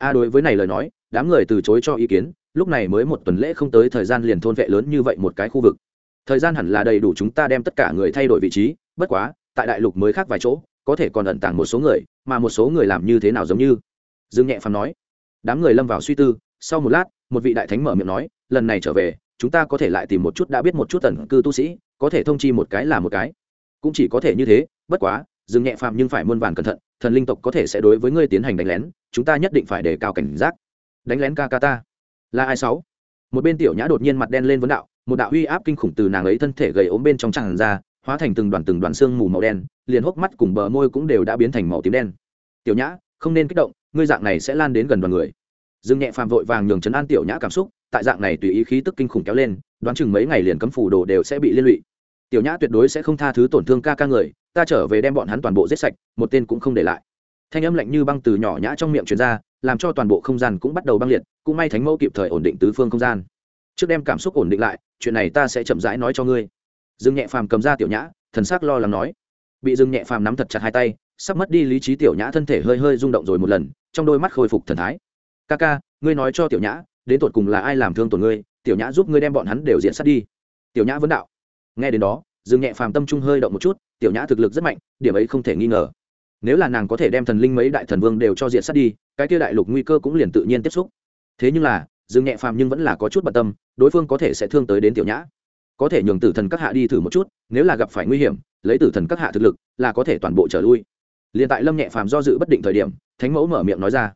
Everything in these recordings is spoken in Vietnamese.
a đối với này lời nói, đám người từ chối cho ý kiến, lúc này mới một tuần lễ không tới thời gian liền thôn vệ lớn như vậy một cái khu vực. Thời gian hẳn là đầy đủ chúng ta đem tất cả người thay đổi vị trí, bất quá, tại đại lục mới khác vài chỗ, có thể còn ẩn tàng một số người, mà một số người làm như thế nào giống như? Dương nhẹ phàm nói. Đám người lâm vào suy tư, sau một lát, một vị đại thánh mở miệng nói, lần này trở về, chúng ta có thể lại tìm một chút đã biết một chút tần cư tu sĩ, có thể thông chi một cái là một cái. Cũng chỉ có thể như thế, bất quá dừng nhẹ phàm nhưng phải muôn vàn cẩn thận, thần linh tộc có thể sẽ đối với ngươi tiến hành đánh lén, chúng ta nhất định phải đề cao cảnh giác. Đánh lén ca ca ta. Là ai sáu? Một bên tiểu nhã đột nhiên mặt đen lên vấn đạo, một đạo uy áp kinh khủng từ nàng ấy thân thể gầy ốm bên trong tràn ra, hóa thành từng đoàn từng đoàn xương mù màu đen, liền hốc mắt cùng bờ môi cũng đều đã biến thành màu tím đen. Tiểu nhã, không nên kích động, ngươi dạng này sẽ lan đến gần đoàn người. Dương nhẹ phàm vội vàng nhường chấn an tiểu nhã cảm xúc, tại dạng này tùy ý khí tức kinh khủng kéo lên, đoán chừng mấy ngày liền cấm phủ đồ đều sẽ bị liên lụy. Tiểu nhã tuyệt đối sẽ không tha thứ tổn thương ca ca người ta trở về đem bọn hắn toàn bộ giết sạch, một tên cũng không để lại. Thanh âm lạnh như băng từ nhỏ nhã trong miệng truyền ra, làm cho toàn bộ không gian cũng bắt đầu băng liệt, cũng may thánh mẫu kịp thời ổn định tứ phương không gian. Trước đem cảm xúc ổn định lại, chuyện này ta sẽ chậm rãi nói cho ngươi. Dương nhẹ phàm cầm ra tiểu nhã, thần s ắ c lo lắng nói. Bị dương nhẹ phàm nắm thật chặt hai tay, sắp mất đi lý trí tiểu nhã thân thể hơi hơi rung động rồi một lần, trong đôi mắt khôi phục thần thái. Ca ca, ngươi nói cho tiểu nhã, đến tột cùng là ai làm thương tổn ngươi, tiểu nhã giúp ngươi đem bọn hắn đều diện sát đi. Tiểu nhã vấn đạo. Nghe đến đó, dương nhẹ phàm tâm trung hơi động một chút tiểu nhã thực lực rất mạnh, điểm ấy không thể nghi ngờ. Nếu là nàng có thể đem thần linh mấy đại thần vương đều cho diện sát đi, cái kia đại lục nguy cơ cũng liền tự nhiên tiếp xúc. Thế nhưng là, dương nhẹ phàm nhưng vẫn là có chút bận tâm, đối phương có thể sẽ thương tới đến tiểu nhã. Có thể nhường tử thần các hạ đi thử một chút, nếu là gặp phải nguy hiểm, lấy tử thần các hạ thực lực, là có thể toàn bộ trở lui. Liền tại lâm nhẹ phàm do dự bất định thời điểm, thánh mẫu mở miệng nói ra.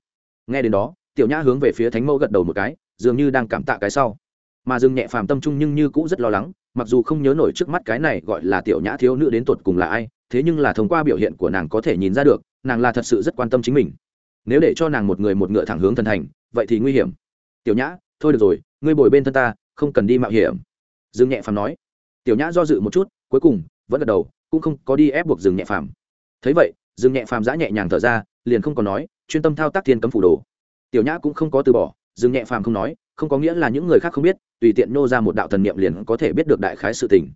Nghe đến đó, tiểu nhã hướng về phía thánh mẫu gật đầu một cái, dường như đang cảm tạ cái sau mà dương nhẹ phàm tâm trung nhưng như cũ rất lo lắng, mặc dù không nhớ nổi trước mắt cái này gọi là tiểu nhã thiếu nữ đến tột cùng là ai, thế nhưng là thông qua biểu hiện của nàng có thể nhìn ra được, nàng là thật sự rất quan tâm chính mình. Nếu để cho nàng một người một ngựa thẳng hướng thần thành, vậy thì nguy hiểm. Tiểu nhã, thôi được rồi, ngươi bồi bên thân ta, không cần đi mạo hiểm. Dương nhẹ phàm nói. Tiểu nhã do dự một chút, cuối cùng, vẫn gật đầu, cũng không có đi ép buộc dương nhẹ phàm. Thấy vậy dương nhẹ phàm giã nhẹ nhàng thở ra, liền không còn nói, chuyên tâm thao tác thiên cấm phủ đồ. Tiểu nhã cũng không có từ bỏ dương nhẹ phàm không nói không có nghĩa là những người khác không biết, tùy tiện nô ra một đạo thần niệm liền có thể biết được đại khái sự tình.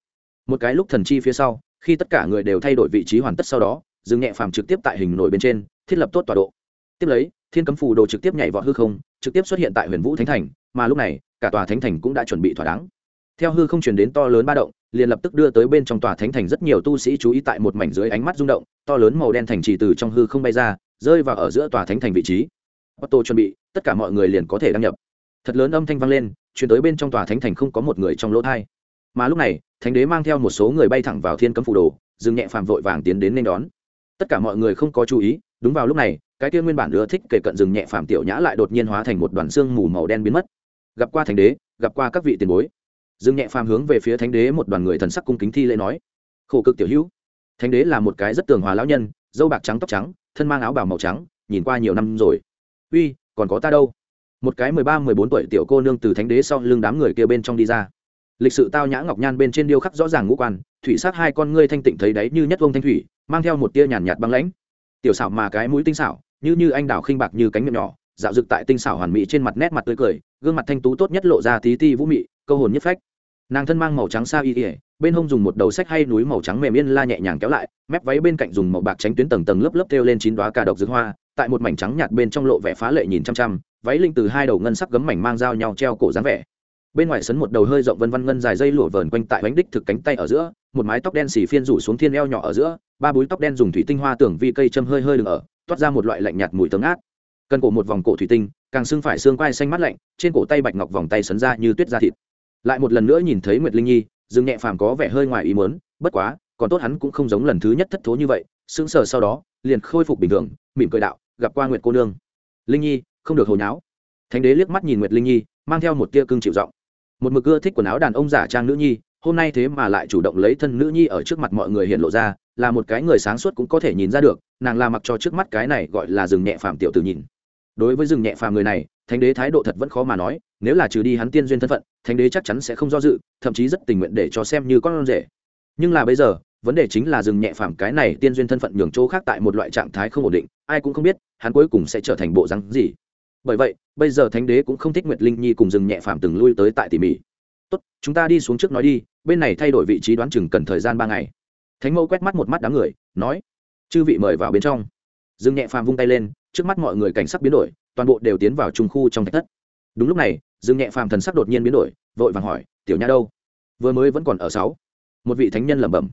Một cái lúc thần chi phía sau, khi tất cả người đều thay đổi vị trí hoàn tất sau đó, dương nhẹ phàm trực tiếp tại hình nổi bên trên, thiết lập tốt tọa độ. Tiếp lấy, thiên cấm phù đồ trực tiếp nhảy vọt hư không, trực tiếp xuất hiện tại huyền vũ thánh thành, mà lúc này, cả tòa thánh thành cũng đã chuẩn bị thỏa đáng. Theo hư không chuyển đến to lớn ba động, liền lập tức đưa tới bên trong tòa thánh thành rất nhiều tu sĩ chú ý tại một mảnh dưới ánh mắt rung động, to lớn màu đen thành trì từ trong hư không bay ra, rơi vào ở giữa tòa thánh thành vị trí. Otto chuẩn bị, tất cả mọi người liền có thể đăng nhập thật lớn âm thanh vang lên, chuyển tới bên trong tòa thánh thành không có một người trong lỗ thai. Mà lúc này, thánh đế mang theo một số người bay thẳng vào thiên cấm phủ đồ, dừng nhẹ phàm vội vàng tiến đến nên đón. Tất cả mọi người không có chú ý, đúng vào lúc này, cái kia nguyên bản ưa thích kể cận rừng nhẹ phàm tiểu nhã lại đột nhiên hóa thành một đoàn xương mù màu đen biến mất. Gặp qua thánh đế, gặp qua các vị tiền bối. Dương nhẹ phàm hướng về phía thánh đế một đoàn người thần sắc cung kính thi lễ nói, khổ cực tiểu hữu. Thánh đế là một cái rất tường hòa lão nhân, dâu bạc trắng tóc trắng, thân mang áo bào màu trắng, nhìn qua nhiều năm rồi. Uy, còn có ta đâu? Một cái mười ba, mười bốn tuổi tiểu cô nương từ thánh đế sau lưng đám người kia bên trong đi ra. Lịch sự tao nhã ngọc nhan bên trên điêu khắc rõ ràng ngũ quan, thủy sát hai con ngươi thanh tịnh thấy đáy như nhất vông thanh thủy, mang theo một tia nhàn nhạt băng lãnh. Tiểu xảo mà cái mũi tinh xảo, như như anh đào khinh bạc như cánh miệng nhỏ, dạo dực tại tinh xảo hoàn mỹ trên mặt nét mặt tươi cười, gương mặt thanh tú tốt nhất lộ ra tí ti vũ mị, câu hồn nhất phách. Nàng thân mang màu trắng sa y ỉa bên hông dùng một đầu sách hay núi màu trắng mềm yên la nhẹ nhàng kéo lại, mép váy bên cạnh dùng màu bạc tránh tuyến tầng tầng lớp lớp thêu lên chín đoá cà độc dược hoa, tại một mảnh trắng nhạt bên trong lộ vẻ phá lệ nhìn chăm chăm váy linh từ hai đầu ngân sắc gấm mảnh mang dao nhau treo cổ dáng vẻ. Bên ngoài sấn một đầu hơi rộng vân vân ngân dài dây lụa vờn quanh tại bánh đích thực cánh tay ở giữa, một mái tóc đen xì phiên rủ xuống thiên eo nhỏ ở giữa, ba búi tóc đen dùng thủy tinh hoa tưởng vi cây châm hơi hơi đường ở, toát ra một loại lạnh nhạt mùi tấm át cân cổ một vòng cổ thủy tinh, càng xương phải xương quai xanh mắt lạnh, trên cổ tay bạch ngọc vòng tay sấn ra như tuyết da thịt. Lại một lần nữa nhìn thấy nguyệt linh nhi, dương nhẹ phàm có vẻ hơi ngoài ý muốn, bất quá, còn tốt hắn cũng không giống lần thứ nhất thất thố như vậy, sững sờ sau đó, liền khôi phục bình thường, mỉm cười đạo, gặp qua nguyệt cô nương. Linh nhi không được hồi nháo. Thánh đế liếc mắt nhìn nguyệt linh nhi, mang theo một tia cưng chịu giọng. Một mực ưa thích quần áo đàn ông giả trang nữ nhi, hôm nay thế mà lại chủ động lấy thân nữ nhi ở trước mặt mọi người hiện lộ ra, là một cái người sáng suốt cũng có thể nhìn ra được, nàng là mặc cho trước mắt cái này gọi là rừng nhẹ phàm tiểu tử nhìn. Đối với rừng nhẹ phàm người này, thánh đế thái độ thật vẫn khó mà nói, nếu là trừ đi hắn tiên duyên thân phận, thánh đế chắc chắn sẽ không do dự, thậm chí rất tình nguyện để cho xem như con rể. Nhưng là bây giờ, vấn đề chính là rừng nhẹ phàm cái này tiên duyên thân phận nhường chỗ khác tại một loại trạng thái không ổn định, ai cũng không biết, hắn cuối cùng sẽ trở thành bộ rắn gì bởi vậy, bây giờ thánh đế cũng không thích nguyệt linh nhi cùng rừng nhẹ phàm từng lui tới tại tỉ mỉ. Tốt, chúng ta đi xuống trước nói đi, bên này thay đổi vị trí đoán chừng cần thời gian ba ngày. Thánh mẫu quét mắt một mắt đám người, nói, chư vị mời vào bên trong. Dương nhẹ phàm vung tay lên, trước mắt mọi người cảnh sắc biến đổi, toàn bộ đều tiến vào trung khu trong thạch thất. Đúng lúc này dương nhẹ phàm thần sắc đột nhiên biến đổi, vội vàng hỏi, tiểu nha đâu? Vừa mới vẫn còn ở sáu? Một vị thánh nhân lẩm bẩm.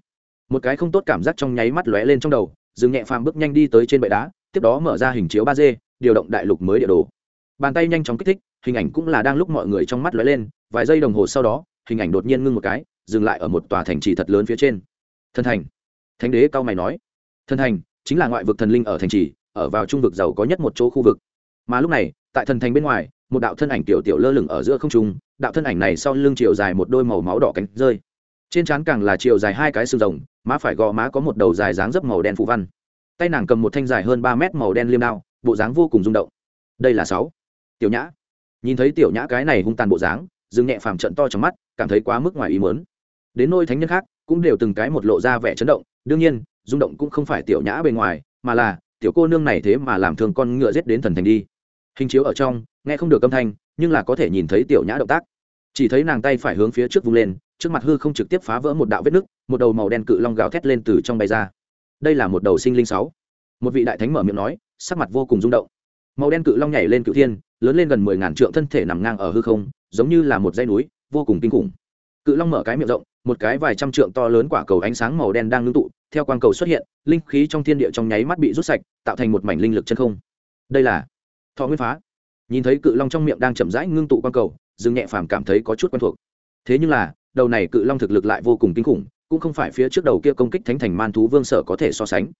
Một cái không tốt cảm giác trong nháy mắt lóe lên trong đầu dương nhẹ phàm bước nhanh đi tới trên bệ đá, tiếp đó mở ra hình chiếu ba d, điều động đại lục mới địa đồ bàn tay nhanh chóng kích thích, hình ảnh cũng là đang lúc mọi người trong mắt lóe lên, vài giây đồng hồ sau đó, hình ảnh đột nhiên ngưng một cái, dừng lại ở một tòa thành trì thật lớn phía trên. Thần thành. Thánh đế cao mày nói. Thần thành chính là ngoại vực thần linh ở thành trì, ở vào trung vực giàu có nhất một chỗ khu vực. Mà lúc này, tại thần thành bên ngoài, một đạo thân ảnh tiểu tiểu lơ lửng ở giữa không trung, đạo thân ảnh này sau lưng chiều dài một đôi màu máu đỏ cánh rơi. Trên trán càng là chiều dài hai cái xương rồng, má phải gò má có một đầu dài dáng dấp màu đen phụ văn. Tay nàng cầm một thanh dài hơn ba mét màu đen liêm đao, bộ dáng vô cùng rung động. Đây là sáu tiểu nhã. Nhìn thấy tiểu nhã cái này hung tàn bộ dáng, dương nhẹ phàm trận to trong mắt, cảm thấy quá mức ngoài ý mớn đến nôi thánh nhân khác, cũng đều từng cái một lộ ra vẻ chấn động, đương nhiên, rung động cũng không phải tiểu nhã bề ngoài, mà là, tiểu cô nương này thế mà làm thương con ngựa giết đến thần thành đi. Hình chiếu ở trong, nghe không được âm thanh, nhưng là có thể nhìn thấy tiểu nhã động tác. Chỉ thấy nàng tay phải hướng phía trước vung lên, trước mặt hư không trực tiếp phá vỡ một đạo vết nứt, một đầu màu đen cự long gào thét lên từ trong bay ra. Đây là một đầu sinh linh sáu. Một vị đại thánh mở miệng nói, sắc mặt vô cùng rung động màu đen cự long nhảy lên cự thiên, lớn lên gần mười ngàn trượng thân thể nằm ngang ở hư không, giống như là một dây núi, vô cùng kinh khủng. Cự long mở cái miệng rộng, một cái vài trăm trượng to lớn quả cầu ánh sáng màu đen đang ngưng tụ, theo quang cầu xuất hiện, linh khí trong thiên địa trong nháy mắt bị rút sạch, tạo thành một mảnh linh lực chân không. Đây là thọ nguyên phá. Nhìn thấy cự long trong miệng đang chậm rãi ngưng tụ quang cầu, dương nhẹ phàm cảm thấy có chút quen thuộc. Thế nhưng là, đầu này cự long thực lực lại vô cùng kinh khủng, cũng không phải phía trước đầu kia công kích thánh thành man thú vương sở có thể so sánh.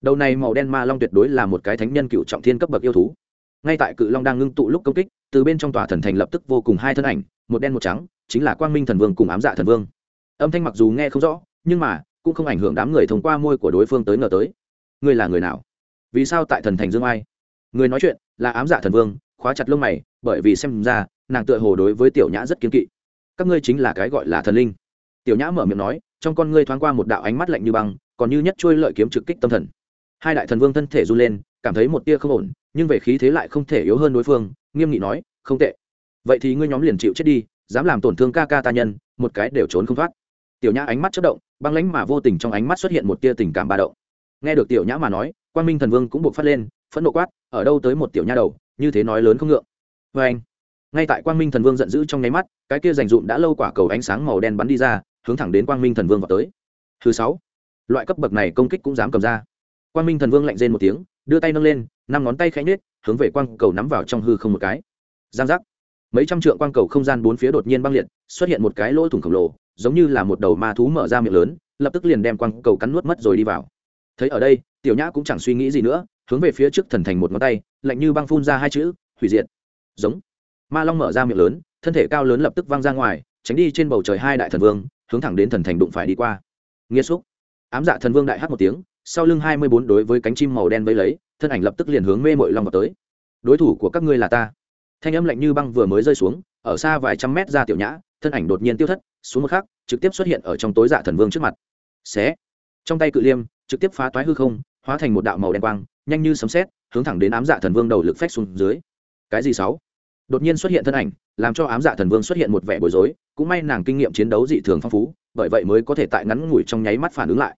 Đầu này màu đen ma long tuyệt đối là một cái thánh nhân cựu trọng thiên cấp bậc yêu thú ngay tại cự long đang ngưng tụ lúc công kích, từ bên trong tòa thần thành lập tức vô cùng hai thân ảnh, một đen một trắng, chính là quang minh thần vương cùng ám dạ thần vương. Âm thanh mặc dù nghe không rõ, nhưng mà cũng không ảnh hưởng đám người thông qua môi của đối phương tới ngờ tới. Ngươi là người nào? Vì sao tại thần thành dương ai? Người nói chuyện là ám dạ thần vương, khóa chặt lông mày, bởi vì xem ra, nàng tựa hồ đối với tiểu nhã rất kiên kỵ. Các ngươi chính là cái gọi là thần linh. Tiểu nhã mở miệng nói, trong con ngươi thoáng qua một đạo ánh mắt lạnh như băng, còn như nhất trôi lợi kiếm trực kích tâm thần hai đại thần vương thân thể run lên, cảm thấy một tia không ổn, nhưng về khí thế lại không thể yếu hơn đối phương, nghiêm nghị nói, không tệ. Vậy thì ngươi nhóm liền chịu chết đi, dám làm tổn thương ca ca ta nhân, một cái đều trốn không thoát. Tiểu nhã ánh mắt chất động, băng lánh mà vô tình trong ánh mắt xuất hiện một tia tình cảm ba động. Nghe được tiểu nhã mà nói quan minh thần vương cũng buộc phát lên, phẫn nộ quát, ở đâu tới một tiểu nha đầu, như thế nói lớn không ngượng. Vê anh, ngay tại quang minh thần vương giận dữ trong nháy mắt, cái kia dành dụm đã lâu quả cầu ánh sáng màu đen bắn đi ra, hướng thẳng đến quang minh thần vương vào tới. Thứ sáu, loại cấp bậc này công kích cũng dám cầm ra quang minh thần vương lạnh rên một tiếng, đưa tay nâng lên, năm ngón tay khẽ nhết hướng về quang cầu nắm vào trong hư không một cái. Giang giác. Mấy trăm trượng quang cầu không gian bốn phía đột nhiên băng liệt, xuất hiện một cái lỗ thủng khổng lồ, giống như là một đầu ma thú mở ra miệng lớn, lập tức liền đem quang cầu cắn nuốt mất rồi đi vào. Thấy ở đây, tiểu nhã cũng chẳng suy nghĩ gì nữa, hướng về phía trước thần thành một ngón tay, lạnh như băng phun ra hai chữ, hủy diệt. Giống. Ma long mở ra miệng lớn, thân thể cao lớn lập tức văng ra ngoài, tránh đi trên bầu trời hai đại thần vương, hướng thẳng đến thần thành đụng phải đi qua. Nghĩa xúc. Ám dạ thần vương đại hát một tiếng sau lưng hai mươi bốn đối với cánh chim màu đen vây lấy, thân ảnh lập tức liền hướng mê mội long vào tới. Đối thủ của các ngươi là ta. Thanh âm lạnh như băng vừa mới rơi xuống, ở xa vài trăm mét ra tiểu nhã, thân ảnh đột nhiên tiêu thất, xuống một khắc, trực tiếp xuất hiện ở trong tối dạ thần vương trước mặt. Xé. Trong tay cự liêm, trực tiếp phá toái hư không, hóa thành một đạo màu đen quang, nhanh như sấm sét, hướng thẳng đến ám dạ thần vương đầu lực phách xuống dưới. Cái gì sáu? Đột nhiên xuất hiện thân ảnh, làm cho ám dạ thần vương xuất hiện một vẻ bối rối, cũng may nàng kinh nghiệm chiến đấu dị thường phong phú, bởi vậy mới có thể tại ngắn ngủi trong nháy mắt phản ứng lại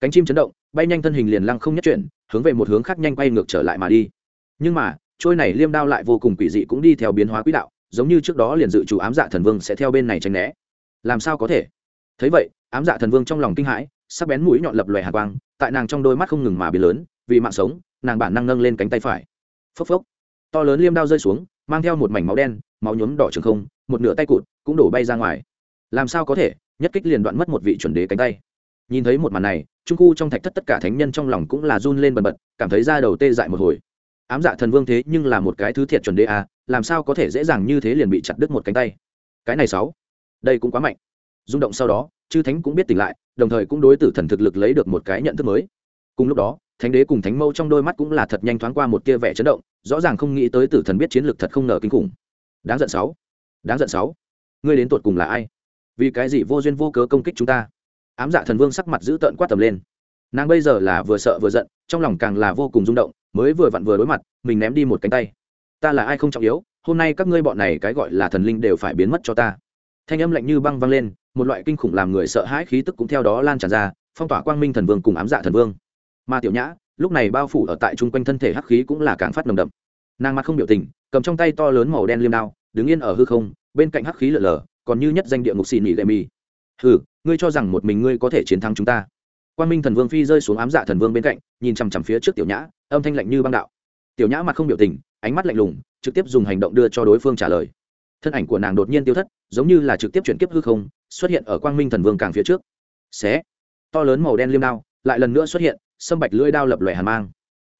cánh chim chấn động, bay nhanh thân hình liền lăng không nhất chuyển, hướng về một hướng khác nhanh quay ngược trở lại mà đi. Nhưng mà, trôi này liêm đao lại vô cùng quỷ dị cũng đi theo biến hóa quỹ đạo, giống như trước đó liền dự chủ ám dạ thần vương sẽ theo bên này tránh né. Làm sao có thể? Thấy vậy, ám dạ thần vương trong lòng kinh hãi, sắc bén mũi nhọn lập lòe hạ quang, tại nàng trong đôi mắt không ngừng mà biến lớn, vì mạng sống, nàng bản năng nâng lên cánh tay phải. Phốc phốc. To lớn liêm đao rơi xuống, mang theo một mảnh máu đen, máu nhuốm đỏ trường không, một nửa tay cụt cũng đổ bay ra ngoài. Làm sao có thể? Nhất kích liền đoạn mất một vị chuẩn đế cánh tay. Nhìn thấy một màn này trung khu trong thạch thất tất cả thánh nhân trong lòng cũng là run lên bần bật, cảm thấy da đầu tê dại một hồi. Ám dạ thần vương thế nhưng là một cái thứ thiệt chuẩn đế à làm sao có thể dễ dàng như thế liền bị chặt đứt một cánh tay? Cái này sáu, đây cũng quá mạnh. Rung động sau đó, chư thánh cũng biết tỉnh lại, đồng thời cũng đối tử thần thực lực lấy được một cái nhận thức mới. Cùng lúc đó, thánh đế cùng thánh mâu trong đôi mắt cũng là thật nhanh thoáng qua một tia vẻ chấn động, rõ ràng không nghĩ tới tử thần biết chiến lược thật không ngờ kinh khủng. Đáng giận sáu, đáng giận sáu, ngươi đến tột cùng là ai? Vì cái gì vô duyên vô cớ công kích chúng ta? Ám dạ thần vương sắc mặt giữ tợn quát tầm lên. Nàng bây giờ là vừa sợ vừa giận, trong lòng càng là vô cùng rung động, mới vừa vặn vừa đối mặt, mình ném đi một cánh tay. Ta là ai không trọng yếu, hôm nay các ngươi bọn này cái gọi là thần linh đều phải biến mất cho ta. Thanh âm lạnh như băng văng lên, một loại kinh khủng làm người sợ hãi khí tức cũng theo đó lan tràn ra, phong tỏa quang minh thần vương cùng ám dạ thần vương. Mà tiểu nhã, lúc này bao phủ ở tại chung quanh thân thể hắc khí cũng là càng phát nồng đậm. Nàng mặt không biểu tình, cầm trong tay to lớn màu đen liêm đao, đứng yên ở hư không, bên cạnh hắc khí lở lở, còn như nhất danh địa ngục xì nỉ lệ mì. Hừ ngươi cho rằng một mình ngươi có thể chiến thắng chúng ta. Quan minh thần vương phi rơi xuống ám dạ thần vương bên cạnh, nhìn chằm chằm phía trước tiểu nhã, âm thanh lạnh như băng đạo. Tiểu nhã mặt không biểu tình, ánh mắt lạnh lùng, trực tiếp dùng hành động đưa cho đối phương trả lời. Thân ảnh của nàng đột nhiên tiêu thất, giống như là trực tiếp chuyển kiếp hư không, xuất hiện ở quang minh thần vương càng phía trước. Xé. To lớn màu đen liêm đao, lại lần nữa xuất hiện, sâm bạch lưỡi đao lập lòe hàn mang.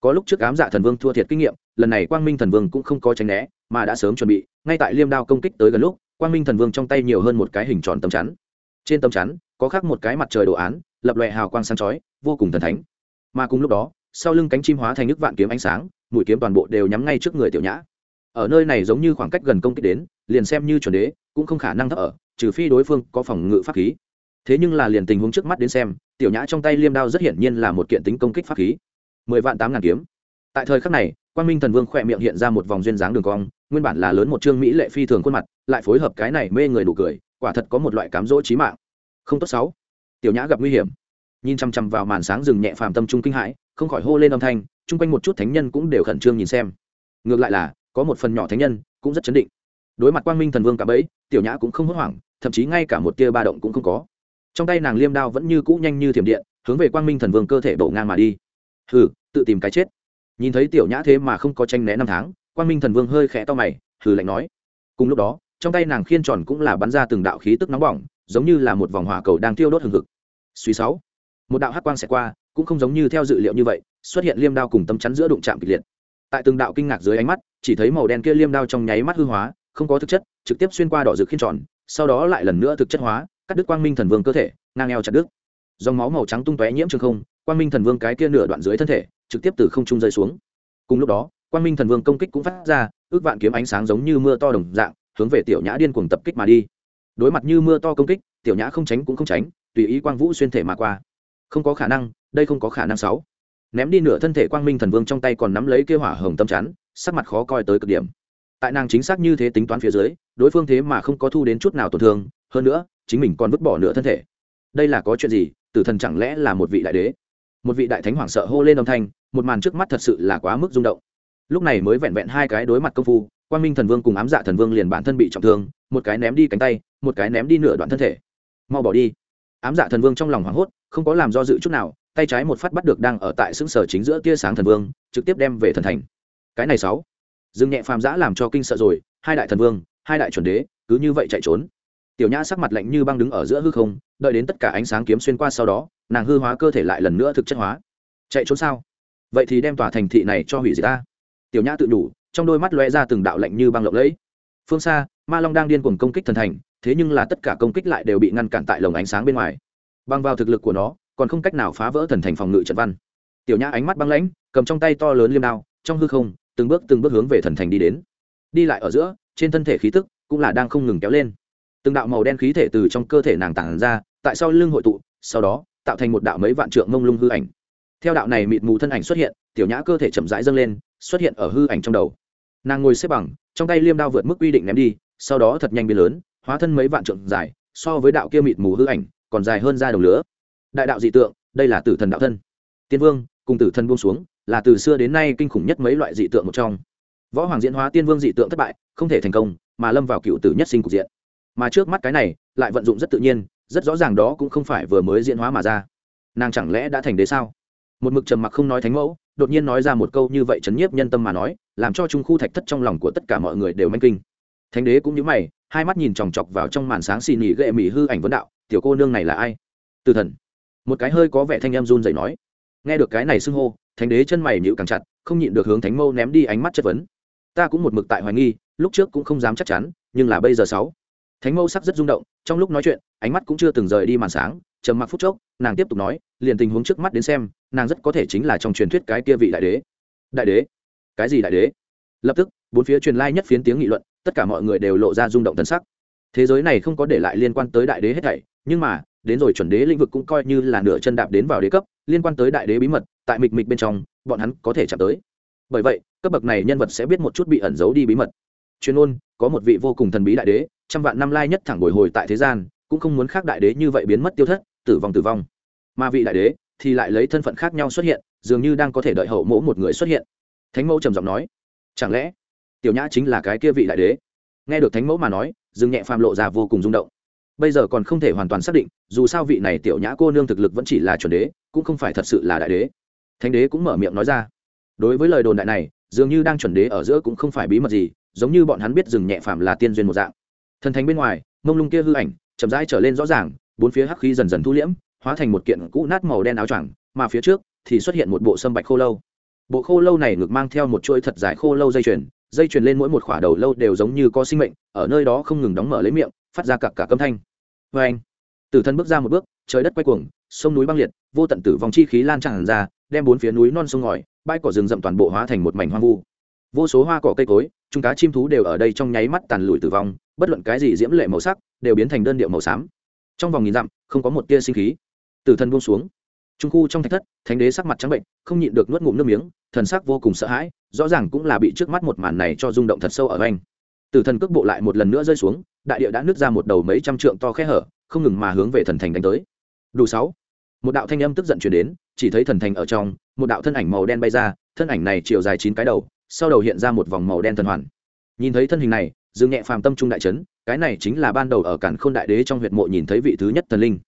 Có lúc trước ám dạ thần vương thua thiệt kinh nghiệm, lần này quang minh thần vương cũng không có tránh né, mà đã sớm chuẩn bị, ngay tại liêm đao công kích tới gần lúc, quang minh thần vương trong tay nhiều hơn một cái hình tròn tấm chắn trên tấm chắn, có khắc một cái mặt trời đồ án, lập lòe hào quang sáng chói, vô cùng thần thánh. Mà cùng lúc đó, sau lưng cánh chim hóa thành nước vạn kiếm ánh sáng, mũi kiếm toàn bộ đều nhắm ngay trước người tiểu nhã. Ở nơi này giống như khoảng cách gần công kích đến, liền xem như chuẩn đế, cũng không khả năng thấp ở, trừ phi đối phương có phòng ngự pháp khí. Thế nhưng là liền tình huống trước mắt đến xem, tiểu nhã trong tay liêm đao rất hiển nhiên là một kiện tính công kích pháp khí. Mười vạn tám ngàn kiếm. Tại thời khắc này quan minh thần vương khỏe miệng hiện ra một vòng duyên dáng đường cong, nguyên bản là lớn một trương mỹ lệ phi thường khuôn mặt, lại phối hợp cái này mê người nụ cười quả thật có một loại cám dỗ trí mạng. Không tốt sáu tiểu nhã gặp nguy hiểm. Nhìn chăm chăm vào màn sáng rừng nhẹ phàm tâm trung kinh hãi, không khỏi hô lên âm thanh, chung quanh một chút thánh nhân cũng đều khẩn trương nhìn xem. Ngược lại là, có một phần nhỏ thánh nhân cũng rất chấn định. Đối mặt quang minh thần vương cả bấy tiểu nhã cũng không hốt hoảng, thậm chí ngay cả một tia ba động cũng không có. Trong tay nàng liêm đao vẫn như cũ nhanh như thiểm điện, hướng về quang minh thần vương cơ thể đổ ngang mà đi. Hừ, tự tìm cái chết. Nhìn thấy tiểu nhã thế mà không có tranh né năm tháng, quang minh thần vương hơi khẽ to mày, hừ lạnh nói. Cùng lúc đó trong tay nàng khiên tròn cũng là bắn ra từng đạo khí tức nóng bỏng, giống như là một vòng hỏa cầu đang thiêu đốt hừng hực. Suy sáu, một đạo hắc quang sẽ qua, cũng không giống như theo dự liệu như vậy, xuất hiện liêm đao cùng tấm chắn giữa đụng chạm kịch liệt. Tại từng đạo kinh ngạc dưới ánh mắt, chỉ thấy màu đen kia liêm đao trong nháy mắt hư hóa, không có thực chất, trực tiếp xuyên qua đỏ rực khiên tròn, sau đó lại lần nữa thực chất hóa, cắt đứt quang minh thần vương cơ thể, ngang eo chặt đứt. Dòng máu màu trắng tung tóe nhiễm trường không, quang minh thần vương cái kia nửa đoạn dưới thân thể, trực tiếp từ không trung rơi xuống. Cùng lúc đó, quang minh thần vương công kích cũng phát ra, ước vạn kiếm ánh sáng giống như mưa to đồng dạng hướng về tiểu nhã điên cuồng tập kích mà đi. Đối mặt như mưa to công kích, tiểu nhã không tránh cũng không tránh, tùy ý quang vũ xuyên thể mà qua. Không có khả năng, đây không có khả năng sáu. Ném đi nửa thân thể quang minh thần vương trong tay còn nắm lấy kêu hỏa hồng tâm chắn, sắc mặt khó coi tới cực điểm. Tại nàng chính xác như thế tính toán phía dưới, đối phương thế mà không có thu đến chút nào tổn thương, hơn nữa, chính mình còn vứt bỏ nửa thân thể. Đây là có chuyện gì? Tử thần chẳng lẽ là một vị đại đế? Một vị đại thánh hoảng sợ hô lên âm thanh, một màn trước mắt thật sự là quá mức rung động. Lúc này mới vẹn vẹn hai cái đối mặt công phu quang minh thần vương cùng ám dạ thần vương liền bản thân bị trọng thương, một cái ném đi cánh tay, một cái ném đi nửa đoạn thân thể. Mau bỏ đi. Ám dạ thần vương trong lòng hoảng hốt, không có làm do dự chút nào, tay trái một phát bắt được đang ở tại xứng sở chính giữa tia sáng thần vương, trực tiếp đem về thần thành. Cái này sáu. Dương nhẹ phàm giã làm cho kinh sợ rồi, hai đại thần vương, hai đại chuẩn đế, cứ như vậy chạy trốn. Tiểu nhã sắc mặt lạnh như băng đứng ở giữa hư không, đợi đến tất cả ánh sáng kiếm xuyên qua sau đó, nàng hư hóa cơ thể lại lần nữa thực chất hóa. Chạy trốn sao? Vậy thì đem tòa thành thị này cho hủy diệt ta. Tiểu nhã tự đủ trong đôi mắt lóe ra từng đạo lạnh như băng lộng lẫy. Phương xa, ma long đang điên cuồng công kích thần thành, thế nhưng là tất cả công kích lại đều bị ngăn cản tại lồng ánh sáng bên ngoài. Băng vào thực lực của nó, còn không cách nào phá vỡ thần thành phòng ngự trận văn. Tiểu nhã ánh mắt băng lãnh, cầm trong tay to lớn liêm đao, trong hư không, từng bước từng bước hướng về thần thành đi đến. Đi lại ở giữa, trên thân thể khí tức cũng là đang không ngừng kéo lên. Từng đạo màu đen khí thể từ trong cơ thể nàng tản ra, tại sau lưng hội tụ, sau đó, tạo thành một đạo mấy vạn trượng mông lung hư ảnh. Theo đạo này mịt mù thân ảnh xuất hiện, tiểu nhã cơ thể chậm rãi dâng lên, xuất hiện ở hư ảnh trong đầu nàng ngồi xếp bằng, trong tay liêm đao vượt mức quy định ném đi, sau đó thật nhanh biến lớn, hóa thân mấy vạn trượng dài, so với đạo kia mịt mù hư ảnh, còn dài hơn ra đồng lửa. Đại đạo dị tượng, đây là tử thần đạo thân. Tiên vương, cùng tử thần buông xuống, là từ xưa đến nay kinh khủng nhất mấy loại dị tượng một trong. Võ hoàng diễn hóa tiên vương dị tượng thất bại, không thể thành công, mà lâm vào cựu tử nhất sinh cục diện. Mà trước mắt cái này, lại vận dụng rất tự nhiên, rất rõ ràng đó cũng không phải vừa mới diễn hóa mà ra. Nàng chẳng lẽ đã thành đế sao? Một mực trầm mặc không nói thánh mẫu đột nhiên nói ra một câu như vậy chấn nhiếp nhân tâm mà nói, làm cho trung khu thạch thất trong lòng của tất cả mọi người đều manh kinh. Thánh đế cũng như mày, hai mắt nhìn chòng chọc vào trong màn sáng xì nỉ gệ mỹ hư ảnh vấn đạo, tiểu cô nương này là ai? Từ thần. Một cái hơi có vẻ thanh em run dậy nói. Nghe được cái này xưng hô, thánh đế chân mày nhịu càng chặt, không nhịn được hướng thánh mâu ném đi ánh mắt chất vấn. Ta cũng một mực tại hoài nghi, lúc trước cũng không dám chắc chắn, nhưng là bây giờ sáu. Thánh mâu sắc rất rung động, trong lúc nói chuyện, ánh mắt cũng chưa từng rời đi màn sáng, trầm mặc phút chốc, nàng tiếp tục nói, liền tình huống trước mắt đến xem nàng rất có thể chính là trong truyền thuyết cái kia vị đại đế. Đại đế? Cái gì đại đế? Lập tức, bốn phía truyền lai nhất phiến tiếng nghị luận, tất cả mọi người đều lộ ra rung động tân sắc. Thế giới này không có để lại liên quan tới đại đế hết thảy, nhưng mà, đến rồi chuẩn đế lĩnh vực cũng coi như là nửa chân đạp đến vào đế cấp, liên quan tới đại đế bí mật, tại mịch mịch bên trong, bọn hắn có thể chạm tới. Bởi vậy, cấp bậc này nhân vật sẽ biết một chút bị ẩn giấu đi bí mật. Chuyên ôn có một vị vô cùng thần bí đại đế, trăm vạn năm lai nhất thẳng bồi hồi tại thế gian, cũng không muốn khác đại đế như vậy biến mất tiêu thất, tử vong tử vong. Mà vị đại đế thì lại lấy thân phận khác nhau xuất hiện, dường như đang có thể đợi hậu mẫu một người xuất hiện. Thánh mẫu trầm giọng nói, chẳng lẽ tiểu nhã chính là cái kia vị đại đế? Nghe được thánh mẫu mà nói, dương nhẹ phàm lộ ra vô cùng rung động. Bây giờ còn không thể hoàn toàn xác định, dù sao vị này tiểu nhã cô nương thực lực vẫn chỉ là chuẩn đế, cũng không phải thật sự là đại đế. Thánh đế cũng mở miệng nói ra, đối với lời đồn đại này, dường như đang chuẩn đế ở giữa cũng không phải bí mật gì, giống như bọn hắn biết rừng nhẹ phàm là tiên duyên một dạng. Thần thánh bên ngoài, mông lung kia hư ảnh chậm rãi trở lên rõ ràng, bốn phía hắc khí dần dần thu liễm hóa thành một kiện cũ nát màu đen áo choàng, mà phía trước thì xuất hiện một bộ sâm bạch khô lâu. Bộ khô lâu này ngược mang theo một chuỗi thật dài khô lâu dây chuyền dây chuyền lên mỗi một khỏa đầu lâu đều giống như có sinh mệnh, ở nơi đó không ngừng đóng mở lấy miệng, phát ra cả cả câm thanh. Vê anh, tử thân bước ra một bước, trời đất quay cuồng, sông núi băng liệt, vô tận tử vong chi khí lan tràn ra, đem bốn phía núi non sông ngòi, bãi cỏ rừng rậm toàn bộ hóa thành một mảnh hoang vu. Vô số hoa cỏ cây cối, chúng cá chim thú đều ở đây trong nháy mắt tàn lùi tử vong, bất luận cái gì diễm lệ màu sắc, đều biến thành đơn điệu màu xám. Trong vòng nghìn dặm, không có một tia sinh khí tử thần buông xuống. Trung khu trong thạch thất, thánh đế sắc mặt trắng bệnh, không nhịn được nuốt ngụm nước miếng, thần sắc vô cùng sợ hãi, rõ ràng cũng là bị trước mắt một màn này cho rung động thật sâu ở anh. Tử thần cước bộ lại một lần nữa rơi xuống, đại địa đã nứt ra một đầu mấy trăm trượng to khe hở, không ngừng mà hướng về thần thành đánh tới. Đủ sáu. Một đạo thanh âm tức giận chuyển đến, chỉ thấy thần thành ở trong, một đạo thân ảnh màu đen bay ra, thân ảnh này chiều dài chín cái đầu, sau đầu hiện ra một vòng màu đen thần hoàn. Nhìn thấy thân hình này, dương nhẹ phàm tâm trung đại trấn cái này chính là ban đầu ở cản khôn đại đế trong huyệt mộ nhìn thấy vị thứ nhất thần linh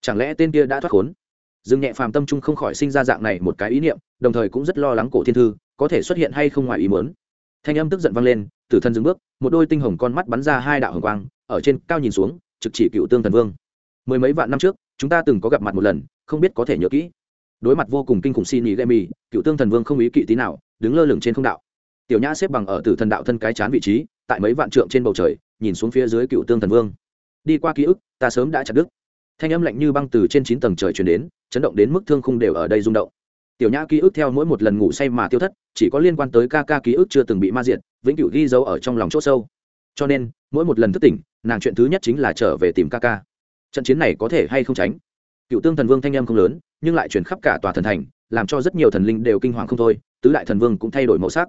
chẳng lẽ tên kia đã thoát khốn? Dương nhẹ phàm tâm trung không khỏi sinh ra dạng này một cái ý niệm, đồng thời cũng rất lo lắng cổ thiên thư, có thể xuất hiện hay không ngoài ý muốn. Thanh âm tức giận vang lên, tử thân dừng bước, một đôi tinh hồng con mắt bắn ra hai đạo hồng quang, ở trên cao nhìn xuống, trực chỉ cựu tương thần vương. Mười mấy vạn năm trước, chúng ta từng có gặp mặt một lần, không biết có thể nhớ kỹ. Đối mặt vô cùng kinh khủng xin ý gây mì, cựu tương thần vương không ý kỵ tí nào, đứng lơ lửng trên không đạo. Tiểu nhã xếp bằng ở tử thần đạo thân cái chán vị trí, tại mấy vạn trượng trên bầu trời, nhìn xuống phía dưới cựu tương thần vương. Đi qua ký ức, ta sớm đã chặt đứt thanh âm lạnh như băng từ trên chín tầng trời chuyển đến, chấn động đến mức thương khung đều ở đây rung động. Tiểu nhã ký ức theo mỗi một lần ngủ say mà tiêu thất, chỉ có liên quan tới ca ca ký ức chưa từng bị ma diệt, vĩnh cửu ghi dấu ở trong lòng c h ỗ sâu. Cho nên, mỗi một lần thức tỉnh, nàng chuyện thứ nhất chính là trở về tìm ca ca. Trận chiến này có thể hay không tránh? Cựu tương thần vương thanh âm không lớn, nhưng lại chuyển khắp cả tòa thần thành, làm cho rất nhiều thần linh đều kinh hoàng không thôi, tứ đại thần vương cũng thay đổi màu sắc.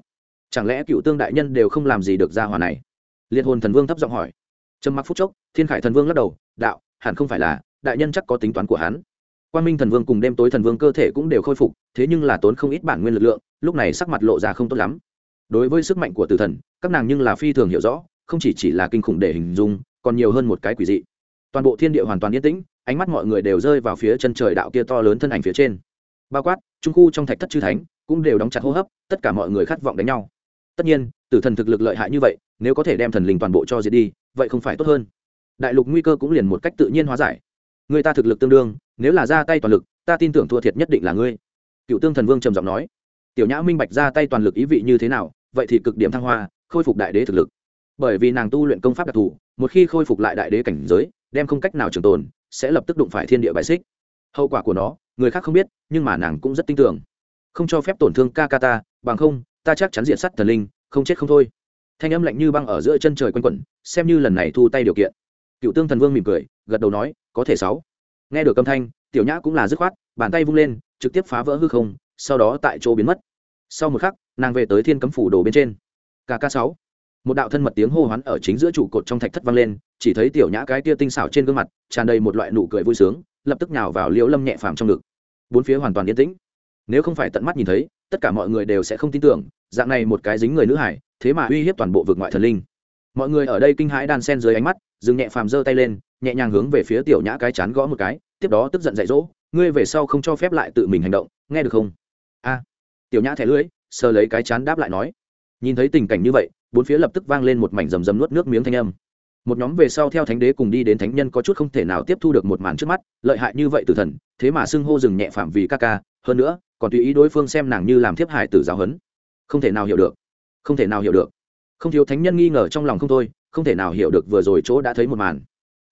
Chẳng lẽ cựu tương đại nhân đều không làm gì được ra hòa này? Liệt hồn thần vương thấp giọng hỏi. Trầm mặc phút chốc, thiên khải thần vương lắc đầu, đạo, hẳn không phải là đại nhân chắc có tính toán của hắn. Quan minh thần vương cùng đêm tối thần vương cơ thể cũng đều khôi phục, thế nhưng là tốn không ít bản nguyên lực lượng, lúc này sắc mặt lộ ra không tốt lắm. Đối với sức mạnh của tử thần, các nàng nhưng là phi thường hiểu rõ, không chỉ chỉ là kinh khủng để hình dung, còn nhiều hơn một cái quỷ dị. Toàn bộ thiên địa hoàn toàn yên tĩnh, ánh mắt mọi người đều rơi vào phía chân trời đạo kia to lớn thân ảnh phía trên. Bao quát, trung khu trong thạch thất chư thánh, cũng đều đóng chặt hô hấp, tất cả mọi người khát vọng đánh nhau. Tất nhiên, tử thần thực lực lợi hại như vậy, nếu có thể đem thần linh toàn bộ cho diệt đi, vậy không phải tốt hơn. Đại lục nguy cơ cũng liền một cách tự nhiên hóa giải người ta thực lực tương đương, nếu là ra tay toàn lực, ta tin tưởng thua thiệt nhất định là ngươi. Cựu tương thần vương trầm giọng nói. Tiểu nhã minh bạch ra tay toàn lực ý vị như thế nào, vậy thì cực điểm thăng hoa, khôi phục đại đế thực lực. Bởi vì nàng tu luyện công pháp đặc thù, một khi khôi phục lại đại đế cảnh giới, đem không cách nào trường tồn, sẽ lập tức đụng phải thiên địa bại xích. Hậu quả của nó, người khác không biết, nhưng mà nàng cũng rất tin tưởng. Không cho phép tổn thương ca ca ta, bằng không, ta chắc chắn diện sắt thần linh, không chết không thôi. Thanh âm lạnh như băng ở giữa chân trời quanh quẩn, xem như lần này thu tay điều kiện. Cựu tương thần vương mỉm cười gật đầu nói, có thể sáu. Nghe được âm thanh, tiểu nhã cũng là dứt khoát, bàn tay vung lên, trực tiếp phá vỡ hư không, sau đó tại chỗ biến mất. Sau một khắc, nàng về tới thiên cấm phủ đồ bên trên. Kk sáu. Một đạo thân mật tiếng hô hoán ở chính giữa trụ cột trong thạch thất vang lên, chỉ thấy tiểu nhã cái tia tinh xảo trên gương mặt, tràn đầy một loại nụ cười vui sướng, lập tức nhào vào liễu lâm nhẹ phàm trong ngực. Bốn phía hoàn toàn yên tĩnh. Nếu không phải tận mắt nhìn thấy, tất cả mọi người đều sẽ không tin tưởng, dạng này một cái dính người nữ hải, thế mà uy hiếp toàn bộ vực ngoại thần linh. Mọi người ở đây kinh hãi đan sen dưới ánh mắt, dừng nhẹ phàm giơ tay lên nhẹ nhàng hướng về phía tiểu nhã cái chán gõ một cái, tiếp đó tức giận dạy dỗ, ngươi về sau không cho phép lại tự mình hành động, nghe được không? A. Tiểu nhã thẻ lưỡi, sờ lấy cái chán đáp lại nói. Nhìn thấy tình cảnh như vậy, bốn phía lập tức vang lên một mảnh rầm rầm nuốt nước miếng thanh âm. Một nhóm về sau theo thánh đế cùng đi đến thánh nhân có chút không thể nào tiếp thu được một màn trước mắt, lợi hại như vậy từ thần, thế mà xưng hô dừng nhẹ phạm vì ca ca, hơn nữa, còn tùy ý đối phương xem nàng như làm thiếp hại tử giáo huấn. Không thể nào hiểu được. Không thể nào hiểu được. Không thiếu thánh nhân nghi ngờ trong lòng không thôi, không thể nào hiểu được vừa rồi chỗ đã thấy một màn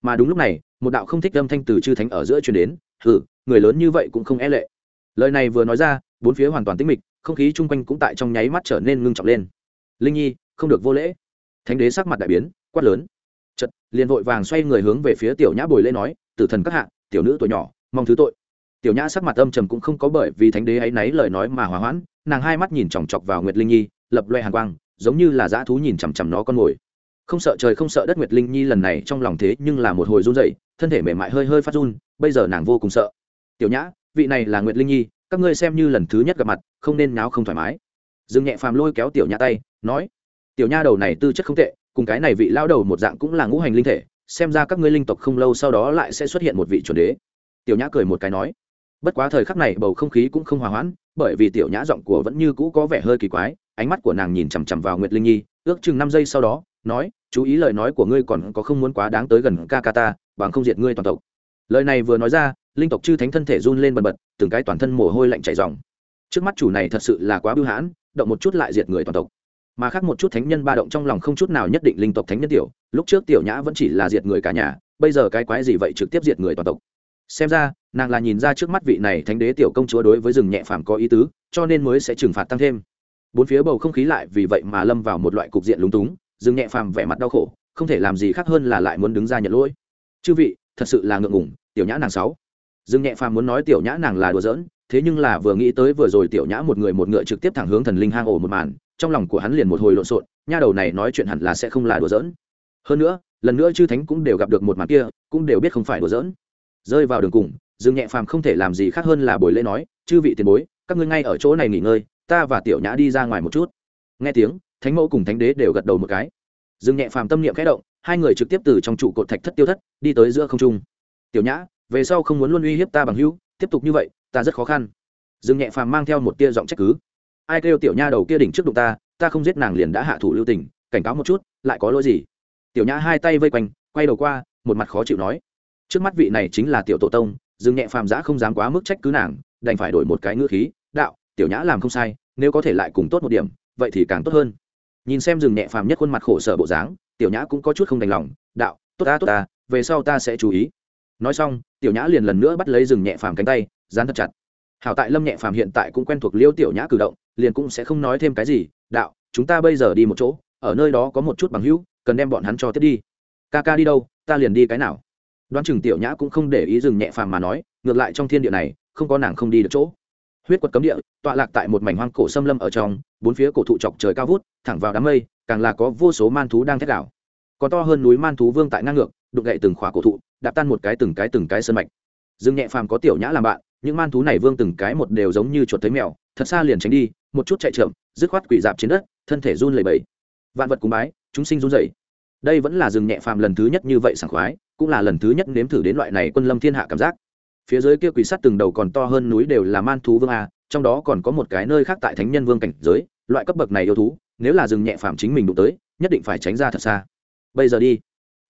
mà đúng lúc này một đạo không thích âm thanh từ chư thánh ở giữa truyền đến hừ, người lớn như vậy cũng không e lệ. Lời này vừa nói ra bốn phía hoàn toàn tĩnh mịch không khí chung quanh cũng tại trong nháy mắt trở nên ngưng trọng lên. Linh nhi không được vô lễ. Thánh đế sắc mặt đại biến quát lớn. Chật liền vội vàng xoay người hướng về phía tiểu nhã bồi lễ nói tử thần các hạ tiểu nữ tuổi nhỏ mong thứ tội. Tiểu nhã sắc mặt âm trầm cũng không có bởi vì thánh đế ấy náy lời nói mà hòa hoãn nàng hai mắt nhìn chòng chọc vào nguyệt linh nhi lập loe hàn quang giống như là dã thú nhìn chằm chằm nó con mồi không sợ trời không sợ đất nguyệt linh nhi lần này trong lòng thế nhưng là một hồi run rẩy, thân thể mềm mại hơi hơi phát run, bây giờ nàng vô cùng sợ. Tiểu nhã, vị này là nguyệt linh nhi, các ngươi xem như lần thứ nhất gặp mặt, không nên náo không thoải mái. Dương nhẹ phàm lôi kéo tiểu nhã tay, nói, tiểu nha đầu này tư chất không tệ, cùng cái này vị lao đầu một dạng cũng là ngũ hành linh thể, xem ra các ngươi linh tộc không lâu sau đó lại sẽ xuất hiện một vị chuẩn đế. Tiểu nhã cười một cái nói, bất quá thời khắc này bầu không khí cũng không hòa hoãn, bởi vì tiểu nhã giọng của vẫn như cũ có vẻ hơi kỳ quái, ánh mắt của nàng nhìn chằm chằm vào nguyệt linh nhi, ước chừng năm giây sau đó nói, chú ý lời nói của ngươi còn có không muốn quá đáng tới gần ca ca ta, bằng không diệt ngươi toàn tộc. Lời này vừa nói ra, linh tộc chư thánh thân thể run lên bần bật, từng cái toàn thân mồ hôi lạnh chảy dòng trước mắt chủ này thật sự là quá bưu hãn, động một chút lại diệt người toàn tộc. Mà khác một chút thánh nhân ba động trong lòng không chút nào nhất định linh tộc thánh nhân tiểu, lúc trước tiểu nhã vẫn chỉ là diệt người cả nhà, bây giờ cái quái gì vậy trực tiếp diệt người toàn tộc? Xem ra, nàng là nhìn ra trước mắt vị này thánh đế tiểu công chúa đối với rừng nhẹ phàm có ý tứ, cho nên mới sẽ trừng phạt tăng thêm. Bốn phía bầu không khí lại vì vậy mà lâm vào một loại cục diện lúng túng Dừng nhẹ phàm vẻ mặt đau khổ, không thể làm gì khác hơn là lại muốn đứng ra nhận lỗi. Chư vị, thật sự là ngượng ngủng tiểu nhã nàng sáu. Dừng nhẹ phàm muốn nói tiểu nhã nàng là đùa giỡn, thế nhưng là vừa nghĩ tới vừa rồi tiểu nhã một người một ngựa trực tiếp thẳng hướng thần linh hang ổ một màn, trong lòng của hắn liền một hồi lộn xộn, nha đầu này nói chuyện hẳn là sẽ không là đùa giỡn. Hơn nữa, lần nữa chư thánh cũng đều gặp được một màn kia, cũng đều biết không phải đùa giỡn. Rơi vào đường cùng dương nhẹ phàm không thể làm gì khác hơn là buổi lễ nói, chư vị tiền bối, các ngươi ngay ở chỗ này nghỉ ngơi, ta và tiểu nhã đi ra ngoài một chút. Nghe tiếng thánh mẫu cùng thánh đế đều gật đầu một cái. Dương nhẹ phàm tâm niệm khẽ động, hai người trực tiếp từ trong trụ cột thạch thất tiêu thất, đi tới giữa không trung. Tiểu nhã, về sau không muốn luôn uy hiếp ta bằng hữu, tiếp tục như vậy, ta rất khó khăn. Dương nhẹ phàm mang theo một tia giọng trách cứ. Ai kêu tiểu nha đầu kia đỉnh trước đụng ta ta không giết nàng liền đã hạ thủ lưu tình, cảnh cáo một chút, lại có lỗi gì? Tiểu nhã hai tay vây quanh, quay đầu qua, một mặt khó chịu nói. Trước mắt vị này chính là tiểu tổ tông, dương nhẹ phàm giã không dám quá mức trách cứ nàng, đành phải đổi một cái ngữ khí, đạo, tiểu nhã làm không sai, nếu có thể lại cùng tốt một điểm, vậy thì càng tốt hơn nhìn xem rừng nhẹ phàm nhất khuôn mặt khổ sở bộ dáng, tiểu nhã cũng có chút không đành lòng, đạo, tốt ta tốt ta, về sau ta sẽ chú ý. Nói xong, tiểu nhã liền lần nữa bắt lấy rừng nhẹ phàm cánh tay, dán thật chặt. Hảo tại lâm nhẹ phàm hiện tại cũng quen thuộc liêu tiểu nhã cử động, liền cũng sẽ không nói thêm cái gì, đạo, chúng ta bây giờ đi một chỗ, ở nơi đó có một chút bằng hữu, cần đem bọn hắn cho tiếp đi. Ca ca đi đâu, ta liền đi cái nào. Đoán chừng tiểu nhã cũng không để ý dừng nhẹ phàm mà nói, ngược lại trong thiên địa này, không có nàng không đi được chỗ huyết quật cấm địa, tọa lạc tại một mảnh hoang cổ xâm lâm ở trong, bốn phía cổ thụ chọc trời cao vút, thẳng vào đám mây, càng là có vô số man thú đang thét đảo còn to hơn núi man thú vương tại ngang ngược, đụng gậy từng khỏa cổ thụ, đạp tan một cái từng cái từng cái sơn mạch. Dương nhẹ phàm có tiểu nhã làm bạn, những man thú này vương từng cái một đều giống như chuột thấy mèo, thật xa liền tránh đi, một chút chạy trượm dứt khoát quỷ dạp trên đất, thân thể run lẩy bẩy. Vạn vật cúng bái, chúng sinh run rẩy. Đây vẫn là rừng nhẹ phàm lần thứ nhất như vậy sảng khoái, cũng là lần thứ nhất nếm thử đến loại này quân lâm thiên hạ cảm giác phía dưới kia quỷ sắt từng đầu còn to hơn núi đều là man thú vương a, trong đó còn có một cái nơi khác tại thánh nhân vương cảnh giới, loại cấp bậc này yêu thú, nếu là rừng nhẹ phàm chính mình đụng tới, nhất định phải tránh ra thật xa. Bây giờ đi.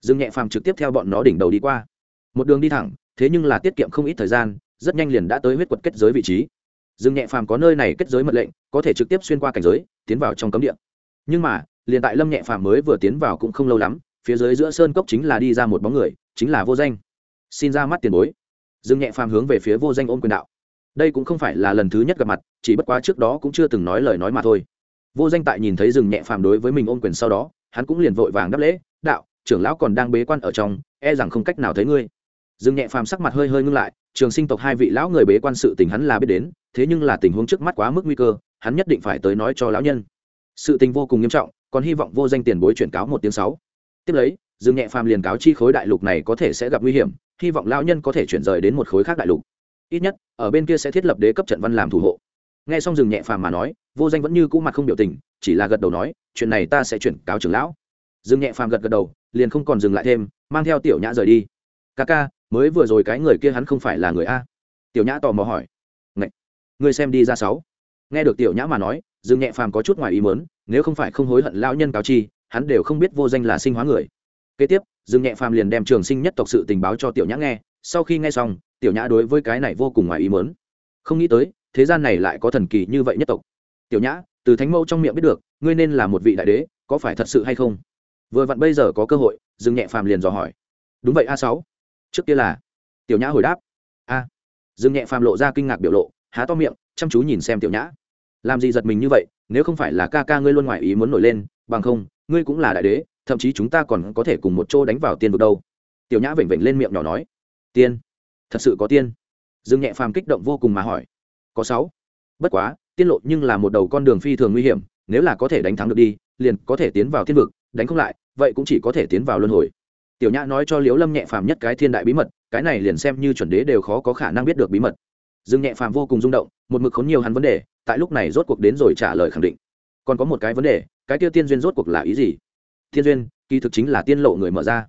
Rừng nhẹ phàm trực tiếp theo bọn nó đỉnh đầu đi qua. Một đường đi thẳng, thế nhưng là tiết kiệm không ít thời gian, rất nhanh liền đã tới huyết quật kết giới vị trí. Rừng nhẹ phàm có nơi này kết giới mật lệnh, có thể trực tiếp xuyên qua cảnh giới, tiến vào trong cấm địa. Nhưng mà, liền tại lâm nhẹ phàm mới vừa tiến vào cũng không lâu lắm, phía dưới giữa sơn cốc chính là đi ra một bóng người, chính là vô danh. Xin ra mắt tiền bối dương nhẹ phàm hướng về phía vô danh ôm quyền đạo. Đây cũng không phải là lần thứ nhất gặp mặt, chỉ bất quá trước đó cũng chưa từng nói lời nói mà thôi. Vô danh tại nhìn thấy dương nhẹ phàm đối với mình ôm quyền sau đó, hắn cũng liền vội vàng đáp lễ, đạo, trưởng lão còn đang bế quan ở trong e rằng không cách nào thấy ngươi. Dương nhẹ phàm sắc mặt hơi hơi ngưng lại, trường sinh tộc hai vị lão người bế quan sự tình hắn là biết đến, thế nhưng là tình huống trước mắt quá mức nguy cơ, hắn nhất định phải tới nói cho lão nhân. Sự tình vô cùng nghiêm trọng, còn hy vọng vô danh tiền bối chuyển cáo một tiếng sáu. Tiếp lấy dương nhẹ phàm liền cáo chi khối đại lục này có thể sẽ gặp nguy hiểm hy vọng lão nhân có thể chuyển rời đến một khối khác đại lục. Ít nhất, ở bên kia sẽ thiết lập đế cấp trận văn làm thủ hộ. Nghe xong dừng nhẹ phàm mà nói, vô danh vẫn như cũ mặt không biểu tình, chỉ là gật đầu nói, chuyện này ta sẽ chuyển cáo trưởng lão. Dừng nhẹ phàm gật gật đầu, liền không còn dừng lại thêm, mang theo tiểu nhã rời đi. Ca ca, mới vừa rồi cái người kia hắn không phải là người a? Tiểu nhã tò mò hỏi. Ngậy! người xem đi ra sáu. Nghe được tiểu nhã mà nói, dừng nhẹ phàm có chút ngoài ý mớn nếu không phải không hối hận lão nhân cáo chi, hắn đều không biết vô danh là sinh hóa người. Kế tiếp dương nhẹ phàm liền đem trường sinh nhất tộc sự tình báo cho tiểu nhã nghe, sau khi nghe xong, tiểu nhã đối với cái này vô cùng ngoài ý mớn không nghĩ tới, thế gian này lại có thần kỳ như vậy nhất tộc. Tiểu nhã, từ thánh mẫu trong miệng biết được, ngươi nên là một vị đại đế, có phải thật sự hay không? Vừa vặn bây giờ có cơ hội, dương nhẹ phàm liền dò hỏi. Đúng vậy, a sáu. Trước kia là. Tiểu nhã hồi đáp. A. Dương nhẹ phàm lộ ra kinh ngạc biểu lộ, há to miệng, chăm chú nhìn xem tiểu nhã. Làm gì giật mình như vậy, nếu không phải là ca ca ngươi luôn ngoài ý muốn nổi lên, bằng không, ngươi cũng là đại đế thậm chí chúng ta còn có thể cùng một chỗ đánh vào tiên vực đâu. Tiểu nhã vểnh vểnh lên miệng nhỏ nói, tiên? Thật sự có tiên? Dương nhẹ phàm kích động vô cùng mà hỏi, có sáu. Bất quá, tiên lộ nhưng là một đầu con đường phi thường nguy hiểm, nếu là có thể đánh thắng được đi, liền có thể tiến vào thiên vực, đánh không lại, vậy cũng chỉ có thể tiến vào luân hồi. Tiểu nhã nói cho liễu lâm nhẹ phàm nhất cái thiên đại bí mật, cái này liền xem như chuẩn đế đều khó có khả năng biết được bí mật. Dương nhẹ phàm vô cùng rung động, một mực khốn nhiều hắn vấn đề, tại lúc này rốt cuộc đến rồi trả lời khẳng định. Còn có một cái vấn đề, cái tiêu tiên duyên rốt cuộc là ý gì? Tiên duyên, kỳ thực chính là tiên lộ người mở ra.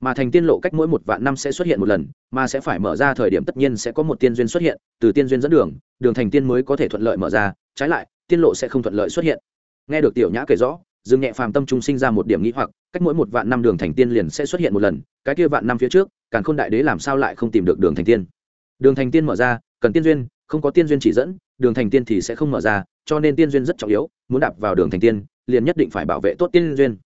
Mà thành tiên lộ cách mỗi một vạn năm sẽ xuất hiện một lần, mà sẽ phải mở ra thời điểm tất nhiên sẽ có một tiên duyên xuất hiện, từ tiên duyên dẫn đường đường thành tiên mới có thể thuận lợi mở ra, trái lại, tiên lộ sẽ không thuận lợi xuất hiện. Nghe được tiểu nhã kể rõ, dương nhẹ phàm tâm trung sinh ra một điểm nghĩ hoặc, cách mỗi một vạn năm đường thành tiên liền sẽ xuất hiện một lần, cái kia vạn năm phía trước càng khôn đại đế làm sao lại không tìm được đường thành tiên? Đường thành tiên mở ra, cần tiên duyên, không có tiên duyên chỉ dẫn, đường thành tiên thì sẽ không mở ra, cho nên tiên duyên rất trọng yếu, muốn đạp vào đường thành tiên, liền nhất định phải bảo vệ tốt tiên duyên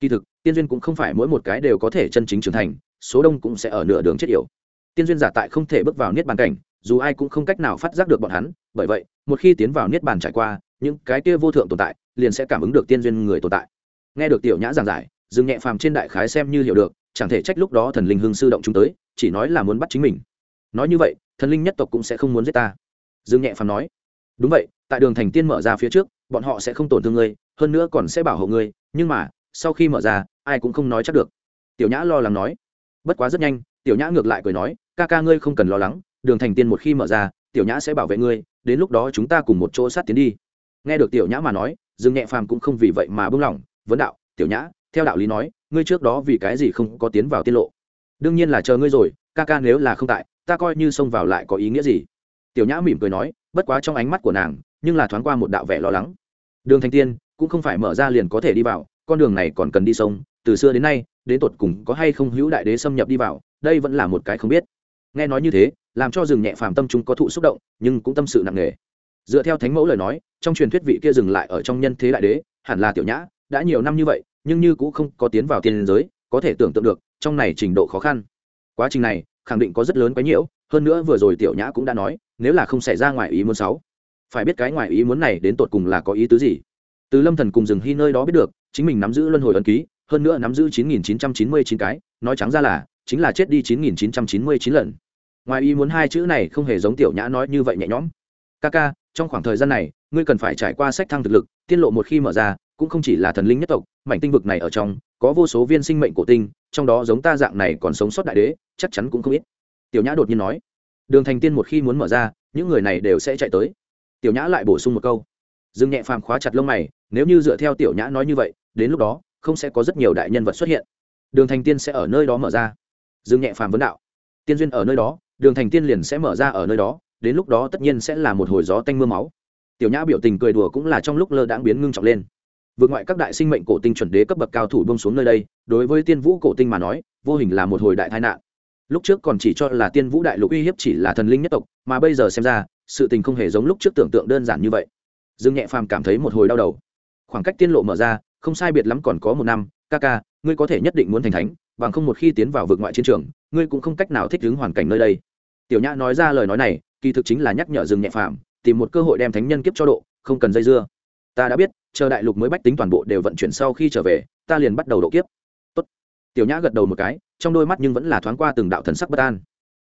kỳ thực, tiên duyên cũng không phải mỗi một cái đều có thể chân chính trưởng thành, số đông cũng sẽ ở nửa đường chết yểu. Tiên duyên giả tại không thể bước vào niết bàn cảnh, dù ai cũng không cách nào phát giác được bọn hắn, bởi vậy, một khi tiến vào niết bàn trải qua, những cái kia vô thượng tồn tại liền sẽ cảm ứng được tiên duyên người tồn tại. Nghe được tiểu nhã giảng giải dừng nhẹ phàm trên đại khái xem như hiểu được, chẳng thể trách lúc đó thần linh hương sư động chúng tới, chỉ nói là muốn bắt chính mình. Nói như vậy, thần linh nhất tộc cũng sẽ không muốn giết ta. Dương nhẹ phàm nói, đúng vậy, tại đường thành tiên mở ra phía trước, bọn họ sẽ không tổn thương ngươi, hơn nữa còn sẽ bảo hộ ngươi, nhưng mà sau khi mở ra, ai cũng không nói chắc được. Tiểu nhã lo lắng nói. Bất quá rất nhanh, tiểu nhã ngược lại cười nói, ca ca ngươi không cần lo lắng, đường thành tiên một khi mở ra, tiểu nhã sẽ bảo vệ ngươi, đến lúc đó chúng ta cùng một chỗ sát tiến đi. Nghe được tiểu nhã mà nói, dương nhẹ phàm cũng không vì vậy mà bưng lỏng, vấn đạo, tiểu nhã, theo đạo lý nói, ngươi trước đó vì cái gì không có tiến vào tiết lộ? Đương nhiên là chờ ngươi rồi, ca ca nếu là không tại, ta coi như xông vào lại có ý nghĩa gì? Tiểu nhã mỉm cười nói, bất quá trong ánh mắt của nàng, nhưng là thoáng qua một đạo vẻ lo lắng. Đường thành tiên cũng không phải mở ra liền có thể đi vào con đường này còn cần đi sông, từ xưa đến nay, đến tột cùng có hay không hữu đại đế xâm nhập đi vào, đây vẫn là một cái không biết. Nghe nói như thế, làm cho rừng nhẹ phàm tâm chúng có thụ xúc động, nhưng cũng tâm sự nặng nề. Dựa theo thánh mẫu lời nói, trong truyền thuyết vị kia dừng lại ở trong nhân thế đại đế, hẳn là tiểu nhã, đã nhiều năm như vậy, nhưng như cũng không có tiến vào tiên giới, có thể tưởng tượng được, trong này trình độ khó khăn. Quá trình này, khẳng định có rất lớn quái nhiễu, hơn nữa vừa rồi tiểu nhã cũng đã nói, nếu là không xảy ra ngoài ý muốn sáu phải biết cái ngoài ý muốn này đến tột cùng là có ý tứ gì? Từ lâm thần cùng rừng hy nơi đó biết được chính mình nắm giữ luân hồi ấn ký, hơn nữa nắm giữ 9.999 cái, nói trắng ra là, chính là chết đi 9.999 lần. Ngoài ý muốn hai chữ này không hề giống tiểu nhã nói như vậy nhẹ nhõm. Ca ca, trong khoảng thời gian này, ngươi cần phải trải qua sách thăng thực lực tiên lộ một khi mở ra, cũng không chỉ là thần linh nhất tộc, mảnh tinh vực này ở trong, có vô số viên sinh mệnh cổ tinh, trong đó giống ta dạng này còn sống sót đại đế, chắc chắn cũng không ít. Tiểu nhã đột nhiên nói, đường thành tiên một khi muốn mở ra, những người này đều sẽ chạy tới. Tiểu nhã lại bổ sung một câu dương nhẹ phàm khóa chặt lông mày, nếu như dựa theo tiểu nhã nói như vậy đến lúc đó, không sẽ có rất nhiều đại nhân vật xuất hiện. Đường thành tiên sẽ ở nơi đó mở ra. Dương nhẹ phàm vấn đạo. Tiên duyên ở nơi đó, đường thành tiên liền sẽ mở ra ở nơi đó, đến lúc đó tất nhiên sẽ là một hồi gió tanh m ư a máu. Tiểu nhã biểu tình cười đùa cũng là trong lúc lơ đãng biến ngưng trọng lên. Vượt ngoại các đại sinh mệnh cổ tinh chuẩn đế cấp bậc cao thủ bông xuống nơi đây, đối với tiên vũ cổ tinh mà nói, vô hình là một hồi đại tai nạn. Lúc trước còn chỉ cho là tiên vũ đại lục uy hiếp chỉ là thần linh nhất tộc, mà bây giờ xem ra, sự tình không hề giống lúc trước tưởng tượng đơn giản như vậy. Dương nhẹ phàm cảm thấy một hồi đau đầu. Khoảng cách tiên lộ mở ra không sai biệt lắm còn có một năm, ca ca, ngươi có thể nhất định muốn thành thánh, bằng không một khi tiến vào vực ngoại chiến trường, ngươi cũng không cách nào thích ứng hoàn cảnh nơi đây. Tiểu nhã nói ra lời nói này, kỳ thực chính là nhắc nhở Dừng nhẹ phàm, tìm một cơ hội đem thánh nhân kiếp cho độ, không cần dây dưa. Ta đã biết, chờ đại lục mới bách tính toàn bộ đều vận chuyển sau khi trở về, ta liền bắt đầu độ kiếp. Tốt. tiểu nhã gật đầu một cái, trong đôi mắt nhưng vẫn là thoáng qua từng đạo thần sắc bất an.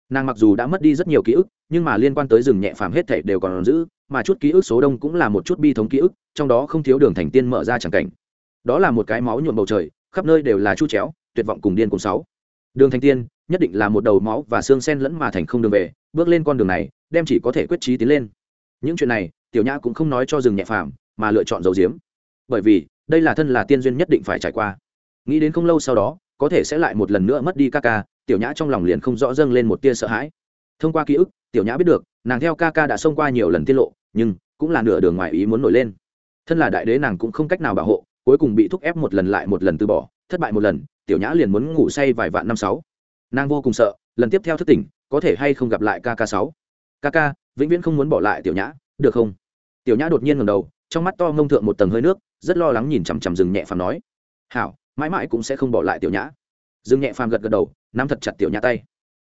Nàng mặc dù đã mất đi rất nhiều ký ức, nhưng mà liên quan tới rừng nhẹ phàm hết thể đều còn giữ, mà chút ký ức số đông cũng là một chút bi thống ký ức, trong đó không thiếu đường thành tiên mở ra chẳng cảnh đó là một cái máu nhuộm bầu trời, khắp nơi đều là chu chéo, tuyệt vọng cùng điên cùng sáu. Đường thành tiên, nhất định là một đầu máu và xương sen lẫn mà thành không đường về, bước lên con đường này, đem chỉ có thể quyết trí tiến lên. Những chuyện này, tiểu nhã cũng không nói cho rừng nhẹ phàm, mà lựa chọn dầu diếm bởi vì, đây là thân là tiên duyên nhất định phải trải qua. Nghĩ đến không lâu sau đó, có thể sẽ lại một lần nữa mất đi ca ca, tiểu nhã trong lòng liền không rõ dâng lên một tia sợ hãi. Thông qua ký ức, tiểu nhã biết được, nàng theo ca ca đã xông qua nhiều lần tiết lộ, nhưng cũng là nửa đường ngoài ý muốn nổi lên. Thân là đại đế nàng cũng không cách nào bảo hộ cuối cùng bị thúc ép một lần lại một lần từ bỏ, thất bại một lần, tiểu nhã liền muốn ngủ say vài vạn năm sáu. Nàng vô cùng sợ, lần tiếp theo thất tỉnh, có thể hay không gặp lại ca ca sáu? Ca ca, vĩnh viễn không muốn bỏ lại tiểu nhã, được không? Tiểu nhã đột nhiên ngầm đầu, trong mắt to ngông thượng một tầng hơi nước, rất lo lắng nhìn chằm chằm rừng nhẹ phàm nói. Hảo, mãi mãi cũng sẽ không bỏ lại tiểu nhã. Rừng nhẹ phàm gật gật đầu, nắm thật chặt tiểu nhã tay.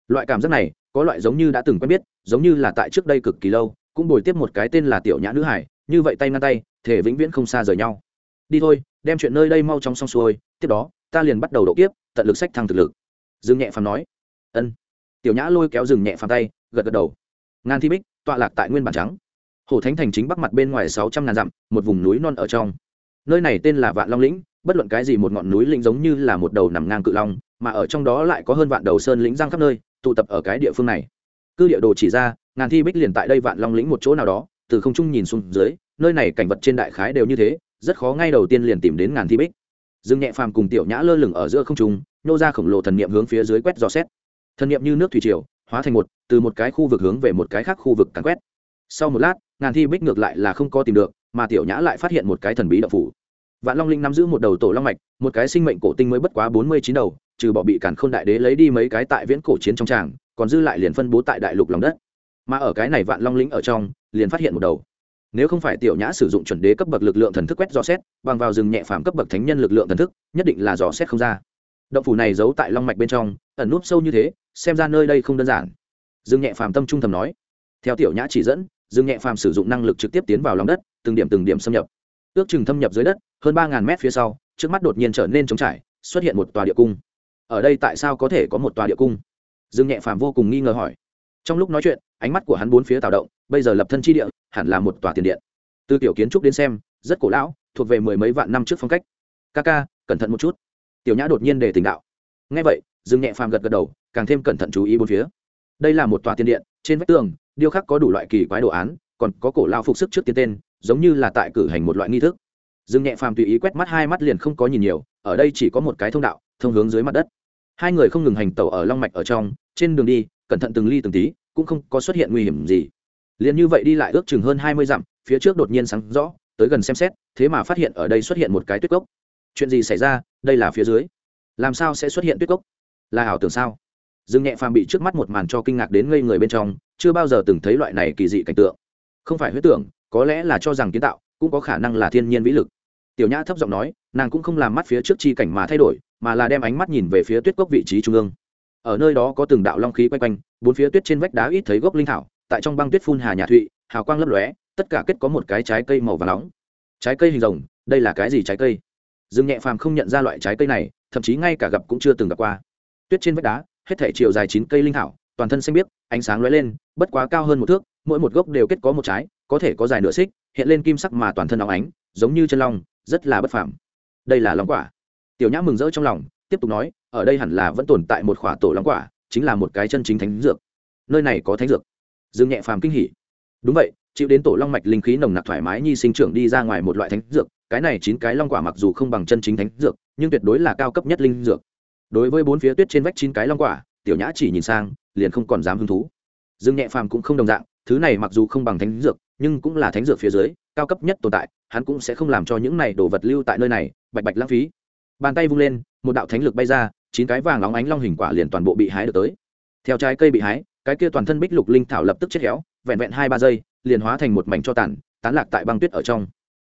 Loại cảm giác này, có loại giống như đã từng quen biết, giống như là tại trước đây cực kỳ lâu, cũng bồi tiếp một cái tên là tiểu nhã nữ hải, như vậy tay ngăn tay, thể vĩnh viễn không xa rời nhau đi thôi, đem chuyện nơi đây mau chóng xong xuôi, tiếp đó, ta liền bắt đầu độ kiếp, tận lực sách thăng thực lực. Dương nhẹ phàm nói. Ân. Tiểu nhã lôi kéo rừng nhẹ phàm tay, gật gật đầu. Ngàn thi bích, tọa lạc tại nguyên bản trắng. Hồ thánh thành chính bắc mặt bên ngoài sáu trăm ngàn dặm, một vùng núi non ở trong. Nơi này tên là vạn long lĩnh, bất luận cái gì một ngọn núi lĩnh giống như là một đầu nằm ngang cự long, mà ở trong đó lại có hơn vạn đầu sơn lĩnh giang khắp nơi, tụ tập ở cái địa phương này. Cứ địa đồ chỉ ra, ngàn thi bích liền tại đây vạn long lĩnh một chỗ nào đó, từ không trung nhìn xuống dưới, nơi này cảnh vật trên đại khái đều như thế rất khó ngay đầu tiên liền tìm đến ngàn thi bích. Dương nhẹ phàm cùng tiểu nhã lơ lửng ở giữa không trung, nô ra khổng lồ thần niệm hướng phía dưới quét dò xét. Thần niệm như nước thủy triều, hóa thành một, từ một cái khu vực hướng về một cái khác khu vực càn quét. Sau một lát, ngàn thi bích ngược lại là không có tìm được, mà tiểu nhã lại phát hiện một cái thần bí động phủ. Vạn long linh nắm giữ một đầu tổ long mạch, một cái sinh mệnh cổ tinh mới bất quá bốn mươi chín đầu, trừ bỏ bị cản khôn đại đế lấy đi mấy cái tại viễn cổ chiến trong tràng, còn dư lại liền phân bố tại đại lục lòng đất. Mà ở cái này vạn long lĩnh ở trong, liền phát hiện một đầu nếu không phải tiểu nhã sử dụng chuẩn đế cấp bậc lực lượng thần thức quét dò xét, bằng vào rừng nhẹ phàm cấp bậc thánh nhân lực lượng thần thức, nhất định là dò xét không ra. Động phủ này giấu tại long mạch bên trong, ẩn núp sâu như thế, xem ra nơi đây không đơn giản. Rừng nhẹ phàm tâm trung thầm nói. Theo tiểu nhã chỉ dẫn, rừng nhẹ phàm sử dụng năng lực trực tiếp tiến vào lòng đất, từng điểm từng điểm xâm nhập. Ước chừng thâm nhập dưới đất, hơn ba ngàn mét phía sau, trước mắt đột nhiên trở nên trống trải, xuất hiện một tòa địa cung. Ở đây tại sao có thể có một tòa địa cung? Dương nhẹ phàm vô cùng nghi ngờ hỏi. Trong lúc nói chuyện, ánh mắt của hắn bốn phía tạo động, bây giờ lập thân chi địa hẳn là một tòa tiền điện. Từ tiểu kiến trúc đến xem, rất cổ lão, thuộc về mười mấy vạn năm trước phong cách. Ca ca, cẩn thận một chút. Tiểu nhã đột nhiên để tình đạo. Ngay vậy, dương nhẹ phàm gật gật đầu, càng thêm cẩn thận chú ý bốn phía. Đây là một tòa tiền điện, trên vách tường, điêu khắc có đủ loại kỳ quái đồ án, còn có cổ lao phục sức trước tiên tên, giống như là tại cử hành một loại nghi thức. Dương nhẹ phàm tùy ý quét mắt hai mắt liền không có nhìn nhiều, ở đây chỉ có một cái thông đạo, thông hướng dưới mặt đất. Hai người không ngừng hành tẩu ở long mạch ở trong, trên đường đi, cẩn thận từng ly từng tí, cũng không có xuất hiện nguy hiểm gì liền như vậy đi lại ước chừng hơn hai mươi dặm, phía trước đột nhiên sáng rõ, tới gần xem xét, thế mà phát hiện ở đây xuất hiện một cái tuyết cốc. Chuyện gì xảy ra? Đây là phía dưới. Làm sao sẽ xuất hiện tuyết cốc? Là ảo tưởng sao? Dương nhẹ phàm bị trước mắt một màn cho kinh ngạc đến ngây người bên trong, chưa bao giờ từng thấy loại này kỳ dị cảnh tượng. Không phải huyết tưởng, có lẽ là cho rằng kiến tạo, cũng có khả năng là thiên nhiên vĩ lực. Tiểu nhã thấp giọng nói, nàng cũng không làm mắt phía trước chi cảnh mà thay đổi, mà là đem ánh mắt nhìn về phía tuyết cốc vị trí trung ương. Ở nơi đó có từng đạo long khí quay quanh, bốn phía tuyết trên vách đá ít thấy gốc linh thảo tại trong băng tuyết phun hà nhà thụy, hào quang lấp lóe, tất cả kết có một cái trái cây màu và nóng. Trái cây hình rồng, đây là cái gì trái cây? Dương nhẹ phàm không nhận ra loại trái cây này, thậm chí ngay cả gặp cũng chưa từng gặp qua. Tuyết trên vách đá, hết thể chiều dài chín cây linh thảo, toàn thân xanh biếc, ánh sáng lóe lên, bất quá cao hơn một thước, mỗi một gốc đều kết có một trái, có thể có dài nửa xích, hiện lên kim sắc mà toàn thân óng ánh, giống như chân long, rất là bất phàm. Đây là long quả. Tiểu nhã mừng rỡ trong lòng, tiếp tục nói, ở đây hẳn là vẫn tồn tại một khỏa tổ long quả, chính là một cái chân chính thánh dược. Nơi này có thánh dược dương nhẹ phàm kinh hỉ. Đúng vậy, chịu đến tổ long mạch linh khí nồng nặc thoải mái nhi sinh trưởng đi ra ngoài một loại thánh dược, cái này chín cái long quả mặc dù không bằng chân chính thánh dược, nhưng tuyệt đối là cao cấp nhất linh dược. Đối với bốn phía tuyết trên vách chín cái long quả, tiểu nhã chỉ nhìn sang, liền không còn dám hứng thú. Dương nhẹ phàm cũng không đồng dạng, thứ này mặc dù không bằng thánh dược, nhưng cũng là thánh dược phía dưới, cao cấp nhất tồn tại, hắn cũng sẽ không làm cho những này đồ vật lưu tại nơi này, bạch bạch lãng phí. Bàn tay vung lên, một đạo thánh lực bay ra, chín cái vàng óng ánh long hình quả liền toàn bộ bị hái được tới. Theo trái cây bị hái cái kia toàn thân bích lục linh thảo lập tức chết héo, vẹn vẹn hai ba giây, liền hóa thành một mảnh cho tàn, tán lạc tại băng tuyết ở trong.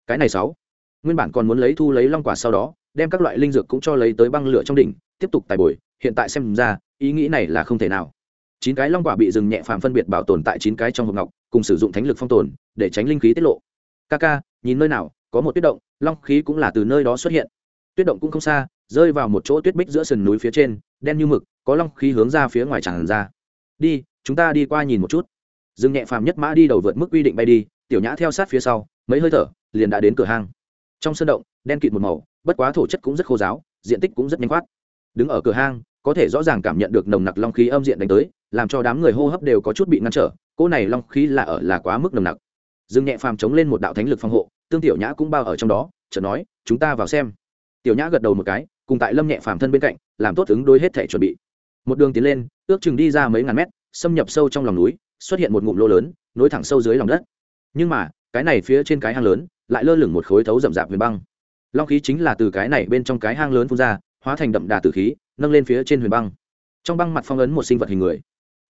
Cái này sáu. Nguyên bản còn muốn lấy thu lấy long quả sau đó, đem các loại linh dược cũng cho lấy tới băng lửa trong đỉnh, tiếp tục tài bồi, hiện tại xem ra, ý nghĩ này là không thể nào. Chín cái long quả bị rừng nhẹ phàm phân biệt bảo tồn tại chín cái trong hộp ngọc, cùng sử dụng thánh lực phong tồn, để tránh linh khí tiết lộ. Ca ca, nhìn nơi nào, có một tuyết động, long khí cũng là từ nơi đó xuất hiện. Tuyết động cũng không xa, rơi vào một chỗ tuyết bích giữa sườn núi phía trên, đen như mực, có long khí hướng ra phía ngoài tràn ra đi, chúng ta đi qua nhìn một chút. Dương nhẹ phàm nhất mã đi đầu vượt mức quy định bay đi, tiểu nhã theo sát phía sau, mấy hơi thở, liền đã đến cửa hang. Trong sân động, đen kịt một màu, bất quá thổ chất cũng rất khô giáo, diện tích cũng rất nhanh khoát. Đứng ở cửa hang, có thể rõ ràng cảm nhận được nồng nặc long khí âm diện đánh tới, làm cho đám người hô hấp đều có chút bị ngăn trở, cỗ này long khí là ở là quá mức nồng nặc. Dương nhẹ phàm chống lên một đạo thánh lực phòng hộ, tương tiểu nhã cũng bao ở trong đó, chợt nói, chúng ta vào xem. Tiểu nhã gật đầu một cái, cùng tại lâm nhẹ phàm thân bên cạnh, làm tốt ứng đối hết thể chuẩn bị một đường tiến lên, ước chừng đi ra mấy ngàn mét, xâm nhập sâu trong lòng núi, xuất hiện một ngụm lô lớn, nối thẳng sâu dưới lòng đất. Nhưng mà, cái này phía trên cái hang lớn, lại lơ lửng một khối thấu rậm rạp huyền băng. Long khí chính là từ cái này bên trong cái hang lớn phun ra, hóa thành đậm đà tử khí, nâng lên phía trên huyền băng. Trong băng mặt phong ấn một sinh vật hình người.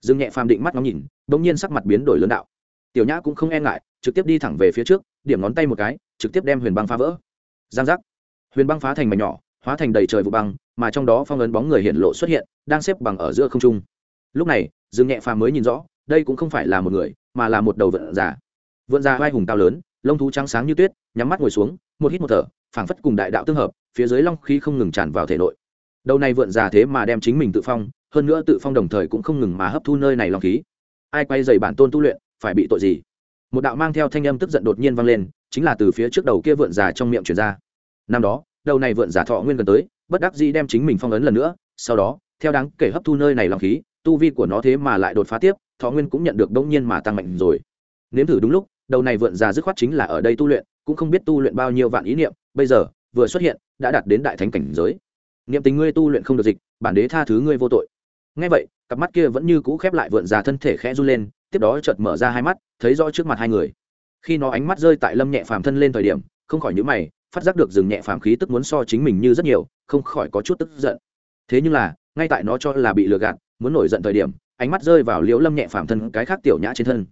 Dương nhẹ phàm định mắt ngóng nhìn đ ỗ n g nhiên sắc mặt biến đổi lớn đạo. Tiểu nhã cũng không e ngại, trực tiếp đi thẳng về phía trước, điểm ngón tay một cái, trực tiếp đem huyền băng phá vỡ. Giang giác. Huyền băng phá thành mảnh nhỏ hóa thành đầy trời vụ băng, mà trong đó phong ấn bóng người hiện lộ xuất hiện, đang xếp bằng ở giữa không trung. Lúc này, dương nhẹ phàm mới nhìn rõ, đây cũng không phải là một người, mà là một đầu vượn già. Vượn già vai hùng cao lớn, lông thú trắng sáng như tuyết, nhắm mắt ngồi xuống, một hít một thở, phảng phất cùng đại đạo tương hợp, phía dưới long khí không ngừng tràn vào thể nội. Đầu này vượn già thế mà đem chính mình tự phong, hơn nữa tự phong đồng thời cũng không ngừng mà hấp thu nơi này long khí. Ai quay dày bản tôn tu luyện, phải bị tội gì? Một đạo mang theo thanh âm tức giận đột nhiên vang lên, chính là từ phía trước đầu kia vượn già trong miệng truyền ra. Năm đó đầu này vượn giả thọ nguyên gần tới, bất đắc dĩ đem chính mình phong ấn lần nữa, sau đó, theo đáng kể hấp thu nơi này long khí, tu vi của nó thế mà lại đột phá tiếp, thọ nguyên cũng nhận được đông nhiên mà tăng mạnh rồi. Nếm thử đúng lúc, đầu này vượn già dứt khoát chính là ở đây tu luyện, cũng không biết tu luyện bao nhiêu vạn ý niệm, bây giờ, vừa xuất hiện, đã đạt đến đại thánh cảnh giới. Niệm tình ngươi tu luyện không được dịch, bản đế tha thứ ngươi vô tội. Ngay vậy, cặp mắt kia vẫn như cũ khép lại vượn già thân thể khẽ run lên, tiếp đó chợt mở ra hai mắt, thấy rõ trước mặt hai người. Khi nó ánh mắt rơi tại lâm nhẹ phàm thân lên thời điểm, không khỏi nhữ mày phát giác được dừng nhẹ phàm khí tức muốn so chính mình như rất nhiều, không khỏi có chút tức giận. Thế nhưng là, ngay tại nó cho là bị lừa gạt, muốn nổi giận thời điểm, ánh mắt rơi vào liễu lâm nhẹ phàm thân cái khác tiểu nhã trên thân.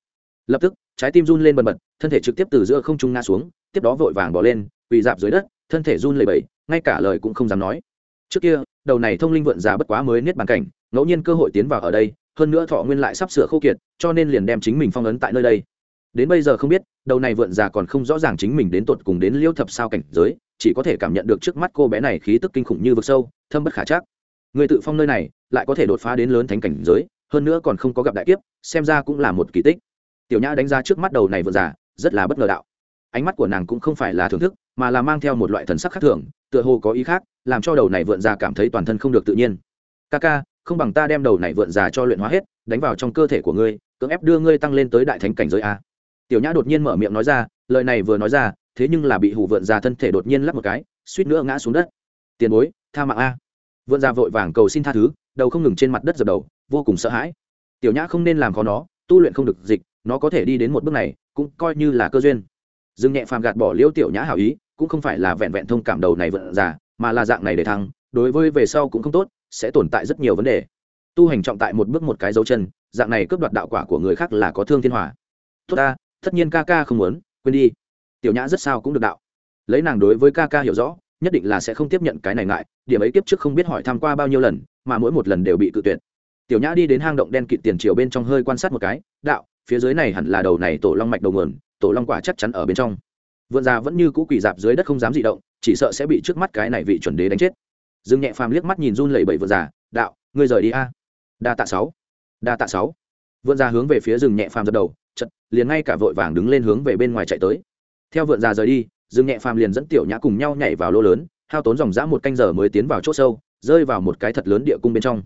Lập tức, trái tim run lên bần bật, thân thể trực tiếp từ giữa không trung ngã xuống, tiếp đó vội vàng bỏ lên, quỳ dạp dưới đất, thân thể run lẩy bẩy, ngay cả lời cũng không dám nói. Trước kia, đầu này thông linh vượn già bất quá mới niết bàn cảnh, ngẫu nhiên cơ hội tiến vào ở đây, hơn nữa thọ nguyên lại sắp sửa khô kiệt, cho nên liền đem chính mình phong ấn tại nơi đây đến bây giờ không biết, đầu này vượn già còn không rõ ràng chính mình đến tột cùng đến liêu thập sao cảnh giới, chỉ có thể cảm nhận được trước mắt cô bé này khí tức kinh khủng như vực sâu, thâm bất khả chắc. Người tự phong nơi này, lại có thể đột phá đến lớn thánh cảnh giới, hơn nữa còn không có gặp đại kiếp, xem ra cũng là một kỳ tích. Tiểu nhã đánh giá trước mắt đầu này vượn già, rất là bất ngờ đạo. Ánh mắt của nàng cũng không phải là thưởng thức, mà là mang theo một loại thần sắc khác thường, tựa hồ có ý khác, làm cho đầu này vượn già cảm thấy toàn thân không được tự nhiên. Ca ca, không bằng ta đem đầu này vượn già cho luyện hóa hết, đánh vào trong cơ thể của ngươi, cưỡng ép đưa ngươi tăng lên tới đại thánh cảnh giới a tiểu nhã đột nhiên mở miệng nói ra, lời này vừa nói ra, thế nhưng là bị hủ vượn già thân thể đột nhiên lắp một cái, suýt nữa ngã xuống đất. Tiền bối, tha mạng a. Vượn già vội vàng cầu xin tha thứ, đầu không ngừng trên mặt đất dập đầu, vô cùng sợ hãi. Tiểu nhã không nên làm khó nó, tu luyện không được dịch, nó có thể đi đến một bước này, cũng coi như là cơ duyên. Dương nhẹ phàm gạt bỏ liêu tiểu nhã hảo ý, cũng không phải là vẹn vẹn thông cảm đầu này vượn già, mà là dạng này để thăng, đối với về sau cũng không tốt, sẽ tồn tại rất nhiều vấn đề. Tu hành trọng tại một bước một cái dấu chân, dạng này cướp đoạt đạo quả của người khác là có thương thiên hòa. Tốt ta tất nhiên ca ca không muốn, quên đi. Tiểu nhã rất sao cũng được đạo. Lấy nàng đối với ca ca hiểu rõ, nhất định là sẽ không tiếp nhận cái này ngại, điểm ấy kiếp trước không biết hỏi tham qua bao nhiêu lần, mà mỗi một lần đều bị cự tuyệt. Tiểu nhã đi đến hang động đen kịt tiền triều bên trong hơi quan sát một cái, đạo, phía dưới này hẳn là đầu này tổ long mạch đầu nguồn, tổ long quả chắc chắn ở bên trong. Vượn già vẫn như cũ quỳ dạp dưới đất không dám dị động, chỉ sợ sẽ bị trước mắt cái này vị chuẩn đế đánh chết. Dương nhẹ phàm liếc mắt nhìn run lẩy bẩy vượn già, đạo, ngươi rời đi a. Đa tạ sáu. Đa tạ sáu. Vượn già hướng về phía rừng nhẹ phàm dập đầu liền ngay cả vội vàng đứng lên hướng về bên ngoài chạy tới. Theo vượn già rời đi, Dương nhẹ phàm liền dẫn tiểu nhã cùng nhau nhảy vào lô lớn, hao tốn dòng dã một canh giờ mới tiến vào chỗ sâu, rơi vào một cái thật lớn địa cung bên trong.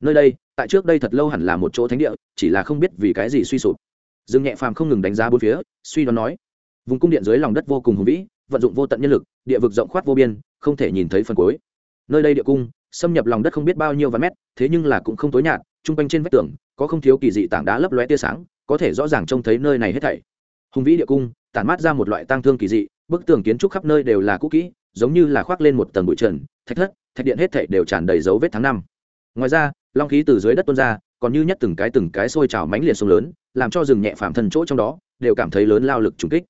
Nơi đây, tại trước đây thật lâu hẳn là một chỗ thánh địa, chỉ là không biết vì cái gì suy sụp. Dương nhẹ phàm không ngừng đánh giá bốn phía, suy đoán nói, vùng cung điện dưới lòng đất vô cùng hùng vĩ, vận dụng vô tận nhân lực, địa vực rộng khoát vô biên, không thể nhìn thấy phần cuối. Nơi đây địa cung, xâm nhập lòng đất không biết bao nhiêu vạn mét, thế nhưng là cũng không tối nhạt trung quanh trên vách tường, có không thiếu kỳ dị tảng đá lấp lóe tia sáng có thể rõ ràng trông thấy nơi này hết thảy. Hùng vĩ địa cung, tản mát ra một loại tang thương kỳ dị, bức tường kiến trúc khắp nơi đều là cũ kỹ, giống như là khoác lên một tầng bụi trần, thạch thất, thạch điện hết thảy đều tràn đầy dấu vết tháng năm. Ngoài ra, long khí từ dưới đất tuôn ra, còn như nhất từng cái từng cái sôi trào mánh liệt sông lớn, làm cho rừng nhẹ phạm thân chỗ trong đó, đều cảm thấy lớn lao lực trùng kích.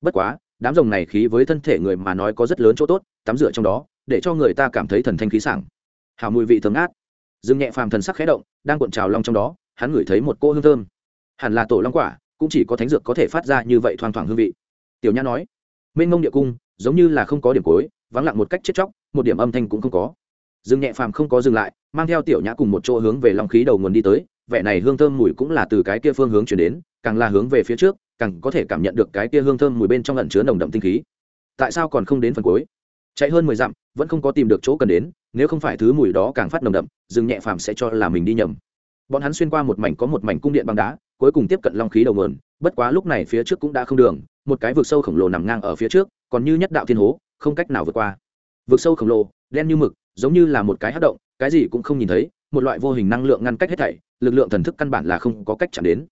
Bất quá, đám rồng này khí với thân thể người mà nói có rất lớn chỗ tốt, tắm rửa trong đó, để cho người ta cảm thấy thần thanh khí sảng. Hào mùi vị thường ngát. Rừng nhẹ phàm thần sắc khẽ động, đang cuộn trào long trong đó, hắn ngửi thấy một cô hương thơm hẳn là tổ long quả, cũng chỉ có thánh dược có thể phát ra như vậy thoang thoảng hương vị. Tiểu nhã nói, mênh mông địa cung, giống như là không có điểm cối vắng lặng một cách chết chóc, một điểm âm thanh cũng không có. Dương nhẹ phàm không có dừng lại, mang theo tiểu nhã cùng một chỗ hướng về long khí đầu nguồn đi tới, vẻ này hương thơm mùi cũng là từ cái kia phương hướng chuyển đến, càng là hướng về phía trước, càng có thể cảm nhận được cái kia hương thơm mùi bên trong lẩn chứa nồng đậm tinh khí. Tại sao còn không đến phần cuối? Chạy hơn mười dặm, vẫn không có tìm được chỗ cần đến, nếu không phải thứ mùi đó càng phát nồng đậm, dương nhẹ phàm sẽ cho là mình đi nhầm. Bọn hắn xuyên qua một mảnh có một mảnh cung điện bằng đá cuối cùng tiếp cận long khí đầu nguồn, bất quá lúc này phía trước cũng đã không đường, một cái vực sâu khổng lồ nằm ngang ở phía trước, còn như nhất đạo thiên hố, không cách nào vượt qua. Vực sâu khổng lồ, đen như mực, giống như là một cái hát động, cái gì cũng không nhìn thấy, một loại vô hình năng lượng ngăn cách hết thảy, lực lượng thần thức căn bản là không có cách chạm đến.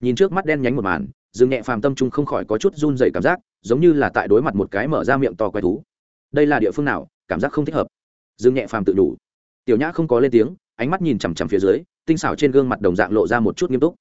Nhìn trước mắt đen nhánh một màn, dương nhẹ phàm tâm trung không khỏi có chút run dày cảm giác, giống như là tại đối mặt một cái mở ra miệng to quái thú. Đây là địa phương nào, cảm giác không thích hợp. Dương nhẹ phàm tự đủ. Tiểu nhã không có lên tiếng, ánh mắt nhìn chằm chằm phía dưới, tinh xảo trên gương mặt đồng dạng lộ ra một chút nghiêm túc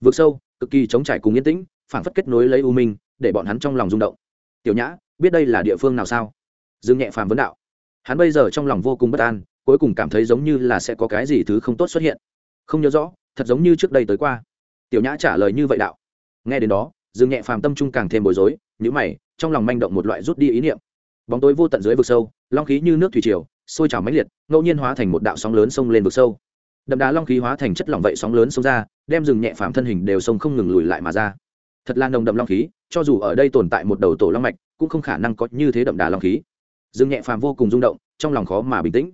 vượt sâu, cực kỳ chống trải cùng yên tĩnh, phảng phất kết nối lấy u minh, để bọn hắn trong lòng rung động. Tiểu nhã, biết đây là địa phương nào sao? Dương nhẹ phàm vấn đạo. Hắn bây giờ trong lòng vô cùng bất an, cuối cùng cảm thấy giống như là sẽ có cái gì thứ không tốt xuất hiện. Không nhớ rõ, thật giống như trước đây tới qua. Tiểu nhã trả lời như vậy đạo. Nghe đến đó, dương nhẹ phàm tâm trung càng thêm bối rối nhữ mày, trong lòng manh động một loại rút đi ý niệm. Bóng tối vô tận dưới vực sâu, long khí như nước thủy triều, sôi trào mãnh liệt, ngẫu nhiên hóa thành một đạo sóng lớn xông lên vực sâu đậm đá long khí hóa thành chất lỏng vậy sóng lớn xông ra, đem rừng nhẹ phàm thân hình đều sông không ngừng lùi lại mà ra. Thật là nồng đậm long khí, cho dù ở đây tồn tại một đầu tổ long mạch, cũng không khả năng có như thế đậm đà long khí. Rừng nhẹ phàm vô cùng rung động, trong lòng khó mà bình tĩnh.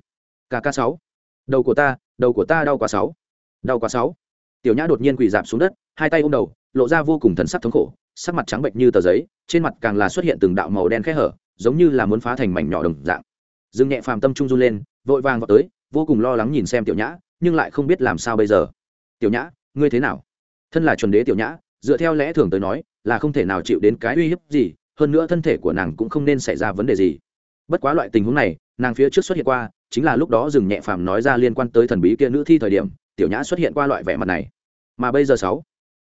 Kk sáu. Đầu của ta, đầu của ta đau quá sáu. Đau quá sáu. Tiểu nhã đột nhiên quỳ dạp xuống đất, hai tay ôm đầu, lộ ra vô cùng thần sắc thống khổ, sắc mặt trắng bệnh như tờ giấy, trên mặt càng là xuất hiện từng đạo màu đen khẽ hở, giống như là muốn phá thành mảnh nhỏ đồng dạng. Dương nhẹ phàm tâm trung run lên, vội vàng vào tới, vô cùng lo lắng nhìn xem tiểu nhã nhưng lại không biết làm sao bây giờ. Tiểu nhã, ngươi thế nào? Thân là chuẩn đế tiểu nhã, dựa theo lẽ thường tới nói, là không thể nào chịu đến cái uy hiếp gì, hơn nữa thân thể của nàng cũng không nên xảy ra vấn đề gì. Bất quá loại tình huống này, nàng phía trước xuất hiện qua, chính là lúc đó dừng nhẹ phàm nói ra liên quan tới thần bí kia nữ thi thời điểm, tiểu nhã xuất hiện qua loại vẻ mặt này. Mà bây giờ sáu,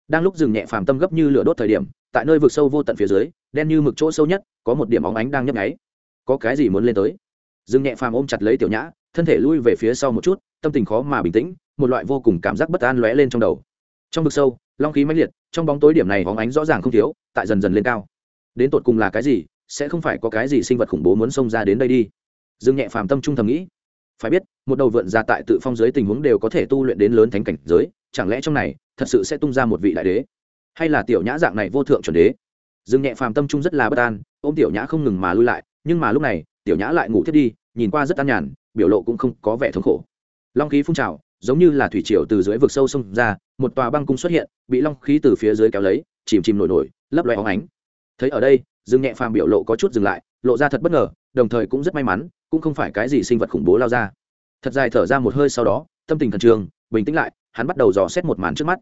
đang lúc dừng nhẹ phàm tâm gấp như lửa đốt thời điểm, tại nơi vực sâu vô tận phía dưới, đen như mực chỗ sâu nhất, có một điểm óng ánh đang nhấp nháy. Có cái gì muốn lên tới? Dừng nhẹ phàm ôm chặt lấy tiểu nhã thân thể lui về phía sau một chút, tâm tình khó mà bình tĩnh, một loại vô cùng cảm giác bất an lóe lên trong đầu. Trong vực sâu, long khí mãnh liệt, trong bóng tối điểm này hóng ánh rõ ràng không thiếu, tại dần dần lên cao. Đến tột cùng là cái gì, sẽ không phải có cái gì sinh vật khủng bố muốn xông ra đến đây đi. Dương nhẹ phàm tâm trung thầm nghĩ. Phải biết, một đầu vượn ra tại tự phong giới tình huống đều có thể tu luyện đến lớn thánh cảnh giới, chẳng lẽ trong này, thật sự sẽ tung ra một vị đại đế? Hay là tiểu nhã dạng này vô thượng chuẩn đế? Dương nhẹ phàm tâm trung rất là bất an, ôm tiểu nhã không ngừng mà lui lại, nhưng mà lúc này, tiểu nhã lại ngủ thiết đi, nhìn qua rất an nhàn biểu lộ cũng không có vẻ thống khổ. Long khí phun trào, giống như là thủy triều từ dưới vực sâu sông ra, một tòa băng cung xuất hiện, bị long khí từ phía dưới kéo lấy, chìm chìm nổi nổi, lấp loe óng ánh. Thấy ở đây, dương nhẹ phàm biểu lộ có chút dừng lại, lộ ra thật bất ngờ, đồng thời cũng rất may mắn, cũng không phải cái gì sinh vật khủng bố lao ra. Thật dài thở ra một hơi sau đó, tâm tình thần trường bình tĩnh lại, hắn bắt đầu dò xét một màn trước mắt.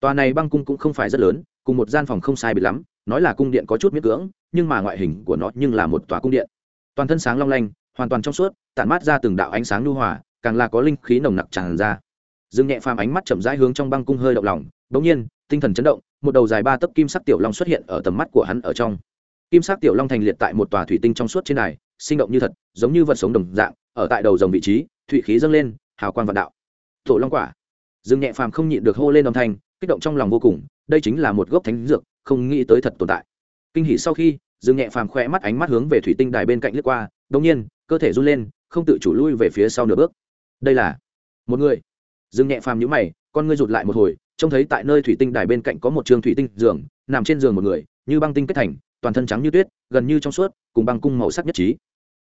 Tòa này băng cung cũng không phải rất lớn, cùng một gian phòng không sai bị lắm, nói là cung điện có chút miết cưỡng, nhưng mà ngoại hình của nó nhưng là một tòa cung điện. Toàn thân sáng long lanh hoàn toàn trong suốt tản mát ra từng đạo ánh sáng lưu hòa càng là có linh khí nồng nặc tràn ra. Dương nhẹ phàm ánh mắt chậm rãi hướng trong băng cung hơi động lòng bỗng nhiên tinh thần chấn động một đầu dài ba tấc kim sắc tiểu long xuất hiện ở tầm mắt của hắn ở trong. Kim sắc tiểu long thành liệt tại một tòa thủy tinh trong suốt trên này, sinh động như thật giống như vật sống đồng dạng ở tại đầu dòng vị trí thủy khí dâng lên hào quang vạn đạo. Tổ long quả. Dương nhẹ phàm không nhịn được hô lên âm thanh kích động trong lòng vô cùng đây chính là một gốc thánh dược không nghĩ tới thật tồn tại. Kinh hỉ sau khi dương nhẹ phàm khoe mắt ánh mắt hướng về thủy tinh đài bên cạnh lướt qua đột nhiên cơ thể run lên, không tự chủ lui về phía sau nửa bước. Đây là một người. Dương nhẹ phàm nhũ mày, con ngươi rụt lại một hồi, trông thấy tại nơi thủy tinh đài bên cạnh có một trường thủy tinh giường, nằm trên giường một người, như băng tinh kết thành, toàn thân trắng như tuyết, gần như trong suốt, cùng băng cung màu sắc nhất trí.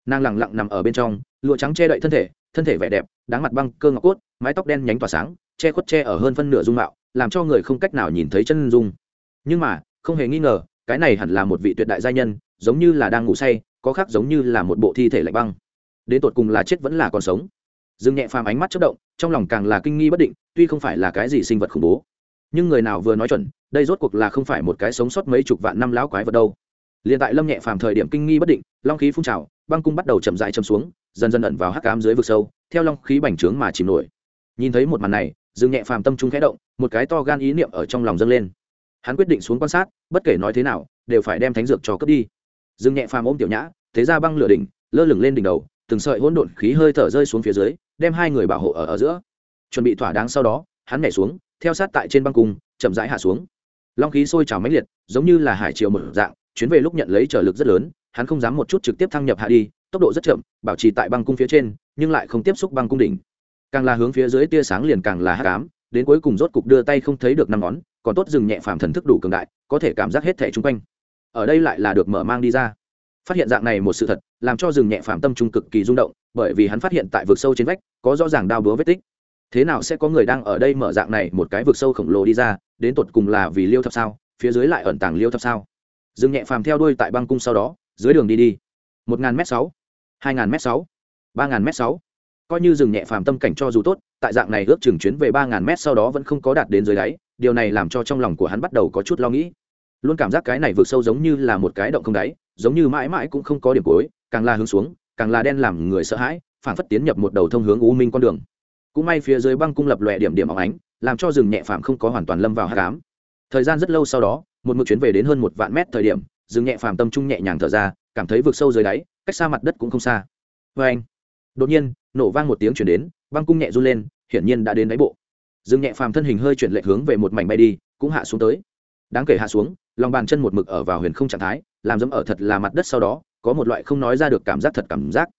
Nàng lẳng lặng nằm ở bên trong, lụa trắng che đậy thân thể thân thể vẻ đẹp, đáng mặt băng cơ ngọc cốt, mái tóc đen nhánh tỏa sáng, che khuất che ở hơn phân nửa dung mạo, làm cho người không cách nào nhìn thấy chân dung. Nhưng mà, không hề nghi ngờ, cái này hẳn là một vị tuyệt đại gia nhân, giống như là đang ngủ say có khác giống như là một bộ thi thể lạnh băng. Đến tột cùng là chết vẫn là còn sống. Dương nhẹ phàm ánh mắt chất động, trong lòng càng là kinh nghi bất định, tuy không phải là cái gì sinh vật khủng bố. Nhưng người nào vừa nói chuẩn, đây rốt cuộc là không phải một cái sống sót mấy chục vạn năm lão quái vật đâu. Liền tại lâm nhẹ phàm thời điểm kinh nghi bất định, long khí phun trào, băng cung bắt đầu chậm dại châm xuống, dần dần ẩn vào hắc cám dưới vực sâu, theo long khí bành trướng mà chìm nổi. Nhìn thấy một màn này, dương nhẹ phàm tâm trung khẽ động, một cái to gan ý niệm ở trong lòng dâng lên. Hắn quyết định xuống quan sát, bất kể nói thế nào, đều phải đem thánh dược cho cướp đi dương nhẹ phàm ôm tiểu nhã, thế ra băng lửa đỉnh, lơ lửng lên đỉnh đầu, từng sợi hỗn độn khí hơi thở rơi xuống phía dưới, đem hai người bảo hộ ở ở giữa. Chuẩn bị thỏa đáng sau đó, hắn nhảy xuống, theo sát tại trên băng cung, chậm rãi hạ xuống. Long khí sôi trào mãnh liệt, giống như là hải triều một dạng, chuyến về lúc nhận lấy trở lực rất lớn, hắn không dám một chút trực tiếp thăng nhập hạ đi, tốc độ rất chậm, bảo trì tại băng cung phía trên, nhưng lại không tiếp xúc băng cung đỉnh. Càng là hướng phía dưới tia sáng liền càng là hát cám đến cuối cùng rốt cục đưa tay không thấy được năm ngón, còn tốt dừng nhẹ phàm thần thức đủ cường đại, có thể cảm giác hết thẻ chung quanh ở đây lại là được mở mang đi ra. Phát hiện dạng này một sự thật, làm cho rừng nhẹ phàm tâm trung cực kỳ rung động, bởi vì hắn phát hiện tại vực sâu trên vách, có rõ ràng đao búa vết tích. Thế nào sẽ có người đang ở đây mở dạng này một cái vực sâu khổng lồ đi ra, đến tột cùng là vì liêu thập sao? Phía dưới lại ẩn tàng liêu thập sao? Rừng nhẹ phàm theo đuôi tại băng cung sau đó, dưới đường đi đi. Một ngàn m sáu, hai ngàn m sáu, ba ngàn m sáu. Coi như rừng nhẹ phàm tâm cảnh cho dù tốt, tại dạng này ước chừng chuyến về ba ngàn m sau đó vẫn không có đạt đến dưới đáy, điều này làm cho trong lòng của hắn bắt đầu có chút lo nghĩ luôn cảm giác cái này vượt sâu giống như là một cái động không đáy, giống như mãi mãi cũng không có điểm cuối, càng là hướng xuống, càng là đen làm người sợ hãi phản phất tiến nhập một đầu thông hướng u minh con đường. Cũng may phía dưới băng cung lập lòe điểm điểm óng ánh, làm cho rừng nhẹ phàm không có hoàn toàn lâm vào hát cám thời gian rất lâu sau đó, một mực chuyến về đến hơn một vạn mét thời điểm, rừng nhẹ phàm tâm trung nhẹ nhàng thở ra, cảm thấy vượt sâu dưới đáy, cách xa mặt đất cũng không xa. Vê anh, đột nhiên, nổ vang một tiếng chuyển đến, băng cung nhẹ run lên, hiển nhiên đã đến đáy bộ. Rừng nhẹ phàm thân hình hơi chuyển lệch hướng về một mảnh bay đi, cũng hạ xuống tới. Đáng kể hạ xuống lòng bàn chân một mực ở vào huyền không trạng thái, làm dẫm ở thật là mặt đất sau đó, có một loại không nói ra được cảm giác thật cảm giác.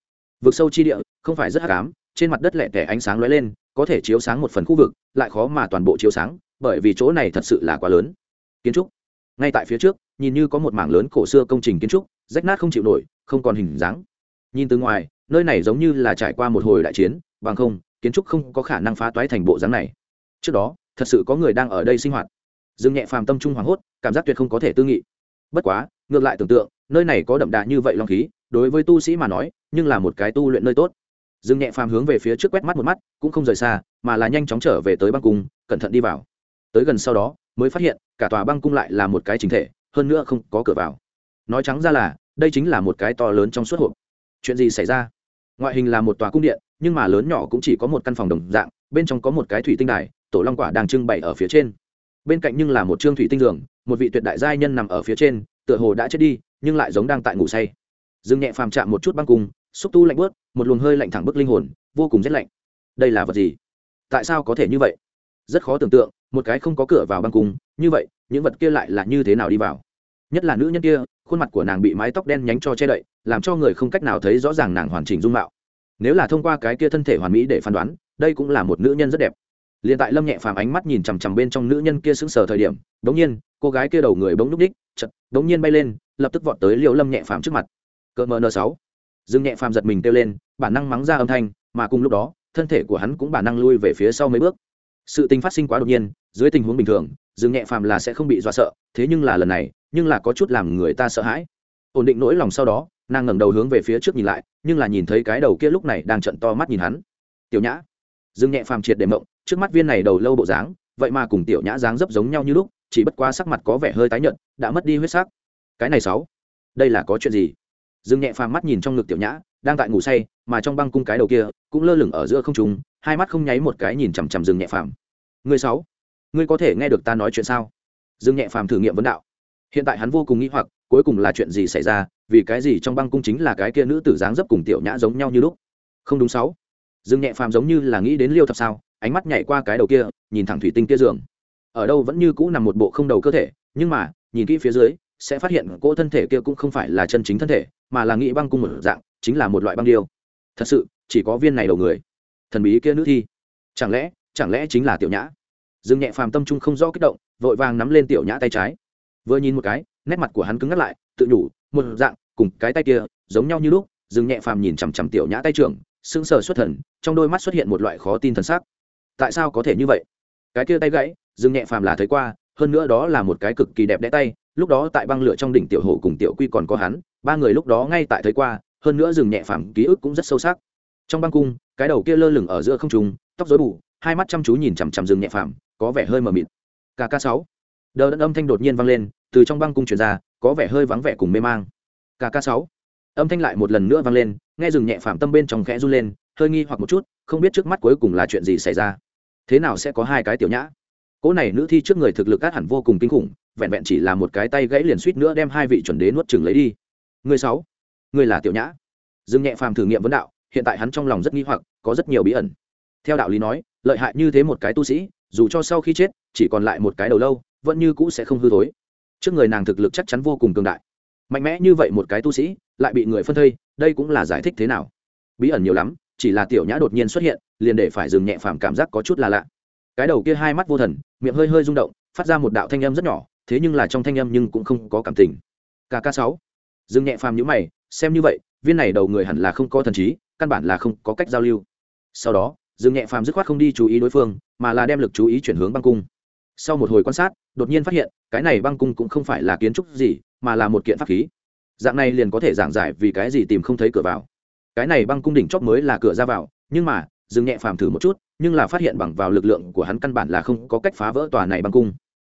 Vực sâu chi địa, không phải rất hắc ám, trên mặt đất lẹ tẻ ánh sáng lóe lên, có thể chiếu sáng một phần khu vực, lại khó mà toàn bộ chiếu sáng, bởi vì chỗ này thật sự là quá lớn. Kiến trúc. Ngay tại phía trước, nhìn như có một mảng lớn cổ xưa công trình kiến trúc, rách nát không chịu nổi, không còn hình dáng. Nhìn từ ngoài, nơi này giống như là trải qua một hồi đại chiến, bằng không, kiến trúc không có khả năng phá toái thành bộ dáng này. Trước đó, thật sự có người đang ở đây sinh hoạt dương nhẹ phàm tâm trung hoảng hốt, cảm giác tuyệt không có thể tư nghị. Bất quá, ngược lại tưởng tượng, nơi này có đậm đà như vậy long khí, đối với tu sĩ mà nói, nhưng là một cái tu luyện nơi tốt. Dương nhẹ phàm hướng về phía trước quét mắt một mắt, cũng không rời xa, mà là nhanh chóng trở về tới băng cung, cẩn thận đi vào. Tới gần sau đó, mới phát hiện, cả tòa băng cung lại là một cái chính thể, hơn nữa không có cửa vào. Nói trắng ra là, đây chính là một cái to lớn trong suốt hộp. Chuyện gì xảy ra? Ngoại hình là một tòa cung điện, nhưng mà lớn nhỏ cũng chỉ có một căn phòng đồng dạng, bên trong có một cái thủy tinh đài, tổ long quả đang trưng bày ở phía trên bên cạnh nhưng là một trương thủy tinh giường, một vị tuyệt đại giai nhân nằm ở phía trên, tựa hồ đã chết đi, nhưng lại giống đang tại ngủ say. Dương nhẹ phàm chạm một chút băng cung xúc tu lạnh bớt một luồng hơi lạnh thẳng bức linh hồn, vô cùng rét lạnh. Đây là vật gì? Tại sao có thể như vậy? Rất khó tưởng tượng, một cái không có cửa vào băng cung như vậy, những vật kia lại là như thế nào đi vào? Nhất là nữ nhân kia, khuôn mặt của nàng bị mái tóc đen nhánh cho che đậy, làm cho người không cách nào thấy rõ ràng nàng hoàn chỉnh dung mạo. Nếu là thông qua cái kia thân thể hoàn mỹ để phán đoán, đây cũng là một nữ nhân rất đẹp liền tại lâm nhẹ phàm ánh mắt nhìn chằm chằm bên trong nữ nhân kia sững sờ thời điểm, đống nhiên, cô gái kia đầu người bỗng núp đích chật đống nhiên bay lên, lập tức vọt tới Liễu lâm nhẹ phàm trước mặt. Cỡ mn sáu. Dương nhẹ phàm giật mình kêu lên, bản năng mắng ra âm thanh, mà cùng lúc đó, thân thể của hắn cũng bản năng lui về phía sau mấy bước. Sự tình phát sinh quá đột nhiên, dưới tình huống bình thường, dương nhẹ phàm là sẽ không bị dọa sợ, thế nhưng là lần này, nhưng là có chút làm người ta sợ hãi. Ổn định nỗi lòng sau đó, nàng ngẩng đầu hướng về phía trước nhìn lại, nhưng là nhìn thấy cái đầu kia lúc này đang trận to mắt nhìn hắn. Tiểu nhã. Dương nhẹ phàm triệt để mộng trước mắt viên này đầu lâu bộ dáng, vậy mà cùng tiểu nhã dáng dấp giống nhau như lúc, chỉ bất qua sắc mặt có vẻ hơi tái nhợt, đã mất đi huyết sắc. Cái này sáu, đây là có chuyện gì? Dương nhẹ phàm mắt nhìn trong ngực tiểu nhã, đang tại ngủ say, mà trong băng cung cái đầu kia cũng lơ lửng ở giữa không trung, hai mắt không nháy một cái nhìn chằm chằm dương nhẹ phàm. Người sáu, ngươi có thể nghe được ta nói chuyện sao? Dương nhẹ phàm thử nghiệm vấn đạo. Hiện tại hắn vô cùng nghĩ hoặc, cuối cùng là chuyện gì xảy ra, vì cái gì trong băng cung chính là cái kia nữ tử dáng dấp cùng tiểu nhã giống nhau như lúc? Không đúng sáu. Dương nhẹ phàm giống như là nghĩ đến liêu thập sao ánh mắt nhảy qua cái đầu kia, nhìn thẳng thủy tinh kia giường. Ở đâu vẫn như cũ nằm một bộ không đầu cơ thể, nhưng mà, nhìn kỹ phía dưới, sẽ phát hiện cỗ thân thể kia cũng không phải là chân chính thân thể, mà là nghĩ băng cung một dạng, chính là một loại băng điêu. Thật sự, chỉ có viên này đầu người. Thần bí kia nữ thi. Chẳng lẽ chẳng lẽ chính là tiểu nhã? Dương nhẹ phàm tâm trung không rõ kích động, vội vàng nắm lên tiểu nhã tay trái. Vừa nhìn một cái, nét mặt của hắn cứng ngắt lại, tự nhủ, một dạng, cùng cái tay kia, giống nhau như lúc, dương nhẹ phàm nhìn chằm chằm tiểu nhã tay trưởng, sững sờ xuất thần, trong đôi mắt xuất hiện một loại khó tin thần sắc tại sao có thể như vậy? Cái kia tay gãy dương nhẹ phàm là thấy qua, hơn nữa đó là một cái cực kỳ đẹp đẽ tay, lúc đó tại băng lửa trong đỉnh tiểu hồ cùng tiểu quy còn có hắn, ba người lúc đó ngay tại thấy qua, hơn nữa rừng nhẹ phàm ký ức cũng rất sâu sắc. Trong băng cung, cái đầu kia lơ lửng ở giữa không trung, tóc rối bù, hai mắt chăm chú nhìn chằm chằm rừng nhẹ phàm, có vẻ hơi mờ mịt. Kk sáu. Đờ đẫn âm thanh đột nhiên vang lên, từ trong băng cung truyền ra, có vẻ hơi vắng vẻ cùng mê mang. Kk sáu. Âm thanh lại một lần nữa vang lên, nghe rừng nhẹ phàm tâm bên trong khẽ run lên hơi nghi hoặc một chút, không biết trước mắt cuối cùng là chuyện gì xảy ra. Thế nào sẽ có hai cái tiểu nhã? Cỗ này nữ thi trước người thực lực át hẳn vô cùng kinh khủng, vẹn vẹn chỉ là một cái tay gãy liền suýt nữa đem hai vị chuẩn đế nuốt chừng lấy đi. Người sáu, người là tiểu nhã. Dương nhẹ phàm thử nghiệm vấn đạo, hiện tại hắn trong lòng rất nghi hoặc, có rất nhiều bí ẩn. Theo đạo lý nói, lợi hại như thế một cái tu sĩ, dù cho sau khi chết, chỉ còn lại một cái đầu lâu, vẫn như cũ sẽ không hư thối. Trước người nàng thực lực chắc chắn vô cùng cường đại. Mạnh mẽ như vậy một cái tu sĩ, lại bị người phân thây, đây cũng là giải thích thế nào? Bí ẩn nhiều lắm chỉ là tiểu nhã đột nhiên xuất hiện, liền để phải dừng nhẹ phàm cảm giác có chút là lạ. Cái đầu kia hai mắt vô thần, miệng hơi hơi rung động, phát ra một đạo thanh âm rất nhỏ, thế nhưng là trong thanh âm nhưng cũng không có cảm tình. Kk sáu. Dừng nhẹ phàm nhữ mày, xem như vậy, viên này đầu người hẳn là không có thần trí, căn bản là không có cách giao lưu. Sau đó, dừng nhẹ phàm dứt khoát không đi chú ý đối phương, mà là đem lực chú ý chuyển hướng băng cung. Sau một hồi quan sát, đột nhiên phát hiện, cái này băng cung cũng không phải là kiến trúc gì, mà là một kiện pháp khí. Dạng này liền có thể giảng giải vì cái gì tìm không thấy cửa vào cái này băng cung đỉnh chóp mới là cửa ra vào, nhưng mà, dừng nhẹ phàm thử một chút, nhưng là phát hiện bằng vào lực lượng của hắn căn bản là không có cách phá vỡ tòa này băng cung.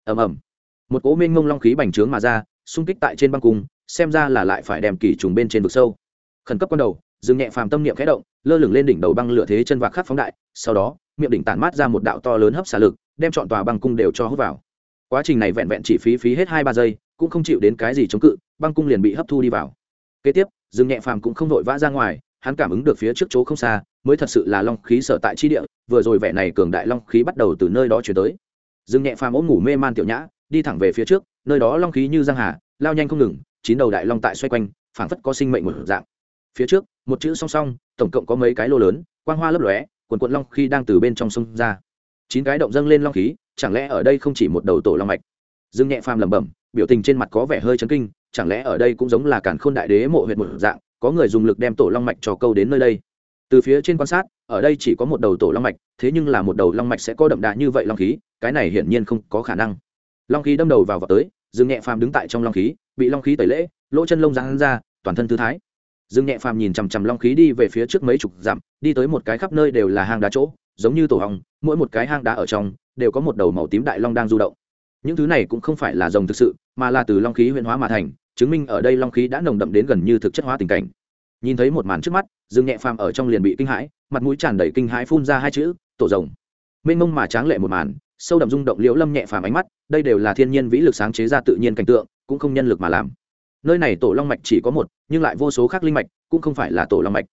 Ầm ầm. Một cố minh ngông long khí bành trướng mà ra, xung kích tại trên băng cung, xem ra là lại phải đem kỳ trùng bên trên vực sâu. Khẩn cấp con đầu, dừng nhẹ phàm tâm niệm khẽ động, lơ lửng lên đỉnh đầu băng lửa thế chân vạc khắc phóng đại, sau đó, miệng đỉnh tản mát ra một đạo to lớn hấp xả lực, đem chọn tòa băng cung đều cho hút vào. Quá trình này vẹn vẹn chỉ phí phí hết hai ba giây, cũng không chịu đến cái gì chống cự, băng cung liền bị hấp thu đi vào. Kế tiếp, dừng nhẹ phàm cũng không vội vã ra ngoài hắn cảm ứng được phía trước chỗ không xa, mới thật sự là long khí sở tại chi địa, vừa rồi vẻ này cường đại long khí bắt đầu từ nơi đó chuyển tới. Dừng nhẹ phàm ốm ngủ mê man tiểu nhã, đi thẳng về phía trước, nơi đó long khí như giang hà, lao nhanh không ngừng, chín đầu đại long tại xoay quanh, phảng phất có sinh mệnh một dạng. Phía trước, một chữ song song, tổng cộng có mấy cái lô lớn, quang hoa lấp lóe quần quận long khí đang từ bên trong sông ra. Chín cái động dâng lên long khí, chẳng lẽ ở đây không chỉ một đầu tổ long mạch? Dương nhẹ phàm lẩm bẩm, biểu tình trên mặt có vẻ hơi chấn kinh, chẳng lẽ ở đây cũng giống là cản khôn đại đế mộ huyệt một dạng có người dùng lực đem tổ long mạch cho câu đến nơi đây. Từ phía trên quan sát, ở đây chỉ có một đầu tổ long mạch, thế nhưng là một đầu long mạch sẽ có đậm đà như vậy long khí, cái này hiển nhiên không có khả năng. Long khí đâm đầu vào vào tới, dương nhẹ phàm đứng tại trong long khí, bị long khí tẩy lễ, lỗ chân lông rán ra, toàn thân thư thái. Dương nhẹ phàm nhìn chằm chằm long khí đi về phía trước mấy chục dặm, đi tới một cái khắp nơi đều là hang đá chỗ, giống như tổ hong mỗi một cái hang đá ở trong, đều có một đầu màu tím đại long đang du động. Những thứ này cũng không phải là rồng thực sự, mà là từ long khí huyễn hóa mà thành chứng minh ở đây long khí đã nồng đậm đến gần như thực chất hóa tình cảnh. Nhìn thấy một màn trước mắt, dương nhẹ phàm ở trong liền bị kinh hãi, mặt mũi tràn đầy kinh hãi phun ra hai chữ, tổ rồng. Mênh mông mà tráng lệ một màn, sâu đậm rung động liễu lâm nhẹ phàm ánh mắt, đây đều là thiên nhiên vĩ lực sáng chế ra tự nhiên cảnh tượng, cũng không nhân lực mà làm. Nơi này tổ long mạch chỉ có một, nhưng lại vô số khác linh mạch, cũng không phải là tổ long mạch.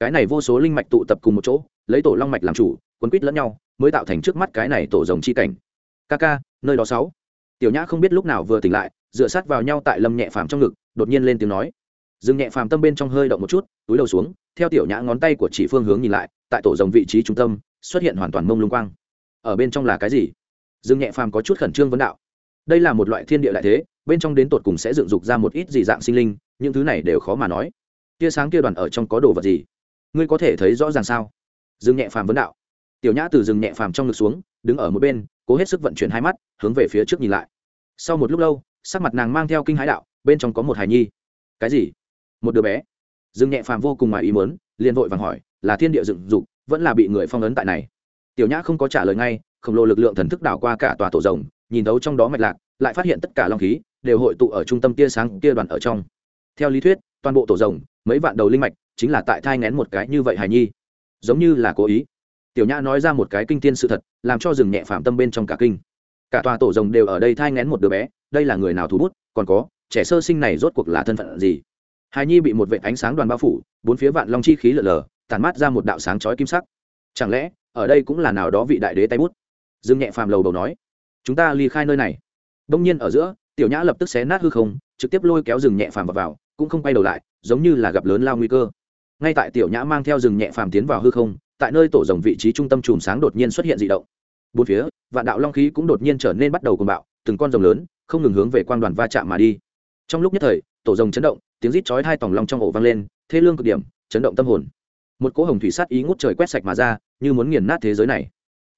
Cái này vô số linh mạch tụ tập cùng một chỗ, lấy tổ long mạch làm chủ, quấn quýt lẫn nhau, mới tạo thành trước mắt cái này tổ rồng chi cảnh. Ca ca, nơi đó sáu. Tiểu nhã không biết lúc nào vừa tỉnh lại dựa sát vào nhau tại lâm nhẹ phàm trong ngực, đột nhiên lên tiếng nói. Dừng nhẹ phàm tâm bên trong hơi động một chút, túi đầu xuống, theo tiểu nhã ngón tay của chỉ phương hướng nhìn lại, tại tổ rồng vị trí trung tâm, xuất hiện hoàn toàn mông lung quang. Ở bên trong là cái gì? Dừng nhẹ phàm có chút khẩn trương vấn đạo. Đây là một loại thiên địa lại thế, bên trong đến tột cùng sẽ dựng dục ra một ít gì dạng sinh linh, những thứ này đều khó mà nói. Tia sáng kia đoàn ở trong có đồ vật gì? Ngươi có thể thấy rõ ràng sao? Dừng nhẹ phàm vấn đạo. Tiểu nhã từ rừng nhẹ phàm trong ngực xuống, đứng ở một bên, cố hết sức vận chuyển hai mắt, hướng về phía trước nhìn lại. Sau một lúc lâu sắc mặt nàng mang theo kinh hãi đạo, bên trong có một hài nhi. Cái gì? Một đứa bé. Dương nhẹ phàm vô cùng ngoài ý mớn liền vội vàng hỏi, là thiên địa dựng dục, vẫn là bị người phong ấn tại này? Tiểu nhã không có trả lời ngay, khổng lồ lực lượng thần thức đảo qua cả tòa tổ rồng, nhìn thấu trong đó mạch lạc, lại phát hiện tất cả long khí đều hội tụ ở trung tâm tia sáng tia đoàn ở trong. Theo lý thuyết, toàn bộ tổ rồng, mấy vạn đầu linh mạch, chính là tại thai ngén một cái như vậy hài nhi. Giống như là cố ý. Tiểu nhã nói ra một cái kinh thiên sự thật, làm cho rừng nhẹ phạm tâm bên trong cả kinh. Cả tòa tổ rồng đều ở đây thai ngén một đứa bé đây là người nào thú bút còn có trẻ sơ sinh này rốt cuộc là thân phận gì? Hài nhi bị một vệ ánh sáng đoàn bao phủ bốn phía vạn long chi khí lở lở tàn mát ra một đạo sáng chói kim sắc. Chẳng lẽ ở đây cũng là nào đó vị đại đế tay bút? Dương nhẹ phàm lầu đầu nói. Chúng ta ly khai nơi này. Đông nhiên ở giữa tiểu nhã lập tức xé nát hư không trực tiếp lôi kéo rừng nhẹ phàm vào, vào cũng không quay đầu lại giống như là gặp lớn lao nguy cơ. Ngay tại tiểu nhã mang theo rừng nhẹ phàm tiến vào hư không tại nơi tổ rồng vị trí trung tâm chùm sáng đột nhiên xuất hiện dị động. Bốn phía vạn đạo long khí cũng đột nhiên trở nên bắt đầu cuồng bạo, từng con rồng lớn không ngừng hướng về quang đoàn va chạm mà đi. Trong lúc nhất thời, tổ rồng chấn động, tiếng rít chói hai tòng long trong ổ vang lên thế lương cực điểm, chấn động tâm hồn. Một cỗ hồng thủy sát ý ngút trời quét sạch mà ra, như muốn nghiền nát thế giới này.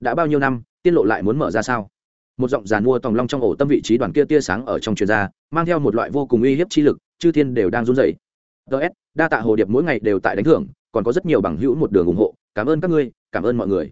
Đã bao nhiêu năm, tiên lộ lại muốn mở ra sao? Một giọng giàn mua tòng long trong ổ tâm vị trí đoàn kia tia sáng ở trong truyền ra, mang theo một loại vô cùng uy hiếp chi lực, chư thiên đều đang run rẩy. Ts đa tạ hồ điệp mỗi ngày đều tại đánh thưởng, còn có rất nhiều bằng hữu một đường ủng hộ. Cảm ơn các ngươi, cảm ơn mọi người.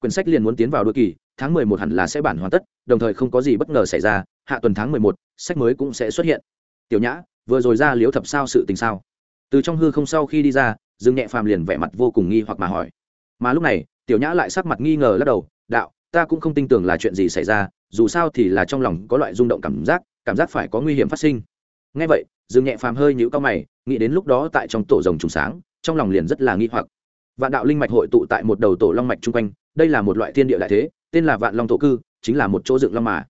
Quyển sách liền muốn tiến vào đôi kỳ tháng mười một hẳn là sẽ bản hoàn tất, đồng thời không có gì bất ngờ xảy ra, hạ tuần tháng mười một, sách mới cũng sẽ xuất hiện. Tiểu nhã, vừa rồi ra liếu thập sao sự tình sao? Từ trong hư không sau khi đi ra, dương nhẹ phàm liền vẻ mặt vô cùng nghi hoặc mà hỏi. Mà lúc này, tiểu nhã lại sắc mặt nghi ngờ lắc đầu, đạo, ta cũng không tin tưởng là chuyện gì xảy ra, dù sao thì là trong lòng có loại rung động cảm giác cảm giác phải có nguy hiểm phát sinh. Ngay vậy, dương nhẹ phàm hơi nhũ cao mày, nghĩ đến lúc đó tại trong tổ rồng trùng sáng, trong lòng liền rất là nghi hoặc vạn đạo linh mạch hội tụ tại một đầu tổ long mạch chung quanh, đây là một loại thiên địa đại thế, tên là vạn long tổ cư, chính là một chỗ dựng long mà.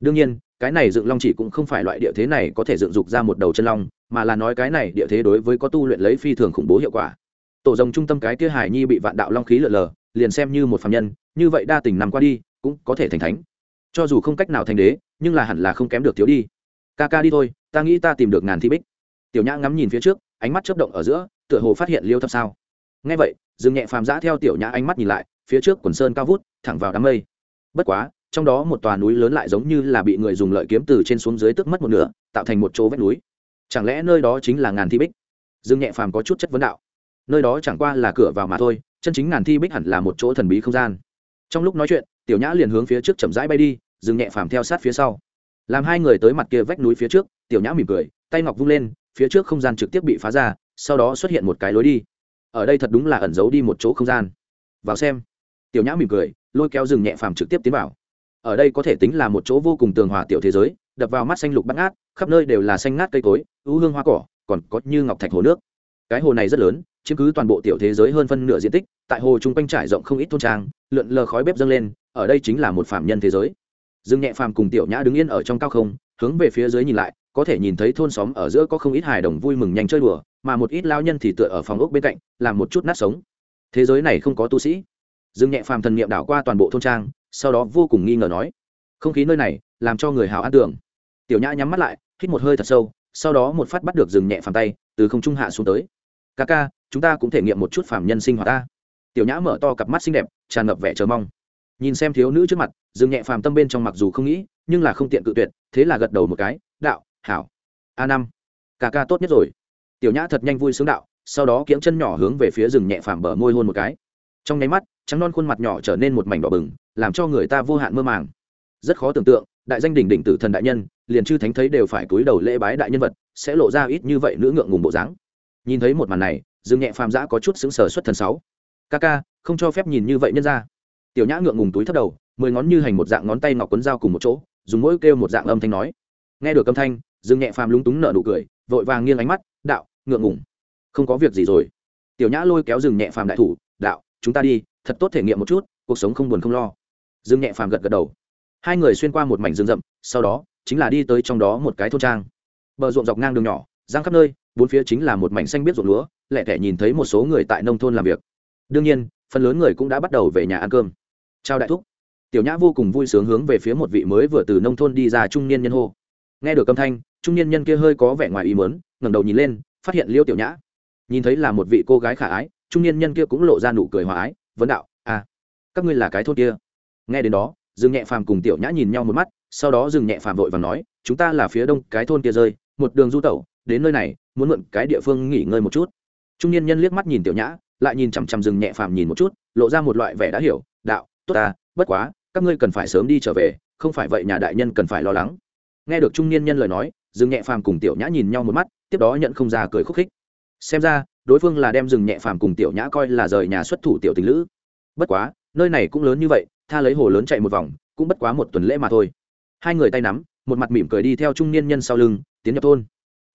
Đương nhiên, cái này dựng long chỉ cũng không phải loại địa thế này có thể dựng dục ra một đầu chân long, mà là nói cái này địa thế đối với có tu luyện lấy phi thường khủng bố hiệu quả. Tổ rồng trung tâm cái kia hải nhi bị vạn đạo long khí lượn lờ, liền xem như một phạm nhân, như vậy đa tình nằm qua đi, cũng có thể thành thánh. Cho dù không cách nào thành đế, nhưng là hẳn là không kém được thiếu đi. Ca ca đi thôi, ta nghĩ ta tìm được ngàn thi bích. Tiểu nhã ngắm nhìn phía trước, ánh mắt chớp động ở giữa, tựa hồ phát hiện liêu thập sao ngay vậy dừng nhẹ phàm giã theo tiểu nhã ánh mắt nhìn lại, phía trước quần sơn cao vút, thẳng vào đám mây. Bất quá, trong đó một tòa núi lớn lại giống như là bị người dùng lợi kiếm từ trên xuống dưới tức mất một nửa, tạo thành một chỗ vách núi. Chẳng lẽ nơi đó chính là ngàn thi bích? Dương nhẹ phàm có chút chất vấn đạo. Nơi đó chẳng qua là cửa vào mà thôi, chân chính ngàn thi bích hẳn là một chỗ thần bí không gian. Trong lúc nói chuyện, tiểu nhã liền hướng phía trước chậm rãi bay đi, dương nhẹ phàm theo sát phía sau. Làm hai người tới mặt kia vách núi phía trước, tiểu nhã mỉm cười, tay ngọc vung lên, phía trước không gian trực tiếp bị phá ra, sau đó xuất hiện một cái lối đi ở đây thật đúng là ẩn giấu đi một chỗ không gian. Vào xem. Tiểu nhã mỉm cười, lôi kéo rừng nhẹ phàm trực tiếp tiến vào. Ở đây có thể tính là một chỗ vô cùng tường hòa tiểu thế giới, đập vào mắt xanh lục bắt ngát, khắp nơi đều là xanh ngát cây cối ưu hương hoa cỏ, còn có như ngọc thạch hồ nước. Cái hồ này rất lớn, chiếm cứ toàn bộ tiểu thế giới hơn phân nửa diện tích, tại hồ chung quanh trải rộng không ít thôn trang, lượn lờ khói bếp dâng lên, ở đây chính là một phạm nhân thế giới. Dương nhẹ phàm cùng tiểu nhã đứng yên ở trong cao không, hướng về phía dưới nhìn lại có thể nhìn thấy thôn xóm ở giữa có không ít hài đồng vui mừng nhanh chơi đùa, mà một ít lao nhân thì tựa ở phòng ốc bên cạnh, làm một chút nát sống. Thế giới này không có tu sĩ. Dương nhẹ phàm thần niệm đảo qua toàn bộ thôn trang, sau đó vô cùng nghi ngờ nói, không khí nơi này, làm cho người hào an tưởng. Tiểu nhã nhắm mắt lại, hít một hơi thật sâu, sau đó một phát bắt được rừng nhẹ phàm tay, từ không trung hạ xuống tới. Ca ca, chúng ta cũng thể nghiệm một chút phàm nhân sinh hoạt ta. Tiểu nhã mở to cặp mắt xinh đẹp, tràn ngập vẻ chờ mong. Nhìn xem thiếu nữ trước mặt rừng nhẹ phàm tâm bên trong mặc dù không nghĩ, nhưng là không tiện cự tuyệt, thế là gật đầu một cái, đạo hảo. A năm. Ca ca tốt nhất rồi. Tiểu nhã thật nhanh vui sướng đạo, sau đó kiễng chân nhỏ hướng về phía rừng nhẹ phàm bờ môi hôn một cái. Trong nháy mắt, trắng non khuôn mặt nhỏ trở nên một mảnh đỏ bừng, làm cho người ta vô hạn mơ màng. Rất khó tưởng tượng, đại danh đỉnh đỉnh tử thần đại nhân, liền chư thánh thấy đều phải cúi đầu lễ bái đại nhân vật, sẽ lộ ra ít như vậy nữ ngượng ngùng bộ dáng. Nhìn thấy một màn này dương nhẹ phàm giã có chút xứng sở xuất thần sáu. Ca ca, không cho phép nhìn như vậy nhân ra. Tiểu nhã ngượng ngùng túi thấp đầu, mười ngón như hành một dạng ngón tay ngọc quấn dao cùng một chỗ, dùng mỗi kêu một dạng âm thanh nói. Nghe được âm thanh dương nhẹ phàm lúng túng nở nụ cười, vội vàng nghiêng ánh mắt, đạo, ngượng ngùng. Không có việc gì rồi. Tiểu nhã lôi kéo rừng nhẹ phàm đại thủ, đạo, chúng ta đi, thật tốt thể nghiệm một chút, cuộc sống không buồn không lo. Dương nhẹ phàm gật gật đầu. Hai người xuyên qua một mảnh rừng rậm, sau đó, chính là đi tới trong đó một cái thôn trang. Bờ ruộng dọc ngang đường nhỏ, giang khắp nơi, bốn phía chính là một mảnh xanh biết ruộng lúa lẹ tẻ nhìn thấy một số người tại nông thôn làm việc. Đương nhiên, phần lớn người cũng đã bắt đầu về nhà ăn cơm. Chào đại thúc. Tiểu nhã vô cùng vui sướng hướng về phía một vị mới vừa từ nông thôn đi ra trung niên nhân hô. Nghe được âm thanh trung niên nhân kia hơi có vẻ ngoài ý mớn ngẩng đầu nhìn lên, phát hiện liêu tiểu nhã. Nhìn thấy là một vị cô gái khả ái, trung niên nhân kia cũng lộ ra nụ cười hòa ái, vấn đạo à các ngươi là cái thôn kia? Nghe đến đó, dương nhẹ phàm cùng tiểu nhã nhìn nhau một mắt, sau đó dừng nhẹ phàm vội và nói, chúng ta là phía đông, cái thôn kia rơi, một đường du tẩu, đến nơi này, muốn mượn cái địa phương nghỉ ngơi một chút. Trung niên nhân liếc mắt nhìn tiểu nhã, lại nhìn chằm chằm dừng nhẹ phàm nhìn một chút, lộ ra một loại vẻ đã hiểu, đạo, tốt ta, bất quá, các ngươi cần phải sớm đi trở về, không phải vậy nhà đại nhân cần phải lo lắng. Nghe được trung niên nhân lời nói dừng nhẹ phàm cùng tiểu nhã nhìn nhau một mắt, tiếp đó nhận không ra cười khúc khích. Xem ra, đối phương là đem dừng nhẹ phàm cùng tiểu nhã coi là rời nhà xuất thủ tiểu tình lữ. Bất quá, nơi này cũng lớn như vậy, tha lấy hồ lớn chạy một vòng, cũng bất quá một tuần lễ mà thôi. Hai người tay nắm, một mặt mỉm cười đi theo trung niên nhân sau lưng, tiến nhập thôn.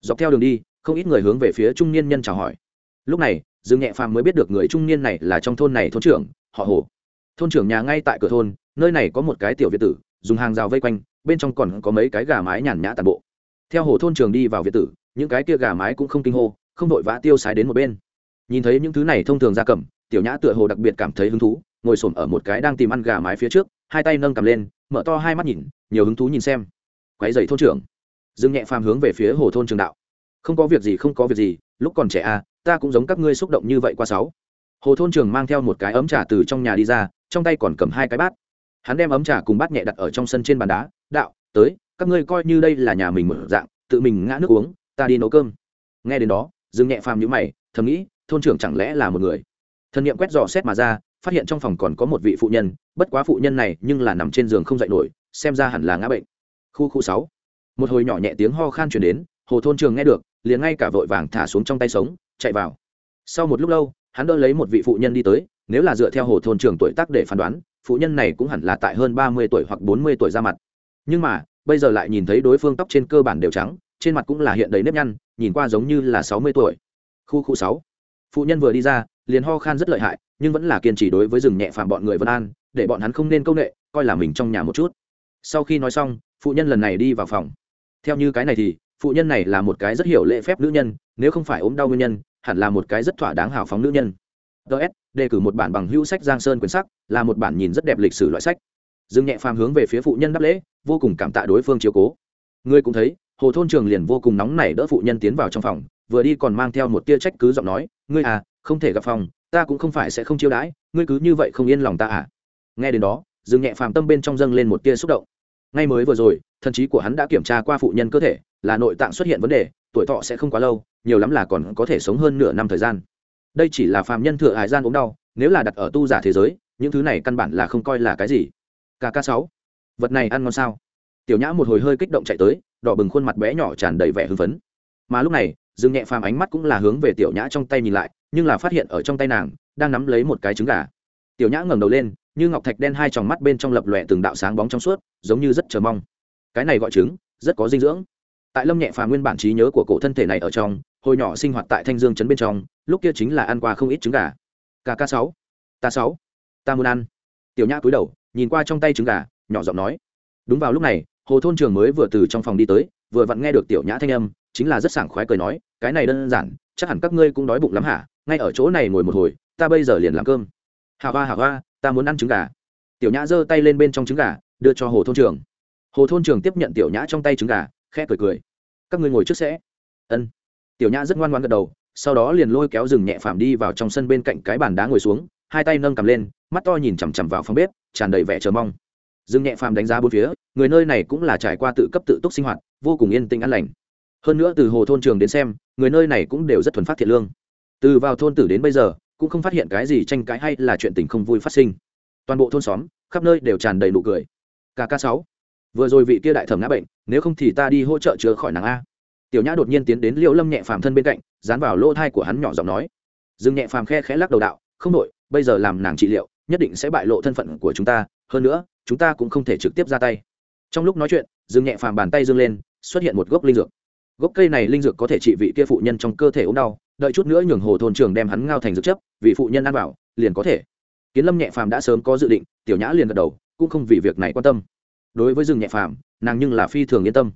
Dọc theo đường đi, không ít người hướng về phía trung niên nhân chào hỏi. Lúc này dương nhẹ phàm mới biết được người trung niên này là trong thôn này thôn trưởng, họ hồ. Thôn trưởng nhà ngay tại cửa thôn, nơi này có một cái tiểu việt tử, dùng hàng rào vây quanh, bên trong còn có mấy cái gà mái nhàn nhã tàn bộ theo hồ thôn trưởng đi vào việt tử, những cái kia gà mái cũng không kinh hô, không vội vã tiêu sái đến một bên. Nhìn thấy những thứ này thông thường ra cầm, tiểu nhã tựa hồ đặc biệt cảm thấy hứng thú, ngồi xổm ở một cái đang tìm ăn gà mái phía trước, hai tay nâng cầm lên, mở to hai mắt nhìn, nhiều hứng thú nhìn xem. Quái dày thôn trưởng. Dương nhẹ phàm hướng về phía hồ thôn trường đạo. Không có việc gì, không có việc gì, lúc còn trẻ à ta cũng giống các ngươi xúc động như vậy qua sáu. Hồ thôn trường mang theo một cái ấm trà từ trong nhà đi ra, trong tay còn cầm hai cái bát. Hắn đem ấm trà cùng bát nhẹ đặt ở trong sân trên bàn đá, đạo, tới các ngươi coi như đây là nhà mình mở dạng, tự mình ngã nước uống, ta đi nấu cơm. Nghe đến đó, dương nhẹ phàm nhữ mày, thầm nghĩ, thôn trưởng chẳng lẽ là một người? Thần niệm quét dò xét mà ra, phát hiện trong phòng còn có một vị phụ nhân, bất quá phụ nhân này nhưng là nằm trên giường không dậy nổi, xem ra hẳn là ngã bệnh. Khu khu sáu. Một hồi nhỏ nhẹ tiếng ho khan chuyển đến, hồ thôn trường nghe được, liền ngay cả vội vàng thả xuống trong tay sống, chạy vào. Sau một lúc lâu, hắn đỡ lấy một vị phụ nhân đi tới, nếu là dựa theo hồ thôn trường tuổi tác để phán đoán, phụ nhân này cũng hẳn là tại hơn ba mươi tuổi hoặc bốn mươi tuổi ra mặt. Nhưng mà bây giờ lại nhìn thấy đối phương tóc trên cơ bản đều trắng, trên mặt cũng là hiện đầy nếp nhăn, nhìn qua giống như là sáu mươi tuổi. Khu khu sáu. Phụ nhân vừa đi ra, liền ho khan rất lợi hại, nhưng vẫn là kiên trì đối với rừng nhẹ phàm bọn người vân an, để bọn hắn không nên câu ệ coi là mình trong nhà một chút. Sau khi nói xong, phụ nhân lần này đi vào phòng. Theo như cái này thì, phụ nhân này là một cái rất hiểu lễ phép nữ nhân, nếu không phải ốm đau nguyên nhân, hẳn là một cái rất thỏa đáng hào phóng nữ nhân. Ts đề cử một bản bằng hữu sách giang sơn quyển sắc, là một bản nhìn rất đẹp lịch sử loại sách dương nhẹ phàm hướng về phía phụ nhân đáp lễ, vô cùng cảm tạ đối phương chiếu cố. Ngươi cũng thấy, hồ thôn trường liền vô cùng nóng nảy đỡ phụ nhân tiến vào trong phòng, vừa đi còn mang theo một tia trách cứ giọng nói, ngươi à không thể gặp phòng, ta cũng không phải sẽ không chiêu đãi, ngươi cứ như vậy không yên lòng ta à? Nghe đến đó dương nhẹ phàm tâm bên trong dâng lên một tia xúc động. Ngay mới vừa rồi, thần trí của hắn đã kiểm tra qua phụ nhân cơ thể, là nội tạng xuất hiện vấn đề, tuổi thọ sẽ không quá lâu, nhiều lắm là còn có thể sống hơn nửa năm thời gian. Đây chỉ là phàm nhân thừa hải gian ốm đau, nếu là đặt ở tu giả thế giới, những thứ này căn bản là không coi là cái gì kk sáu. Vật này ăn ngon sao? Tiểu nhã một hồi hơi kích động chạy tới, đỏ bừng khuôn mặt bé nhỏ tràn đầy vẻ hưng phấn. Mà lúc này, dương nhẹ phàm ánh mắt cũng là hướng về tiểu nhã trong tay nhìn lại, nhưng là phát hiện ở trong tay nàng, đang nắm lấy một cái trứng gà. Tiểu nhã ngẩng đầu lên, như ngọc thạch đen hai tròng mắt bên trong lập lòe từng đạo sáng bóng trong suốt, giống như rất chờ mong. Cái này gọi trứng, rất có dinh dưỡng. Tại lâm nhẹ phàm nguyên bản trí nhớ của cổ thân thể này ở trong, hồi nhỏ sinh hoạt tại thanh dương trấn bên trong, lúc kia chính là ăn qua không ít trứng gà. Kk sáu. Ta sáu. Ta muốn ăn. Tiểu nhã cúi đầu nhìn qua trong tay trứng gà, nhỏ giọng nói. Đúng vào lúc này, hồ thôn trường mới vừa từ trong phòng đi tới, vừa vặn nghe được tiểu nhã thanh âm, chính là rất sảng khoái cười nói, cái này đơn giản, chắc hẳn các ngươi cũng đói bụng lắm hả? Ngay ở chỗ này ngồi một hồi, ta bây giờ liền làm cơm. Hà hoa hà hoa, ta muốn ăn trứng gà. Tiểu nhã giơ tay lên bên trong trứng gà, đưa cho hồ thôn trường. Hồ thôn trường tiếp nhận tiểu nhã trong tay trứng gà, khẽ cười cười. Các ngươi ngồi trước sẽ. Ân. Tiểu nhã rất ngoan ngoan gật đầu, sau đó liền lôi kéo rừng nhẹ phàm đi vào trong sân bên cạnh cái bàn đá ngồi xuống, hai tay nâng cầm lên, mắt to nhìn chằm chằm vào phòng bếp tràn đầy vẻ chờ mong. Dương nhẹ phàm đánh giá bốn phía, người nơi này cũng là trải qua tự cấp tự túc sinh hoạt, vô cùng yên tĩnh an lành. Hơn nữa từ hồ thôn trường đến xem, người nơi này cũng đều rất thuần phát thiện lương. Từ vào thôn tử đến bây giờ, cũng không phát hiện cái gì tranh cãi hay là chuyện tình không vui phát sinh. Toàn bộ thôn xóm, khắp nơi đều tràn đầy nụ cười. Kk sáu, vừa rồi vị kia đại thẩm ngã bệnh, nếu không thì ta đi hỗ trợ chữa khỏi nàng a. Tiểu nhã đột nhiên tiến đến liệu lâm nhẹ phàm thân bên cạnh, dán vào lỗ thai của hắn nhỏ giọng nói. Dương nhẹ phàm khe khẽ lắc đầu đạo, không đội bây giờ làm nàng trị liệu nhất định sẽ bại lộ thân phận của chúng ta, hơn nữa, chúng ta cũng không thể trực tiếp ra tay. Trong lúc nói chuyện, dương nhẹ phàm bàn tay dương lên, xuất hiện một gốc linh dược. Gốc cây này linh dược có thể trị vị kia phụ nhân trong cơ thể ốm đau, đợi chút nữa nhường hồ thôn trường đem hắn ngao thành dược chấp vị phụ nhân ăn vào, liền có thể. Kiến lâm nhẹ phàm đã sớm có dự định, tiểu nhã liền gật đầu, cũng không vì việc này quan tâm. Đối với rừng nhẹ phàm, nàng nhưng là phi thường yên tâm.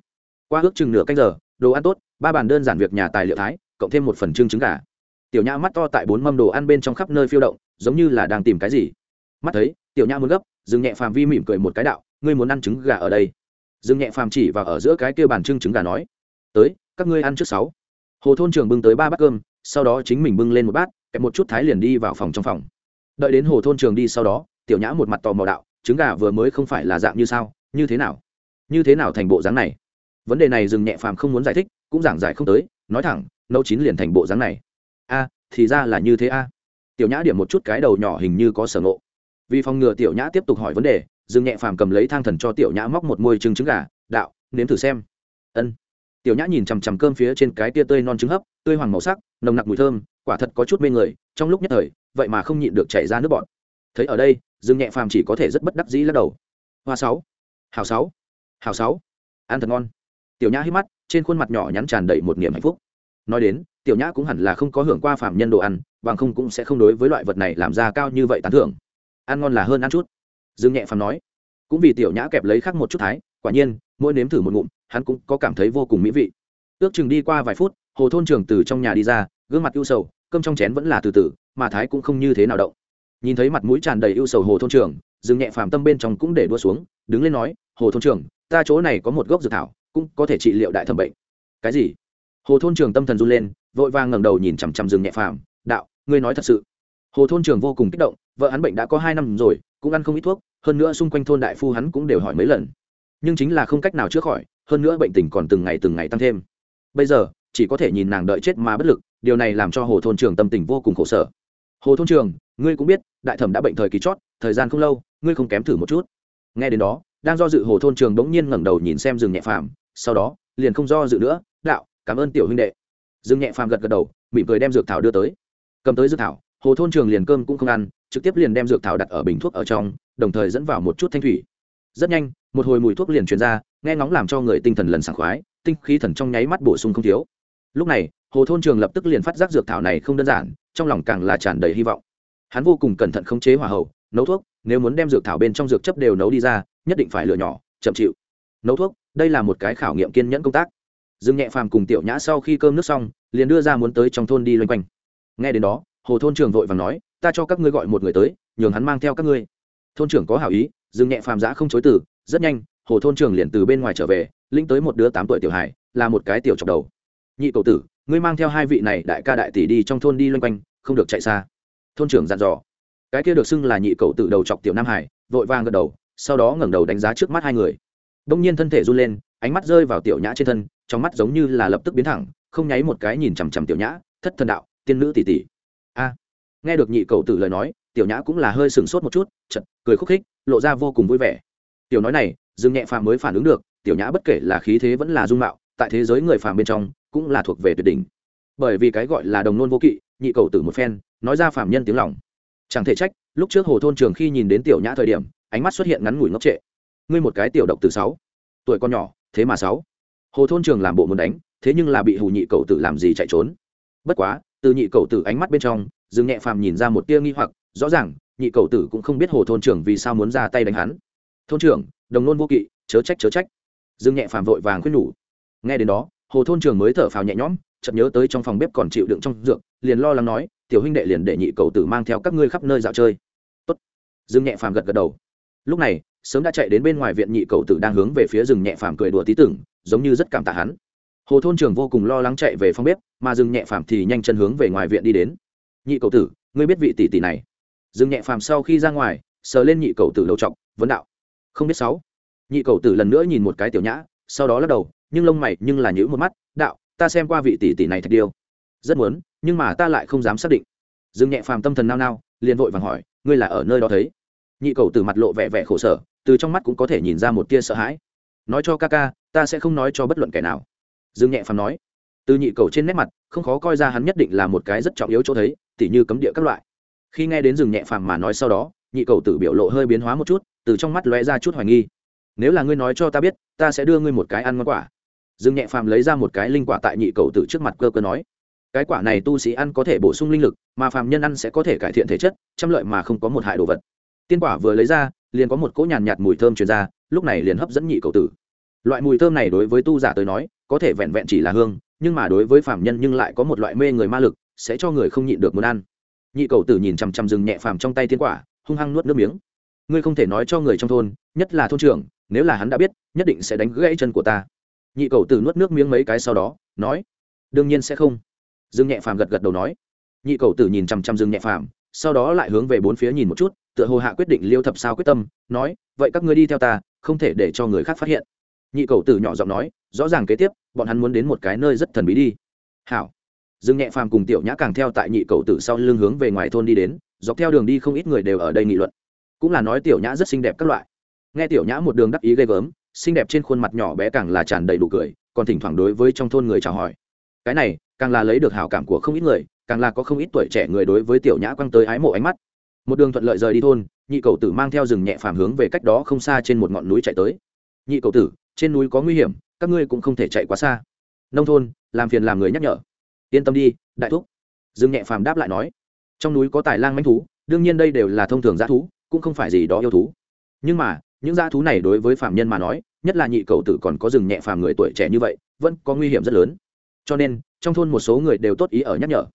Qua ước chừng nửa canh giờ, đồ ăn tốt, ba bàn đơn giản việc nhà tài liệu thái, cộng thêm một phần trưng trứng gà. Tiểu nhã mắt to tại bốn mâm đồ ăn bên trong khắp nơi phiêu động, giống như là đang tìm cái gì mắt thấy, tiểu nhã muốn gấp dừng nhẹ phàm vi mỉm cười một cái đạo, ngươi muốn ăn trứng gà ở đây? Dừng nhẹ phàm chỉ vào ở giữa cái kia bàn trưng trứng gà nói, tới, các ngươi ăn trước sáu. Hồ thôn trường bưng tới ba bát cơm, sau đó chính mình bưng lên một bát, kẹp một chút thái liền đi vào phòng trong phòng. Đợi đến hồ thôn trường đi sau đó, tiểu nhã một mặt tò mò đạo, trứng gà vừa mới không phải là dạng như sao, như thế nào? Như thế nào thành bộ dáng này? Vấn đề này dừng nhẹ phàm không muốn giải thích, cũng giảng giải không tới, nói thẳng, nấu chín liền thành bộ dáng này. A, thì ra là như thế a. Tiểu nhã điểm một chút cái đầu nhỏ hình như có sở ngộ vì phòng ngừa tiểu nhã tiếp tục hỏi vấn đề, Dương nhẹ phàm cầm lấy thang thần cho tiểu nhã móc một môi trứng trứng gà, đạo, nếm thử xem. Ân. Tiểu nhã nhìn chằm chằm cơm phía trên cái tia tươi non trứng hấp, tươi hoàng màu sắc, nồng nặc mùi thơm, quả thật có chút mê người, trong lúc nhất thời, vậy mà không nhịn được chảy ra nước bọt. Thấy ở đây, dương nhẹ phàm chỉ có thể rất bất đắc dĩ lắc đầu. Hoa sáu, hào sáu hào sáu, ăn thật ngon. Tiểu nhã hít mắt, trên khuôn mặt nhỏ nhắn tràn đầy một niềm hạnh phúc. Nói đến, tiểu nhã cũng hẳn là không có hưởng qua phạm nhân đồ ăn, bằng không cũng sẽ không đối với loại vật này làm ra cao như vậy tán thưởng ăn ngon là hơn ăn chút. Dương nhẹ phàm nói. Cũng vì tiểu nhã kẹp lấy khác một chút thái, quả nhiên, mỗi nếm thử một ngụm, hắn cũng có cảm thấy vô cùng mỹ vị. Ước chừng đi qua vài phút, hồ thôn trường từ trong nhà đi ra, gương mặt ưu sầu, cơm trong chén vẫn là từ từ, mà thái cũng không như thế nào động. Nhìn thấy mặt mũi tràn đầy ưu sầu hồ thôn trường Dương nhẹ phàm tâm bên trong cũng để đua xuống, đứng lên nói, hồ thôn trường ta chỗ này có một gốc dược thảo, cũng có thể trị liệu đại thẩm bệnh. Cái gì? Hồ thôn trường tâm thần run lên, vội vàng ngẩng đầu nhìn chằm chằm Dương nhẹ phàm, đạo, ngươi nói thật sự hồ thôn trường vô cùng kích động, vợ hắn bệnh đã có hai năm rồi, cũng ăn không ít thuốc, hơn nữa xung quanh thôn đại phu hắn cũng đều hỏi mấy lần. Nhưng chính là không cách nào chữa khỏi, hơn nữa bệnh tình còn từng ngày từng ngày tăng thêm. Bây giờ, chỉ có thể nhìn nàng đợi chết mà bất lực, điều này làm cho hồ thôn trường tâm tình vô cùng khổ sở. Hồ thôn trường, ngươi cũng biết, đại thẩm đã bệnh thời kỳ chót, thời gian không lâu, ngươi không kém thử một chút. Nghe đến đó, đang do dự hồ thôn trường bỗng nhiên ngẩng đầu nhìn xem rừng nhẹ phàm, sau đó, liền không do dự nữa, đạo, cảm ơn tiểu huynh đệ. Rừng nhẹ phàm gật gật đầu, mỉm cười đem dược thảo đưa tới. Cầm tới dược thảo hồ thôn trường liền cơm cũng không ăn, trực tiếp liền đem dược thảo đặt ở bình thuốc ở trong, đồng thời dẫn vào một chút thanh thủy. Rất nhanh, một hồi mùi thuốc liền truyền ra, nghe ngóng làm cho người tinh thần lần sảng khoái, tinh khí thần trong nháy mắt bổ sung không thiếu. Lúc này, hồ thôn trường lập tức liền phát giác dược thảo này không đơn giản, trong lòng càng là tràn đầy hy vọng. Hắn vô cùng cẩn thận khống chế hỏa hậu nấu thuốc, nếu muốn đem dược thảo bên trong dược chấp đều nấu đi ra, nhất định phải lựa nhỏ, chậm chịu. Nấu thuốc, đây là một cái khảo nghiệm kiên nhẫn công tác. Dương nhẹ phàm cùng tiểu nhã sau khi cơm nước xong, liền đưa ra muốn tới trong thôn đi loanh quanh. Nghe đến đó hồ thôn trưởng vội vàng nói, ta cho các ngươi gọi một người tới, nhường hắn mang theo các ngươi. Thôn trưởng có hảo ý dương nhẹ phàm giã không chối từ, rất nhanh, hồ thôn trưởng liền từ bên ngoài trở về linh tới một đứa tám tuổi tiểu hải là một cái tiểu chọc đầu. Nhị cậu tử, ngươi mang theo hai vị này đại ca đại tỷ đi trong thôn đi loanh quanh, không được chạy xa. Thôn trưởng dặn dò. Cái kia được xưng là nhị cậu tử đầu chọc tiểu nam hải vội vàng gật đầu, sau đó ngẩng đầu đánh giá trước mắt hai người. Đông nhiên thân thể run lên, ánh mắt rơi vào tiểu nhã trên thân, trong mắt giống như là lập tức biến thẳng, không nháy một cái nhìn chằm chằm tiểu nhã, thất thần đạo, tiên nữ tỷ tỷ nghe được nhị cầu tử lời nói, tiểu nhã cũng là hơi sừng sốt một chút chật cười khúc khích, lộ ra vô cùng vui vẻ. Tiểu nói này, dương nhẹ phàm mới phản ứng được, tiểu nhã bất kể là khí thế vẫn là dung mạo, tại thế giới người phàm bên trong, cũng là thuộc về tuyệt đỉnh. Bởi vì cái gọi là đồng nôn vô kỵ, nhị cầu tử một phen, nói ra phàm nhân tiếng lòng. Chẳng thể trách, lúc trước hồ thôn trường khi nhìn đến tiểu nhã thời điểm, ánh mắt xuất hiện ngắn ngủi ngốc trệ. Ngươi một cái tiểu độc từ sáu, tuổi con nhỏ, thế mà sáu. Hồ thôn trường làm bộ muốn đánh, thế nhưng là bị hù nhị cầu tử làm gì chạy trốn. Bất quá, từ nhị cầu tử ánh mắt bên trong dương nhẹ phàm nhìn ra một tia nghi hoặc, rõ ràng, nhị cầu tử cũng không biết hồ thôn trưởng vì sao muốn ra tay đánh hắn. Thôn trưởng, đồng nôn vô kỵ, chớ trách chớ trách. Dương nhẹ phàm vội vàng khuyên nhủ. Nghe đến đó, hồ thôn trưởng mới thở phào nhẹ nhõm, chợt nhớ tới trong phòng bếp còn chịu đựng trong dược, liền lo lắng nói, tiểu huynh đệ liền để nhị cầu tử mang theo các ngươi khắp nơi dạo chơi. Tốt. Dương nhẹ phàm gật gật đầu. Lúc này, sớm đã chạy đến bên ngoài viện nhị cầu tử đang hướng về phía rừng nhẹ phàm cười đùa tí tưởng, giống như rất cảm tạ hắn. Hồ thôn trưởng vô cùng lo lắng chạy về phòng bếp, mà rừng nhẹ phàm thì nhanh chân hướng về ngoài viện đi đến nhị cầu tử, ngươi biết vị tỷ tỷ này. Dương nhẹ phàm sau khi ra ngoài, sờ lên nhị cầu tử đầu trọc, vấn đạo. Không biết sáu. Nhị cầu tử lần nữa nhìn một cái tiểu nhã, sau đó lắc đầu, nhưng lông mày nhưng là nhữ một mắt, đạo, ta xem qua vị tỷ tỷ này thật điêu. Rất muốn, nhưng mà ta lại không dám xác định. Dương nhẹ phàm tâm thần nao nao, liền vội vàng hỏi, ngươi là ở nơi đó thấy? Nhị cầu tử mặt lộ vẻ vẻ khổ sở, từ trong mắt cũng có thể nhìn ra một tia sợ hãi. Nói cho ca ca, ta sẽ không nói cho bất luận kẻ nào. Dương nhẹ phàm nói từ nhị cầu trên nét mặt, không khó coi ra hắn nhất định là một cái rất trọng yếu chỗ thấy, tỉ như cấm địa các loại. Khi nghe đến rừng nhẹ phàm mà nói sau đó, nhị cầu tử biểu lộ hơi biến hóa một chút, từ trong mắt lóe ra chút hoài nghi. Nếu là ngươi nói cho ta biết, ta sẽ đưa ngươi một cái ăn ngon quả. Rừng nhẹ phàm lấy ra một cái linh quả tại nhị cầu tử trước mặt cơ cơ nói. Cái quả này tu sĩ ăn có thể bổ sung linh lực, mà phàm nhân ăn sẽ có thể cải thiện thể chất, trăm lợi mà không có một hại đồ vật. Tiên quả vừa lấy ra, liền có một cỗ nhàn nhạt mùi thơm truyền ra, lúc này liền hấp dẫn nhị cầu tử. Loại mùi thơm này đối với tu giả tới nói, có thể vẹn vẹn chỉ là hương nhưng mà đối với phàm nhân nhưng lại có một loại mê người ma lực, sẽ cho người không nhịn được muốn ăn. Nhị cầu tử nhìn chằm chằm rừng nhẹ phàm trong tay tiên quả, hung hăng nuốt nước miếng. Ngươi không thể nói cho người trong thôn, nhất là thôn trưởng, nếu là hắn đã biết, nhất định sẽ đánh gãy chân của ta. Nhị cầu tử nuốt nước miếng mấy cái sau đó, nói, đương nhiên sẽ không. Dương nhẹ phàm gật gật đầu nói. Nhị cầu tử nhìn chằm chằm dương nhẹ phàm, sau đó lại hướng về bốn phía nhìn một chút, tựa hồ hạ quyết định liêu thập sao quyết tâm, nói, vậy các ngươi đi theo ta, không thể để cho người khác phát hiện nhị cầu tử nhỏ giọng nói, rõ ràng kế tiếp, bọn hắn muốn đến một cái nơi rất thần bí đi. Hảo. Dương nhẹ phàm cùng tiểu nhã càng theo tại nhị cầu tử sau lưng hướng về ngoài thôn đi đến, dọc theo đường đi không ít người đều ở đây nghị luận. Cũng là nói tiểu nhã rất xinh đẹp các loại. Nghe tiểu nhã một đường đắc ý ghê gớm, xinh đẹp trên khuôn mặt nhỏ bé càng là tràn đầy đủ cười, còn thỉnh thoảng đối với trong thôn người chào hỏi. Cái này, càng là lấy được hảo cảm của không ít người, càng là có không ít tuổi trẻ người đối với tiểu nhã quăng tới ái mộ ánh mắt. Một đường thuận lợi rời đi thôn, nhị cầu tử mang theo rừng nhẹ phàm hướng về cách đó không xa trên một ngọn núi chạy tới. Nhị cầu tử trên núi có nguy hiểm, các ngươi cũng không thể chạy quá xa. Nông thôn, làm phiền làm người nhắc nhở. Yên tâm đi, đại thúc. Dương nhẹ phàm đáp lại nói. Trong núi có tài lang manh thú, đương nhiên đây đều là thông thường g thú, cũng không phải gì đó yêu thú. Nhưng mà, những g thú này đối với phạm nhân mà nói, nhất là nhị cầu tử còn có rừng nhẹ phàm người tuổi trẻ như vậy, vẫn có nguy hiểm rất lớn. Cho nên, trong thôn một số người đều tốt ý ở nhắc nhở.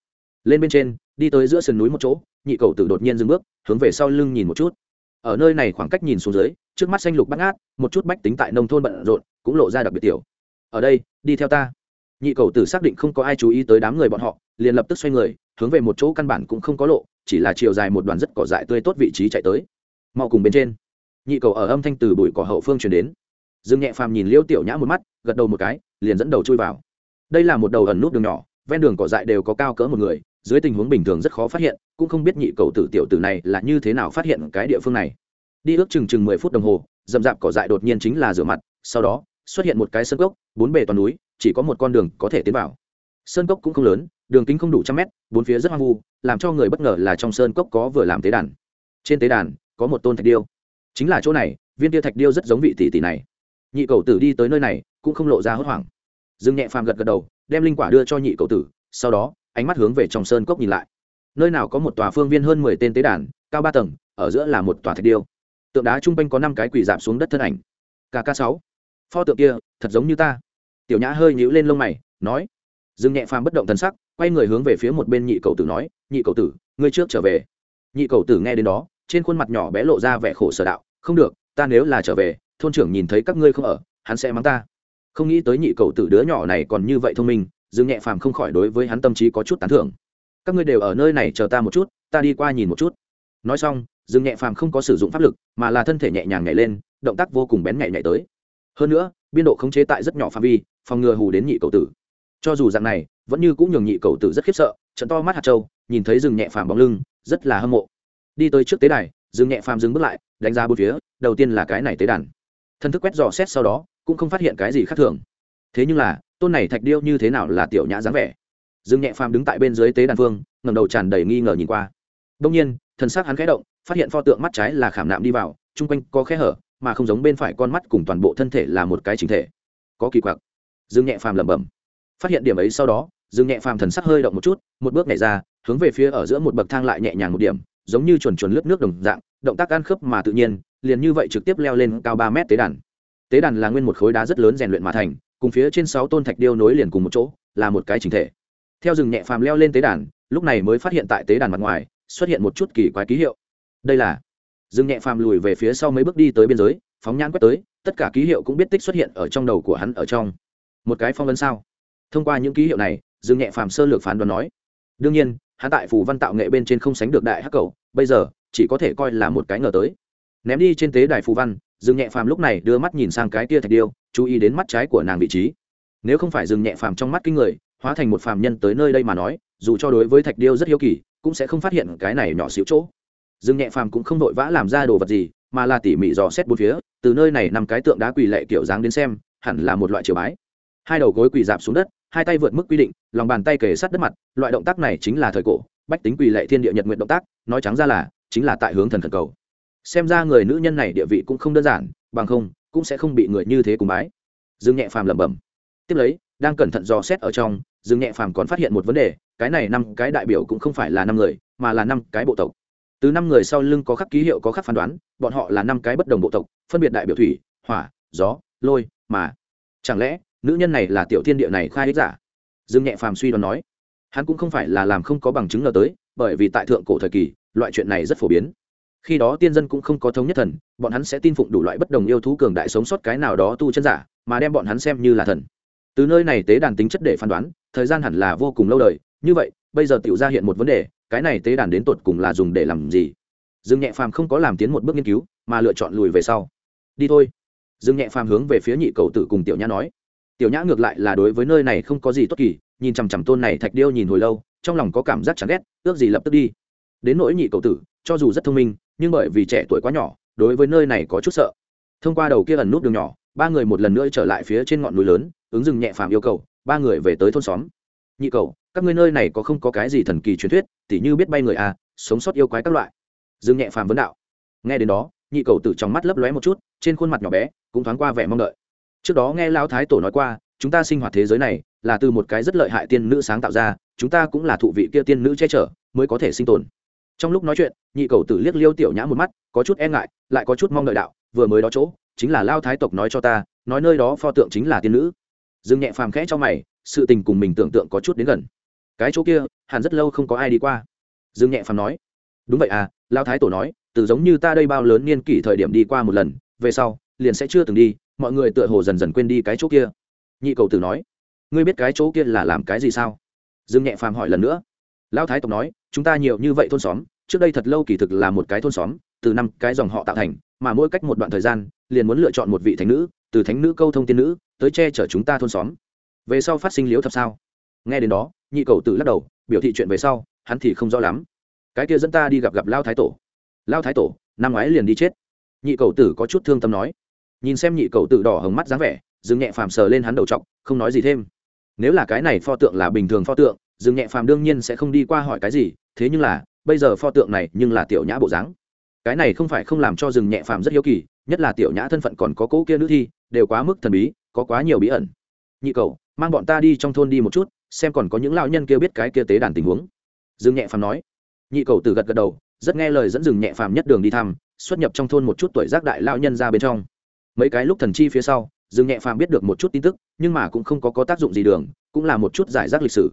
Lên bên trên, đi tới giữa sườn núi một chỗ, nhị cầu tử đột nhiên dừng bước, hướng về sau lưng nhìn một chút ở nơi này khoảng cách nhìn xuống dưới, trước mắt xanh lục bắt ngát, một chút bách tính tại nông thôn bận rộn, cũng lộ ra đặc biệt tiểu. Ở đây, đi theo ta. Nhị cầu tử xác định không có ai chú ý tới đám người bọn họ, liền lập tức xoay người, hướng về một chỗ căn bản cũng không có lộ, chỉ là chiều dài một đoàn rất cỏ dại tươi tốt vị trí chạy tới. Mau cùng bên trên. Nhị cầu ở âm thanh từ bụi cỏ hậu phương chuyển đến. Dương nhẹ phàm nhìn liêu tiểu nhã một mắt, gật đầu một cái, liền dẫn đầu chui vào. Đây là một đầu ẩn nút đường nhỏ, ven đường cỏ dại đều có cao cỡ một người dưới tình huống bình thường rất khó phát hiện, cũng không biết nhị cầu tử tiểu tử này là như thế nào phát hiện cái địa phương này. Đi ước chừng chừng mười phút đồng hồ dầm dạp cỏ dại đột nhiên chính là rửa mặt, sau đó, xuất hiện một cái sân cốc, bốn bề toàn núi, chỉ có một con đường có thể tiến vào. Sơn cốc cũng không lớn, đường kính không đủ trăm mét, bốn phía rất hoang vu, làm cho người bất ngờ là trong sơn cốc có vừa làm tế đàn. Trên tế đàn, có một tôn thạch điêu. Chính là chỗ này, viên tia thạch điêu rất giống vị tỷ tỷ này. Nhị cầu tử đi tới nơi này, cũng không lộ ra hốt hoảng. Dương nhẹ phàm gật gật đầu, đem linh quả đưa cho nhị cầu tử, sau đó ánh mắt hướng về trong sơn cốc nhìn lại. Nơi nào có một tòa phương viên hơn mười tên tế đàn, cao ba tầng, ở giữa là một tòa thạch điêu. Tượng đá chung quanh có năm cái quỷ giảm xuống đất thân ảnh. Kk sáu. Pho tượng kia, thật giống như ta. Tiểu nhã hơi nhíu lên lông mày, nói. Dương nhẹ phàm bất động thần sắc, quay người hướng về phía một bên nhị cầu tử nói, nhị cầu tử, ngươi trước trở về. Nhị cầu tử nghe đến đó, trên khuôn mặt nhỏ bé lộ ra vẻ khổ sở đạo, không được, ta nếu là trở về, thôn trưởng nhìn thấy các ngươi không ở, hắn sẽ mắng ta. Không nghĩ tới nhị cầu tử đứa nhỏ này còn như vậy thông minh dương nhẹ phàm không khỏi đối với hắn tâm trí có chút tán thưởng. Các ngươi đều ở nơi này chờ ta một chút, ta đi qua nhìn một chút. Nói xong, dương nhẹ phàm không có sử dụng pháp lực, mà là thân thể nhẹ nhàng nhảy lên, động tác vô cùng bén nhảy nhảy tới. Hơn nữa, biên độ khống chế tại rất nhỏ phạm vi, phòng ngừa hù đến nhị cầu tử. Cho dù dạng này, vẫn như cũng nhường nhị cầu tử rất khiếp sợ, trận to mắt hạt trâu nhìn thấy rừng nhẹ phàm bóng lưng, rất là hâm mộ. Đi tới trước tế đài rừng nhẹ phàm dừng bước lại, đánh giá bốn phía, đầu tiên là cái này tế đàn. Thân thức quét dò xét sau đó, cũng không phát hiện cái gì khác thường thế nhưng là, tôn này thạch điêu như thế nào là tiểu nhã dáng vẻ? Dương nhẹ phàm đứng tại bên dưới tế đàn phương ngầm đầu tràn đầy nghi ngờ nhìn qua. Đông nhiên, thần sắc hắn khẽ động, phát hiện pho tượng mắt trái là khảm nạm đi vào, chung quanh có khe hở, mà không giống bên phải con mắt cùng toàn bộ thân thể là một cái chính thể. Có kỳ quặc. Dương nhẹ phàm lẩm bẩm. Phát hiện điểm ấy sau đó, dương nhẹ phàm thần sắc hơi động một chút, một bước nhảy ra, hướng về phía ở giữa một bậc thang lại nhẹ nhàng một điểm, giống như chuồn chuồn lướt nước đồng dạng, động tác ăn khớp mà tự nhiên, liền như vậy trực tiếp leo lên cao ba mét tế đàn. Tế đàn là nguyên một khối đá rất lớn rèn luyện mà thành cùng phía trên sáu tôn thạch điêu nối liền cùng một chỗ, là một cái chỉnh thể. Theo rừng nhẹ phàm leo lên tế đàn, lúc này mới phát hiện tại tế đàn mặt ngoài, xuất hiện một chút kỳ quái ký hiệu. Đây là rừng nhẹ phàm lùi về phía sau mấy bước đi tới biên giới, phóng nhãn quét tới, tất cả ký hiệu cũng biết tích xuất hiện ở trong đầu của hắn ở trong. Một cái phong vân sao? Thông qua những ký hiệu này dừng nhẹ phàm sơ lược phán đoán nói. Đương nhiên, hắn tại phù văn tạo nghệ bên trên không sánh được đại hắc cầu, bây giờ, chỉ có thể coi là một cái ngờ tới. Ném đi trên tế đài phù văn dương nhẹ phàm lúc này đưa mắt nhìn sang cái tia thạch điêu chú ý đến mắt trái của nàng vị trí. Nếu không phải dương nhẹ phàm trong mắt kinh người, hóa thành một phàm nhân tới nơi đây mà nói, dù cho đối với thạch điêu rất hiếu kỳ, cũng sẽ không phát hiện cái này nhỏ xíu chỗ. Dương nhẹ phàm cũng không vội vã làm ra đồ vật gì, mà là tỉ mỉ dò xét bốn phía, từ nơi này nằm cái tượng đá quỳ lệ kiểu dáng đến xem, hẳn là một loại triều bái. Hai đầu gối quỳ dạp xuống đất, hai tay vượt mức quy định, lòng bàn tay kề sát đất mặt, loại động tác này chính là thời cổ, bách tính quỳ lệ thiên địa nhật nguyện động tác, nói trắng ra là, chính là tại hướng thần thần cầu. Xem ra người nữ nhân này địa vị cũng không đơn giản, bằng không cũng sẽ không bị người như thế cùng bái. Dương nhẹ phàm lẩm bẩm. Tiếp lấy, đang cẩn thận dò xét ở trong, dương nhẹ phàm còn phát hiện một vấn đề, cái này năm cái đại biểu cũng không phải là năm người, mà là năm cái bộ tộc. Từ năm người sau lưng có khắc ký hiệu, có khắc phán đoán, bọn họ là năm cái bất đồng bộ tộc, phân biệt đại biểu thủy, hỏa, gió, lôi, mà. Chẳng lẽ, nữ nhân này là tiểu thiên địa này khai ích giả? Dương nhẹ phàm suy đoán nói. Hắn cũng không phải là làm không có bằng chứng ngờ tới, bởi vì tại thượng cổ thời kỳ, loại chuyện này rất phổ biến khi đó tiên dân cũng không có thống nhất thần, bọn hắn sẽ tin phụng đủ loại bất đồng yêu thú cường đại sống sót cái nào đó tu chân giả, mà đem bọn hắn xem như là thần. Từ nơi này tế đàn tính chất để phán đoán, thời gian hẳn là vô cùng lâu đời. Như vậy, bây giờ tiểu ra hiện một vấn đề, cái này tế đàn đến tột cùng là dùng để làm gì? Dương nhẹ phàm không có làm tiến một bước nghiên cứu, mà lựa chọn lùi về sau. Đi thôi. Dương nhẹ phàm hướng về phía nhị cầu tử cùng tiểu nhã nói. Tiểu nhã ngược lại là đối với nơi này không có gì tốt kỳ, nhìn chằm chằm tôn này thạch điêu nhìn hồi lâu, trong lòng có cảm giác chán ghét, ước gì lập tức đi. Đến nỗi nhị cầu tử, cho dù rất thông minh nhưng bởi vì trẻ tuổi quá nhỏ, đối với nơi này có chút sợ. Thông qua đầu kia ẩn nút đường nhỏ, ba người một lần nữa trở lại phía trên ngọn núi lớn, ứng dừng nhẹ phàm yêu cầu, ba người về tới thôn xóm. Nhị cầu các ngươi nơi này có không có cái gì thần kỳ truyền thuyết, tỉ như biết bay người à sống sót yêu quái các loại. Dương nhẹ phàm vấn đạo. Nghe đến đó, nhị cầu tử trong mắt lấp lóe một chút, trên khuôn mặt nhỏ bé, cũng thoáng qua vẻ mong đợi. Trước đó nghe lão thái tổ nói qua, chúng ta sinh hoạt thế giới này là từ một cái rất lợi hại tiên nữ sáng tạo ra, chúng ta cũng là thụ vị kia tiên nữ che chở, mới có thể sinh tồn trong lúc nói chuyện, nhị cầu tử liếc liêu tiểu nhã một mắt, có chút e ngại, lại có chút mong đợi đạo, vừa mới đó chỗ, chính là lao thái tộc nói cho ta, nói nơi đó pho tượng chính là tiên nữ. Dương nhẹ phàm khẽ cho mày, sự tình cùng mình tưởng tượng có chút đến gần. Cái chỗ kia, hẳn rất lâu không có ai đi qua. Dương nhẹ phàm nói, đúng vậy à lao thái tổ nói, từ giống như ta đây bao lớn niên kỷ thời điểm đi qua một lần, về sau, liền sẽ chưa từng đi, mọi người tựa hồ dần dần quên đi cái chỗ kia. Nhị cầu tử nói, ngươi biết cái chỗ kia là làm cái gì sao? Dương nhẹ phàm hỏi lần nữa lão thái tộc nói, chúng ta nhiều như vậy thôn xóm, trước đây thật lâu kỳ thực là một cái thôn xóm, từ năm cái dòng họ tạo thành, mà mỗi cách một đoạn thời gian, liền muốn lựa chọn một vị thánh nữ, từ thánh nữ câu thông tiên nữ, tới che chở chúng ta thôn xóm. Về sau phát sinh liếu thập sao? Nghe đến đó, nhị cầu tử lắc đầu, biểu thị chuyện về sau, hắn thì không rõ lắm. Cái kia dẫn ta đi gặp gặp lao thái tổ. Lao thái tổ, năm ngoái liền đi chết. Nhị cầu tử có chút thương tâm nói. Nhìn xem nhị cầu tử đỏ hồng mắt dáng vẻ dừng nhẹ phàm sờ lên hắn đầu t không nói gì thêm. Nếu là cái này pho tượng là bình thường pho tượng Dương nhẹ phàm đương nhiên sẽ không đi qua hỏi cái gì thế nhưng là bây giờ pho tượng này nhưng là tiểu nhã bộ dáng. Cái này không phải không làm cho rừng nhẹ phàm rất hiếu kỳ nhất là tiểu nhã thân phận còn có cỗ kia nữ thi đều quá mức thần bí có quá nhiều bí ẩn. Nhị cầu mang bọn ta đi trong thôn đi một chút xem còn có những lao nhân kia biết cái kia tế đàn tình huống. Dương nhẹ phàm nói. Nhị cầu từ gật gật đầu rất nghe lời dẫn rừng nhẹ phàm nhất đường đi thăm xuất nhập trong thôn một chút tuổi giác đại lao nhân ra bên trong. Mấy cái lúc thần chi phía sau dương nhẹ phàm biết được một chút tin tức nhưng mà cũng không có, có tác dụng gì đường cũng là một chút giải rác lịch sử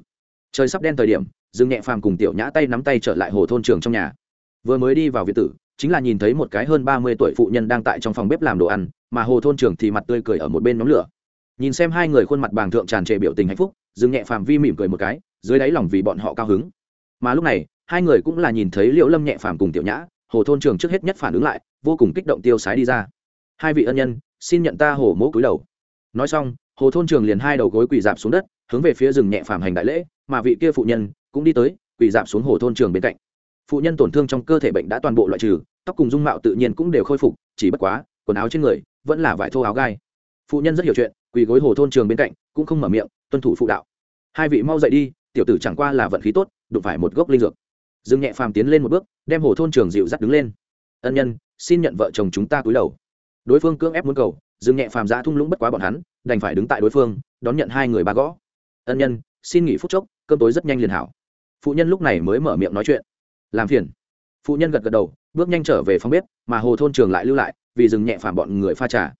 trời sắp đen thời điểm, dương nhẹ phàm cùng tiểu nhã tay nắm tay trở lại hồ thôn trường trong nhà. Vừa mới đi vào viện tử, chính là nhìn thấy một cái hơn ba mươi tuổi phụ nhân đang tại trong phòng bếp làm đồ ăn, mà hồ thôn trường thì mặt tươi cười ở một bên nhóm lửa. Nhìn xem hai người khuôn mặt bàng thượng tràn trề biểu tình hạnh phúc, dương nhẹ phàm vi mỉm cười một cái, dưới đáy lòng vì bọn họ cao hứng. Mà lúc này, hai người cũng là nhìn thấy liễu lâm nhẹ phàm cùng tiểu nhã, hồ thôn trường trước hết nhất phản ứng lại, vô cùng kích động tiêu sái đi ra. Hai vị ân nhân, xin nhận ta hồ mỗ cúi đầu. Nói xong, hồ thôn trường liền hai đầu gối quỳ dạp xuống đất hướng về phía rừng nhẹ phàm hành đại lễ, mà vị kia phụ nhân cũng đi tới, quỳ dạp xuống hồ thôn trường bên cạnh. Phụ nhân tổn thương trong cơ thể bệnh đã toàn bộ loại trừ, tóc cùng dung mạo tự nhiên cũng đều khôi phục, chỉ bất quá, quần áo trên người vẫn là vải thô áo gai. Phụ nhân rất hiểu chuyện, quỳ gối hồ thôn trường bên cạnh, cũng không mở miệng, tuân thủ phụ đạo. Hai vị mau dậy đi, tiểu tử chẳng qua là vận khí tốt, đụng phải một gốc linh dược. Dương nhẹ phàm tiến lên một bước, đem hồ thôn trường dịu dắt đứng lên. Ân nhân, xin nhận vợ chồng chúng ta cúi đầu. Đối phương cưỡng ép muốn cầu dương nhẹ phàm ra thung lũng bất quá bọn hắn, đành phải đứng tại đối phương, đón nhận hai người ba gõ ân nhân, xin nghỉ phút chốc, cơm tối rất nhanh liền hảo. Phụ nhân lúc này mới mở miệng nói chuyện. Làm phiền. Phụ nhân gật gật đầu, bước nhanh trở về phòng bếp, mà hồ thôn trường lại lưu lại, vì dừng nhẹ phàm bọn người pha trà.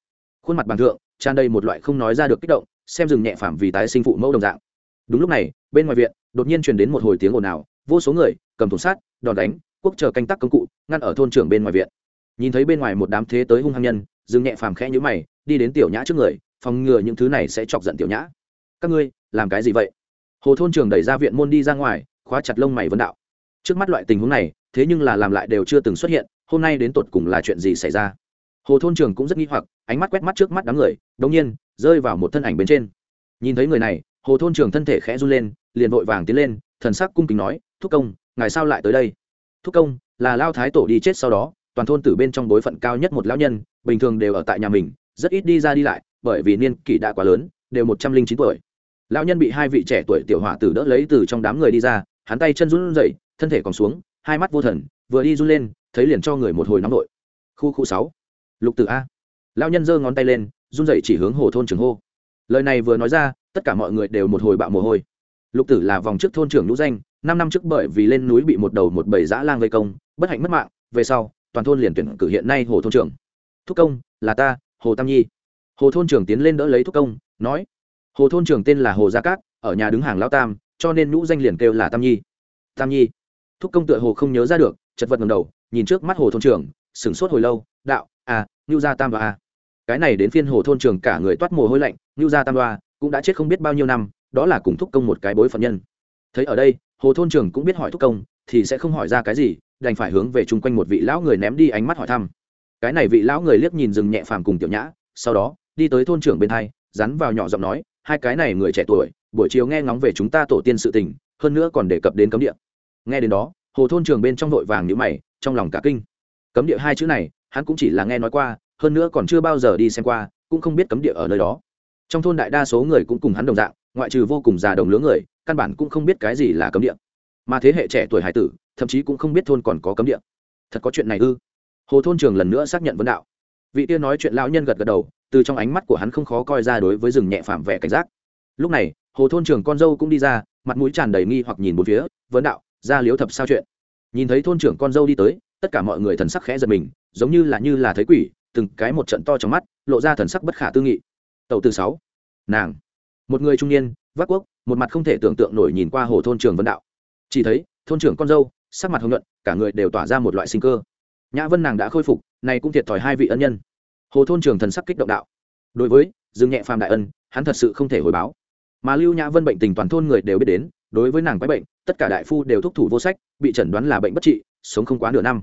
Khuôn mặt bàn thượng, tràn đầy một loại không nói ra được kích động, xem dừng nhẹ phàm vì tái sinh phụ mẫu đồng dạng. Đúng lúc này, bên ngoài viện, đột nhiên truyền đến một hồi tiếng ồn ào, vô số người, cầm thùng sát đòn đánh, quốc chờ canh tác công cụ, ngăn ở thôn trưởng bên ngoài viện. Nhìn thấy bên ngoài một đám thế tới hung hăng nhân, dừng nhẹ phàm khẽ nhữ mày, đi đến tiểu nhã trước người, phòng ngừa những thứ này sẽ chọc giận tiểu nhã các ngươi, làm cái gì vậy? Hồ thôn trường đẩy ra viện môn đi ra ngoài, khóa chặt lông mày vấn đạo. Trước mắt loại tình huống này, thế nhưng là làm lại đều chưa từng xuất hiện, hôm nay đến tột cùng là chuyện gì xảy ra? Hồ thôn trường cũng rất nghi hoặc, ánh mắt quét mắt trước mắt đám người, đống nhiên, rơi vào một thân ảnh bên trên. Nhìn thấy người này, hồ thôn trưởng thân thể khẽ run lên, liền vội vàng tiến lên, thần sắc cung kính nói, thúc công, ngài sao lại tới đây? Thúc công, là lao thái tổ đi chết sau đó, toàn thôn từ bên trong bối phận cao nhất một lão nhân, bình thường đều ở tại nhà mình, rất ít đi ra đi lại, bởi vì niên kỷ đã quá lớn, đều một trăm linh chín tuổi lão nhân bị hai vị trẻ tuổi tiểu hỏa tử đỡ lấy từ trong đám người đi ra, hắn tay chân run rẩy, thân thể còn xuống, hai mắt vô thần, vừa đi run lên, thấy liền cho người một hồi nóng nội. Khu khu sáu. Lục tử a. Lão nhân giơ ngón tay lên, run rẩy chỉ hướng hồ thôn trường hô. Lời này vừa nói ra, tất cả mọi người đều một hồi bạo mồ hôi. Lục tử là vòng trước thôn trưởng lũ danh, năm năm trước bởi vì lên núi bị một đầu một bầy dã lang vây công, bất hạnh mất mạng, về sau, toàn thôn liền tuyển cử hiện nay hồ thôn trưởng. Thúc công, là ta, hồ tam nhi. Hồ thôn trưởng tiến lên đỡ lấy thúc công, nói hồ thôn trưởng tên là hồ gia cát, ở nhà đứng hàng lao tam, cho nên nhũ danh liền kêu là tam nhi. Tam nhi. Thúc công tựa hồ không nhớ ra được, chật vật ngầm đầu, nhìn trước mắt hồ thôn trưởng, sửng sốt hồi lâu, đạo à ngưu gia tam và a cái này đến phiên hồ thôn trưởng cả người toát mồ hôi lạnh, ngưu gia tam đoa cũng đã chết không biết bao nhiêu năm, đó là cùng thúc công một cái bối phận nhân. Thấy ở đây, hồ thôn trưởng cũng biết hỏi thúc công, thì sẽ không hỏi ra cái gì, đành phải hướng về chung quanh một vị lão người ném đi ánh mắt hỏi thăm. Cái này vị lão người liếc nhìn rừng nhẹ phàm cùng tiểu nhã, sau đó, đi tới thôn trưởng bên thay rắn vào nhỏ giọng nói hai cái này người trẻ tuổi, buổi chiều nghe ngóng về chúng ta tổ tiên sự tình, hơn nữa còn đề cập đến cấm địa. Nghe đến đó, hồ thôn trưởng bên trong vội vàng nhữ mày, trong lòng cả kinh. Cấm địa hai chữ này, hắn cũng chỉ là nghe nói qua, hơn nữa còn chưa bao giờ đi xem qua, cũng không biết cấm địa ở nơi đó. Trong thôn đại đa số người cũng cùng hắn đồng dạng, ngoại trừ vô cùng già đồng lứa người, căn bản cũng không biết cái gì là cấm địa. Mà thế hệ trẻ tuổi hải tử, thậm chí cũng không biết thôn còn có cấm địa. Thật có chuyện này ư? Hồ thôn trường lần nữa xác nhận vấn đạo. Vị tiên nói chuyện lão nhân gật gật đầu từ trong ánh mắt của hắn không khó coi ra đối với rừng nhẹ phạm vẻ cảnh giác. Lúc này, hồ thôn trưởng con dâu cũng đi ra, mặt mũi tràn đầy nghi hoặc nhìn một phía, vấn đạo, ra liếu thập sao chuyện? Nhìn thấy thôn trưởng con dâu đi tới, tất cả mọi người thần sắc khẽ giật mình, giống như là như là thấy quỷ, từng cái một trận to trong mắt, lộ ra thần sắc bất khả tư nghị. Tàu từ sáu, nàng, một người trung niên, vác quốc, một mặt không thể tưởng tượng nổi nhìn qua hồ thôn trường vân đạo. Chỉ thấy, thôn trưởng con dâu, sắc mặt hồng nhuận, cả người đều tỏa ra một loại sinh cơ. Nhã vân nàng đã khôi phục, này cũng thiệt thòi hai vị ân nhân hồ thôn trường thần sắc kích động đạo. Đối với dương nhẹ phàm đại ân, hắn thật sự không thể hồi báo. Mà lưu nhã vân bệnh tình toàn thôn người đều biết đến, đối với nàng quái bệnh, tất cả đại phu đều thúc thủ vô sách, bị chẩn đoán là bệnh bất trị, sống không quá nửa năm.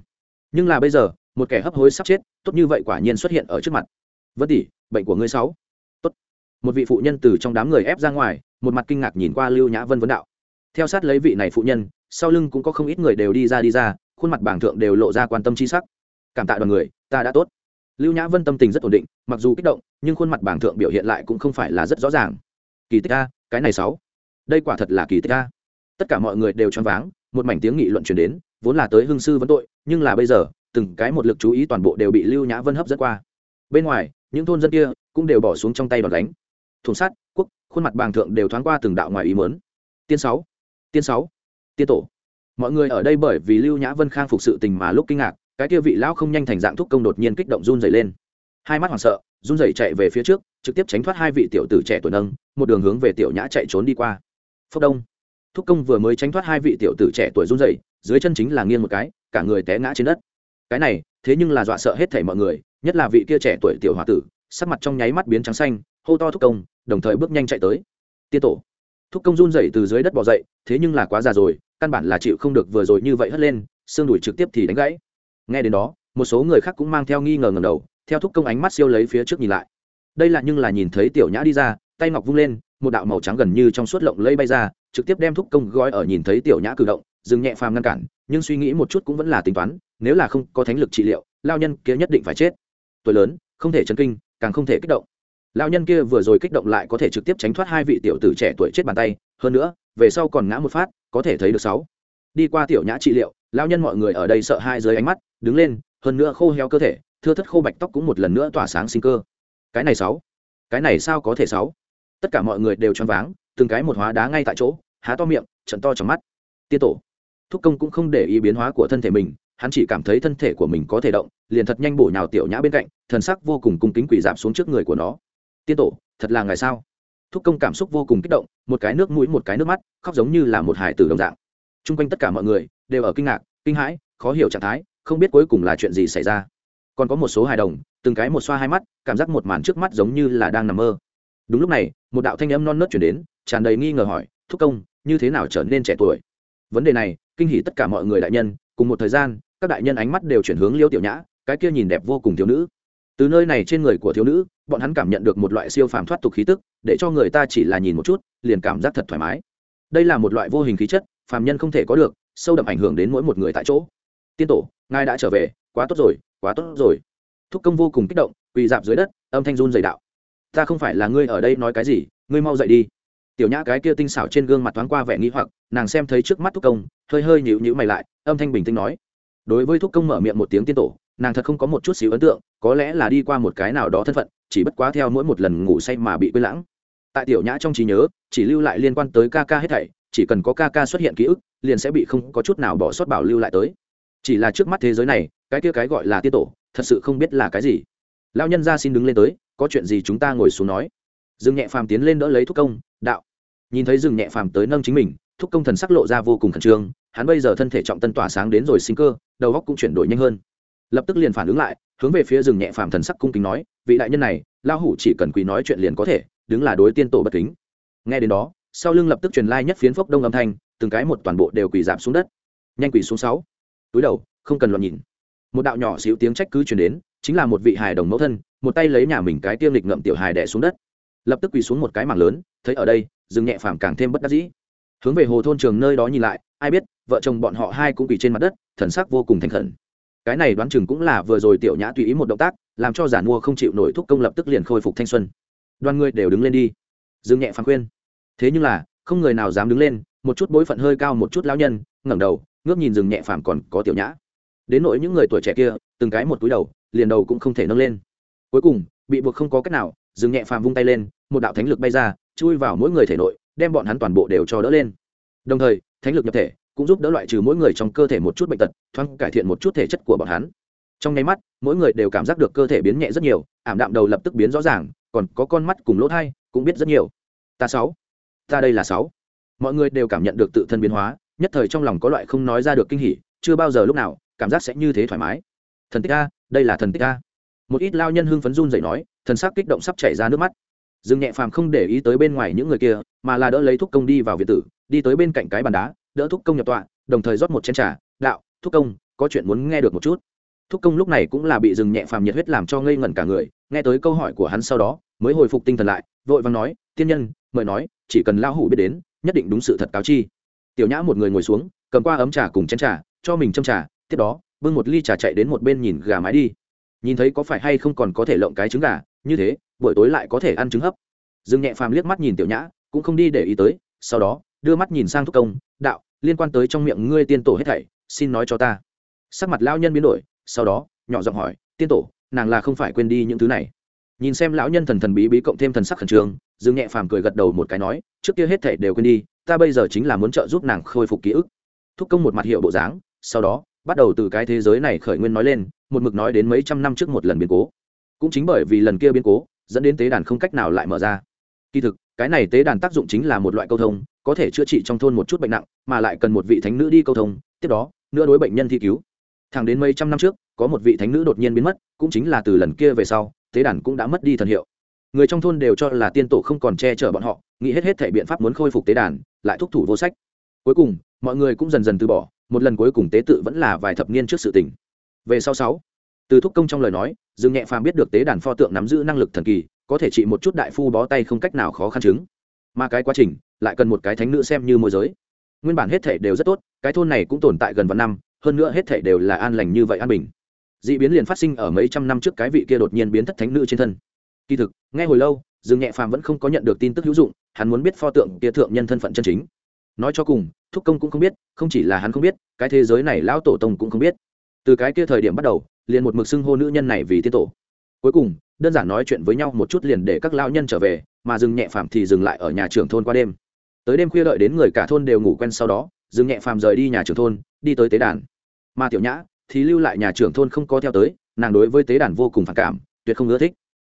Nhưng là bây giờ, một kẻ hấp hối sắp chết, tốt như vậy quả nhiên xuất hiện ở trước mặt. Vân tỷ, bệnh của ngươi sáu. Tốt. Một vị phụ nhân từ trong đám người ép ra ngoài, một mặt kinh ngạc nhìn qua lưu nhã vân vấn đạo. Theo sát lấy vị này phụ nhân, sau lưng cũng có không ít người đều đi ra đi ra, khuôn mặt bảng thượng đều lộ ra quan tâm chi sắc. Cảm tạ đoàn người, ta đã tốt lưu nhã vân tâm tình rất ổn định, mặc dù kích động, nhưng khuôn mặt bảng thượng biểu hiện lại cũng không phải là rất rõ ràng. Kỳ tích a, cái này sáu. Đây quả thật là kỳ tích a. Tất cả mọi người đều choáng váng, một mảnh tiếng nghị luận truyền đến, vốn là tới hương sư vấn tội, nhưng là bây giờ, từng cái một lực chú ý toàn bộ đều bị lưu nhã vân hấp dẫn qua. Bên ngoài, những thôn dân kia cũng đều bỏ xuống trong tay đòn đánh. Thùng sát quốc, khuôn mặt bàng thượng đều thoáng qua từng đạo ngoài ý mớn tiên sáu tiên sáu, tiên tổ. Mọi người ở đây bởi vì lưu nhã vân khang phục sự tình mà lúc kinh ngạc cái kia vị lão không nhanh thành dạng thúc công đột nhiên kích động run dày lên. Hai mắt hoảng sợ, run dày chạy về phía trước, trực tiếp tránh thoát hai vị tiểu tử trẻ tuổi nâng, một đường hướng về tiểu nhã chạy trốn đi qua. Phốc đông. Thúc công vừa mới tránh thoát hai vị tiểu tử trẻ tuổi run dày dưới chân chính là nghiêng một cái, cả người té ngã trên đất. Cái này, thế nhưng là dọa sợ hết thảy mọi người, nhất là vị kia trẻ tuổi tiểu hòa tử, sắc mặt trong nháy mắt biến trắng xanh, hô to thúc công, đồng thời bước nhanh chạy tới. Tiên tổ. Thúc công run dậy từ dưới đất bỏ dậy, thế nhưng là quá già rồi, căn bản là chịu không được vừa rồi như vậy hất lên, xương đùi trực tiếp thì đánh gãy nghe đến đó, một số người khác cũng mang theo nghi ngờ ngầm đầu, theo thúc công ánh mắt siêu lấy phía trước nhìn lại. Đây là nhưng là nhìn thấy tiểu nhã đi ra, tay ngọc vung lên, một đạo màu trắng gần như trong suốt lộng lây bay ra, trực tiếp đem thúc công gói ở nhìn thấy tiểu nhã cử động, dừng nhẹ phàm ngăn cản, nhưng suy nghĩ một chút cũng vẫn là tính toán, nếu là không có thánh lực trị liệu, lao nhân kia nhất định phải chết. Tuổi lớn, không thể chấn kinh, càng không thể kích động. Lao nhân kia vừa rồi kích động lại có thể trực tiếp tránh thoát hai vị tiểu tử trẻ tuổi chết bàn tay, hơn nữa, về sau còn ngã một phát, có thể thấy được sáu. Đi qua tiểu nhã trị liệu lao nhân mọi người ở đây sợ hai dưới ánh mắt, đứng lên, hơn nữa khô heo cơ thể, thưa thất khô bạch tóc cũng một lần nữa tỏa sáng sinh cơ. Cái này sáu. Cái này sao có thể sáu? Tất cả mọi người đều choáng váng, từng cái một hóa đá ngay tại chỗ, há to miệng, trận to trong mắt. Tiên tổ. Thúc công cũng không để ý biến hóa của thân thể mình, hắn chỉ cảm thấy thân thể của mình có thể động, liền thật nhanh bổ nhào tiểu nhã bên cạnh, thần sắc vô cùng cung kính quỷ giảm xuống trước người của nó. Tiên tổ, thật là ngày sao? Thúc công cảm xúc vô cùng kích động, một cái nước mũi, một cái nước mắt, khóc giống như là một hải tử đồng dạng. T r u n g quanh tất cả mọi người đều ở kinh ngạc, kinh hãi, khó hiểu trạng thái, không biết cuối cùng là chuyện gì xảy ra. Còn có một số hài đồng, từng cái một xoa hai mắt, cảm giác một màn trước mắt giống như là đang nằm mơ. Đúng lúc này, một đạo thanh âm non nớt chuyển đến, tràn đầy nghi ngờ hỏi, thúc công, như thế nào trở nên trẻ tuổi? Vấn đề này, kinh hỉ tất cả mọi người đại nhân, cùng một thời gian, các đại nhân ánh mắt đều chuyển hướng liêu tiểu nhã, cái kia nhìn đẹp vô cùng thiếu nữ. Từ nơi này trên người của thiếu nữ, bọn hắn cảm nhận được một loại siêu phàm thoát tục khí tức, để cho người ta chỉ là nhìn một chút, liền cảm giác thật thoải mái. Đây là một loại vô hình khí chất, phàm nhân không thể có được sâu đậm ảnh hưởng đến mỗi một người tại chỗ. Tiên tổ, ngài đã trở về, quá tốt rồi, quá tốt rồi. Thúc công vô cùng kích động, quỳ dạp dưới đất, âm thanh run dày đạo. Ta không phải là ngươi ở đây nói cái gì, ngươi mau dậy đi. Tiểu nhã cái kia tinh xảo trên gương mặt thoáng qua vẻ nghĩ hoặc, nàng xem thấy trước mắt thúc công, hơi hơi nhịu nhịu mày lại, âm thanh bình tĩnh nói. Đối với thúc công mở miệng một tiếng tiên tổ, nàng thật không có một chút xíu ấn tượng, có lẽ là đi qua một cái nào đó thân phận, chỉ bất quá theo mỗi một lần ngủ say mà bị quên lãng. Tại tiểu nhã trong trí nhớ, chỉ lưu lại liên quan tới ca ca hết thảy chỉ cần có ca ca xuất hiện ký ức, liền sẽ bị không có chút nào bỏ sót bảo lưu lại tới. Chỉ là trước mắt thế giới này, cái kia cái gọi là tiên tổ, thật sự không biết là cái gì. Lao nhân ra xin đứng lên tới, có chuyện gì chúng ta ngồi xuống nói. Dương nhẹ phàm tiến lên đỡ lấy thúc công, đạo. Nhìn thấy dương nhẹ phàm tới nâng chính mình, thúc công thần sắc lộ ra vô cùng khẩn trương, hắn bây giờ thân thể trọng tân tỏa sáng đến rồi sinh cơ, đầu óc cũng chuyển đổi nhanh hơn. Lập tức liền phản ứng lại, hướng về phía rừng nhẹ phàm thần sắc cung kính nói, vị đại nhân này lao hủ chỉ cần quỳ nói chuyện liền có thể, đứng là đối tiên tổ bất kính. Nghe đến đó sau lưng lập tức truyền lai nhất phiến phốc đông âm thanh, từng cái một toàn bộ đều quỳ giảm xuống đất. Nhanh quỳ xuống sáu. Túi đầu, không cần loạn nhìn. Một đạo nhỏ xíu tiếng trách cứ truyền đến, chính là một vị hài đồng mẫu thân, một tay lấy nhà mình cái tiêm lịch ngậm tiểu hài đẻ xuống đất. Lập tức quỳ xuống một cái mảng lớn, thấy ở đây dừng nhẹ phàm càng thêm bất đắc dĩ. Hướng về hồ thôn trường nơi đó nhìn lại, ai biết, vợ chồng bọn họ hai cũng quỳ trên mặt đất, thần sắc vô cùng thành khẩn. Cái này đoán chừng cũng là vừa rồi tiểu nhã tùy ý một động tác, làm cho giả mua không chịu nổi thuốc công lập tức liền khôi phục thanh xuân. Đoàn người đều đứng lên đi. Dương nhẹ phán khuyên thế nhưng là, không người nào dám đứng lên, một chút bối phận hơi cao một chút lão nhân, ngẩng đầu, ngước nhìn rừng nhẹ phàm còn có tiểu nhã. Đến nỗi những người tuổi trẻ kia, từng cái một túi đầu, liền đầu cũng không thể nâng lên. Cuối cùng, bị buộc không có cách nào, rừng nhẹ phàm vung tay lên, một đạo thánh lực bay ra, chui vào mỗi người thể nội, đem bọn hắn toàn bộ đều cho đỡ lên. Đồng thời, thánh lực nhập thể, cũng giúp đỡ loại trừ mỗi người trong cơ thể một chút bệnh tật, thoáng cải thiện một chút thể chất của bọn hắn. Trong nháy mắt, mỗi người đều cảm giác được cơ thể biến nhẹ rất nhiều, ảm đạm đầu lập tức biến rõ ràng, còn có con mắt cùng lỗ thai, cũng biết rất nhiều. Ta sáu ta đây là sáu. Mọi người đều cảm nhận được tự thân biến hóa, nhất thời trong lòng có loại không nói ra được kinh hỉ, chưa bao giờ lúc nào, cảm giác sẽ như thế thoải mái. Thần tích a, đây là thần tích a. Một ít lao nhân hưng phấn run dậy nói, thần sắc kích động sắp chảy ra nước mắt. Dương nhẹ phàm không để ý tới bên ngoài những người kia, mà là đỡ lấy thuốc công đi vào việt tử, đi tới bên cạnh cái bàn đá, đỡ thúc công nhập tọa, đồng thời rót một chén trà. Đạo, thúc công, có chuyện muốn nghe được một chút. Thúc công lúc này cũng là bị dừng nhẹ phàm nhiệt huyết làm cho ngây ngẩn cả người, nghe tới câu hỏi của hắn sau đó, mới hồi phục tinh thần lại, vội vàng nói, tiên nhân, mời nói chỉ cần lao hủ biết đến, nhất định đúng sự thật cáo chi. Tiểu nhã một người ngồi xuống, cầm qua ấm trà cùng chén trà, cho mình châm trà, tiếp đó, bưng một ly trà chạy đến một bên nhìn gà mái đi. Nhìn thấy có phải hay không còn có thể lộng cái trứng gà, như thế, buổi tối lại có thể ăn trứng hấp. Dương nhẹ phàm liếc mắt nhìn tiểu nhã, cũng không đi để ý tới, sau đó, đưa mắt nhìn sang thúc công, đạo, liên quan tới trong miệng ngươi tiên tổ hết thảy, xin nói cho ta. Sắc mặt lão nhân biến đổi, sau đó, nhỏ giọng hỏi, tiên tổ, nàng là không phải quên đi những thứ này nhìn xem lão nhân thần thần bí bí cộng thêm thần sắc khẩn trương, dương nhẹ phàm cười gật đầu một cái nói, trước kia hết thể đều quên đi, ta bây giờ chính là muốn trợ giúp nàng khôi phục ký ức. Thúc công một mặt hiệu bộ dáng, sau đó, bắt đầu từ cái thế giới này khởi nguyên nói lên, một mực nói đến mấy trăm năm trước một lần biến cố. Cũng chính bởi vì lần kia biến cố, dẫn đến tế đàn không cách nào lại mở ra. Kỳ thực, cái này tế đàn tác dụng chính là một loại câu thông, có thể chữa trị trong thôn một chút bệnh nặng, mà lại cần một vị thánh nữ đi câu thông, tiếp đó, nữa đối bệnh nhân thi cứu. Thẳng đến mấy trăm năm trước, có một vị thánh nữ đột nhiên biến mất, cũng chính là từ lần kia về sau tế đàn cũng đã mất đi thần hiệu. Người trong thôn đều cho là tiên tổ không còn che chở bọn họ, nghĩ hết hết thể biện pháp muốn khôi phục tế đàn, lại thúc thủ vô sách. Cuối cùng, mọi người cũng dần dần từ bỏ, một lần cuối cùng tế tự vẫn là vài thập niên trước sự tình. Về sau sáu, từ thúc công trong lời nói, dương nhẹ phàm biết được tế đàn pho tượng nắm giữ năng lực thần kỳ, có thể trị một chút đại phu bó tay không cách nào khó khăn chứng. Mà cái quá trình, lại cần một cái thánh nữ xem như môi giới. Nguyên bản hết thể đều rất tốt, cái thôn này cũng tồn tại gần vạn năm, hơn nữa hết thể đều là an lành như vậy an bình d ị biến liền phát sinh ở mấy trăm năm trước cái vị kia đột nhiên biến thất thánh nữ trên thân. Kỳ thực, nghe hồi lâu, dương nhẹ phàm vẫn không có nhận được tin tức hữu dụng, hắn muốn biết pho tượng kia thượng nhân thân phận chân chính. Nói cho cùng, thúc công cũng không biết, không chỉ là hắn không biết, cái thế giới này lão tổ tông cũng không biết. Từ cái kia thời điểm bắt đầu, liền một mực xưng hô nữ nhân này vì tiên tổ. Cuối cùng, đơn giản nói chuyện với nhau một chút liền để các lão nhân trở về, mà dừng nhẹ phàm thì dừng lại ở nhà trưởng thôn qua đêm. Tới đêm khuya đợi đến người cả thôn đều ngủ quen sau đó dừng nhẹ phàm rời đi nhà trưởng thôn, đi tới tế đàn. Mà tiểu nhã thì lưu lại nhà trưởng thôn không có theo tới, nàng đối với tế đàn vô cùng phản cảm, tuyệt không ưa thích.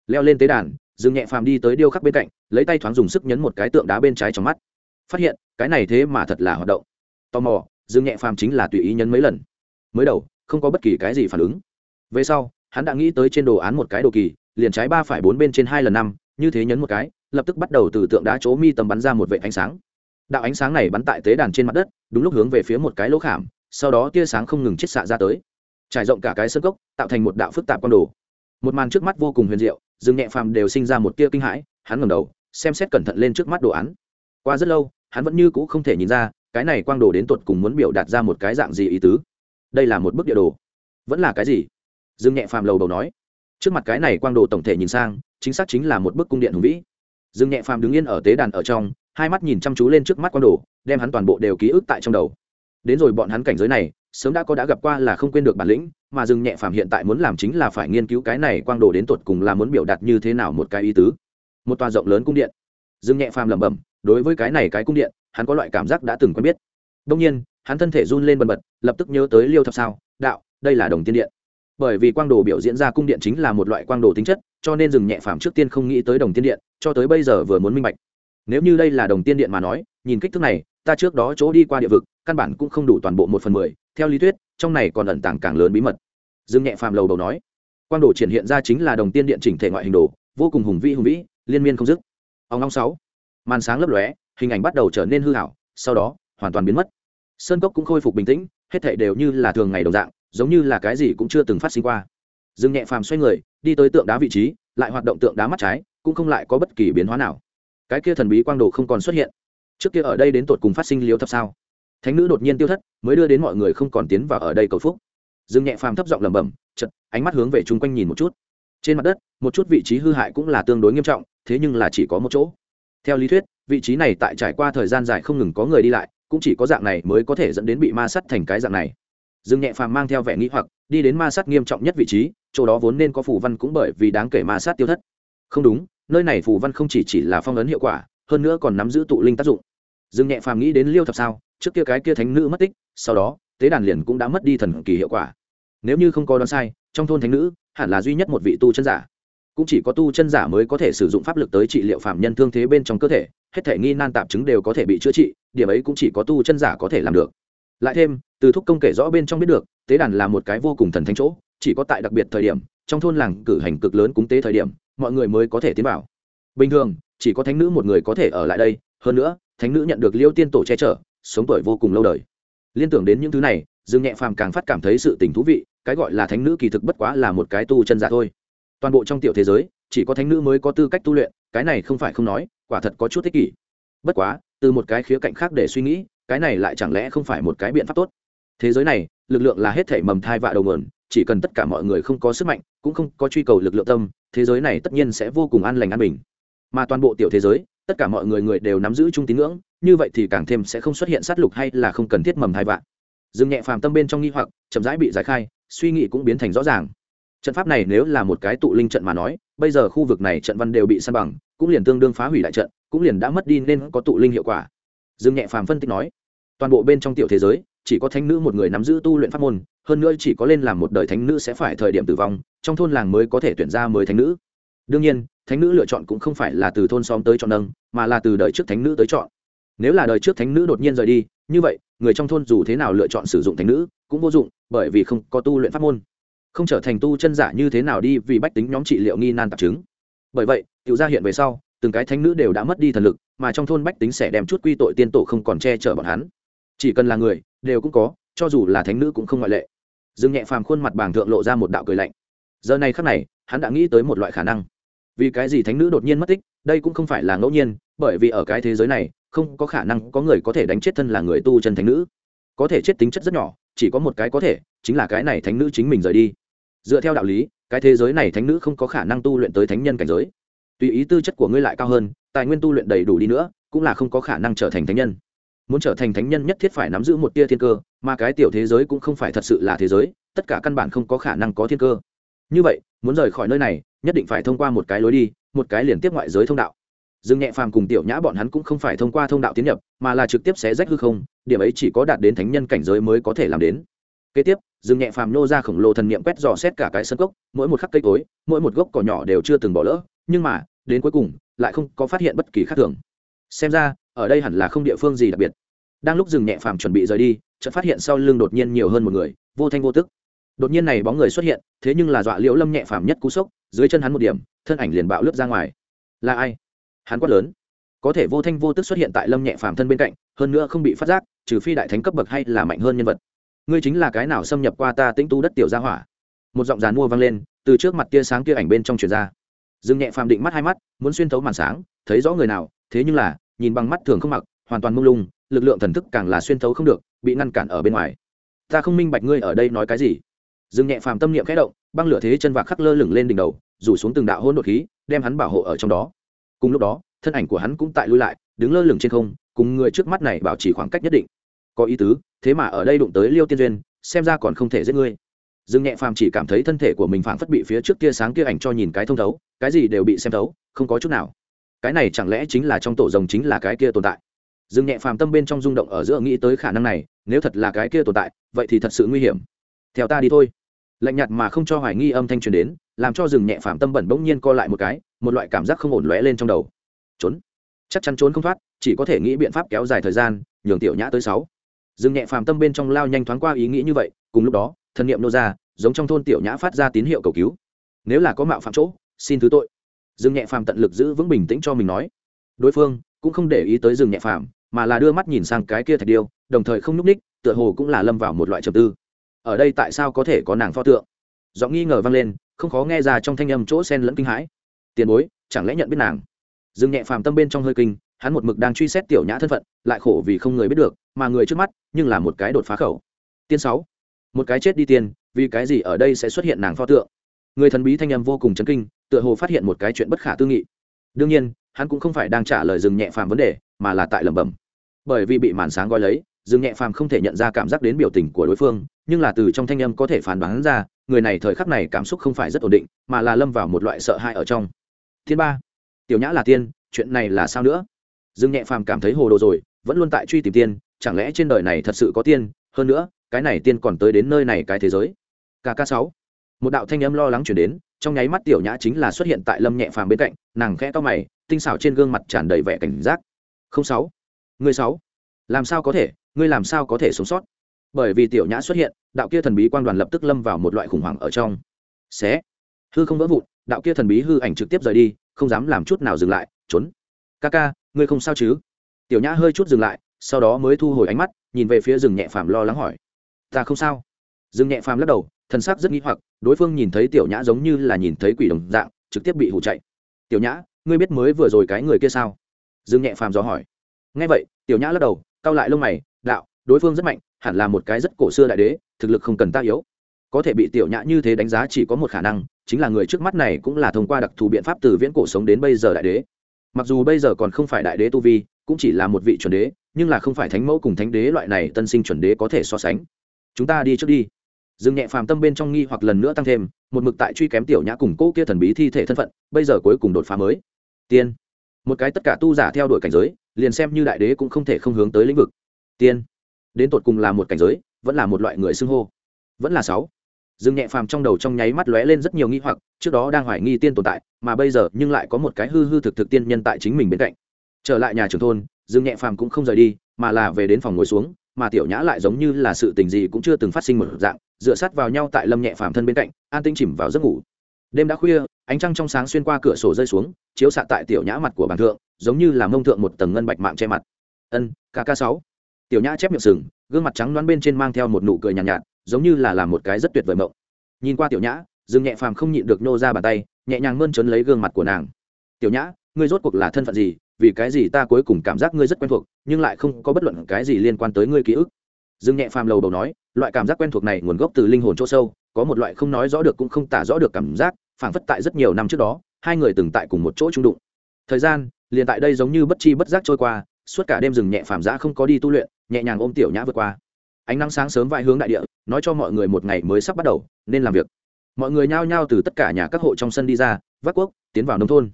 Leo lên tế đàn, dương nhẹ phàm đi tới điêu khắc bên cạnh, lấy tay thoáng dùng sức nhấn một cái tượng đá bên trái trong mắt. Phát hiện, cái này thế mà thật là hoạt động. Tò mò, dương nhẹ phàm chính là tùy ý nhấn mấy lần. Mới đầu, không có bất kỳ cái gì phản ứng. Về sau, hắn đã nghĩ tới trên đồ án một cái đồ kỳ, liền trái ba phải bốn bên trên hai lần năm, như thế nhấn một cái, lập tức bắt đầu từ tượng đá chỗ mi tầm bắn ra một vệ ánh sáng. Đạo ánh sáng này bắn tại tế đàn trên mặt đất, đúng lúc hướng về phía một cái lỗ khảm sau đó tia sáng không ngừng chết xạ ra tới. Trải rộng cả cái sân cốc, tạo thành một đạo phức tạp con đồ. Một màn trước mắt vô cùng huyền diệu dương nhẹ phàm đều sinh ra một tia kinh hãi, hắn ngầm đầu, xem xét cẩn thận lên trước mắt đồ án. Qua rất lâu, hắn vẫn như cũ không thể nhìn ra, cái này quang đồ đến tột cùng muốn biểu đạt ra một cái dạng gì ý tứ. Đây là một bức địa đồ. Vẫn là cái gì? Dương nhẹ phàm lầu đầu nói. Trước mặt cái này quang đồ tổng thể nhìn sang, chính xác chính là một bức cung điện hùng vĩ. Dương nhẹ phàm đứng yên ở tế đàn ở trong, hai mắt nhìn chăm chú lên trước mắt quang đồ, đem hắn toàn bộ đều ký ức tại trong đầu đến rồi bọn hắn cảnh giới này, sớm đã có đã gặp qua là không quên được bản lĩnh, mà dương nhẹ phàm hiện tại muốn làm chính là phải nghiên cứu cái này quang đồ đến tột cùng là muốn biểu đạt như thế nào một cái ý tứ. Một tòa rộng lớn cung điện. Dương nhẹ phàm lẩm bẩm, đối với cái này cái cung điện, hắn có loại cảm giác đã từng quen biết. Đông nhiên, hắn thân thể run lên bần bật, lập tức nhớ tới liêu thập sao, đạo, đây là đồng tiên điện. Bởi vì quang đồ biểu diễn ra cung điện chính là một loại quang đồ tính chất, cho nên dừng nhẹ phàm trước tiên không nghĩ tới đồng tiên điện, cho tới bây giờ vừa muốn minh bạch nếu như đây là đồng tiên điện mà nói, nhìn kích thước này, ta trước đó chỗ đi qua địa vực, căn bản cũng không đủ toàn bộ một phần mười. Theo lý thuyết, trong này còn ẩn tàng càng lớn bí mật. Dương nhẹ phàm lầu đầu nói. Quang đồ triển hiện ra chính là đồng tiên điện chỉnh thể ngoại hình đồ, vô cùng hùng vĩ hùng vĩ, liên miên không dứt. Ông long sáu. Màn sáng lấp lóe, hình ảnh bắt đầu trở nên hư hảo sau đó, hoàn toàn biến mất. Sơn cốc cũng khôi phục bình tĩnh, hết thảy đều như là thường ngày đồng dạng, giống như là cái gì cũng chưa từng phát sinh qua. Dương nhẹ phàm xoay người, đi tới tượng đá vị trí, lại hoạt động tượng đá mắt trái, cũng không lại có bất kỳ biến hóa nào cái kia thần bí quang đồ không còn xuất hiện. Trước kia ở đây đến tột cùng phát sinh liếu thập sao? Thánh nữ đột nhiên tiêu thất, mới đưa đến mọi người không còn tiến vào ở đây cầu phúc. Dương nhẹ phàm thấp giọng lẩm bẩm chật ánh mắt hướng về chung quanh nhìn một chút. Trên mặt đất, một chút vị trí hư hại cũng là tương đối nghiêm trọng, thế nhưng là chỉ có một chỗ. Theo lý thuyết, vị trí này tại trải qua thời gian dài không ngừng có người đi lại, cũng chỉ có dạng này mới có thể dẫn đến bị ma sắt thành cái dạng này. Dương nhẹ phàm mang theo vẻ nghĩ hoặc, đi đến ma sát nghiêm trọng nhất vị trí, chỗ đó vốn nên có phủ văn cũng bởi vì đáng kể ma sát tiêu thất không đúng, nơi này phù văn không chỉ chỉ là phong ấn hiệu quả, hơn nữa còn nắm giữ tụ linh tác dụng. Dương nhẹ phàm nghĩ đến liêu thập sao, trước kia cái kia thánh nữ mất tích, sau đó, tế đàn liền cũng đã mất đi thần kỳ hiệu quả. Nếu như không có đoán sai, trong thôn thánh nữ, hẳn là duy nhất một vị tu chân giả. Cũng chỉ có tu chân giả mới có thể sử dụng pháp lực tới trị liệu phạm nhân thương thế bên trong cơ thể, hết thể nghi nan tạp chứng đều có thể bị chữa trị, điểm ấy cũng chỉ có tu chân giả có thể làm được. Lại thêm, từ thúc công kể rõ bên trong biết được, tế đàn là một cái vô cùng thần thánh chỗ, chỉ có tại đặc biệt thời điểm, trong thôn làng cử hành cực lớn cúng tế thời điểm mọi người mới có thể tiến vào. Bình thường, chỉ có thánh nữ một người có thể ở lại đây, hơn nữa, thánh nữ nhận được liêu tiên tổ che chở, sống tuổi vô cùng lâu đời. Liên tưởng đến những thứ này, dương nhẹ phàm càng phát cảm thấy sự tình thú vị, cái gọi là thánh nữ kỳ thực bất quá là một cái tu chân giả thôi. Toàn bộ trong tiểu thế giới, chỉ có thánh nữ mới có tư cách tu luyện, cái này không phải không nói, quả thật có chút thích kỷ. Bất quá, từ một cái khía cạnh khác để suy nghĩ, cái này lại chẳng lẽ không phải một cái biện pháp tốt? Thế giới này, lực lượng là hết thể mầm thai vạ đầu nguồn chỉ cần tất cả mọi người không có sức mạnh, cũng không có truy cầu lực lượng tâm, thế giới này tất nhiên sẽ vô cùng an lành an bình. Mà toàn bộ tiểu thế giới, tất cả mọi người người đều nắm giữ chung tín ngưỡng, như vậy thì càng thêm sẽ không xuất hiện sát lục hay là không cần thiết mầm thai vạn. Dừng nhẹ phàm tâm bên trong nghi hoặc, chậm rãi bị giải khai, suy nghĩ cũng biến thành rõ ràng. Trận pháp này nếu là một cái tụ linh trận mà nói, bây giờ khu vực này trận văn đều bị san bằng, cũng liền tương đương phá hủy đại trận, cũng liền đã mất đi nên có tụ linh hiệu quả. Dương nhẹ phàm phân tích nói, toàn bộ bên trong tiểu thế giới chỉ có thánh nữ một người nắm giữ tu luyện pháp môn, hơn nữa chỉ có lên làm một đời thánh nữ sẽ phải thời điểm tử vong, trong thôn làng mới có thể tuyển ra mới thánh nữ. Đương nhiên, thánh nữ lựa chọn cũng không phải là từ thôn xóm tới chọn nâng, mà là từ đời trước thánh nữ tới chọn. Nếu là đời trước thánh nữ đột nhiên rời đi, như vậy, người trong thôn dù thế nào lựa chọn sử dụng thánh nữ, cũng vô dụng, bởi vì không có tu luyện pháp môn. Không trở thành tu chân giả như thế nào đi vì bách tính nhóm trị liệu nghi nan tạp chứng. Bởi vậy, tiểu gia hiện về sau, từng cái thánh nữ đều đã mất đi thần lực, mà trong thôn bách tính sẽ đem chút quy tội tiên tổ không còn che chở bọn hắn chỉ cần là người, đều cũng có, cho dù là thánh nữ cũng không ngoại lệ. Dương nhẹ phàm khuôn mặt bàng thượng lộ ra một đạo cười lạnh. Giờ này khắc này, hắn đã nghĩ tới một loại khả năng. Vì cái gì thánh nữ đột nhiên mất tích, đây cũng không phải là ngẫu nhiên, bởi vì ở cái thế giới này, không có khả năng có người có thể đánh chết thân là người tu chân thánh nữ. Có thể chết tính chất rất nhỏ, chỉ có một cái có thể, chính là cái này thánh nữ chính mình rời đi. Dựa theo đạo lý, cái thế giới này thánh nữ không có khả năng tu luyện tới thánh nhân cảnh giới. Tùy ý tư chất của ngươi lại cao hơn, tài nguyên tu luyện đầy đủ đi nữa, cũng là không có khả năng trở thành thánh nhân muốn trở thành thánh nhân nhất thiết phải nắm giữ một tia thiên cơ mà cái tiểu thế giới cũng không phải thật sự là thế giới tất cả căn bản không có khả năng có thiên cơ. Như vậy muốn rời khỏi nơi này nhất định phải thông qua một cái lối đi một cái liên tiếp ngoại giới thông đạo. Dương nhẹ phàm cùng tiểu nhã bọn hắn cũng không phải thông qua thông đạo tiến nhập mà là trực tiếp xé rách hư không điểm ấy chỉ có đạt đến thánh nhân cảnh giới mới có thể làm đến. Kế tiếp dương nhẹ phàm nô ra khổng lồ thần niệm quét dò xét cả cái sân cốc, mỗi một khắc cây cối mỗi một gốc cỏ nhỏ đều chưa từng bỏ lỡ nhưng mà đến cuối cùng lại không có phát hiện bất kỳ khác thường. Xem ra ở đây hẳn là không địa phương gì đặc biệt. Đang lúc dừng nhẹ phàm chuẩn bị rời đi, chợt phát hiện sau lưng đột nhiên nhiều hơn một người, vô thanh vô tức. Đột nhiên này bóng người xuất hiện, thế nhưng là dọa liễu lâm nhẹ phàm nhất cú sốc, dưới chân hắn một điểm, thân ảnh liền bạo lướt ra ngoài. Là ai? Hắn quát lớn. Có thể vô thanh vô tức xuất hiện tại lâm nhẹ phàm thân bên cạnh, hơn nữa không bị phát giác, trừ phi đại thánh cấp bậc hay là mạnh hơn nhân vật. Ngươi chính là cái nào xâm nhập qua ta tĩnh tu đất tiểu gia hỏa? Một giọng dàn mua vang lên, từ trước mặt tia sáng kia ảnh bên trong truyền ra. Dương nhẹ phàm định mắt hai mắt, muốn xuyên thấu màn sáng, thấy rõ người nào, thế nhưng là nhìn bằng mắt thường không mặc, hoàn toàn mông lung, lực lượng thần thức càng là xuyên thấu không được, bị ngăn cản ở bên ngoài. Ta không minh bạch ngươi ở đây nói cái gì. Dương nhẹ phàm tâm niệm khẽ động, băng lửa thế chân vạc khắc lơ lửng lên đỉnh đầu, rủ xuống từng đạo hôn đột khí, đem hắn bảo hộ ở trong đó. Cùng lúc đó, thân ảnh của hắn cũng tại lui lại, đứng lơ lửng trên không, cùng người trước mắt này bảo trì khoảng cách nhất định. Có ý tứ, thế mà ở đây đụng tới liêu tiên duyên, xem ra còn không thể giết ngươi. Dương nhẹ phàm chỉ cảm thấy thân thể của mình phảng phất bị phía trước kia sáng kia ảnh cho nhìn cái thông thấu, cái gì đều bị xem thấu, không có chút nào cái này chẳng lẽ chính là trong tổ rồng chính là cái kia tồn tại? Dương nhẹ phàm tâm bên trong rung động ở giữa nghĩ tới khả năng này, nếu thật là cái kia tồn tại, vậy thì thật sự nguy hiểm. Theo ta đi thôi. Lạnh nhạt mà không cho hoài nghi âm thanh truyền đến, làm cho rừng nhẹ phàm tâm bẩn bỗng nhiên co lại một cái, một loại cảm giác không ổn lóe lên trong đầu. Trốn. Chắc chắn trốn không thoát, chỉ có thể nghĩ biện pháp kéo dài thời gian, nhường tiểu nhã tới sáu. Rừng nhẹ phàm tâm bên trong lao nhanh thoáng qua ý nghĩ như vậy, cùng lúc đó, thần niệm nô ra, giống trong thôn tiểu nhã phát ra tín hiệu cầu cứu. Nếu là có mạo phạm chỗ, xin thứ tội dương nhẹ phàm tận lực giữ vững bình tĩnh cho mình nói. Đối phương cũng không để ý tới dương nhẹ phàm, mà là đưa mắt nhìn sang cái kia thạch điêu, đồng thời không nhúc ních tựa hồ cũng là lâm vào một loại trầm tư. Ở đây tại sao có thể có nàng pho tượng? Giọng nghi ngờ vang lên, không khó nghe ra trong thanh âm chỗ sen lẫn kinh hãi. Tiền bối, chẳng lẽ nhận biết nàng? Dương nhẹ phàm tâm bên trong hơi kinh, hắn một mực đang truy xét tiểu nhã thân phận, lại khổ vì không người biết được, mà người trước mắt, nhưng là một cái đột phá khẩu. Tiên sáu, một cái chết đi tiền, vì cái gì ở đây sẽ xuất hiện nàng pho tượng? Người thần bí thanh âm vô cùng chấn kinh tựa hồ phát hiện một cái chuyện bất khả tư nghị. Đương nhiên, hắn cũng không phải đang trả lời Dương nhẹ phàm vấn đề, mà là tại lẩm bẩm. Bởi vì bị màn sáng gói lấy Dương nhẹ phàm không thể nhận ra cảm giác đến biểu tình của đối phương, nhưng là từ trong thanh âm có thể phán đoán ra, người này thời khắc này cảm xúc không phải rất ổn định, mà là lâm vào một loại sợ hãi ở trong. Thiên ba, tiểu nhã là tiên, chuyện này là sao nữa? Dương nhẹ phàm cảm thấy hồ đồ rồi, vẫn luôn tại truy tìm tiên, chẳng lẽ trên đời này thật sự có tiên? Hơn nữa, cái này tiên còn tới đến nơi này cái thế giới. Kk sáu. Một đạo thanh âm lo lắng chuyển đến trong nháy mắt tiểu nhã chính là xuất hiện tại lâm nhẹ phàm bên cạnh, nàng khẽ to mày, tinh xảo trên gương mặt tràn đầy vẻ cảnh giác. Không sáu. Người sáu. Làm sao có thể, ngươi làm sao có thể sống sót? Bởi vì tiểu nhã xuất hiện, đạo kia thần bí quan đoàn lập tức lâm vào một loại khủng hoảng ở trong. Xé. Hư không vỡ vụn, đạo kia thần bí hư ảnh trực tiếp rời đi, không dám làm chút nào dừng lại, trốn. Ca ca, ngươi không sao chứ? Tiểu nhã hơi chút dừng lại, sau đó mới thu hồi ánh mắt, nhìn về phía rừng nhẹ phàm lo lắng hỏi. Ta không sao. Rừng nhẹ phàm lắc đầu thần sắc rất nghi hoặc, đối phương nhìn thấy tiểu nhã giống như là nhìn thấy quỷ đồng dạng, trực tiếp bị hù chạy. Tiểu nhã, ngươi biết mới vừa rồi cái người kia sao? Dương nhẹ phàm dò hỏi. Ngay vậy, tiểu nhã lắc đầu, cau lại lông mày, đạo, đối phương rất mạnh, hẳn là một cái rất cổ xưa đại đế, thực lực không cần ta yếu. Có thể bị tiểu nhã như thế đánh giá chỉ có một khả năng, chính là người trước mắt này cũng là thông qua đặc thù biện pháp từ viễn cổ sống đến bây giờ đại đế. Mặc dù bây giờ còn không phải đại đế tu vi, cũng chỉ là một vị chuẩn đế, nhưng là không phải thánh mẫu cùng thánh đế loại này tân sinh chuẩn đế có thể so sánh. Chúng ta đi trước đi dừng nhẹ phàm tâm bên trong nghi hoặc lần nữa tăng thêm, một mực tại truy kém tiểu nhã cùng cỗ kia thần bí thi thể thân phận, bây giờ cuối cùng đột phá mới. Tiên. Một cái tất cả tu giả theo đuổi cảnh giới, liền xem như đại đế cũng không thể không hướng tới lĩnh vực. Tiên. Đến tột cùng là một cảnh giới, vẫn là một loại người xưng hô. Vẫn là sáu. Dừng nhẹ phàm trong đầu trong nháy mắt lóe lên rất nhiều nghi hoặc, trước đó đang hoài nghi tiên tồn tại, mà bây giờ nhưng lại có một cái hư hư thực thực tiên nhân tại chính mình bên cạnh. Trở lại nhà trường thôn, dừng nhẹ phàm cũng không rời đi, mà là về đến phòng ngồi xuống mà tiểu nhã lại giống như là sự tình gì cũng chưa từng phát sinh một dạng dựa sát vào nhau tại lâm nhẹ phàm thân bên cạnh an tinh chìm vào giấc ngủ. Đêm đã khuya ánh trăng trong sáng xuyên qua cửa sổ rơi xuống chiếu xạ tại tiểu nhã mặt của bàn thượng giống như là mông thượng một tầng ngân bạch mạng che mặt. Ân kk sáu. Tiểu nhã chép miệng sừng gương mặt trắng đoán bên trên mang theo một nụ cười nhàn nhạt, nhạt giống như là làm một cái rất tuyệt vời mộng. Nhìn qua tiểu nhã dương nhẹ phàm không nhịn được nô ra bàn tay nhẹ nhàng mơn trớn lấy gương mặt của nàng. Tiểu nhã ngươi rốt cuộc là thân phận gì? Vì cái gì ta cuối cùng cảm giác ngươi rất quen thuộc, nhưng lại không có bất luận cái gì liên quan tới ngươi ký ức. Dương nhẹ phàm lầu đầu nói, loại cảm giác quen thuộc này nguồn gốc từ linh hồn chỗ sâu, có một loại không nói rõ được cũng không tả rõ được cảm giác, phảng phất tại rất nhiều năm trước đó, hai người từng tại cùng một chỗ trung đụng. Thời gian, liền tại đây giống như bất chi bất giác trôi qua, suốt cả đêm rừng nhẹ phàm giã không có đi tu luyện, nhẹ nhàng ôm tiểu nhã vượt qua. Ánh nắng sáng sớm vai hướng đại địa, nói cho mọi người một ngày mới sắp bắt đầu, nên làm việc. Mọi người nhao nhao từ tất cả nhà các hộ trong sân đi ra, vác quốc, tiến vào nông thôn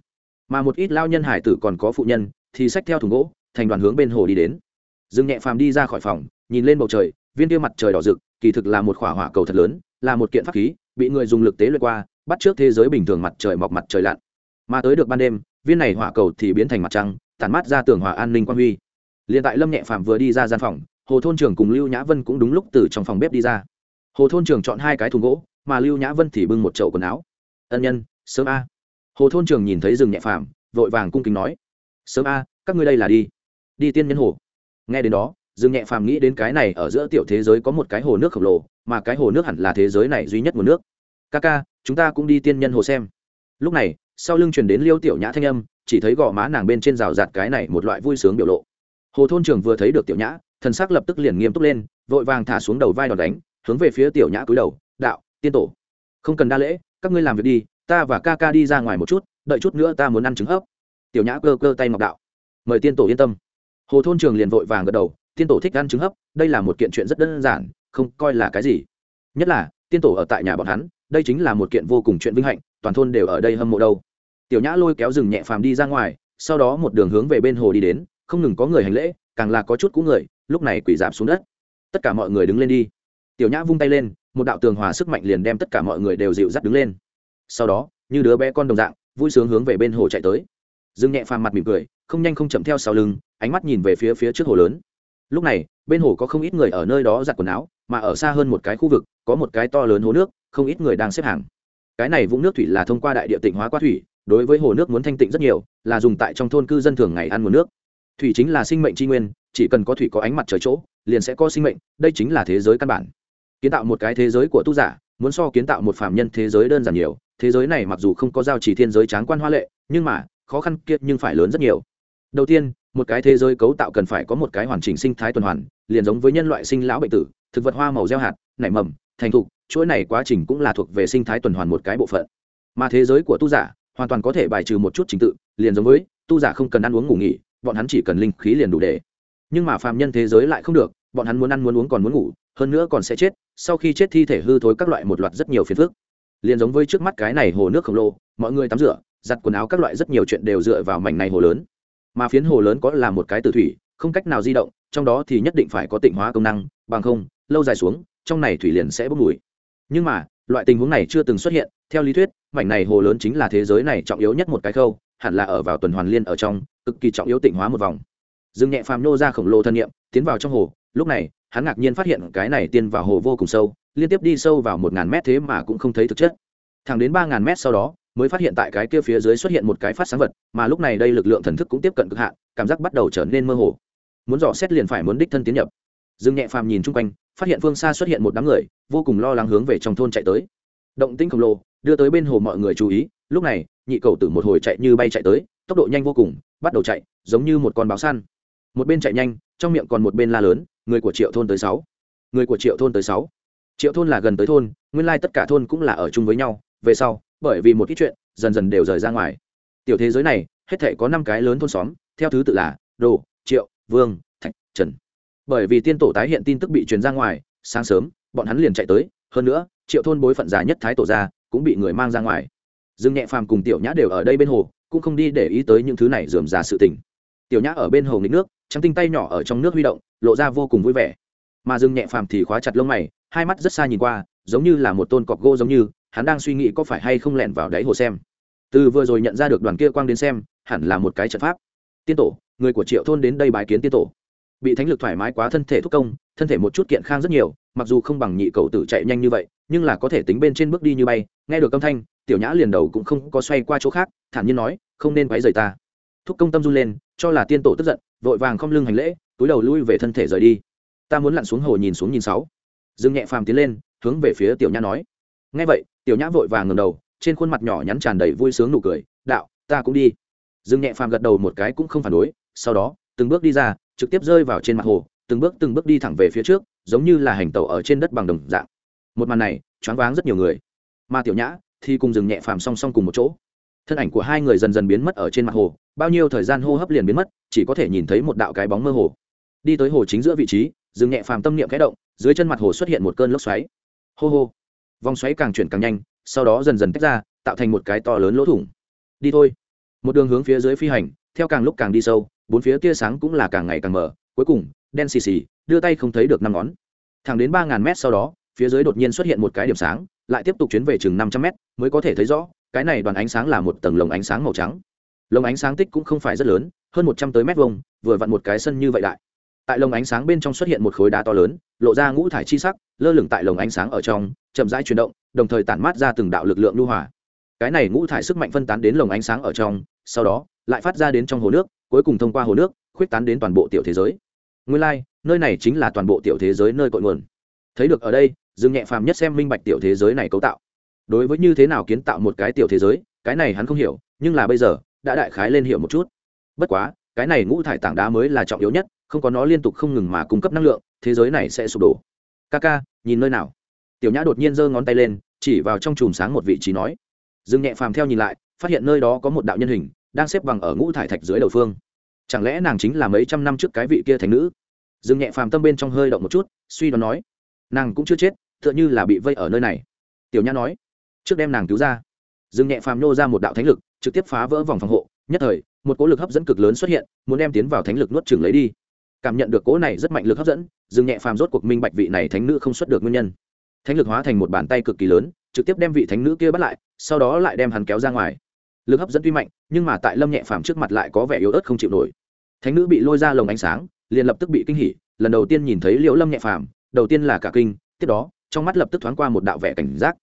mà một ít lao nhân hải tử còn có phụ nhân, thì xách theo thùng gỗ, thành đoàn hướng bên hồ đi đến. Dương nhẹ phàm đi ra khỏi phòng, nhìn lên bầu trời, viên tiêu mặt trời đỏ rực, kỳ thực là một khỏa hỏa cầu thật lớn, là một kiện pháp khí, bị người dùng lực tế luyện qua, bắt trước thế giới bình thường mặt trời mọc mặt trời lặn. Mà tới được ban đêm, viên này hỏa cầu thì biến thành mặt trăng, tản mát ra tường hòa an ninh quan huy. Liền tại lâm nhẹ phàm vừa đi ra gian phòng, hồ thôn trưởng cùng lưu nhã vân cũng đúng lúc từ trong phòng bếp đi ra. Hồ thôn trưởng chọn hai cái thùng gỗ, mà lưu nhã vân thì bưng một chậu quần áo. Ân nhân, sớm a hồ thôn trưởng nhìn thấy rừng nhẹ phàm, vội vàng cung kính nói, sớm a, các ngươi đây là đi. Đi tiên nhân hồ. Nghe đến đó dương nhẹ phàm nghĩ đến cái này ở giữa tiểu thế giới có một cái hồ nước khổng lồ, mà cái hồ nước hẳn là thế giới này duy nhất nguồn nước. Ca ca, chúng ta cũng đi tiên nhân hồ xem. Lúc này, sau lưng truyền đến liêu tiểu nhã thanh âm, chỉ thấy gò má nàng bên trên rào rạt cái này một loại vui sướng biểu lộ. Hồ thôn trưởng vừa thấy được tiểu nhã, thần sắc lập tức liền nghiêm túc lên, vội vàng thả xuống đầu vai đòn đánh, hướng về phía tiểu nhã cúi đầu, đạo, tiên tổ, không cần đa lễ, các ngươi làm việc đi ta và ca ca đi ra ngoài một chút, đợi chút nữa ta muốn ăn trứng hấp. Tiểu nhã cơ cơ tay ngọc đạo. Mời tiên tổ yên tâm. Hồ thôn trường liền vội vàng gật đầu, tiên tổ thích ăn trứng hấp, đây là một kiện chuyện rất đơn giản, không coi là cái gì. Nhất là, tiên tổ ở tại nhà bọn hắn, đây chính là một kiện vô cùng chuyện vinh hạnh, toàn thôn đều ở đây hâm mộ đâu. Tiểu nhã lôi kéo rừng nhẹ phàm đi ra ngoài, sau đó một đường hướng về bên hồ đi đến, không ngừng có người hành lễ, càng là có chút cũ người, lúc này quỷ giảm xuống đất. Tất cả mọi người đứng lên đi. Tiểu nhã vung tay lên, một đạo tường hòa sức mạnh liền đem tất cả mọi người đều dịu dắt đứng lên sau đó, như đứa bé con đồng dạng, vui sướng hướng về bên hồ chạy tới. Dương nhẹ phàm mặt mỉm cười, không nhanh không chậm theo sau lưng, ánh mắt nhìn về phía phía trước hồ lớn. Lúc này, bên hồ có không ít người ở nơi đó giặt quần áo, mà ở xa hơn một cái khu vực, có một cái to lớn hồ nước, không ít người đang xếp hàng. Cái này vũng nước thủy là thông qua đại địa tịnh hóa qua thủy, đối với hồ nước muốn thanh tịnh rất nhiều, là dùng tại trong thôn cư dân thường ngày ăn nguồn nước. Thủy chính là sinh mệnh tri nguyên, chỉ cần có thủy có ánh mặt trời chỗ, liền sẽ có sinh mệnh, đây chính là thế giới căn bản. Kiến tạo một cái thế giới của tu giả, muốn so kiến tạo một phạm nhân thế giới đơn giản nhiều thế giới này mặc dù không có giao chỉ thiên giới tráng quan hoa lệ, nhưng mà, khó khăn kiệt nhưng phải lớn rất nhiều. Đầu tiên, một cái thế giới cấu tạo cần phải có một cái hoàn chỉnh sinh thái tuần hoàn, liền giống với nhân loại sinh lão bệnh tử, thực vật hoa màu gieo hạt, nảy mầm, thành thục, chuỗi này quá trình cũng là thuộc về sinh thái tuần hoàn một cái bộ phận. Mà thế giới của tu giả, hoàn toàn có thể bài trừ một chút trình tự, liền giống với, tu giả không cần ăn uống ngủ nghỉ, bọn hắn chỉ cần linh khí liền đủ để. Nhưng mà phàm nhân thế giới lại không được, bọn hắn muốn ăn muốn uống còn muốn ngủ, hơn nữa còn sẽ chết, sau khi chết thi thể hư thối các loại một loạt rất nhiều phiền phức liền giống với trước mắt cái này hồ nước khổng lồ, mọi người tắm rửa, giặt quần áo các loại rất nhiều chuyện đều dựa vào mảnh này hồ lớn. Mà phiến hồ lớn có là một cái tử thủy, không cách nào di động, trong đó thì nhất định phải có tịnh hóa công năng, bằng không, lâu dài xuống, trong này thủy liền sẽ bốc mùi. Nhưng mà, loại tình huống này chưa từng xuất hiện, theo lý thuyết, mảnh này hồ lớn chính là thế giới này trọng yếu nhất một cái khâu, hẳn là ở vào tuần hoàn liên ở trong, cực kỳ trọng yếu tịnh hóa một vòng. Dương nhẹ phàm nô ra khổng lồ thân nhiệm tiến vào trong hồ lúc này, hắn ngạc nhiên phát hiện cái này tiên vào hồ vô cùng sâu, liên tiếp đi sâu vào một ngàn mét thế mà cũng không thấy thực chất. Thẳng đến ba ngàn mét sau đó, mới phát hiện tại cái kia phía dưới xuất hiện một cái phát sáng vật, mà lúc này đây lực lượng thần thức cũng tiếp cận cực hạn, cảm giác bắt đầu trở nên mơ hồ. Muốn dò xét liền phải muốn đích thân tiến nhập. Dương nhẹ phàm nhìn chung quanh, phát hiện phương xa xuất hiện một đám người, vô cùng lo lắng hướng về trong thôn chạy tới. Động tĩnh khổng lồ, đưa tới bên hồ mọi người chú ý, lúc này, nhị cầu tử một hồi chạy như bay chạy tới, tốc độ nhanh vô cùng, bắt đầu chạy, giống như một con báo săn một bên chạy nhanh, trong miệng còn một bên la lớn người của triệu thôn tới sáu. Người của triệu thôn tới sáu. Triệu thôn là gần tới thôn, nguyên lai tất cả thôn cũng là ở chung với nhau. Về sau, bởi vì một ít chuyện, dần dần đều rời ra ngoài. Tiểu thế giới này, hết thể có năm cái lớn thôn xóm, theo thứ tự là đồ, triệu, vương, thạch, trần. Bởi vì tiên tổ tái hiện tin tức bị truyền ra ngoài, sáng sớm, bọn hắn liền chạy tới. Hơn nữa, triệu thôn bối phận già nhất thái tổ ra, cũng bị người mang ra ngoài. Dương nhẹ phàm cùng tiểu nhã đều ở đây bên hồ, cũng không đi để ý tới những thứ này dườm già sự tình. Tiểu nhã ở bên hồ nghịch nước trắng tinh tay nhỏ ở trong nước huy động, lộ ra vô cùng vui vẻ. Mà dương nhẹ phàm thì khóa chặt lông mày, hai mắt rất xa nhìn qua, giống như là một tôn cọc gỗ giống như, hắn đang suy nghĩ có phải hay không lẻn vào đáy hồ xem. Từ vừa rồi nhận ra được đoàn kia quang đến xem, hẳn là một cái trận pháp. Tiên tổ, người của triệu thôn đến đây bài kiến tiên tổ. Bị thánh lực thoải mái quá thân thể thúc công, thân thể một chút kiện khang rất nhiều, mặc dù không bằng nhị cầu tử chạy nhanh như vậy, nhưng là có thể tính bên trên bước đi như bay, nghe được âm thanh, tiểu nhã liền đầu cũng không có xoay qua chỗ khác, thản nhiên nói, không nên quấy rời ta. Thúc công tâm run lên, cho là tiên tổ tức giận vội vàng không lưng hành lễ, túi đầu lui về thân thể rời đi. Ta muốn lặn xuống hồ nhìn xuống nhìn sáu. Dương nhẹ phàm tiến lên, hướng về phía tiểu nhã nói. Nghe vậy, tiểu nhã vội vàng ngầm đầu, trên khuôn mặt nhỏ nhắn tràn đầy vui sướng nụ cười, đạo, ta cũng đi. Dương nhẹ phàm gật đầu một cái cũng không phản đối, sau đó, từng bước đi ra, trực tiếp rơi vào trên mặt hồ, từng bước từng bước đi thẳng về phía trước, giống như là hành tẩu ở trên đất bằng đồng dạng. Một màn này, choáng váng rất nhiều người. Mà tiểu nhã thì cùng dừng nhẹ phàm song song cùng một chỗ thân ảnh của hai người dần dần biến mất ở trên mặt hồ, bao nhiêu thời gian hô hấp liền biến mất, chỉ có thể nhìn thấy một đạo cái bóng mơ hồ. Đi tới hồ chính giữa vị trí, dừng nhẹ phàm tâm niệm kẽ động, dưới chân mặt hồ xuất hiện một cơn lốc xoáy. Hô hô. Vòng xoáy càng chuyển càng nhanh, sau đó dần dần tách ra, tạo thành một cái to lớn lỗ thủng. Đi thôi. Một đường hướng phía dưới phi hành, theo càng lúc càng đi sâu, bốn phía tia sáng cũng là càng ngày càng mở cuối cùng, đen xì xì, đưa tay không thấy được năm ngón. Thẳng đến ba ngàn mét sau đó, phía dưới đột nhiên xuất hiện một cái điểm sáng, lại tiếp tục chuyến về chừng năm trăm mét, mới có thể thấy rõ cái này đoàn ánh sáng là một tầng lồng ánh sáng màu trắng. Lồng ánh sáng tích cũng không phải rất lớn hơn một trăm tới mét vuông vừa vặn một cái sân như vậy đại. Tại lồng ánh sáng bên trong xuất hiện một khối đá to lớn lộ ra ngũ thải chi sắc lơ lửng tại lồng ánh sáng ở trong chậm rãi chuyển động đồng thời tản mát ra từng đạo lực lượng lưu hỏa cái này ngũ thải sức mạnh phân tán đến lồng ánh sáng ở trong sau đó lại phát ra đến trong hồ nước cuối cùng thông qua hồ nước khuyết tán đến toàn bộ tiểu thế giới. Nguyên lai、like, nơi này chính là toàn bộ tiểu thế giới nơi cội nguồn. Thấy được ở đây dương nhẹ phàm nhất xem minh bạch tiểu thế giới này cấu tạo đối với như thế nào kiến tạo một cái tiểu thế giới, cái này hắn không hiểu, nhưng là bây giờ, đã đại khái lên hiểu một chút. Bất quá, cái này ngũ thải tảng đá mới là trọng yếu nhất, không có nó liên tục không ngừng mà cung cấp năng lượng, thế giới này sẽ sụp đổ. Ca ca nhìn nơi nào? Tiểu nhã đột nhiên giơ ngón tay lên, chỉ vào trong chùm sáng một vị trí nói. Dương nhẹ phàm theo nhìn lại, phát hiện nơi đó có một đạo nhân hình, đang xếp bằng ở ngũ thải thạch dưới đầu phương. Chẳng lẽ nàng chính là mấy trăm năm trước cái vị kia thành nữ? Dương nhẹ phàm tâm bên trong hơi động một chút, suy đoán nói. Nàng cũng chưa chết, tựa như là bị vây ở nơi này. Tiểu nhã nói trước đem nàng cứu ra. Dương nhẹ phàm nô ra một đạo thánh lực, trực tiếp phá vỡ vòng phòng hộ, nhất thời, một cỗ lực hấp dẫn cực lớn xuất hiện, muốn đem tiến vào thánh lực nuốt chừng lấy đi. Cảm nhận được cỗ này rất mạnh lực hấp dẫn, dương nhẹ phàm rốt cuộc minh bạch vị này thánh nữ không xuất được nguyên nhân. Thánh lực hóa thành một bàn tay cực kỳ lớn, trực tiếp đem vị thánh nữ kia bắt lại, sau đó lại đem hắn kéo ra ngoài. Lực hấp dẫn tuy mạnh, nhưng mà tại lâm nhẹ phàm trước mặt lại có vẻ yếu ớt không chịu nổi. Thánh nữ bị lôi ra lồng ánh sáng, liền lập tức bị kinh hỉ, lần đầu tiên nhìn thấy liễu lâm nhẹ phàm, đầu tiên là cả kinh, tiếp đó, trong mắt lập tức thoáng qua một đạo vẻ cảnh giác.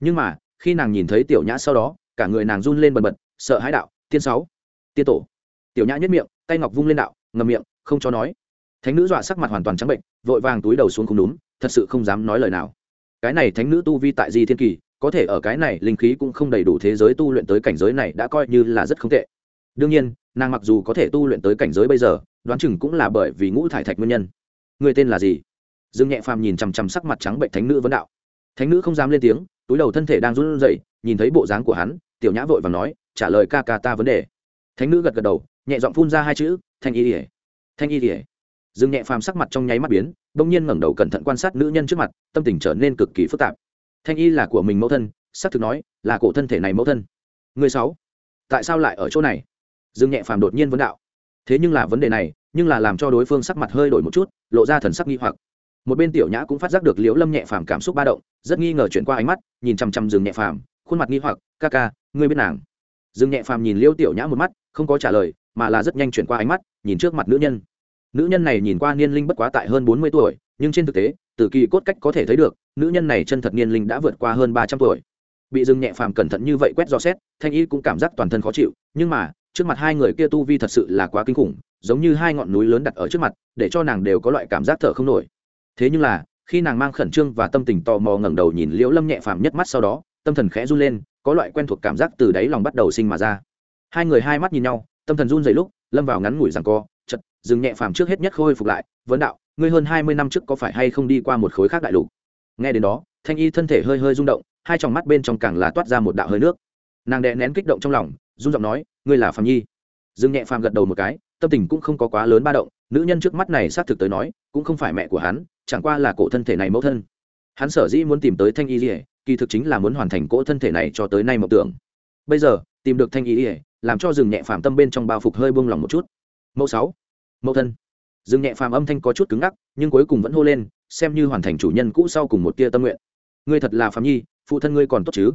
Nhưng mà khi nàng nhìn thấy tiểu nhã sau đó, cả người nàng run lên bần bật, sợ hãi đạo, tiên sáu, tiên tổ. Tiểu nhã nhất miệng, tay ngọc vung lên đạo ngầm miệng, không cho nói. Thánh nữ dọa sắc mặt hoàn toàn trắng bệnh, vội vàng túi đầu xuống không đúng, thật sự không dám nói lời nào. Cái này thánh nữ tu vi tại di thiên kỳ, có thể ở cái này linh khí cũng không đầy đủ thế giới tu luyện tới cảnh giới này đã coi như là rất không tệ. Đương nhiên, nàng mặc dù có thể tu luyện tới cảnh giới bây giờ, đoán chừng cũng là bởi vì ngũ thải thạch nguyên nhân. Người tên là gì? Dương nhẹ phàm nhìn chằm chằm sắc mặt trắng bệnh thánh nữ vấn đạo. Thánh nữ không dám lên tiếng túi đầu thân thể đang run rẩy, nhìn thấy bộ dáng của hắn, tiểu nhã vội và nói, trả lời ca ca ta vấn đề. Thánh nữ gật gật đầu, nhẹ giọng phun ra hai chữ, thanh y ỉa thanh y ỉa dương nhẹ phàm sắc mặt trong nháy mắt biến, bỗng nhiên ngẩng đầu cẩn thận quan sát nữ nhân trước mặt, tâm tình trở nên cực kỳ phức tạp. Thanh y là của mình mẫu thân, xác thực nói, là cổ thân thể này mẫu thân. Người sáu, tại sao lại ở chỗ này? Dương nhẹ phàm đột nhiên vấn đạo. Thế nhưng là vấn đề này, nhưng là làm cho đối phương sắc mặt hơi đổi một chút, lộ ra thần sắc nghi hoặc một bên tiểu nhã cũng phát giác được liễu lâm nhẹ phàm cảm xúc ba động, rất nghi ngờ chuyển qua ánh mắt, nhìn chằm chằm rừng nhẹ phàm, khuôn mặt nghi hoặc, ca ca, ngươi biết nàng? Rừng nhẹ phàm nhìn liễu tiểu nhã một mắt, không có trả lời, mà là rất nhanh chuyển qua ánh mắt, nhìn trước mặt nữ nhân. Nữ nhân này nhìn qua niên linh bất quá tại hơn bốn mươi tuổi, nhưng trên thực tế, từ kỳ cốt cách có thể thấy được, nữ nhân này chân thật niên linh đã vượt qua hơn ba trăm tuổi. Bị rừng nhẹ phàm cẩn thận như vậy quét dò xét, thanh y cũng cảm giác toàn thân khó chịu, nhưng mà, trước mặt hai người kia tu vi thật sự là quá kinh khủng, giống như hai ngọn núi lớn đặt ở trước mặt, để cho nàng đều có loại cảm giác thở không nổi thế nhưng là, khi nàng mang khẩn trương và tâm tình tò mò ngẩng đầu nhìn liễu lâm nhẹ phàm nhất mắt sau đó, tâm thần khẽ run lên, có loại quen thuộc cảm giác từ đáy lòng bắt đầu sinh mà ra. Hai người hai mắt nhìn nhau, tâm thần run dày lúc, lâm vào ngắn ngủi rằng co chật dừng nhẹ phàm trước hết nhất khôi phục lại, vấn đạo, ngươi hơn hai mươi năm trước có phải hay không đi qua một khối khác đại lục? Nghe đến đó, thanh y thân thể hơi hơi rung động, hai tròng mắt bên trong càng là toát ra một đạo hơi nước. Nàng đè nén kích động trong lòng, run giọng nói, ngươi là phàm nhi. Dương nhẹ phàm gật đầu một cái, tâm tình cũng không có quá lớn ba động, nữ nhân trước mắt này xác thực tới nói, cũng không phải mẹ của hắn chẳng qua là cổ thân thể này mẫu thân. Hắn sở dĩ muốn tìm tới thanh y lìa, kỳ thực chính là muốn hoàn thành cỗ thân thể này cho tới nay mộng tưởng. Bây giờ, tìm được thanh y lìa, làm cho rừng nhẹ phàm tâm bên trong bao phục hơi buông lỏng một chút. Mẫu sáu, mẫu thân. Rừng nhẹ phàm âm thanh có chút cứng ngắc, nhưng cuối cùng vẫn hô lên, xem như hoàn thành chủ nhân cũ sau cùng một tia tâm nguyện. Ngươi thật là phàm nhi, phụ thân ngươi còn tốt chứ?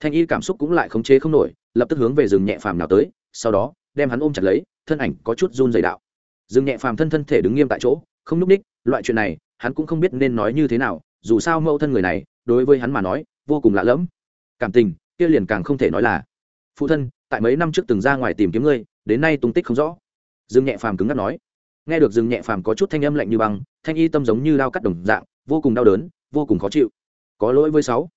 Thanh y cảm xúc cũng lại khống chế không nổi, lập tức hướng về rừng nhẹ phàm nào tới, sau đó, đem hắn ôm chặt lấy, thân ảnh có chút run dày đạo. Rừng nhẹ phàm thân thân thể đứng nghiêm tại chỗ, không núp ních, loại chuyện này hắn cũng không biết nên nói như thế nào, dù sao mẫu thân người này, đối với hắn mà nói, vô cùng lạ lẫm. Cảm tình, kia liền càng không thể nói là. Phụ thân, tại mấy năm trước từng ra ngoài tìm kiếm ngươi, đến nay tung tích không rõ. Dương nhẹ phàm cứng ngắt nói. Nghe được dương nhẹ phàm có chút thanh âm lạnh như băng, thanh y tâm giống như lao cắt đồng dạng, vô cùng đau đớn, vô cùng khó chịu. Có lỗi với sáu.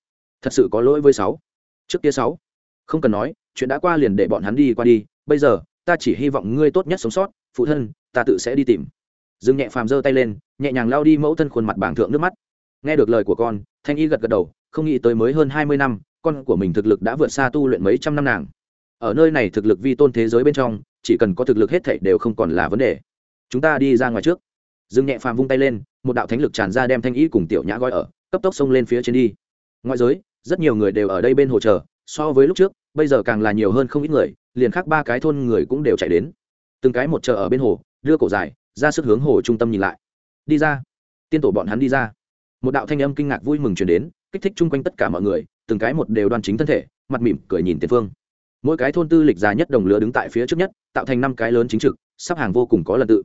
Thật sự có lỗi với sáu. Trước kia sáu. Không cần nói, chuyện đã qua liền để bọn hắn đi qua đi. Bây giờ, ta chỉ hy vọng ngươi tốt nhất sống sót. Phụ thân, ta tự sẽ đi tìm dương nhẹ phàm giơ tay lên, nhẹ nhàng lao đi mẫu thân khuôn mặt bảng thượng nước mắt. Nghe được lời của con, thanh y gật gật đầu, không nghĩ tới mới hơn hai mươi năm, con của mình thực lực đã vượt xa tu luyện mấy trăm năm nàng. Ở nơi này thực lực vi tôn thế giới bên trong, chỉ cần có thực lực hết thảy đều không còn là vấn đề. Chúng ta đi ra ngoài trước. Dương nhẹ phàm vung tay lên, một đạo thánh lực tràn ra đem thanh y cùng tiểu nhã gói ở, cấp tốc xông lên phía trên đi. Ngoại giới, rất nhiều người đều ở đây bên hồ chờ, so với lúc trước, bây giờ càng là nhiều hơn không ít người, liền khác ba cái thôn người cũng đều chạy đến. Từng cái một chờ ở bên hồ, đưa cổ dài ra sức hướng hồ trung tâm nhìn lại. Đi ra. Tiên tổ bọn hắn đi ra. Một đạo thanh âm kinh ngạc vui mừng chuyển đến, kích thích chung quanh tất cả mọi người, từng cái một đều đoan chính thân thể, mặt mỉm cười nhìn tiền phương. Mỗi cái thôn tư lịch già nhất đồng lứa đứng tại phía trước nhất, tạo thành năm cái lớn chính trực, sắp hàng vô cùng có lần tự.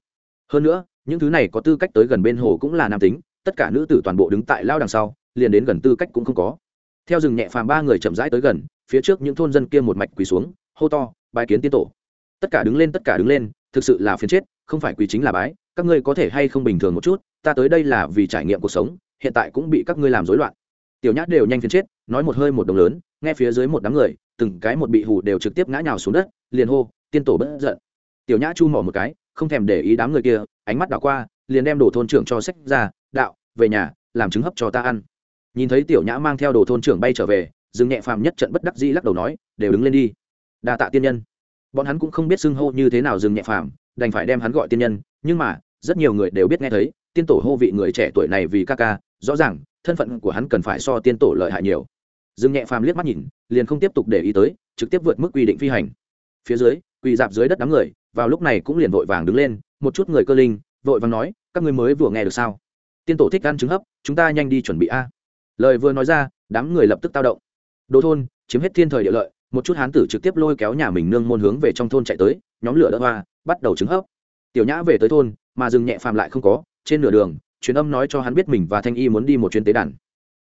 Hơn nữa, những thứ này có tư cách tới gần bên hồ cũng là nam tính, tất cả nữ tử toàn bộ đứng tại lao đằng sau, liền đến gần tư cách cũng không có. Theo rừng nhẹ phàm ba người chậm rãi tới gần, phía trước những thôn dân kia một mạch quỳ xuống, hô to bài kiến tiên tổ. Tất cả đứng lên, tất cả đứng lên, thực sự là phiền chết không phải quỳ chính là bái, các ngươi có thể hay không bình thường một chút, ta tới đây là vì trải nghiệm cuộc sống, hiện tại cũng bị các ngươi làm rối loạn. Tiểu nhã đều nhanh phiền chết, nói một hơi một đồng lớn, nghe phía dưới một đám người, từng cái một bị hù đều trực tiếp ngã nhào xuống đất, liền hô, tiên tổ bất giận. Tiểu nhã chu mỏ một cái, không thèm để ý đám người kia, ánh mắt đảo qua, liền đem đồ thôn trưởng cho sách ra, đạo, về nhà, làm trứng hấp cho ta ăn. Nhìn thấy tiểu nhã mang theo đồ thôn trưởng bay trở về dừng nhẹ phàm nhất trận bất đắc dĩ lắc đầu nói, đều đứng lên đi. Đa tạ tiên nhân. Bọn hắn cũng không biết xưng hô như thế nào dừng nhẹ phàm đành phải đem hắn gọi tiên nhân, nhưng mà, rất nhiều người đều biết nghe thấy, tiên tổ hô vị người trẻ tuổi này vì ca ca, rõ ràng, thân phận của hắn cần phải so tiên tổ lợi hại nhiều. Dương nhẹ phàm liếc mắt nhìn, liền không tiếp tục để ý tới, trực tiếp vượt mức quy định phi hành. Phía dưới, quỳ dạp dưới đất đám người, vào lúc này cũng liền vội vàng đứng lên, một chút người cơ linh, vội vàng nói, các ngươi mới vừa nghe được sao? Tiên tổ thích ăn trứng hấp, chúng ta nhanh đi chuẩn bị a. Lời vừa nói ra, đám người lập tức tao động. Đồ thôn, chiếm hết thiên thời địa lợi, một chút hán tử trực tiếp lôi kéo nhà mình nương môn hướng về trong thôn chạy tới nhóm lửa đỡ hoa, bắt đầu trứng hấp. Tiểu nhã về tới thôn, mà rừng nhẹ phàm lại không có, trên nửa đường, truyền âm nói cho hắn biết mình và thanh y muốn đi một chuyến tế đàn.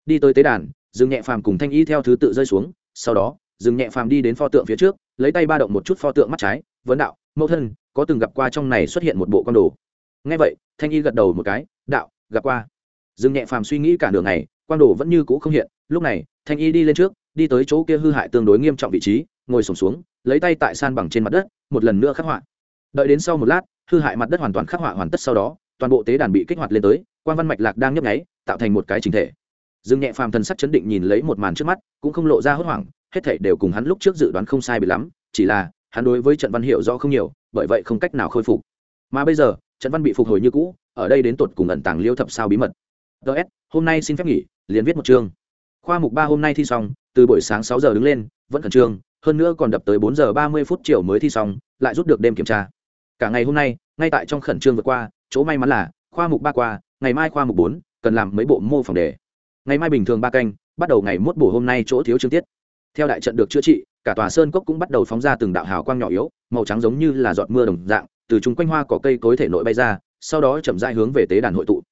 Đi tới tế đàn, rừng nhẹ phàm cùng thanh y theo thứ tự rơi xuống, sau đó, rừng nhẹ phàm đi đến pho tượng phía trước, lấy tay ba động một chút pho tượng mắt trái, vấn đạo, mẫu thân, có từng gặp qua trong này xuất hiện một bộ con đồ? Ngay vậy, thanh y gật đầu một cái, đạo, gặp qua. Dừng nhẹ phàm suy nghĩ cả đường này quan đồ vẫn như cũ không hiện, lúc này, thanh y đi lên trước, đi tới chỗ kia hư hại tương đối nghiêm trọng vị trí ngồi sổm xuống, lấy tay tại san bằng trên mặt đất, một lần nữa khắc họa. Đợi đến sau một lát, hư hại mặt đất hoàn toàn khắc họa hoàn tất sau đó, toàn bộ tế đàn bị kích hoạt lên tới quan văn mạch lạc đang nhấp nháy, tạo thành một cái trình thể. Dương nhẹ phàm thần sắc chấn định nhìn lấy một màn trước mắt, cũng không lộ ra hốt hoảng, hết thảy đều cùng hắn lúc trước dự đoán không sai bị lắm, chỉ là, hắn đối với trận văn hiệu rõ không nhiều, bởi vậy không cách nào khôi phục. Mà bây giờ, trận văn bị phục hồi như cũ, ở đây đến tột cùng ẩn tàng liêu thập sao bí mật. Ts hôm nay xin phép nghỉ, liền viết một chương. Khoa mục ba hôm nay thi xong, từ buổi sáng sáu giờ đứng lên, vẫn khẩn trương hơn nữa còn đập tới bốn giờ ba mươi phút chiều mới thi xong, lại rút được đêm kiểm tra. Cả ngày hôm nay, ngay tại trong khẩn trương vượt qua, chỗ may mắn là, khoa mục ba qua, ngày mai khoa mục bốn, cần làm mấy bộ mô phỏng đề. Ngày mai bình thường ba canh, bắt đầu ngày mốt bổ hôm nay chỗ thiếu chương tiết. Theo đại trận được chữa trị, cả tòa sơn cốc cũng bắt đầu phóng ra từng đạo hào quang nhỏ yếu, màu trắng giống như là giọt mưa đồng dạng, từ chung quanh hoa cỏ cây cối thể nội bay ra, sau đó chậm rãi hướng về tế đàn hội tụ.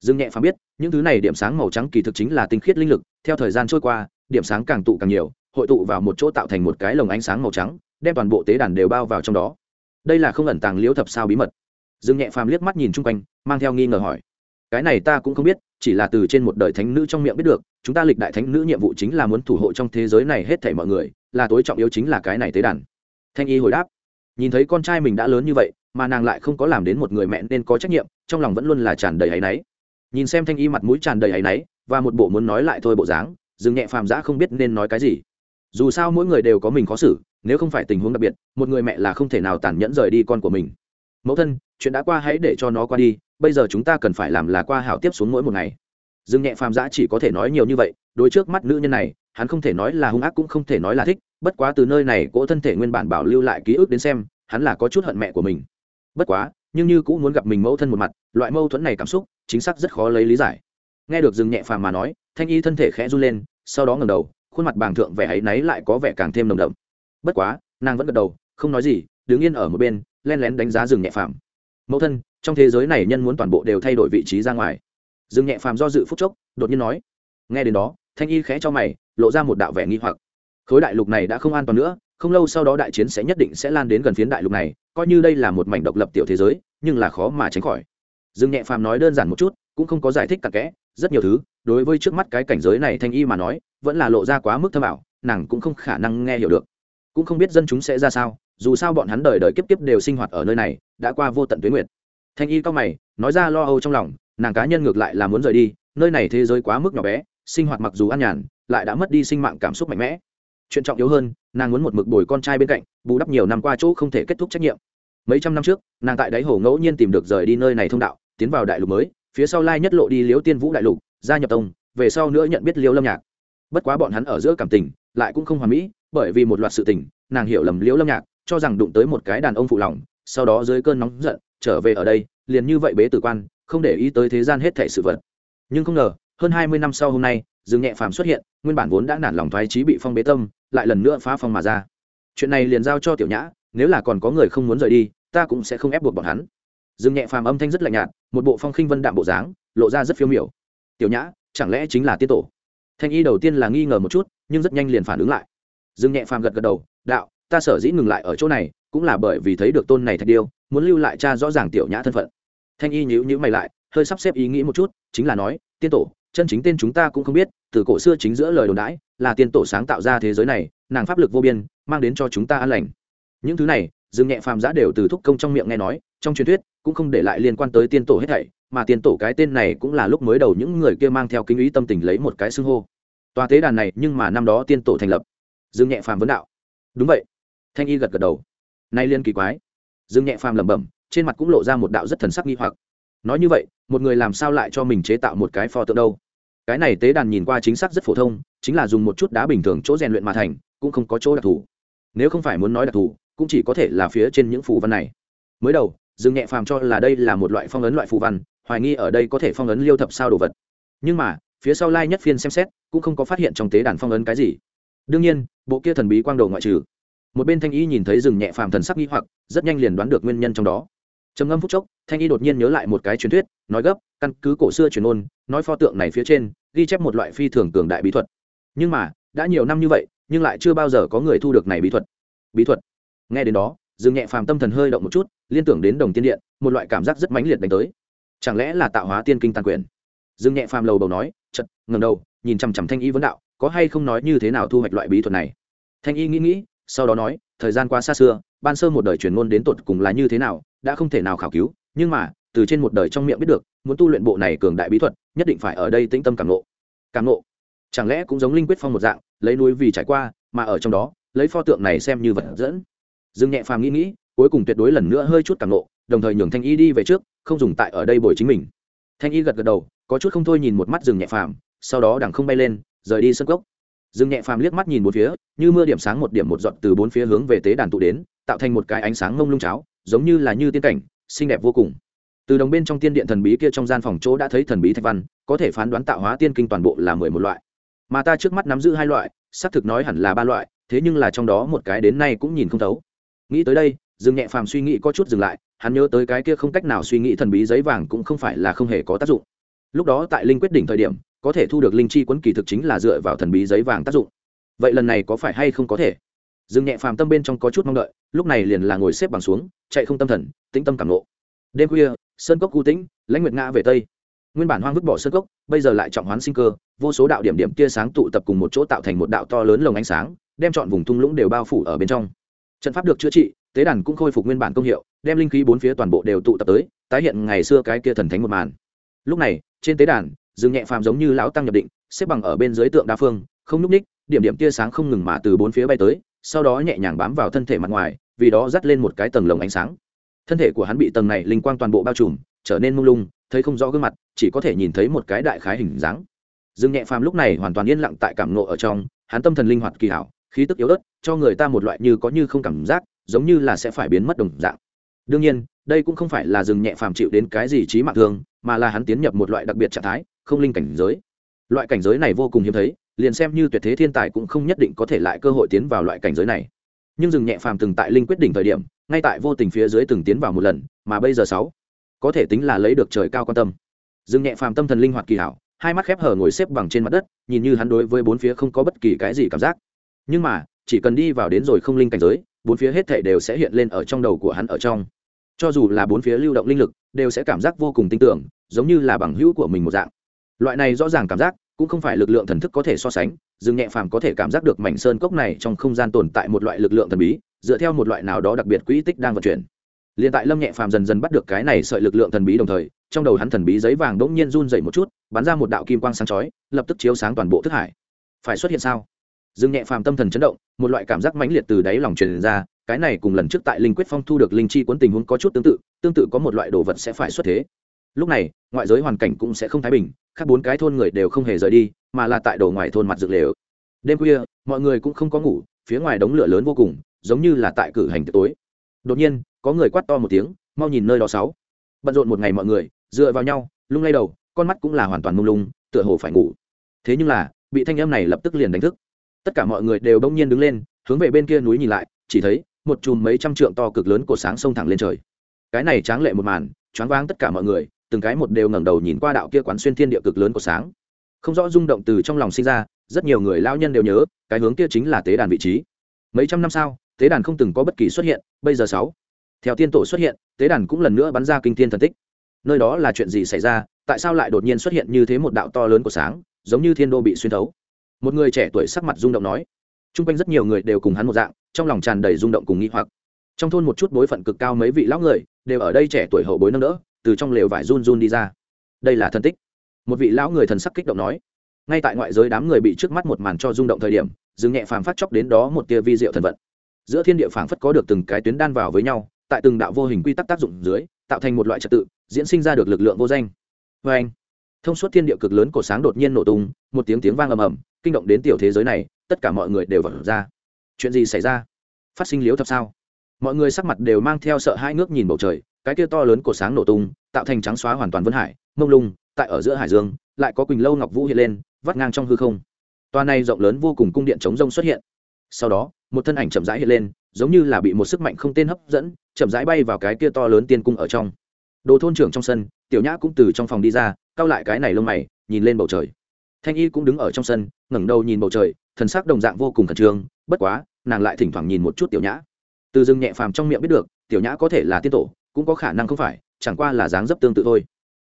Dương nhẹ phán biết, những thứ này điểm sáng màu trắng kỳ thực chính là tinh khiết linh lực, theo thời gian trôi qua, điểm sáng càng tụ càng nhiều hội tụ vào một chỗ tạo thành một cái lồng ánh sáng màu trắng, đem toàn bộ tế đàn đều bao vào trong đó. Đây là không ẩn tàng liễu thập sao bí mật. Dương nhẹ phàm liếc mắt nhìn chung quanh, mang theo nghi ngờ hỏi. Cái này ta cũng không biết, chỉ là từ trên một đời thánh nữ trong miệng biết được, chúng ta lịch đại thánh nữ nhiệm vụ chính là muốn thủ hộ trong thế giới này hết thảy mọi người, là tối trọng yếu chính là cái này tế đàn. Thanh y hồi đáp. Nhìn thấy con trai mình đã lớn như vậy, mà nàng lại không có làm đến một người mẹ nên có trách nhiệm, trong lòng vẫn luôn là tràn đầy áy náy. Nhìn xem thanh y mặt mũi tràn đầy áy náy, và một bộ muốn nói lại thôi bộ dáng dừng nhẹ phàm giã không biết nên nói cái gì dù sao mỗi người đều có mình khó xử, nếu không phải tình huống đặc biệt, một người mẹ là không thể nào tàn nhẫn rời đi con của mình. Mẫu thân, chuyện đã qua hãy để cho nó qua đi, bây giờ chúng ta cần phải làm là qua hảo tiếp xuống mỗi một ngày. Dương nhẹ phàm giã chỉ có thể nói nhiều như vậy, đối trước mắt nữ nhân này, hắn không thể nói là hung ác cũng không thể nói là thích, bất quá từ nơi này cỗ thân thể nguyên bản bảo lưu lại ký ức đến xem, hắn là có chút hận mẹ của mình. Bất quá, nhưng như cũng muốn gặp mình mẫu thân một mặt, loại mâu thuẫn này cảm xúc, chính xác rất khó lấy lý giải. Nghe được dừng nhẹ phàm mà nói, thanh y thân thể khẽ run lên, sau đó ngầm đầu khuôn mặt bàng thượng vẻ ấy náy lại có vẻ càng thêm nồng đậm. Bất quá, nàng vẫn gật đầu, không nói gì, đứng yên ở một bên, len lén đánh giá rừng nhẹ phàm. Mẫu thân, trong thế giới này nhân muốn toàn bộ đều thay đổi vị trí ra ngoài. Rừng nhẹ phàm do dự phúc chốc, đột nhiên nói. Nghe đến đó, thanh y khẽ cho mày, lộ ra một đạo vẻ nghi hoặc. Khối đại lục này đã không an toàn nữa, không lâu sau đó đại chiến sẽ nhất định sẽ lan đến gần phiến đại lục này, coi như đây là một mảnh độc lập tiểu thế giới, nhưng là khó mà tránh khỏi. Dương nhẹ phàm nói đơn giản một chút, cũng không có giải thích cặn kẽ, rất nhiều thứ đối với trước mắt cái cảnh giới này thanh y mà nói, vẫn là lộ ra quá mức thâm ảo, nàng cũng không khả năng nghe hiểu được. Cũng không biết dân chúng sẽ ra sao, dù sao bọn hắn đời đời kiếp kiếp đều sinh hoạt ở nơi này, đã qua vô tận tuyến nguyệt. Thanh y cao mày, nói ra lo âu trong lòng, nàng cá nhân ngược lại là muốn rời đi, nơi này thế giới quá mức nhỏ bé, sinh hoạt mặc dù an nhàn, lại đã mất đi sinh mạng cảm xúc mạnh mẽ. Chuyện trọng yếu hơn, nàng muốn một mực bồi con trai bên cạnh, bù đắp nhiều năm qua chỗ không thể kết thúc trách nhiệm. Mấy trăm năm trước, nàng tại đáy hồ ngẫu nhiên tìm được rời đi nơi này thông đạo, tiến vào đại lục mới, phía sau lai nhất lộ đi liếu tiên vũ đại lục gia nhập tông, về sau nữa nhận biết liêu lâm nhạc. Bất quá bọn hắn ở giữa cảm tình, lại cũng không hoàn mỹ, bởi vì một loạt sự tình, nàng hiểu lầm liễu lâm nhạc, cho rằng đụng tới một cái đàn ông phụ lòng, sau đó dưới cơn nóng giận, trở về ở đây, liền như vậy bế tử quan, không để ý tới thế gian hết thảy sự vật. Nhưng không ngờ, hơn hai mươi năm sau hôm nay, dương nhẹ phàm xuất hiện, nguyên bản vốn đã nản lòng thoái trí bị phong bế tâm, lại lần nữa phá phong mà ra. Chuyện này liền giao cho tiểu nhã, nếu là còn có người không muốn rời đi, ta cũng sẽ không ép buộc bọn hắn. Dương nhẹ phàm âm thanh rất lạnh nhạt, một bộ phong khinh vân đạm bộ dáng, lộ ra rất phiêu miểu tiểu nhã, chẳng lẽ chính là tiên tổ? Thanh y đầu tiên là nghi ngờ một chút, nhưng rất nhanh liền phản ứng lại. Dương nhẹ phàm gật gật đầu, đạo, ta sở dĩ ngừng lại ở chỗ này, cũng là bởi vì thấy được tôn này thạch điêu, muốn lưu lại cha rõ ràng tiểu nhã thân phận. Thanh y nhíu nhíu mày lại, hơi sắp xếp ý nghĩ một chút, chính là nói, tiên tổ, chân chính tên chúng ta cũng không biết, từ cổ xưa chính giữa lời đồn đãi, là tiên tổ sáng tạo ra thế giới này, nàng pháp lực vô biên, mang đến cho chúng ta an lành. Những thứ này, dương nhẹ phàm giã đều từ thúc công trong miệng nghe nói, trong truyền thuyết cũng không để lại liên quan tới tiên tổ hết thảy mà tiên tổ cái tên này cũng là lúc mới đầu những người kia mang theo kinh ý tâm tình lấy một cái xưng hô. Tòa tế đàn này nhưng mà năm đó tiên tổ thành lập. Dương nhẹ phàm vấn đạo. Đúng vậy. Thanh y gật gật đầu. Nay liên kỳ quái. Dương nhẹ phàm lẩm bẩm, trên mặt cũng lộ ra một đạo rất thần sắc nghi hoặc. Nói như vậy, một người làm sao lại cho mình chế tạo một cái pho tượng đâu? Cái này tế đàn nhìn qua chính xác rất phổ thông, chính là dùng một chút đá bình thường chỗ rèn luyện mà thành, cũng không có chỗ đặc thù. Nếu không phải muốn nói đặc thù, cũng chỉ có thể là phía trên những phù văn này. Mới đầu, dương nhẹ phàm cho là đây là một loại phong ấn loại phù văn hoài nghi ở đây có thể phong ấn liêu thập sao đồ vật. Nhưng mà, phía sau lai nhất phiên xem xét, cũng không có phát hiện trong tế đàn phong ấn cái gì. Đương nhiên, bộ kia thần bí quang đồ ngoại trừ. Một bên thanh y nhìn thấy rừng nhẹ phàm thần sắc nghi hoặc, rất nhanh liền đoán được nguyên nhân trong đó. Trầm ngâm phút chốc, thanh y đột nhiên nhớ lại một cái truyền thuyết, nói gấp, căn cứ cổ xưa truyền ôn nói pho tượng này phía trên, ghi chép một loại phi thường cường đại bí thuật. Nhưng mà, đã nhiều năm như vậy, nhưng lại chưa bao giờ có người thu được này bí thuật. Bí thuật. Nghe đến đó dương nhẹ phàm tâm thần hơi động một chút, liên tưởng đến đồng tiên điện, một loại cảm giác rất mãnh liệt đánh tới chẳng lẽ là tạo hóa tiên kinh tàn quyền? Dương nhẹ phàm lầu đầu nói chật ngầm đầu, nhìn chằm chằm thanh y vấn đạo, có hay không nói như thế nào thu hoạch loại bí thuật này? Thanh y nghĩ nghĩ, sau đó nói, thời gian qua xa xưa, ban sơ một đời truyền ngôn đến tột cùng là như thế nào, đã không thể nào khảo cứu, nhưng mà, từ trên một đời trong miệng biết được, muốn tu luyện bộ này cường đại bí thuật, nhất định phải ở đây tĩnh tâm cảm nộ cảm nộ chẳng lẽ cũng giống linh quyết phong một dạng, lấy núi vì trải qua, mà ở trong đó, lấy pho tượng này xem như vật dẫn? Dương nhẹ phàm nghĩ nghĩ, cuối cùng tuyệt đối lần nữa hơi chút cảm nộ đồng thời nhường thanh y đi về trước không dùng tại ở đây bồi chính mình. Thanh y gật gật đầu, có chút không thôi nhìn một mắt rừng nhẹ phàm, sau đó đằng không bay lên, rời đi sân cốc. Rừng nhẹ phàm liếc mắt nhìn một phía, như mưa điểm sáng một điểm một giọt từ bốn phía hướng về tế đàn tụ đến, tạo thành một cái ánh sáng mông lung cháo, giống như là như tiên cảnh, xinh đẹp vô cùng. Từ đồng bên trong tiên điện thần bí kia trong gian phòng chỗ đã thấy thần bí thạch văn, có thể phán đoán tạo hóa tiên kinh toàn bộ là mười một loại. Mà ta trước mắt nắm giữ hai loại, xác thực nói hẳn là ba loại, thế nhưng là trong đó một cái đến nay cũng nhìn không thấu. Nghĩ tới đây dương nhẹ phàm suy nghĩ có chút dừng lại hắn nhớ tới cái kia không cách nào suy nghĩ thần bí giấy vàng cũng không phải là không hề có tác dụng. Lúc đó tại linh quyết đỉnh thời điểm, có thể thu được linh chi quấn kỳ thực chính là dựa vào thần bí giấy vàng tác dụng. Vậy lần này có phải hay không có thể? Dương nhẹ phàm tâm bên trong có chút mong đợi, lúc này liền là ngồi xếp bằng xuống, chạy không tâm thần, tĩnh tâm cảm ngộ. đêm khuya, sơn cốc cu tĩnh, lãnh nguyệt ngã về tây. Nguyên bản hoang vứt bỏ sơn cốc, bây giờ lại trọng hoán sinh cơ, vô số đạo điểm điểm tia sáng tụ tập cùng một chỗ tạo thành một đạo to lớn lồng ánh sáng, đem chọn vùng thung lũng đều bao phủ ở bên trong. Trận pháp được chữa trị tế đàn cũng khôi phục nguyên bản công hiệu, đem linh khí bốn phía toàn bộ đều tụ tập tới, tái hiện ngày xưa cái kia thần thánh một màn. Lúc này, trên tế đàn dương nhẹ phàm giống như lão tăng nhập định, xếp bằng ở bên dưới tượng đa phương, không núp ních điểm điểm tia sáng không ngừng mà từ bốn phía bay tới, sau đó nhẹ nhàng bám vào thân thể mặt ngoài, vì đó dắt lên một cái tầng lồng ánh sáng. Thân thể của hắn bị tầng này linh quang toàn bộ bao trùm, trở nên mông lung, thấy không rõ gương mặt, chỉ có thể nhìn thấy một cái đại khái hình dáng. Dương nhẹ phàm lúc này hoàn toàn yên lặng tại cảm nộ ở trong, hắn tâm thần linh hoạt kỳ hảo, khí tức yếu ớt, cho người ta một loại như có như không cảm giác giống như là sẽ phải biến mất đồng dạng. Đương nhiên, đây cũng không phải là dừng nhẹ phàm chịu đến cái gì trí mạng thương mà là hắn tiến nhập một loại đặc biệt trạng thái, không linh cảnh giới. Loại cảnh giới này vô cùng hiếm thấy, liền xem như tuyệt thế thiên tài cũng không nhất định có thể lại cơ hội tiến vào loại cảnh giới này. Nhưng dừng nhẹ phàm từng tại linh quyết đỉnh thời điểm, ngay tại vô tình phía dưới từng tiến vào một lần, mà bây giờ sáu, có thể tính là lấy được trời cao quan tâm. Dừng nhẹ phàm tâm thần linh hoạt kỳ hảo, hai mắt khép hờ ngồi xếp bằng trên mặt đất, nhìn như hắn đối với bốn phía không có bất kỳ cái gì cảm giác. Nhưng mà chỉ cần đi vào đến rồi không linh cảnh giới, bốn phía hết thảy đều sẽ hiện lên ở trong đầu của hắn ở trong. Cho dù là bốn phía lưu động linh lực, đều sẽ cảm giác vô cùng tin tưởng, giống như là bằng hữu của mình một dạng. Loại này rõ ràng cảm giác, cũng không phải lực lượng thần thức có thể so sánh, dương nhẹ phàm có thể cảm giác được mảnh sơn cốc này trong không gian tồn tại một loại lực lượng thần bí, dựa theo một loại nào đó đặc biệt quỹ tích đang vận chuyển. Liền tại lâm nhẹ phàm dần dần bắt được cái này sợi lực lượng thần bí đồng thời, trong đầu hắn thần bí giấy vàng đỗng nhiên run dậy một chút, bắn ra một đạo kim quang sáng chói, lập tức chiếu sáng toàn bộ thức hải. Phải xuất hiện sao? Dương nhẹ phàm tâm thần chấn động, một loại cảm giác mãnh liệt từ đáy lòng truyền ra, cái này cùng lần trước tại linh quyết phong thu được linh chi cuốn tình huống có chút tương tự tương tự có một loại đồ vật sẽ phải xuất thế. Lúc này, ngoại giới hoàn cảnh cũng sẽ không thái bình các bốn cái thôn người đều không hề rời đi, mà là tại đồ ngoài thôn mặt dược lều. Đêm khuya, mọi người cũng không có ngủ, phía ngoài đống lửa lớn vô cùng, giống như là tại cử hành tối. Đột nhiên, có người quát to một tiếng, mau nhìn nơi đó sáu. Bận rộn một ngày mọi người, dựa vào nhau, lung lay đầu, con mắt cũng là hoàn toàn mông lung, tựa hồ phải ngủ. Thế nhưng là, bị thanh âm này lập tức liền đánh thức tất cả mọi người đều đông nhiên đứng lên, hướng về bên kia núi nhìn lại, chỉ thấy một chùm mấy trăm trượng to cực lớn của sáng sông thẳng lên trời. Cái này tráng lệ một màn, choáng váng tất cả mọi người, từng cái một đều ngẩng đầu nhìn qua đạo kia quán xuyên thiên địa cực lớn của sáng. Không rõ rung động từ trong lòng sinh ra, rất nhiều người lao nhân đều nhớ, cái hướng kia chính là tế đàn vị trí. Mấy trăm năm sau, tế đàn không từng có bất kỳ xuất hiện, bây giờ sáu. Theo tiên tổ xuất hiện, tế đàn cũng lần nữa bắn ra kinh thiên thần tích. Nơi đó là chuyện gì xảy ra, tại sao lại đột nhiên xuất hiện như thế một đạo to lớn của sáng, giống như thiên đô bị xuyên thấu? Một người trẻ tuổi sắc mặt rung động nói. T r u n g quanh rất nhiều người đều cùng hắn một dạng, trong lòng tràn đầy rung động cùng nghĩ hoặc. Trong thôn một chút bối phận cực cao mấy vị lão người, đều ở đây trẻ tuổi hậu bối nâng đỡ, từ trong lều vải run run đi ra. Đây là thân tích. Một vị lão người thần sắc kích động nói. Ngay tại ngoại giới đám người bị trước mắt một màn cho rung động thời điểm, dừng nhẹ phàm phát chóc đến đó một tia vi diệu thần vận. Giữa thiên địa phảng phất có được từng cái tuyến đan vào với nhau, tại từng đạo vô hình quy tắc tác dụng dưới, tạo thành một loại trật tự, diễn sinh ra được lực lượng vô danh. Vê anh thông suốt thiên địa cực lớn của sáng đột nhiên nổ tung, một tiếng tiếng vang ầm ầm kinh động đến tiểu thế giới này, tất cả mọi người đều vật ra. Chuyện gì xảy ra? Phát sinh liếu thập sao? Mọi người sắc mặt đều mang theo sợ hãi ngước nhìn bầu trời, cái kia to lớn của sáng nổ tung, tạo thành trắng xóa hoàn toàn vân hải, mông lung, tại ở giữa hải dương, lại có quỳnh lâu ngọc vũ hiện lên, vắt ngang trong hư không. Toa này rộng lớn vô cùng cung điện chống rông xuất hiện. Sau đó, một thân ảnh chậm rãi hiện lên, giống như là bị một sức mạnh không tên hấp dẫn, chậm rãi bay vào cái kia to lớn tiên cung ở trong. Đồ thôn trưởng trong sân, tiểu nhã cũng từ trong phòng đi ra cao lại cái này lông mày, nhìn lên bầu trời thanh y cũng đứng ở trong sân, ngẩng đầu nhìn bầu trời, thần sắc đồng dạng vô cùng khẩn trương, bất quá, nàng lại thỉnh thoảng nhìn một chút tiểu nhã. Từ rừng nhẹ phàm trong miệng biết được, tiểu nhã có thể là tiên tổ, cũng có khả năng không phải, chẳng qua là dáng dấp tương tự thôi.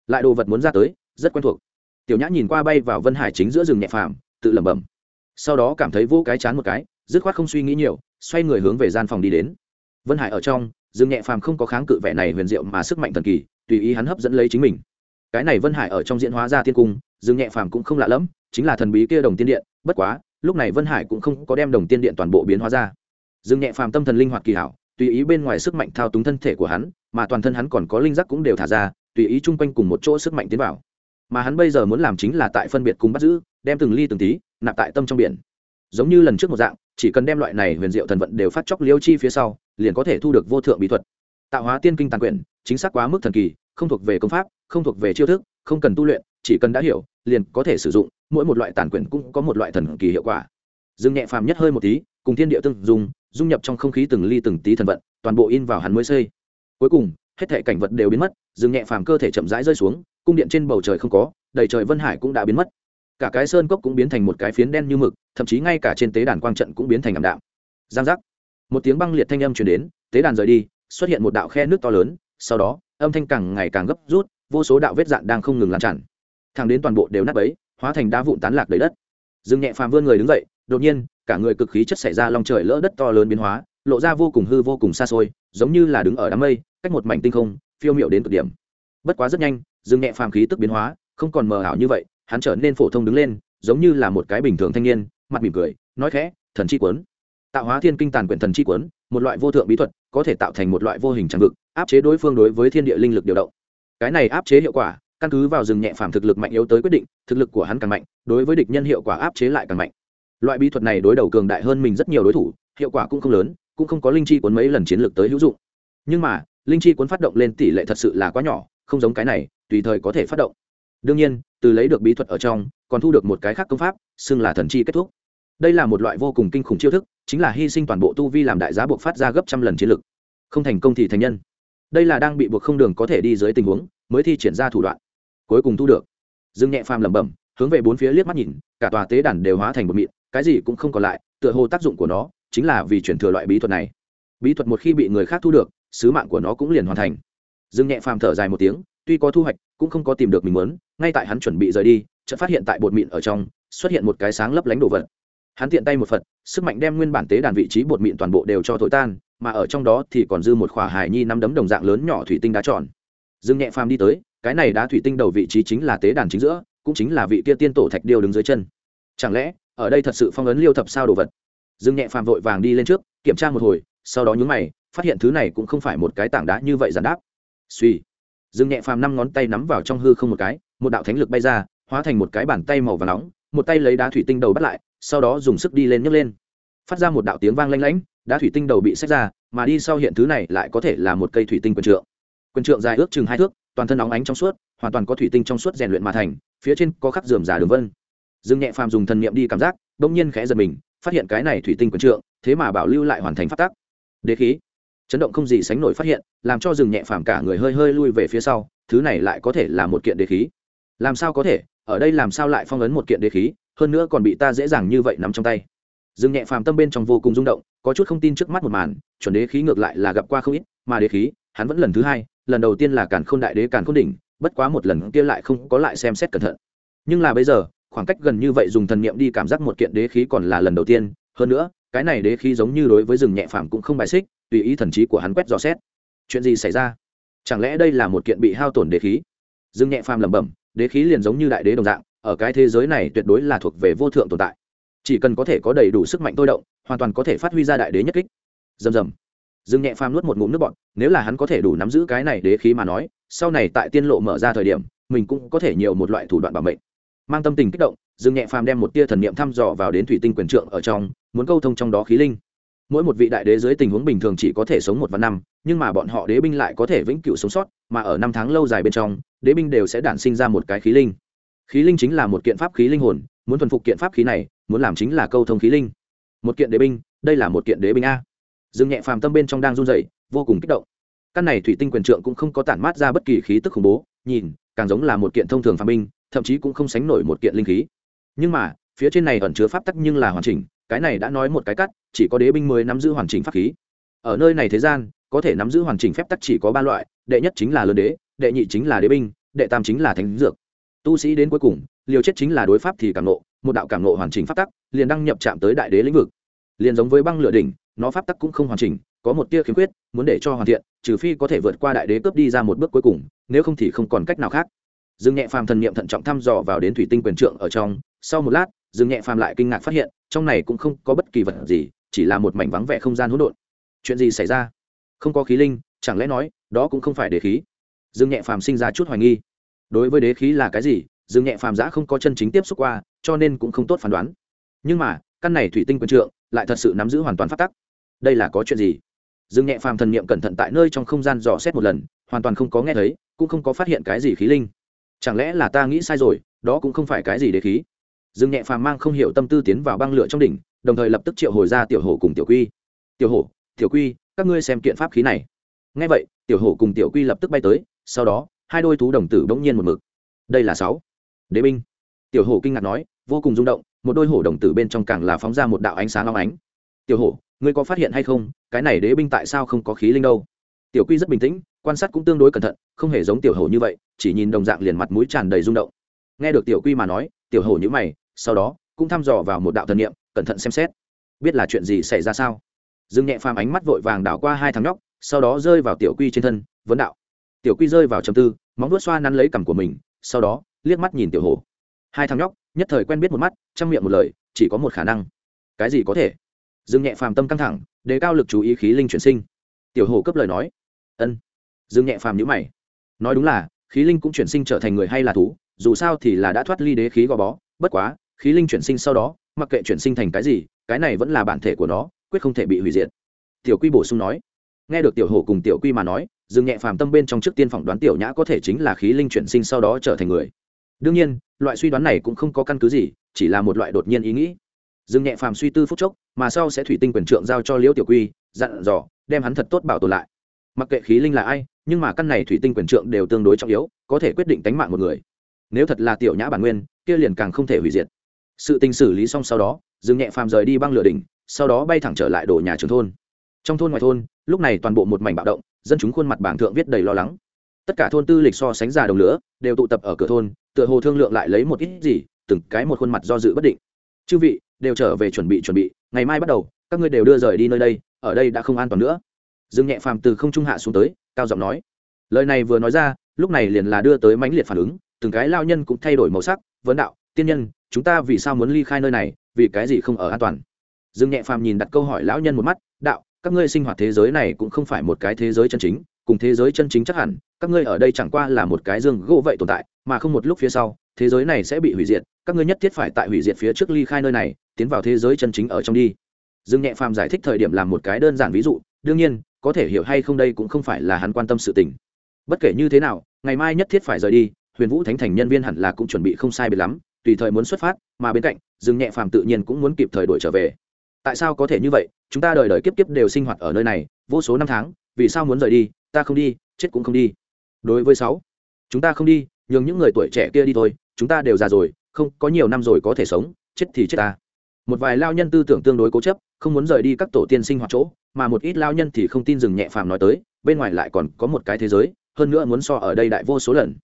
Lại đồ vật muốn ra tới, rất quen thuộc. Tiểu nhã nhìn qua bay vào vân hải chính giữa rừng nhẹ phàm, tự lẩm bẩm. Sau đó cảm thấy vô cái chán một cái, dứt khoát không suy nghĩ nhiều, xoay người hướng về gian phòng đi đến. Vân hải ở trong, rừng nhẹ phàm không có kháng cự vẻ này huyền diệu mà sức mạnh thần kỳ, tùy ý hắn hấp dẫn lấy chính mình cái này vân hải ở trong diễn hóa ra tiên cung, dương nhẹ phàm cũng không lạ lẫm, chính là thần bí kia đồng tiên điện, bất quá, lúc này vân hải cũng không có đem đồng tiên điện toàn bộ biến hóa ra. Dương nhẹ phàm tâm thần linh hoạt kỳ hảo, tùy ý bên ngoài sức mạnh thao túng thân thể của hắn, mà toàn thân hắn còn có linh giác cũng đều thả ra, tùy ý chung quanh cùng một chỗ sức mạnh tiến vào. Mà hắn bây giờ muốn làm chính là tại phân biệt cùng bắt giữ, đem từng ly từng tí, nạp tại tâm trong biển. Giống như lần trước một dạng, chỉ cần đem loại này huyền diệu thần vận đều phát chóc liêu chi phía sau, liền có thể thu được vô thượng bí thuật. Tạo hóa tiên kinh tàn quyển, chính xác quá mức thần kỳ không thuộc về công pháp, không thuộc về chiêu thức, không cần tu luyện, chỉ cần đã hiểu, liền có thể sử dụng, mỗi một loại tàn quyển cũng có một loại thần kỳ hiệu quả. Dương nhẹ phàm nhất hơi một tí, cùng thiên địa tương dung dung nhập trong không khí từng ly từng tí thần vận, toàn bộ in vào hắn mới xây. Cuối cùng, hết thể cảnh vật đều biến mất, dương nhẹ phàm cơ thể chậm rãi rơi xuống, cung điện trên bầu trời không có, đầy trời vân hải cũng đã biến mất. Cả cái sơn cốc cũng biến thành một cái phiến đen như mực, thậm chí ngay cả trên tế đàn quang trận cũng biến thành ảm đạm. Giang giác. Một tiếng băng liệt thanh âm truyền đến, tế đàn rời đi, xuất hiện một đạo khe nước to lớn, sau đó âm thanh càng ngày càng gấp rút, vô số đạo vết dạn đang không ngừng lan tràn. Thẳng đến toàn bộ đều nát bấy, hóa thành đá vụn tán lạc đầy đất. Dương nhẹ phàm vươn người đứng dậy, đột nhiên, cả người cực khí chất xảy ra lòng trời lỡ đất to lớn biến hóa, lộ ra vô cùng hư vô cùng xa xôi, giống như là đứng ở đám mây, cách một mảnh tinh không, phiêu miệu đến cực điểm. Bất quá rất nhanh, dương nhẹ phàm khí tức biến hóa, không còn mờ ảo như vậy, hắn trở nên phổ thông đứng lên, giống như là một cái bình thường thanh niên, mặt mỉm cười, nói khẽ, thần chi quấn. Tạo hóa thiên kinh tàn quyển thần chi quấn, một loại vô thượng bí thuật có thể tạo thành một loại vô hình trang vực, áp chế đối phương đối với thiên địa linh lực điều động. Cái này áp chế hiệu quả, căn cứ vào rừng nhẹ phàm thực lực mạnh yếu tới quyết định, thực lực của hắn càng mạnh, đối với địch nhân hiệu quả áp chế lại càng mạnh. Loại bí thuật này đối đầu cường đại hơn mình rất nhiều đối thủ, hiệu quả cũng không lớn, cũng không có linh chi cuốn mấy lần chiến lược tới hữu dụng. Nhưng mà, linh chi cuốn phát động lên tỷ lệ thật sự là quá nhỏ, không giống cái này, tùy thời có thể phát động. Đương nhiên, từ lấy được bí thuật ở trong, còn thu được một cái khác công pháp, xưng là thần chi kết thúc đây là một loại vô cùng kinh khủng chiêu thức, chính là hy sinh toàn bộ tu vi làm đại giá buộc phát ra gấp trăm lần chiến lực. Không thành công thì thành nhân. Đây là đang bị buộc không đường có thể đi dưới tình huống, mới thi triển ra thủ đoạn. Cuối cùng thu được. Dương nhẹ phàm lẩm bẩm, hướng về bốn phía liếc mắt nhìn, cả tòa tế đàn đều hóa thành một mịn, cái gì cũng không còn lại, tựa hồ tác dụng của nó chính là vì chuyển thừa loại bí thuật này. Bí thuật một khi bị người khác thu được, sứ mạng của nó cũng liền hoàn thành. Dương nhẹ phàm thở dài một tiếng, tuy có thu hoạch, cũng không có tìm được mình muốn, ngay tại hắn chuẩn bị rời đi, chợt phát hiện tại bột mịn ở trong, xuất hiện một cái sáng lấp lánh đồ vật hắn tiện tay một phật, sức mạnh đem nguyên bản tế đàn vị trí bột mịn toàn bộ đều cho thổi tan, mà ở trong đó thì còn dư một khỏa hải nhi năm đấm đồng dạng lớn nhỏ thủy tinh đá tròn. Dương nhẹ phàm đi tới, cái này đá thủy tinh đầu vị trí chính là tế đàn chính giữa, cũng chính là vị kia tiên tổ thạch điêu đứng dưới chân. Chẳng lẽ, ở đây thật sự phong ấn liêu thập sao đồ vật? Dương nhẹ phàm vội vàng đi lên trước, kiểm tra một hồi, sau đó nhúng mày, phát hiện thứ này cũng không phải một cái tảng đá như vậy giản đáp. Suy dương nhẹ phàm năm ngón tay nắm vào trong hư không một cái, một đạo thánh lực bay ra, hóa thành một cái bàn tay màu và nóng một tay lấy đá thủy tinh đầu bắt lại, sau đó dùng sức đi lên nhấc lên. Phát ra một đạo tiếng vang lanh lảnh, đá thủy tinh đầu bị xét ra, mà đi sau hiện thứ này lại có thể là một cây thủy tinh quần trượng. Quần trượng dài ước chừng hai thước, toàn thân óng ánh trong suốt, hoàn toàn có thủy tinh trong suốt rèn luyện mà thành, phía trên có khắc dườm giả đường vân. Dương nhẹ phàm dùng thần niệm đi cảm giác, bỗng nhiên khẽ giật mình, phát hiện cái này thủy tinh quần trượng, thế mà bảo lưu lại hoàn thành phát tác đế khí. Chấn động không gì sánh nổi phát hiện, làm cho rừng nhẹ phàm cả người hơi hơi lui về phía sau, thứ này lại có thể là một kiện đế khí. Làm sao có thể? Ở đây làm sao lại phong ấn một kiện đế khí, hơn nữa còn bị ta dễ dàng như vậy nắm trong tay. Dương nhẹ phàm tâm bên trong vô cùng rung động, có chút không tin trước mắt một màn, chuẩn đế khí ngược lại là gặp qua không ít, mà đế khí, hắn vẫn lần thứ hai, lần đầu tiên là càn khôn đại đế càn khôn đỉnh, bất quá một lần kia lại không có lại xem xét cẩn thận. Nhưng là bây giờ, khoảng cách gần như vậy dùng thần niệm đi cảm giác một kiện đế khí còn là lần đầu tiên, hơn nữa, cái này đế khí giống như đối với rừng nhẹ phàm cũng không bài xích, tùy ý thần trí của hắn quét dò xét. Chuyện gì xảy ra? Chẳng lẽ đây là một kiện bị hao tổn đế khí? Rừng nhẹ phàm lẩm bẩm đế khí liền giống như đại đế đồng dạng ở cái thế giới này tuyệt đối là thuộc về vô thượng tồn tại. Chỉ cần có thể có đầy đủ sức mạnh tôi động hoàn toàn có thể phát huy ra đại đế nhất kích. Dầm dầm dương nhẹ phàm nuốt một ngụm nước bọt, nếu là hắn có thể đủ nắm giữ cái này đế khí mà nói sau này tại tiên lộ mở ra thời điểm mình cũng có thể nhiều một loại thủ đoạn bảo mệnh. Mang tâm tình kích động dương nhẹ phàm đem một tia thần niệm thăm dò vào đến thủy tinh quyền trượng ở trong muốn câu thông trong đó khí linh mỗi một vị đại đế dưới tình huống bình thường chỉ có thể sống một vạn năm, nhưng mà bọn họ đế binh lại có thể vĩnh cửu sống sót, mà ở năm tháng lâu dài bên trong, đế binh đều sẽ đản sinh ra một cái khí linh. Khí linh chính là một kiện pháp khí linh hồn, muốn thuần phục kiện pháp khí này, muốn làm chính là câu thông khí linh. Một kiện đế binh, đây là một kiện đế binh a. Dương nhẹ phàm tâm bên trong đang run rẩy, vô cùng kích động. Căn này thủy tinh quyền trượng cũng không có tản mát ra bất kỳ khí tức khủng bố, nhìn, càng giống là một kiện thông thường phàm binh, thậm chí cũng không sánh nổi một kiện linh khí. Nhưng mà, phía trên này ẩn chứa pháp tắc nhưng là hoàn chỉnh cái này đã nói một cái cắt, chỉ có đế binh mới nắm giữ hoàn chỉnh pháp khí. Ở nơi này thế gian, có thể nắm giữ hoàn chỉnh phép tắc chỉ có ba loại, đệ nhất chính là lớn đế, đệ nhị chính là đế binh, đệ tam chính là thánh dược. Tu sĩ đến cuối cùng, liều chết chính là đối pháp thì cảm nộ, một đạo cảm nộ hoàn chỉnh pháp tắc, liền đăng nhập chạm tới đại đế lĩnh vực. Liền giống với băng lửa đỉnh, nó pháp tắc cũng không hoàn chỉnh, có một tia khiếm khuyết, muốn để cho hoàn thiện, trừ phi có thể vượt qua đại đế cướp đi ra một bước cuối cùng, nếu không thì không còn cách nào khác. Dương nhẹ phàm thần niệm thận trọng thăm dò vào đến thủy tinh quyền trượng ở trong, sau một lát dương nhẹ phàm lại kinh ngạc phát hiện, trong này cũng không có bất kỳ vật gì, chỉ là một mảnh vắng vẻ không gian hỗn độn. Chuyện gì xảy ra? Không có khí linh, chẳng lẽ nói, đó cũng không phải đế khí? Dương nhẹ phàm sinh ra chút hoài nghi. Đối với đế khí là cái gì? Dương nhẹ phàm giã không có chân chính tiếp xúc qua, cho nên cũng không tốt phán đoán. Nhưng mà, căn này thủy tinh quyền trượng, lại thật sự nắm giữ hoàn toàn phát tắc. Đây là có chuyện gì? Dương nhẹ phàm thần niệm cẩn thận tại nơi trong không gian dò xét một lần, hoàn toàn không có nghe thấy, cũng không có phát hiện cái gì khí linh. Chẳng lẽ là ta nghĩ sai rồi, đó cũng không phải cái gì đế khí? Dương nhẹ phàm mang không hiểu tâm tư tiến vào băng lửa trong đỉnh, đồng thời lập tức triệu hồi ra tiểu hổ cùng tiểu quy. Tiểu hổ, tiểu quy, các ngươi xem kiện pháp khí này. Ngay vậy, tiểu hổ cùng tiểu quy lập tức bay tới, sau đó, hai đôi thú đồng tử bỗng nhiên một mực. Đây là sáu. Đế binh. Tiểu hổ kinh ngạc nói, vô cùng rung động, một đôi hổ đồng tử bên trong càng là phóng ra một đạo ánh sáng long ánh. Tiểu hổ, ngươi có phát hiện hay không, cái này đế binh tại sao không có khí linh đâu? Tiểu quy rất bình tĩnh, quan sát cũng tương đối cẩn thận, không hề giống tiểu hổ như vậy, chỉ nhìn đồng dạng liền mặt mũi tràn đầy rung động. Nghe được tiểu quy mà nói tiểu hổ nhữ mày, sau đó cũng thăm dò vào một đạo thần niệm, cẩn thận xem xét. Biết là chuyện gì xảy ra sao? Dương nhẹ phàm ánh mắt vội vàng đảo qua hai thằng nhóc, sau đó rơi vào tiểu quy trên thân, vấn đạo. Tiểu quy rơi vào trầm tư, móng vuốt xoa nắn lấy cằm của mình, sau đó liếc mắt nhìn tiểu hổ. Hai thằng nhóc, nhất thời quen biết một mắt trong miệng một lời, chỉ có một khả năng. Cái gì có thể? Dương nhẹ phàm tâm căng thẳng, đề cao lực chú ý khí linh chuyển sinh. Tiểu hổ cấp lời nói. Ân. Dương nhẹ phàm nhữ mày. Nói đúng là, khí linh cũng chuyển sinh trở thành người hay là thú dù sao thì là đã thoát ly đế khí gò bó, bất quá, khí linh chuyển sinh sau đó, mặc kệ chuyển sinh thành cái gì, cái này vẫn là bản thể của nó, quyết không thể bị hủy diệt. Tiểu quy bổ sung nói. Nghe được tiểu hổ cùng tiểu quy mà nói, dương nhẹ phàm tâm bên trong trước tiên phỏng đoán tiểu nhã có thể chính là khí linh chuyển sinh sau đó trở thành người. Đương nhiên, loại suy đoán này cũng không có căn cứ gì, chỉ là một loại đột nhiên ý nghĩ. Dương nhẹ phàm suy tư phúc chốc, mà sau sẽ thủy tinh quyền trượng giao cho liễu tiểu quy, dặn dò, đem hắn thật tốt bảo tồn lại. Mặc kệ khí linh là ai, nhưng mà căn này thủy tinh quyền trượng đều tương đối trọng yếu, có thể quyết định tánh mạng một người nếu thật là tiểu nhã bản nguyên, kia liền càng không thể hủy diệt. Sự tình xử lý xong sau đó, dương nhẹ phàm rời đi băng lửa đỉnh, sau đó bay thẳng trở lại đổ nhà trường thôn. Trong thôn ngoài thôn, lúc này toàn bộ một mảnh bạo động, dân chúng khuôn mặt bảng thượng viết đầy lo lắng. Tất cả thôn tư lịch so sánh già đồng lửa, đều tụ tập ở cửa thôn, tựa hồ thương lượng lại lấy một ít gì, từng cái một khuôn mặt do dự bất định. Chư vị, đều trở về chuẩn bị chuẩn bị, ngày mai bắt đầu, các ngươi đều đưa rời đi nơi đây, ở đây đã không an toàn nữa. Dương nhẹ phàm từ không trung hạ xuống tới, cao giọng nói. Lời này vừa nói ra, lúc này liền là đưa tới mãnh liệt phản ứng từng cái lao nhân cũng thay đổi màu sắc, vấn đạo, tiên nhân, chúng ta vì sao muốn ly khai nơi này? Vì cái gì không ở an toàn? Dương nhẹ phàm nhìn đặt câu hỏi lão nhân một mắt, đạo, các ngươi sinh hoạt thế giới này cũng không phải một cái thế giới chân chính, cùng thế giới chân chính chắc hẳn, các ngươi ở đây chẳng qua là một cái dương gỗ vậy tồn tại, mà không một lúc phía sau, thế giới này sẽ bị hủy diệt, các ngươi nhất thiết phải tại hủy diệt phía trước ly khai nơi này, tiến vào thế giới chân chính ở trong đi. Dương nhẹ phàm giải thích thời điểm làm một cái đơn giản ví dụ, đương nhiên, có thể hiểu hay không đây cũng không phải là hắn quan tâm sự tình. Bất kể như thế nào, ngày mai nhất thiết phải rời đi huyền vũ thánh thành nhân viên hẳn là cũng chuẩn bị không sai biệt lắm, tùy thời muốn xuất phát, mà bên cạnh, dương nhẹ phàm tự nhiên cũng muốn kịp thời đổi trở về. Tại sao có thể như vậy? Chúng ta đời đời kiếp kiếp đều sinh hoạt ở nơi này, vô số năm tháng, vì sao muốn rời đi? Ta không đi, chết cũng không đi. Đối với sáu, chúng ta không đi, nhường những người tuổi trẻ kia đi thôi, chúng ta đều già rồi, không, có nhiều năm rồi có thể sống, chết thì chết ta. Một vài lao nhân tư tưởng tương đối cố chấp, không muốn rời đi các tổ tiên sinh hoạt chỗ, mà một ít lao nhân thì không tin dừng nhẹ phàm nói tới, bên ngoài lại còn có một cái thế giới, hơn nữa muốn so ở đây đại vô số lần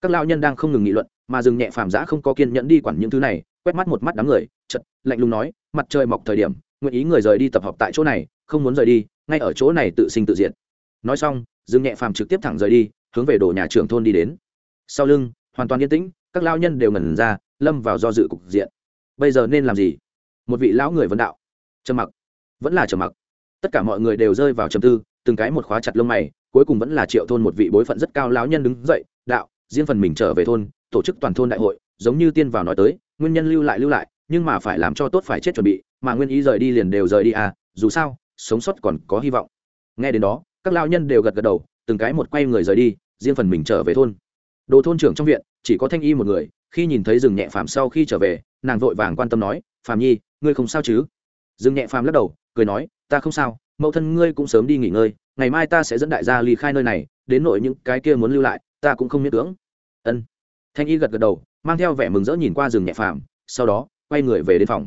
các lao nhân đang không ngừng nghị luận, mà dừng nhẹ phàm giã không có kiên nhẫn đi quản những thứ này, quét mắt một mắt đám người chật lạnh lùng nói, mặt trời mọc thời điểm, nguyện ý người rời đi tập hợp tại chỗ này, không muốn rời đi, ngay ở chỗ này tự sinh tự diện nói xong dừng nhẹ phàm trực tiếp thẳng rời đi, hướng về đồ nhà trưởng thôn đi đến. Sau lưng, hoàn toàn yên tĩnh, các lao nhân đều ngẩn ra, lâm vào do dự cục diện. Bây giờ nên làm gì? Một vị lão người vấn đạo. Trầm mặc. Vẫn là trầm mặc. Tất cả mọi người đều rơi vào trầm tư, từng cái một khóa chặt lông mày, cuối cùng vẫn là triệu thôn một vị bối phận rất cao lão nhân đứng dậy, đạo riêng phần mình trở về thôn, tổ chức toàn thôn đại hội, giống như tiên vào nói tới, nguyên nhân lưu lại lưu lại, nhưng mà phải làm cho tốt phải chết chuẩn bị, mà nguyên ý rời đi liền đều rời đi à dù sao, sống sót còn có hy vọng. Nghe đến đó, các lao nhân đều gật gật đầu, từng cái một quay người rời đi, riêng phần mình trở về thôn. Đồ thôn trưởng trong viện, chỉ có thanh y một người, khi nhìn thấy rừng nhẹ phàm sau khi trở về, nàng vội vàng quan tâm nói, phàm nhi, ngươi không sao chứ? Rừng nhẹ phàm lắc đầu, cười nói, ta không sao, mẫu thân ngươi cũng sớm đi nghỉ ngơi, ngày mai ta sẽ dẫn đại gia ly khai nơi này, đến nội những cái kia muốn lưu lại ta cũng không miễn cưỡng. Ân. Thanh y gật gật đầu, mang theo vẻ mừng rỡ nhìn qua rừng nhẹ phàm, sau đó, quay người về đến phòng.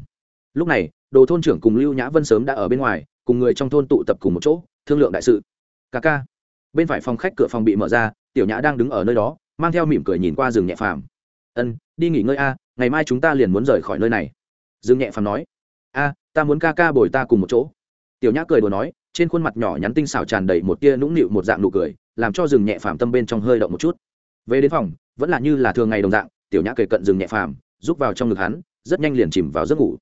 Lúc này, đồ thôn trưởng cùng lưu nhã vân sớm đã ở bên ngoài, cùng người trong thôn tụ tập cùng một chỗ, thương lượng đại sự. Ca ca. Bên phải phòng khách cửa phòng bị mở ra, tiểu nhã đang đứng ở nơi đó, mang theo mỉm cười nhìn qua rừng nhẹ phàm. Ân, đi nghỉ ngơi a, ngày mai chúng ta liền muốn rời khỏi nơi này. Rừng nhẹ phàm nói. A, ta muốn ca ca bồi ta cùng một chỗ. Tiểu nhã cười đùa nói, trên khuôn mặt nhỏ nhắn tinh xảo tràn đầy một tia nũng nịu, một dạng nụ cười làm cho rừng nhẹ phàm tâm bên trong hơi động một chút. Về đến phòng, vẫn là như là thường ngày đồng dạng, tiểu nhã kề cận rừng nhẹ phàm, rút vào trong ngực hắn, rất nhanh liền chìm vào giấc ngủ.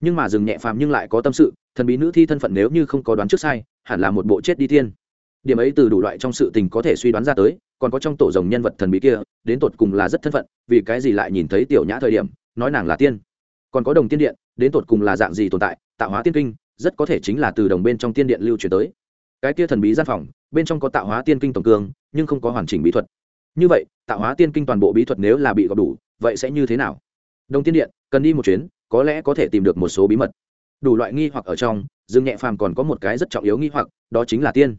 Nhưng mà rừng nhẹ phàm nhưng lại có tâm sự, thần bí nữ thi thân phận nếu như không có đoán trước sai, hẳn là một bộ chết đi thiên điểm ấy từ đủ loại trong sự tình có thể suy đoán ra tới, còn có trong tổ rồng nhân vật thần bí kia, đến tột cùng là rất thân phận, vì cái gì lại nhìn thấy tiểu nhã thời điểm, nói nàng là tiên. Còn có đồng tiên điện, đến tột cùng là dạng gì tồn tại, tạo hóa tiên kinh, rất có thể chính là từ đồng bên trong tiên điện lưu truyền tới. Cái kia thần bí gian phòng bên trong có tạo hóa tiên kinh tổng cương, nhưng không có hoàn chỉnh bí thuật. Như vậy, tạo hóa tiên kinh toàn bộ bí thuật nếu là bị gọp đủ, vậy sẽ như thế nào? Đồng tiên điện, cần đi một chuyến, có lẽ có thể tìm được một số bí mật. Đủ loại nghi hoặc ở trong, dương nhẹ phàm còn có một cái rất trọng yếu nghi hoặc, đó chính là tiên.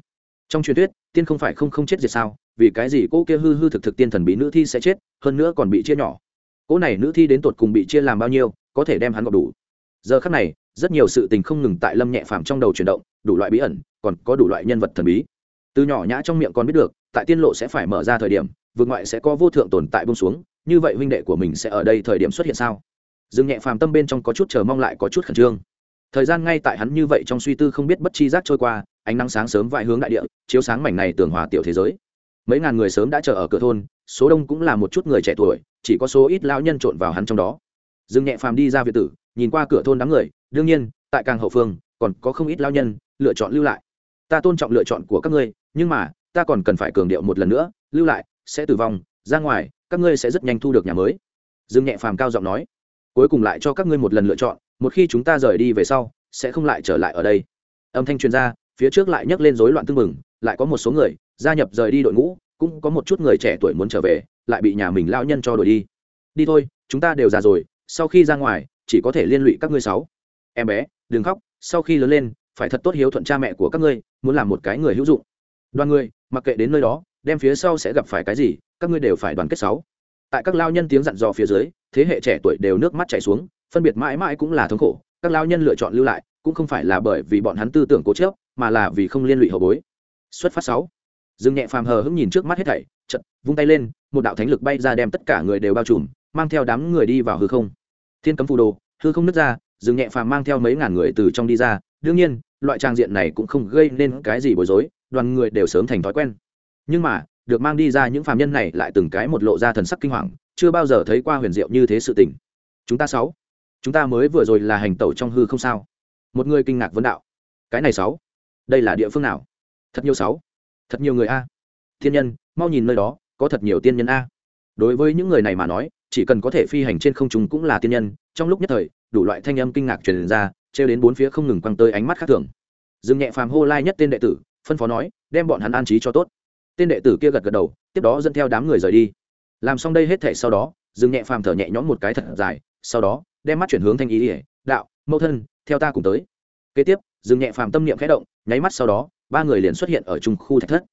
Trong truyền thuyết, tiên không phải không không chết diệt sao, vì cái gì cô kia hư hư thực thực tiên thần bí nữ thi sẽ chết, hơn nữa còn bị chia nhỏ? Cỗ này nữ thi đến tột cùng bị chia làm bao nhiêu, có thể đem hắn gọp đủ? Giờ khắc này, rất nhiều sự tình không ngừng tại lâm nhẹ phàm trong đầu chuyển động, đủ loại bí ẩn, còn có đủ loại nhân vật thần bí từ nhỏ nhã trong miệng còn biết được, tại tiên lộ sẽ phải mở ra thời điểm, vượt ngoại sẽ có vô thượng tồn tại bông xuống, như vậy huynh đệ của mình sẽ ở đây thời điểm xuất hiện sao? Dương nhẹ phàm tâm bên trong có chút chờ mong lại có chút khẩn trương. Thời gian ngay tại hắn như vậy trong suy tư không biết bất chi giác trôi qua, ánh nắng sáng sớm vãi hướng đại địa, chiếu sáng mảnh này tường hòa tiểu thế giới. Mấy ngàn người sớm đã chờ ở cửa thôn, số đông cũng là một chút người trẻ tuổi, chỉ có số ít lão nhân trộn vào hắn trong đó. Dương nhẹ phàm đi ra việt tử, nhìn qua cửa thôn đám người, đương nhiên, tại càng hậu phương, còn có không ít lão nhân, lựa chọn lưu lại ta tôn trọng lựa chọn của các ngươi, nhưng mà, ta còn cần phải cường điệu một lần nữa, lưu lại, sẽ tử vong, ra ngoài, các ngươi sẽ rất nhanh thu được nhà mới. Dương nhẹ phàm cao giọng nói. Cuối cùng lại cho các ngươi một lần lựa chọn, một khi chúng ta rời đi về sau, sẽ không lại trở lại ở đây. Âm thanh truyền gia phía trước lại nhấc lên rối loạn tưng mừng lại có một số người gia nhập rời đi đội ngũ, cũng có một chút người trẻ tuổi muốn trở về, lại bị nhà mình lao nhân cho đuổi đi. Đi thôi, chúng ta đều già rồi, sau khi ra ngoài, chỉ có thể liên lụy các ngươi sáu. Em bé, đừng khóc, sau khi lớn lên phải thật tốt hiếu thuận cha mẹ của các ngươi, muốn làm một cái người hữu dụng. Đoàn người, mặc kệ đến nơi đó, đem phía sau sẽ gặp phải cái gì, các ngươi đều phải đoàn kết sáu. Tại các lao nhân tiếng dặn dò phía dưới, thế hệ trẻ tuổi đều nước mắt chảy xuống, phân biệt mãi mãi cũng là thống khổ, các lao nhân lựa chọn lưu lại, cũng không phải là bởi vì bọn hắn tư tưởng cố chớp mà là vì không liên lụy hậu bối. Xuất phát sáu. Dương nhẹ phàm hờ hững nhìn trước mắt hết thảy chật vung tay lên, một đạo thánh lực bay ra đem tất cả người đều bao trùm, mang theo đám người đi vào hư không. Thiên cấm phù đồ, hư không nứt ra, dương nhẹ phàm mang theo mấy ngàn người từ trong đi ra đương nhiên, loại trang diện này cũng không gây nên cái gì bối rối, đoàn người đều sớm thành thói quen. Nhưng mà, được mang đi ra những phạm nhân này lại từng cái một lộ ra thần sắc kinh hoàng, chưa bao giờ thấy qua huyền diệu như thế sự tình. Chúng ta sáu, chúng ta mới vừa rồi là hành tẩu trong hư không sao? Một người kinh ngạc vấn đạo. Cái này sáu, đây là địa phương nào? Thật nhiều sáu, thật nhiều người a. Thiên nhân, mau nhìn nơi đó, có thật nhiều tiên nhân a. Đối với những người này mà nói, chỉ cần có thể phi hành trên không trung cũng là tiên nhân, trong lúc nhất thời, đủ loại thanh âm kinh ngạc truyền ra trêu đến bốn phía không ngừng quăng tới ánh mắt khác thường. Dương nhẹ phàm hô lai nhất tên đệ tử, phân phó nói, đem bọn hắn an trí cho tốt. Tên đệ tử kia gật gật đầu, tiếp đó dẫn theo đám người rời đi. Làm xong đây hết thể sau đó dương nhẹ phàm thở nhẹ nhõm một cái thật dài, sau đó, đem mắt chuyển hướng thanh ý ỉa đạo, mẫu thân, theo ta cùng tới. Kế tiếp dương nhẹ phàm tâm niệm khẽ động, nháy mắt sau đó, ba người liền xuất hiện ở trung khu thạch thất.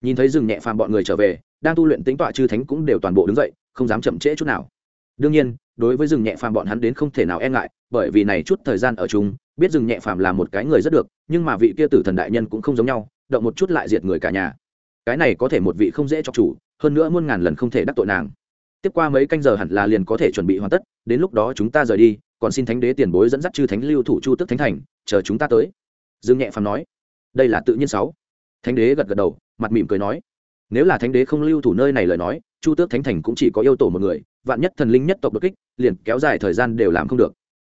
Nhìn thấy Dương nhẹ phàm bọn người trở về, đang tu luyện tính tọa chư thánh cũng đều toàn bộ đứng dậy, không dám chậm trễ chút nào đương nhiên, đối với rừng nhẹ phàm bọn hắn đến không thể nào e ngại, bởi vì này chút thời gian ở chung, biết rừng nhẹ phàm là một cái người rất được, nhưng mà vị kia tử thần đại nhân cũng không giống nhau, động một chút lại diệt người cả nhà. Cái này có thể một vị không dễ cho chủ, hơn nữa muôn ngàn lần không thể đắc tội nàng. Tiếp qua mấy canh giờ hẳn là liền có thể chuẩn bị hoàn tất, đến lúc đó chúng ta rời đi, còn xin thánh đế tiền bối dẫn dắt chư thánh lưu thủ chu tức thánh thành, chờ chúng ta tới. Dương nhẹ phàm nói. Đây là tự nhiên sáu. Thánh đế gật gật đầu, mặt mỉm cười nói nếu là thánh đế không lưu thủ nơi này lời nói, chu tước thánh thành cũng chỉ có yêu tổ một người, vạn nhất thần linh nhất tộc đột kích, liền kéo dài thời gian đều làm không được.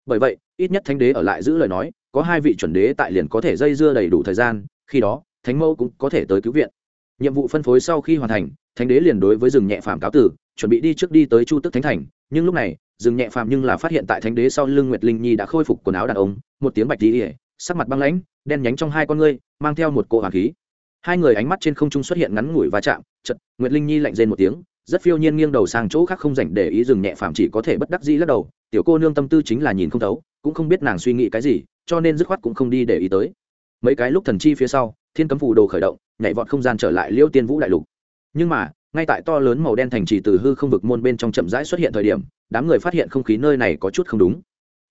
Bởi vậy, ít nhất thánh đế ở lại giữ lời nói, có hai vị chuẩn đế tại liền có thể dây dưa đầy đủ thời gian, khi đó, thánh mẫu cũng có thể tới cứu viện. Nhiệm vụ phân phối sau khi hoàn thành, thánh đế liền đối với rừng nhẹ phàm cáo tử, chuẩn bị đi trước đi tới chu tức thánh thành, nhưng lúc này, rừng nhẹ phàm nhưng là phát hiện tại thánh đế sau lưng nguyệt linh nhi đã khôi phục quần áo đàn ông, một tiếng bạch tỉ sắc mặt băng lãnh, đen nhánh trong hai con ngươi, mang theo một cỗ hoàng khí hai người ánh mắt trên không trung xuất hiện ngắn ngủi va chạm chật nguyệt linh nhi lạnh rên một tiếng, rất phiêu nhiên nghiêng đầu sang chỗ khác không dành để ý dừng nhẹ phàm chỉ có thể bất đắc dĩ lắc đầu, tiểu cô nương tâm tư chính là nhìn không thấu, cũng không biết nàng suy nghĩ cái gì, cho nên dứt khoát cũng không đi để ý tới. Mấy cái lúc thần chi phía sau, thiên cấm phù đồ khởi động, nhảy vọt không gian trở lại liêu tiên vũ đại lục. Nhưng mà, ngay tại to lớn màu đen thành trì từ hư không vực môn bên trong chậm rãi xuất hiện thời điểm, đám người phát hiện không khí nơi này có chút không đúng.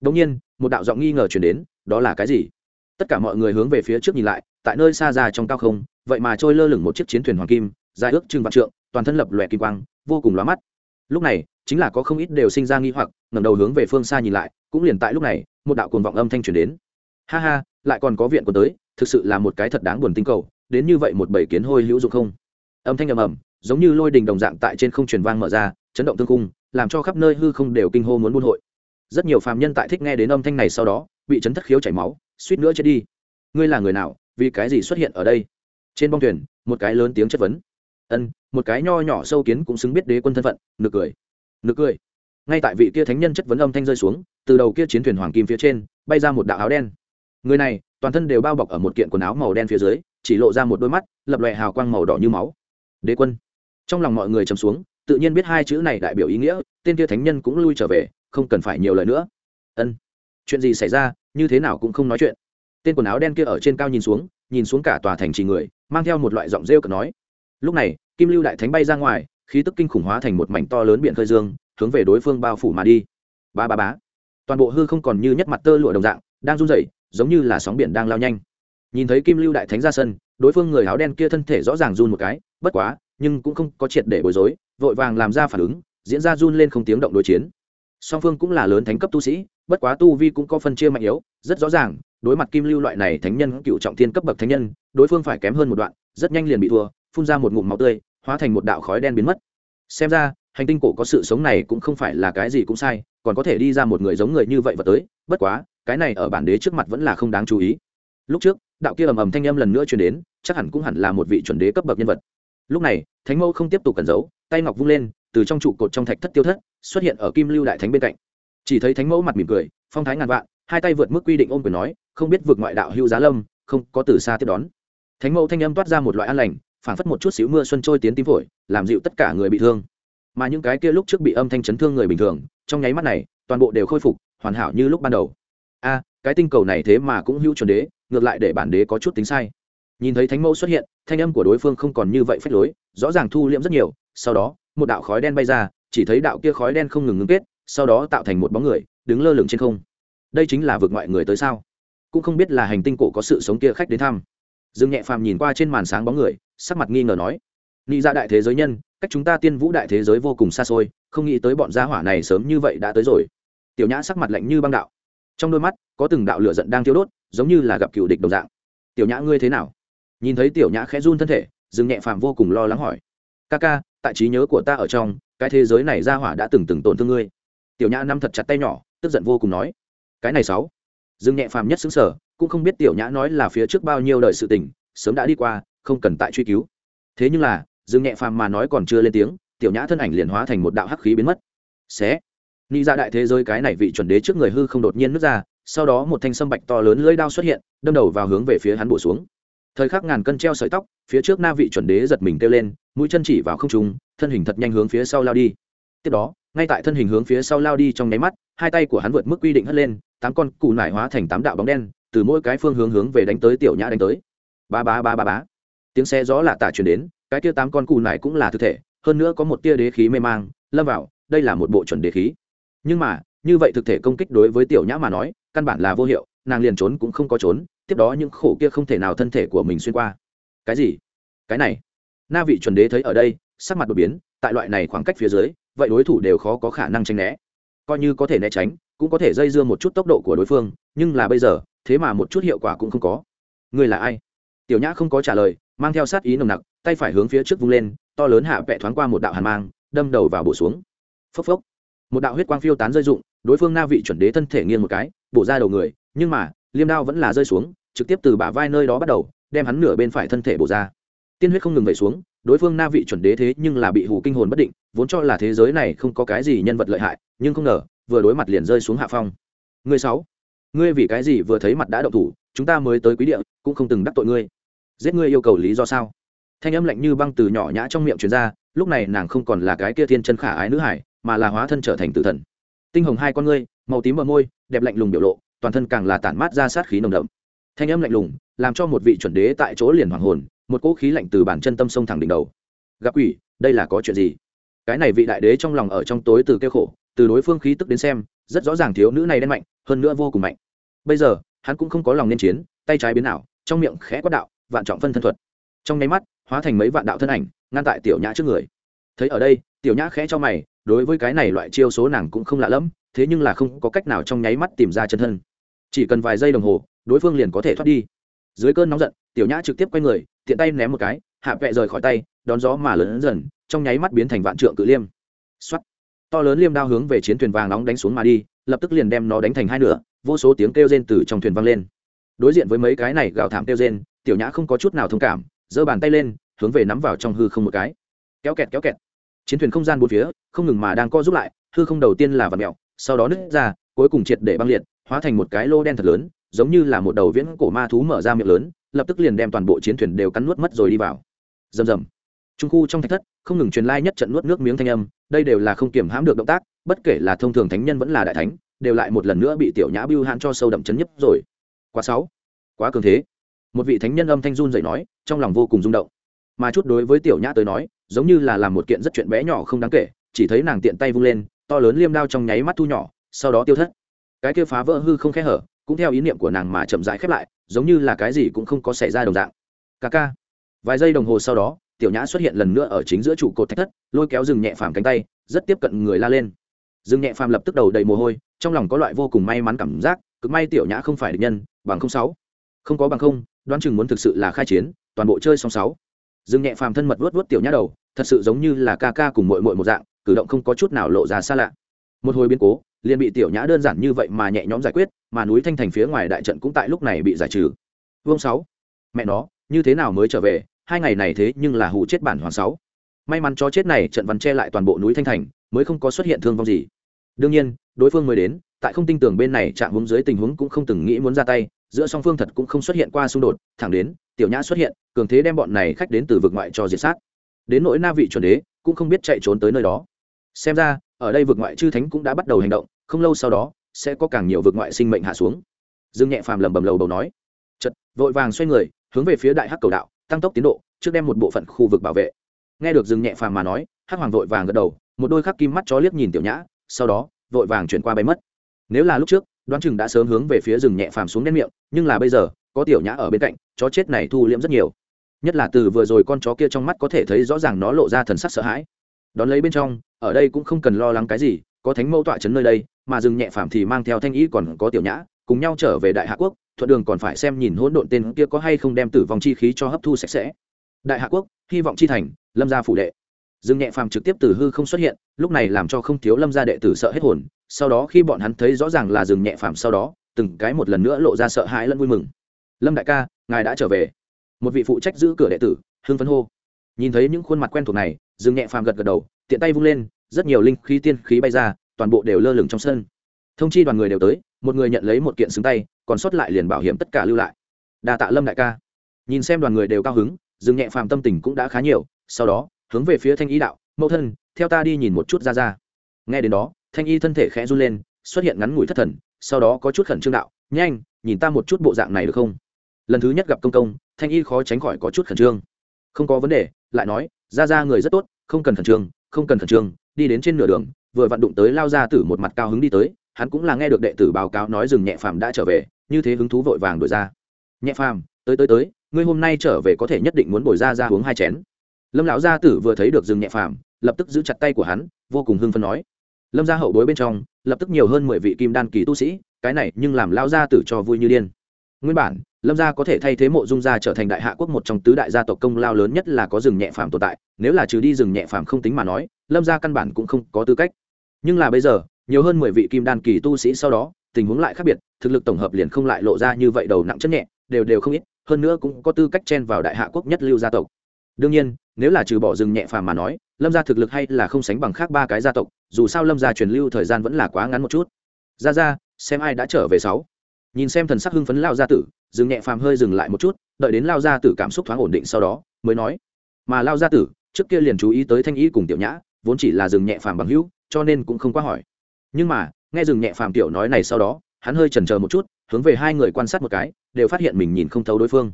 Đông nhiên, một đạo giọng nghi ngờ chuyển đến, đó là cái gì? Tất cả mọi người hướng về phía trước nhìn lại, tại nơi xa ra trong cao không, vậy mà trôi lơ lửng một chiếc chiến thuyền hoàng kim, dài ước trưng vạn trượng, toàn thân lập lòe kim quang, vô cùng lóa mắt. Lúc này, chính là có không ít đều sinh ra nghi hoặc, ngẩng đầu hướng về phương xa nhìn lại, cũng liền tại lúc này, một đạo cuồng vọng âm thanh truyền đến. Ha ha, lại còn có viện của tới, thực sự là một cái thật đáng buồn tinh cầu, đến như vậy một bầy kiến hôi hữu dụng không? Âm thanh ầm ầm, giống như lôi đình đồng dạng tại trên không truyền vang mở ra, chấn động tương cung làm cho khắp nơi hư không đều kinh hô muốn buôn hội. Rất nhiều phàm nhân tại thích nghe đến âm thanh này sau đó, bị chấn thất khiếu chảy máu suýt nữa chết đi. Ngươi là người nào, vì cái gì xuất hiện ở đây? Trên bong thuyền, một cái lớn tiếng chất vấn. Ân, một cái nho nhỏ sâu kiến cũng xứng biết đế quân thân phận, nực cười. Nực cười. Ngay tại vị kia thánh nhân chất vấn âm thanh rơi xuống, từ đầu kia chiến thuyền hoàng kim phía trên, bay ra một đạo áo đen. Người này, toàn thân đều bao bọc ở một kiện quần áo màu đen phía dưới, chỉ lộ ra một đôi mắt, lập lòe hào quang màu đỏ như máu. Đế quân. Trong lòng mọi người chầm xuống, tự nhiên biết hai chữ này đại biểu ý nghĩa, tên kia thánh nhân cũng lui trở về, không cần phải nhiều lời nữa. Ân. Chuyện gì xảy ra như thế nào cũng không nói chuyện. Tên quần áo đen kia ở trên cao nhìn xuống nhìn xuống cả tòa thành trì người, mang theo một loại giọng rêu cợt nói. Lúc này, kim lưu đại thánh bay ra ngoài, khí tức kinh khủng hóa thành một mảnh to lớn biển khơi dương, hướng về đối phương bao phủ mà đi. Ba ba bá toàn bộ hư không còn như nhất mặt tơ lụa đồng dạng, đang run rẩy, giống như là sóng biển đang lao nhanh. Nhìn thấy kim lưu đại thánh ra sân, đối phương người áo đen kia thân thể rõ ràng run một cái, bất quá, nhưng cũng không có triệt để bối rối, vội vàng làm ra phản ứng, diễn ra run lên không tiếng động đối chiến song phương cũng là lớn thánh cấp tu sĩ, bất quá tu vi cũng có phân chia mạnh yếu, rất rõ ràng, đối mặt kim lưu loại này thánh nhân, cựu trọng thiên cấp bậc thánh nhân, đối phương phải kém hơn một đoạn, rất nhanh liền bị thua, phun ra một ngụm máu tươi, hóa thành một đạo khói đen biến mất. Xem ra, hành tinh cổ có sự sống này cũng không phải là cái gì cũng sai, còn có thể đi ra một người giống người như vậy và tới, bất quá, cái này ở bản đế trước mặt vẫn là không đáng chú ý. Lúc trước, đạo kia ầm ầm thanh âm lần nữa truyền đến, chắc hẳn cũng hẳn là một vị chuẩn đế cấp bậc nhân vật. Lúc này, thánh mẫu không tiếp tục cẩn giấu, tay ngọc vung lên, từ trong trụ cột trong thạch thất tiêu thất xuất hiện ở kim lưu đại thánh bên cạnh. Chỉ thấy thánh mẫu mặt mỉm cười, phong thái ngàn vạn, hai tay vượt mức quy định ôm quyền nói, không biết vượt ngoại đạo hưu giá lâm, không có từ xa tiếp đón. Thánh mẫu thanh âm toát ra một loại an lành phản phất một chút xíu mưa xuân trôi tiến tim phổi, làm dịu tất cả người bị thương. Mà những cái kia lúc trước bị âm thanh chấn thương người bình thường, trong nháy mắt này, toàn bộ đều khôi phục, hoàn hảo như lúc ban đầu. A, cái tinh cầu này thế mà cũng hữu chuẩn đế, ngược lại để bản đế có chút tính sai. Nhìn thấy thánh mẫu xuất hiện, thanh âm của đối phương không còn như vậy phách lối, rõ ràng thu liễm rất nhiều, sau đó, một đạo khói đen bay ra chỉ thấy đạo kia khói đen không ngừng ngưng kết, sau đó tạo thành một bóng người, đứng lơ lửng trên không. Đây chính là vượt ngoại người tới sao? Cũng không biết là hành tinh cổ có sự sống kia khách đến thăm. Dương nhẹ phàm nhìn qua trên màn sáng bóng người, sắc mặt nghi ngờ nói nghĩ ra dạ đại thế giới nhân, cách chúng ta tiên vũ đại thế giới vô cùng xa xôi, không nghĩ tới bọn gia hỏa này sớm như vậy đã tới rồi. Tiểu nhã sắc mặt lạnh như băng đạo. Trong đôi mắt, có từng đạo lửa giận đang thiêu đốt, giống như là gặp cựu địch đồng dạng. Tiểu nhã ngươi thế nào? Nhìn thấy tiểu nhã khẽ run thân thể, dương nhẹ phàm vô cùng lo lắng hỏi, ca ca, tại trí nhớ của ta ở trong cái thế giới này gia hỏa đã từng từng tổn thương ngươi. Tiểu nhã nắm thật chặt tay nhỏ, tức giận vô cùng nói, cái này sáu. Dương nhẹ phàm nhất xứng sở cũng không biết tiểu nhã nói là phía trước bao nhiêu đời sự tình, sớm đã đi qua, không cần tại truy cứu. Thế nhưng là, dương nhẹ phàm mà nói còn chưa lên tiếng, tiểu nhã thân ảnh liền hóa thành một đạo hắc khí biến mất. Xé. Ni ra dạ đại thế giới cái này vị chuẩn đế trước người hư không đột nhiên nứt ra, sau đó một thanh sâm bạch to lớn lưỡi đao xuất hiện, đâm đầu vào hướng về phía hắn bổ xuống thời khắc ngàn cân treo sợi tóc, phía trước na vị chuẩn đế giật mình kêu lên, mũi chân chỉ vào không trung, thân hình thật nhanh hướng phía sau lao đi. Tiếp đó, ngay tại thân hình hướng phía sau lao đi trong nháy mắt, hai tay của hắn vượt mức quy định hất lên, tám con cụ nải hóa thành tám đạo bóng đen, từ mỗi cái phương hướng hướng về đánh tới tiểu nhã đánh tới. Ba ba ba ba ba. Tiếng xe gió lạ tả chuyển đến, cái tia tám con cụ nải cũng là thực thể, hơn nữa có một tia đế khí mê mang, lâm vào, đây là một bộ chuẩn đế khí. Nhưng mà, như vậy thực thể công kích đối với tiểu nhã mà nói, căn bản là vô hiệu, nàng liền trốn cũng không có trốn tiếp đó những khổ kia không thể nào thân thể của mình xuyên qua. Cái gì? Cái này? Na vị chuẩn đế thấy ở đây, sắc mặt đột biến, tại loại này khoảng cách phía dưới, vậy đối thủ đều khó có khả năng tránh né. Coi như có thể né tránh, cũng có thể dây dưa một chút tốc độ của đối phương, nhưng là bây giờ, thế mà một chút hiệu quả cũng không có. Người là ai? Tiểu nhã không có trả lời, mang theo sát ý nồng nặc, tay phải hướng phía trước vung lên, to lớn hạ vẽ thoáng qua một đạo hàn mang, đâm đầu vào bổ xuống. Phốc phốc. Một đạo huyết quang phiêu tán rơi dụng đối phương na vị chuẩn đế thân thể nghiêng một cái, bổ ra đầu người, nhưng mà liêm đao vẫn là rơi xuống, trực tiếp từ bả vai nơi đó bắt đầu, đem hắn nửa bên phải thân thể bổ ra. Tiên huyết không ngừng vẩy xuống, đối phương na vị chuẩn đế thế nhưng là bị hủ kinh hồn bất định, vốn cho là thế giới này không có cái gì nhân vật lợi hại, nhưng không ngờ, vừa đối mặt liền rơi xuống hạ phong. Ngươi sáu, ngươi vì cái gì vừa thấy mặt đã động thủ, chúng ta mới tới quý địa, cũng không từng đắc tội ngươi. Giết ngươi yêu cầu lý do sao? Thanh âm lạnh như băng từ nhỏ nhã trong miệng truyền ra, lúc này nàng không còn là cái kia thiên chân khả ái nữ hải, mà là hóa thân trở thành tử thần. Tinh hồng hai con ngươi, màu tím bờ môi, đẹp lạnh lùng biểu lộ toàn thân càng là tản mát ra sát khí nồng đậm. Thanh âm lạnh lùng, làm cho một vị chuẩn đế tại chỗ liền hoàng hồn, một cỗ khí lạnh từ bản chân tâm sông thẳng đỉnh đầu. Gặp quỷ, đây là có chuyện gì? Cái này vị đại đế trong lòng ở trong tối từ kêu khổ, từ đối phương khí tức đến xem, rất rõ ràng thiếu nữ này đen mạnh, hơn nữa vô cùng mạnh. Bây giờ, hắn cũng không có lòng nên chiến, tay trái biến ảo, trong miệng khẽ quát đạo, vạn trọng phân thân thuật. Trong nháy mắt, hóa thành mấy vạn đạo thân ảnh, ngăn tại tiểu nhã trước người. Thấy ở đây, tiểu nhã khẽ cho mày, đối với cái này loại chiêu số nàng cũng không lạ lẫm thế nhưng là không có cách nào trong nháy mắt tìm ra chân thân. Chỉ cần vài giây đồng hồ, đối phương liền có thể thoát đi. Dưới cơn nóng giận, tiểu nhã trực tiếp quay người, tiện tay ném một cái, hạ vẹ rời khỏi tay, đón gió mà lớn dần, trong nháy mắt biến thành vạn trượng cự liêm. Xuất to lớn liêm đao hướng về chiến thuyền vàng nóng đánh xuống mà đi, lập tức liền đem nó đánh thành hai nửa, vô số tiếng kêu rên từ trong thuyền vang lên. Đối diện với mấy cái này gào thảm kêu rên, tiểu nhã không có chút nào thông cảm, giơ bàn tay lên, hướng về nắm vào trong hư không một cái. Kéo kẹt kéo kẹt. Chiến thuyền không gian bốn phía, không ngừng mà đang co giúp lại, hư không đầu tiên là vật mẹo sau đó nứt ra, cuối cùng triệt để băng liệt, hóa thành một cái lô đen thật lớn, giống như là một đầu viễn cổ ma thú mở ra miệng lớn, lập tức liền đem toàn bộ chiến thuyền đều cắn nuốt mất rồi đi vào. Rầm rầm. Trung khu trong thạch thất, không ngừng truyền lai nhất trận nuốt nước miếng thanh âm, đây đều là không kiểm hãm được động tác, bất kể là thông thường thánh nhân vẫn là đại thánh, đều lại một lần nữa bị tiểu nhã bưu hãn cho sâu đậm chấn nhấp rồi. Quá sáu quá cường thế. Một vị thánh nhân âm thanh run dậy nói, trong lòng vô cùng rung động. Mà chút đối với tiểu nhã tới nói, giống như là làm một kiện rất chuyện bé nhỏ không đáng kể, chỉ thấy nàng tiện tay vung lên to lớn liêm đao trong nháy mắt thu nhỏ, sau đó tiêu thất. Cái kia phá vỡ hư không khẽ hở, cũng theo ý niệm của nàng mà chậm rãi khép lại, giống như là cái gì cũng không có xảy ra đồng dạng. Ca ca. Vài giây đồng hồ sau đó, tiểu nhã xuất hiện lần nữa ở chính giữa trụ cột thách thất, lôi kéo rừng nhẹ phàm cánh tay, rất tiếp cận người la lên. Rừng nhẹ phàm lập tức đầu đầy mồ hôi, trong lòng có loại vô cùng may mắn cảm giác, cực may tiểu nhã không phải địch nhân, bằng không sáu. Không có bằng không, đoán chừng muốn thực sự là khai chiến, toàn bộ chơi xong sáu. Rừng nhẹ phàm thân mật vuốt vuốt tiểu nhã đầu, thật sự giống như là ca ca cùng mội mội một dạng cử động không có chút nào lộ ra xa lạ. Một hồi biến cố, liền bị tiểu nhã đơn giản như vậy mà nhẹ nhõm giải quyết, mà núi thanh thành phía ngoài đại trận cũng tại lúc này bị giải trừ. Vương sáu, mẹ nó, như thế nào mới trở về? Hai ngày này thế nhưng là hụ chết bản hoàng sáu. May mắn cho chết này trận văn che lại toàn bộ núi thanh thành, mới không có xuất hiện thương vong gì. Đương nhiên, đối phương mới đến, tại không tin tưởng bên này chạm hướng dưới tình huống cũng không từng nghĩ muốn ra tay, giữa song phương thật cũng không xuất hiện qua xung đột, thẳng đến, tiểu nhã xuất hiện, cường thế đem bọn này khách đến từ vực ngoại cho diệt sát. Đến nỗi na vị chuẩn đế, cũng không biết chạy trốn tới nơi đó xem ra, ở đây vượt ngoại chư thánh cũng đã bắt đầu hành động, không lâu sau đó, sẽ có càng nhiều vượt ngoại sinh mệnh hạ xuống. Dương nhẹ phàm lầm bầm lầu bầu nói. Chật vội vàng xoay người, hướng về phía đại hắc cầu đạo, tăng tốc tiến độ, trước đem một bộ phận khu vực bảo vệ. Nghe được dương nhẹ phàm mà nói, hắc hoàng vội vàng gật đầu, một đôi khắc kim mắt chó liếc nhìn tiểu nhã, sau đó, vội vàng chuyển qua bay mất. Nếu là lúc trước, đoán chừng đã sớm hướng về phía rừng nhẹ phàm xuống đen miệng, nhưng là bây giờ, có tiểu nhã ở bên cạnh, chó chết này thu liễm rất nhiều. Nhất là từ vừa rồi con chó kia trong mắt có thể thấy rõ ràng nó lộ ra thần sắc sợ hãi đón lấy bên trong, ở đây cũng không cần lo lắng cái gì, có thánh mẫu tọa chấn nơi đây, mà rừng nhẹ phàm thì mang theo thanh ý còn có tiểu nhã, cùng nhau trở về đại hạ quốc, thuận đường còn phải xem nhìn hỗn độn tên kia có hay không đem tử vong chi khí cho hấp thu sạch sẽ. Đại hạ quốc, hy vọng chi thành, lâm gia phủ đệ. Dương nhẹ phàm trực tiếp từ hư không xuất hiện, lúc này làm cho không thiếu lâm gia đệ tử sợ hết hồn, sau đó khi bọn hắn thấy rõ ràng là dương nhẹ phàm sau đó, từng cái một lần nữa lộ ra sợ hãi lẫn vui mừng. Lâm đại ca, ngài đã trở về. Một vị phụ trách giữ cửa đệ tử, hưng phấn hô. Nhìn thấy những khuôn mặt quen thuộc này dương nhẹ phàm gật gật đầu, tiện tay vung lên, rất nhiều linh khí tiên khí bay ra, toàn bộ đều lơ lửng trong sân. Thông chi đoàn người đều tới, một người nhận lấy một kiện xứng tay, còn sót lại liền bảo hiểm tất cả lưu lại. Đa tạ lâm đại ca. Nhìn xem đoàn người đều cao hứng dương nhẹ phàm tâm tình cũng đã khá nhiều, sau đó, hướng về phía thanh y đạo, mẫu thân, theo ta đi nhìn một chút ra ra nghe đến đó, thanh y thân thể khẽ run lên, xuất hiện ngắn ngủi thất thần, sau đó có chút khẩn trương đạo, nhanh, nhìn ta một chút bộ dạng này được không? Lần thứ nhất gặp công công, thanh y khó tránh khỏi có chút khẩn trương. Không có vấn đề, lại nói ra ra người rất tốt, không cần khẩn trương, không cần khẩn trương, đi đến trên nửa đường, vừa vặn đụng tới lao ra tử một mặt cao hứng đi tới, hắn cũng là nghe được đệ tử báo cáo nói rừng nhẹ phàm đã trở về, như thế hứng thú vội vàng đổi ra. Nhẹ phàm, tới tới tới, ngươi hôm nay trở về có thể nhất định muốn bồi ra ra uống hai chén. Lâm lão gia tử vừa thấy được rừng nhẹ phàm, lập tức giữ chặt tay của hắn, vô cùng hưng phấn nói. Lâm gia hậu bối bên trong, lập tức nhiều hơn mười vị kim đan kỳ tu sĩ, cái này nhưng làm lao gia tử cho vui như điên nguyên bản, lâm gia có thể thay thế mộ dung gia trở thành đại hạ quốc một trong tứ đại gia tộc công lao lớn nhất là có rừng nhẹ phàm tồn tại, nếu là trừ đi rừng nhẹ phàm không tính mà nói, lâm gia căn bản cũng không có tư cách. Nhưng là bây giờ, nhiều hơn mười vị kim đan kỳ tu sĩ sau đó, tình huống lại khác biệt, thực lực tổng hợp liền không lại lộ ra như vậy đầu nặng chất nhẹ, đều đều không ít, hơn nữa cũng có tư cách chen vào đại hạ quốc nhất lưu gia tộc. Đương nhiên, nếu là trừ bỏ rừng nhẹ phàm mà nói, lâm gia thực lực hay là không sánh bằng khác ba cái gia tộc, dù sao lâm gia truyền lưu thời gian vẫn là quá ngắn một chút. Ra ra, xem ai đã trở về sáu nhìn xem thần sắc hưng phấn lao gia tử dừng nhẹ phàm hơi dừng lại một chút, đợi đến lao gia tử cảm xúc thoáng ổn định sau đó, mới nói, mà lao gia tử, trước kia liền chú ý tới thanh ý cùng tiểu nhã, vốn chỉ là dừng nhẹ phàm bằng hữu, cho nên cũng không quá hỏi. Nhưng mà, nghe dừng nhẹ phàm tiểu nói này sau đó, hắn hơi chần chờ một chút, hướng về hai người quan sát một cái, đều phát hiện mình nhìn không thấu đối phương.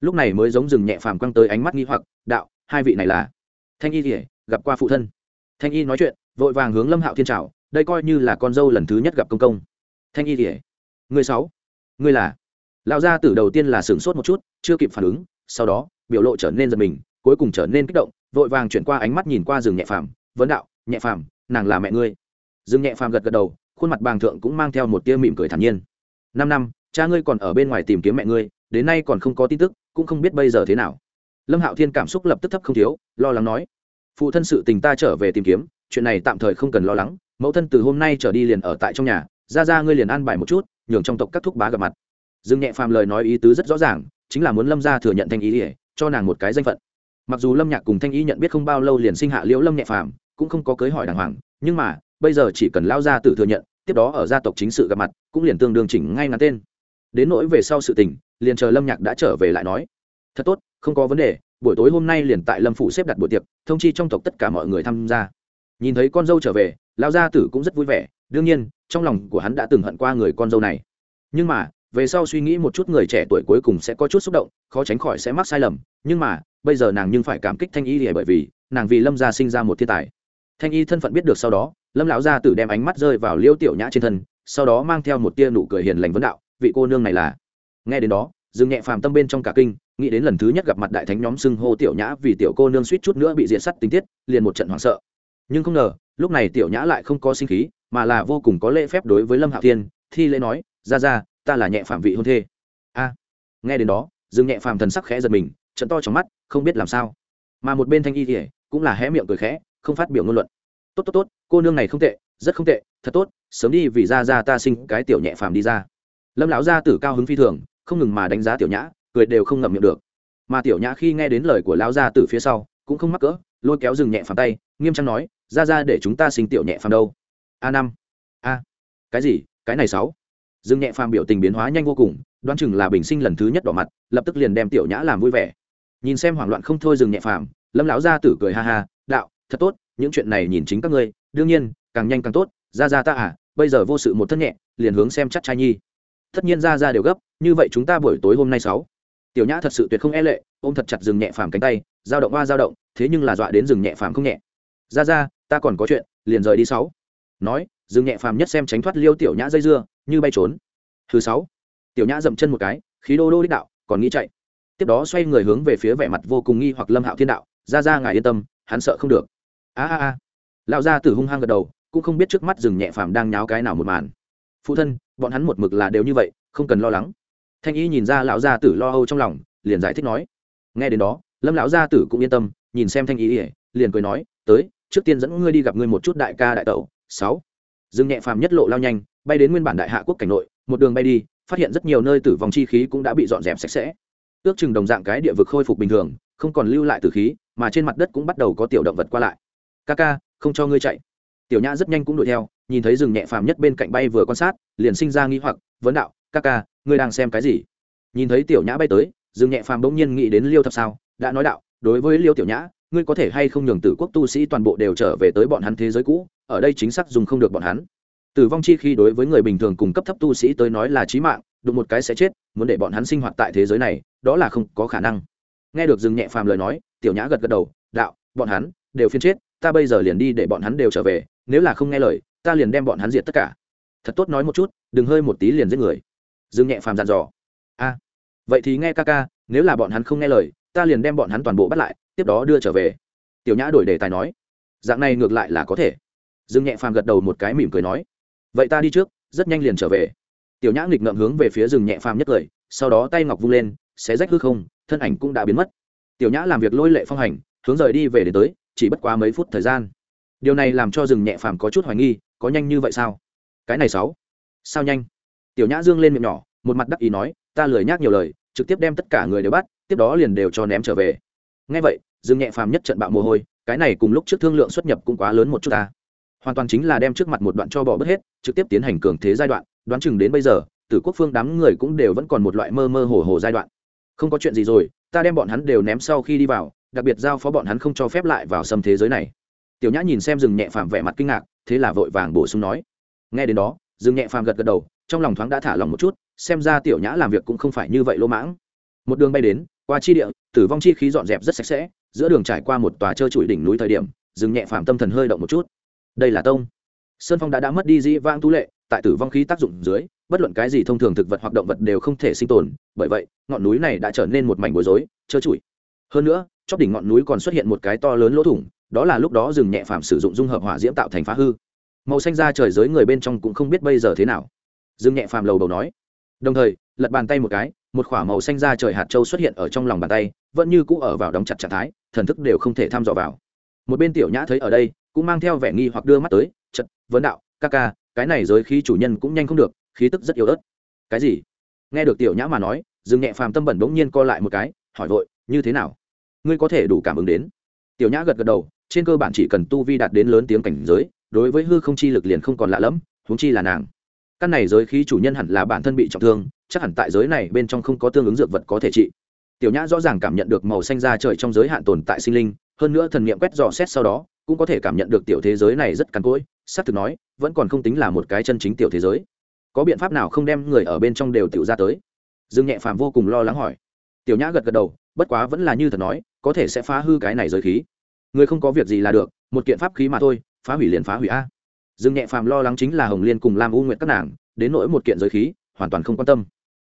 Lúc này mới giống dừng nhẹ phàm quăng tới ánh mắt nghi hoặc, đạo, hai vị này là? Thanh y thì gặp qua phụ thân. Thanh y nói chuyện, vội vàng hướng lâm hạo thiên trào đây coi như là con dâu lần thứ nhất gặp công công. Thanh y thì người sáu? Ngươi là lão gia tử đầu tiên là sửng sốt một chút, chưa kịp phản ứng, sau đó, biểu lộ trở nên giật mình, cuối cùng trở nên kích động, vội vàng chuyển qua ánh mắt nhìn qua rừng nhẹ phàm, vấn đạo, nhẹ phàm, nàng là mẹ ngươi. Rừng nhẹ phàm gật gật đầu, khuôn mặt bàng thượng cũng mang theo một tia mỉm cười thản nhiên. Năm năm, cha ngươi còn ở bên ngoài tìm kiếm mẹ ngươi, đến nay còn không có tin tức, cũng không biết bây giờ thế nào. Lâm hạo thiên cảm xúc lập tức thấp không thiếu, lo lắng nói, phụ thân sự tình ta trở về tìm kiếm, chuyện này tạm thời không cần lo lắng, mẫu thân từ hôm nay trở đi liền ở tại trong nhà, ra ra ngươi liền an bài một chút nhường trong tộc các thúc bá gặp mặt. Dương nhẹ phàm lời nói ý tứ rất rõ ràng, chính là muốn lâm gia thừa nhận thanh ý ỉa cho nàng một cái danh phận. Mặc dù lâm nhạc cùng thanh ý nhận biết không bao lâu liền sinh hạ liễu lâm nhẹ phàm, cũng không có cưới hỏi đàng hoàng, nhưng mà, bây giờ chỉ cần lao gia tử thừa nhận, tiếp đó ở gia tộc chính sự gặp mặt, cũng liền tương đương chỉnh ngay ngắn tên. Đến nỗi về sau sự tình, liền chờ lâm nhạc đã trở về lại nói. Thật tốt, không có vấn đề, buổi tối hôm nay liền tại lâm phủ xếp đặt buổi tiệc, thông chi trong tộc tất cả mọi người tham gia. Nhìn thấy con dâu trở về, lao gia tử cũng rất vui vẻ, đương nhiên trong lòng của hắn đã từng hận qua người con dâu này. Nhưng mà, về sau suy nghĩ một chút người trẻ tuổi cuối cùng sẽ có chút xúc động, khó tránh khỏi sẽ mắc sai lầm. Nhưng mà, bây giờ nàng nhưng phải cảm kích thanh y thì bởi vì, nàng vì lâm gia sinh ra một thiên tài. Thanh y thân phận biết được sau đó, lâm lão gia tử đem ánh mắt rơi vào liêu tiểu nhã trên thân, sau đó mang theo một tia nụ cười hiền lành vấn đạo, vị cô nương này là? Nghe đến đó dừng nhẹ phàm tâm bên trong cả kinh, nghĩ đến lần thứ nhất gặp mặt đại thánh nhóm xưng hô tiểu nhã vì tiểu cô nương suýt chút nữa bị diện sắt tình tiết, liền một trận hoảng sợ. Nhưng không ngờ, lúc này tiểu nhã lại không có sinh khí mà là vô cùng có lễ phép đối với lâm hạo thiên, thi lễ nói ra ra ta là nhẹ phạm vị hôn thê. A, nghe đến đó, dương nhẹ phàm thần sắc khẽ giật mình, trận to trong mắt, không biết làm sao. Mà một bên thanh y thì cũng là hé miệng cười khẽ, không phát biểu ngôn luận. Tốt tốt tốt, cô nương này không tệ, rất không tệ, thật tốt, sớm đi vì ra ra ta sinh cái tiểu nhẹ phàm đi ra. Lâm lão gia tử cao hứng phi thường, không ngừng mà đánh giá tiểu nhã, cười đều không ngậm miệng được. Mà tiểu nhã khi nghe đến lời của lão gia tử phía sau, cũng không mắc cỡ, lôi kéo rừng nhẹ phàm tay, nghiêm trang nói ra ra để chúng ta sinh tiểu nhẹ phàm đâu a năm. A. Cái gì? Cái này sáu. Dương nhẹ phàm biểu tình biến hóa nhanh vô cùng, đoán chừng là bình sinh lần thứ nhất đỏ mặt, lập tức liền đem tiểu nhã làm vui vẻ. Nhìn xem hoảng loạn không thôi dừng nhẹ phàm, lâm lão gia tử cười ha ha, đạo, thật tốt, những chuyện này nhìn chính các ngươi, đương nhiên, càng nhanh càng tốt, ra ra ta à bây giờ vô sự một thân nhẹ, liền hướng xem chắc trai nhi. Tất nhiên ra ra đều gấp, như vậy chúng ta buổi tối hôm nay sáu. Tiểu nhã thật sự tuyệt không e lệ, ôm thật chặt dừng nhẹ phàm cánh tay, dao động qua dao động, thế nhưng là dọa đến dừng nhẹ phàm không nhẹ. Ra ra, ta còn có chuyện, liền rời đi sáu nói, dừng nhẹ phàm nhất xem tránh thoát liêu tiểu nhã dây dưa, như bay trốn. Thứ sáu, tiểu nhã dậm chân một cái, khí đô đô đích đạo, còn nghĩ chạy. Tiếp đó xoay người hướng về phía vẻ mặt vô cùng nghi hoặc lâm hạo thiên đạo, ra ra ngài yên tâm, hắn sợ không được. A a a. Lão gia tử hung hăng gật đầu, cũng không biết trước mắt rừng nhẹ phàm đang nháo cái nào một màn. Phụ thân, bọn hắn một mực là đều như vậy, không cần lo lắng. Thanh y nhìn ra lão gia tử lo âu trong lòng, liền giải thích nói. Nghe đến đó, lâm lão gia tử cũng yên tâm, nhìn xem thanh y, liền cười nói, tới, trước tiên dẫn ngươi đi gặp ngươi một chút đại ca đại tẩu sáu. Dương nhẹ phàm nhất lộ lao nhanh, bay đến nguyên bản đại hạ quốc cảnh nội, một đường bay đi, phát hiện rất nhiều nơi tử vong chi khí cũng đã bị dọn dẹp sạch sẽ. Ước chừng đồng dạng cái địa vực khôi phục bình thường, không còn lưu lại tử khí, mà trên mặt đất cũng bắt đầu có tiểu động vật qua lại. Ca ca, không cho ngươi chạy. Tiểu nhã rất nhanh cũng đuổi theo, nhìn thấy rừng nhẹ phàm nhất bên cạnh bay vừa quan sát, liền sinh ra nghi hoặc, vấn đạo, ca ca, ngươi đang xem cái gì? Nhìn thấy tiểu nhã bay tới, rừng nhẹ phàm bỗng nhiên nghĩ đến liêu thập sao, đã nói đạo, đối với liêu tiểu nhã, ngươi có thể hay không nhường tử quốc tu sĩ toàn bộ đều trở về tới bọn hắn thế giới cũ ở đây chính xác dùng không được bọn hắn. Tử vong chi khi đối với người bình thường cùng cấp thấp tu sĩ tới nói là trí mạng, đụng một cái sẽ chết, muốn để bọn hắn sinh hoạt tại thế giới này, đó là không có khả năng. Nghe được dừng nhẹ phàm lời nói, tiểu nhã gật gật đầu, đạo, bọn hắn đều phiên chết, ta bây giờ liền đi để bọn hắn đều trở về, nếu là không nghe lời, ta liền đem bọn hắn diệt tất cả. Thật tốt nói một chút, đừng hơi một tí liền giết người. Dương nhẹ phàm dặn dò. A, vậy thì nghe ca ca, nếu là bọn hắn không nghe lời, ta liền đem bọn hắn toàn bộ bắt lại, tiếp đó đưa trở về. Tiểu nhã đổi đề tài nói. Dạng này ngược lại là có thể dương nhẹ phàm gật đầu một cái mỉm cười nói, vậy ta đi trước, rất nhanh liền trở về. Tiểu nhã nghịch ngợm hướng về phía rừng nhẹ phàm nhất cười sau đó tay ngọc vung lên, xé rách hư không, thân ảnh cũng đã biến mất. Tiểu nhã làm việc lôi lệ phong hành, hướng rời đi về đến tới, chỉ bất quá mấy phút thời gian. Điều này làm cho rừng nhẹ phàm có chút hoài nghi, có nhanh như vậy sao? Cái này sáu. Sao nhanh? Tiểu nhã dương lên miệng nhỏ, một mặt đắc ý nói, ta lười nhác nhiều lời, trực tiếp đem tất cả người đều bắt, tiếp đó liền đều cho ném trở về. Ngay vậy rừng nhẹ phàm nhất trận bạo mồ hôi, cái này cùng lúc trước thương lượng xuất nhập cũng quá lớn một chút ta hoàn toàn chính là đem trước mặt một đoạn cho bỏ bớt hết, trực tiếp tiến hành cường thế giai đoạn, đoán chừng đến bây giờ, tử quốc phương đám người cũng đều vẫn còn một loại mơ mơ hồ hồ giai đoạn. Không có chuyện gì rồi, ta đem bọn hắn đều ném sau khi đi vào, đặc biệt giao phó bọn hắn không cho phép lại vào xâm thế giới này. Tiểu nhã nhìn xem rừng nhẹ phàm vẻ mặt kinh ngạc, thế là vội vàng bổ sung nói. Nghe đến đó, rừng nhẹ phàm gật gật đầu, trong lòng thoáng đã thả lòng một chút, xem ra tiểu nhã làm việc cũng không phải như vậy lỗ mãng. Một đường bay đến, qua chi địa, tử vong chi khí dọn dẹp rất sạch sẽ, giữa đường trải qua một tòa trơ trụi đỉnh núi thời điểm, rừng nhẹ phàm tâm thần hơi động một chút đây là tông. Sơn phong đã đã mất đi dĩ vang tú lệ, tại tử vong khí tác dụng dưới, bất luận cái gì thông thường thực vật hoặc động vật đều không thể sinh tồn, bởi vậy, ngọn núi này đã trở nên một mảnh bối rối, trơ trụi. Hơn nữa, chóp đỉnh ngọn núi còn xuất hiện một cái to lớn lỗ thủng, đó là lúc đó rừng nhẹ phàm sử dụng dung hợp hỏa diễm tạo thành phá hư. Màu xanh ra trời giới người bên trong cũng không biết bây giờ thế nào. Rừng nhẹ phàm lầu đầu nói. Đồng thời, lật bàn tay một cái, một k h ỏ a màu xanh ra trời hạt châu xuất hiện ở trong lòng bàn tay, vẫn như cũ ở vào đóng chặt trạng thái, thần thức đều không thể thăm dò vào. Một bên tiểu nhã thấy ở đây cũng mang theo vẻ nghi hoặc đưa mắt tới, chật vấn đạo, ca ca, cái này giới khí chủ nhân cũng nhanh không được, khí tức rất yếu ớt. Cái gì? Nghe được tiểu nhã mà nói dừng nhẹ phàm tâm bẩn bỗng nhiên co lại một cái, hỏi vội, như thế nào? Ngươi có thể đủ cảm ứng đến? Tiểu nhã gật gật đầu, trên cơ bản chỉ cần tu vi đạt đến lớn tiếng cảnh giới, đối với hư không chi lực liền không còn lạ lẫm, huống chi là nàng. Căn này giới khí chủ nhân hẳn là bản thân bị trọng thương, chắc hẳn tại giới này bên trong không có tương ứng dược vật có thể trị. Tiểu nhã rõ ràng cảm nhận được màu xanh da trời trong giới hạn tồn tại sinh linh, hơn nữa thần niệm quét dò xét sau đó cũng có thể cảm nhận được tiểu thế giới này rất cằn cỗi, xác thực nói, vẫn còn không tính là một cái chân chính tiểu thế giới. Có biện pháp nào không đem người ở bên trong đều tiểu ra tới? Dương nhẹ phàm vô cùng lo lắng hỏi. Tiểu nhã gật gật đầu, bất quá vẫn là như thật nói, có thể sẽ phá hư cái này giới khí. Người không có việc gì là được, một kiện pháp khí mà thôi, phá hủy liền phá hủy a. Dương nhẹ phàm lo lắng chính là hồng liên cùng lam u nguyện các nàng, đến nỗi một kiện giới khí, hoàn toàn không quan tâm.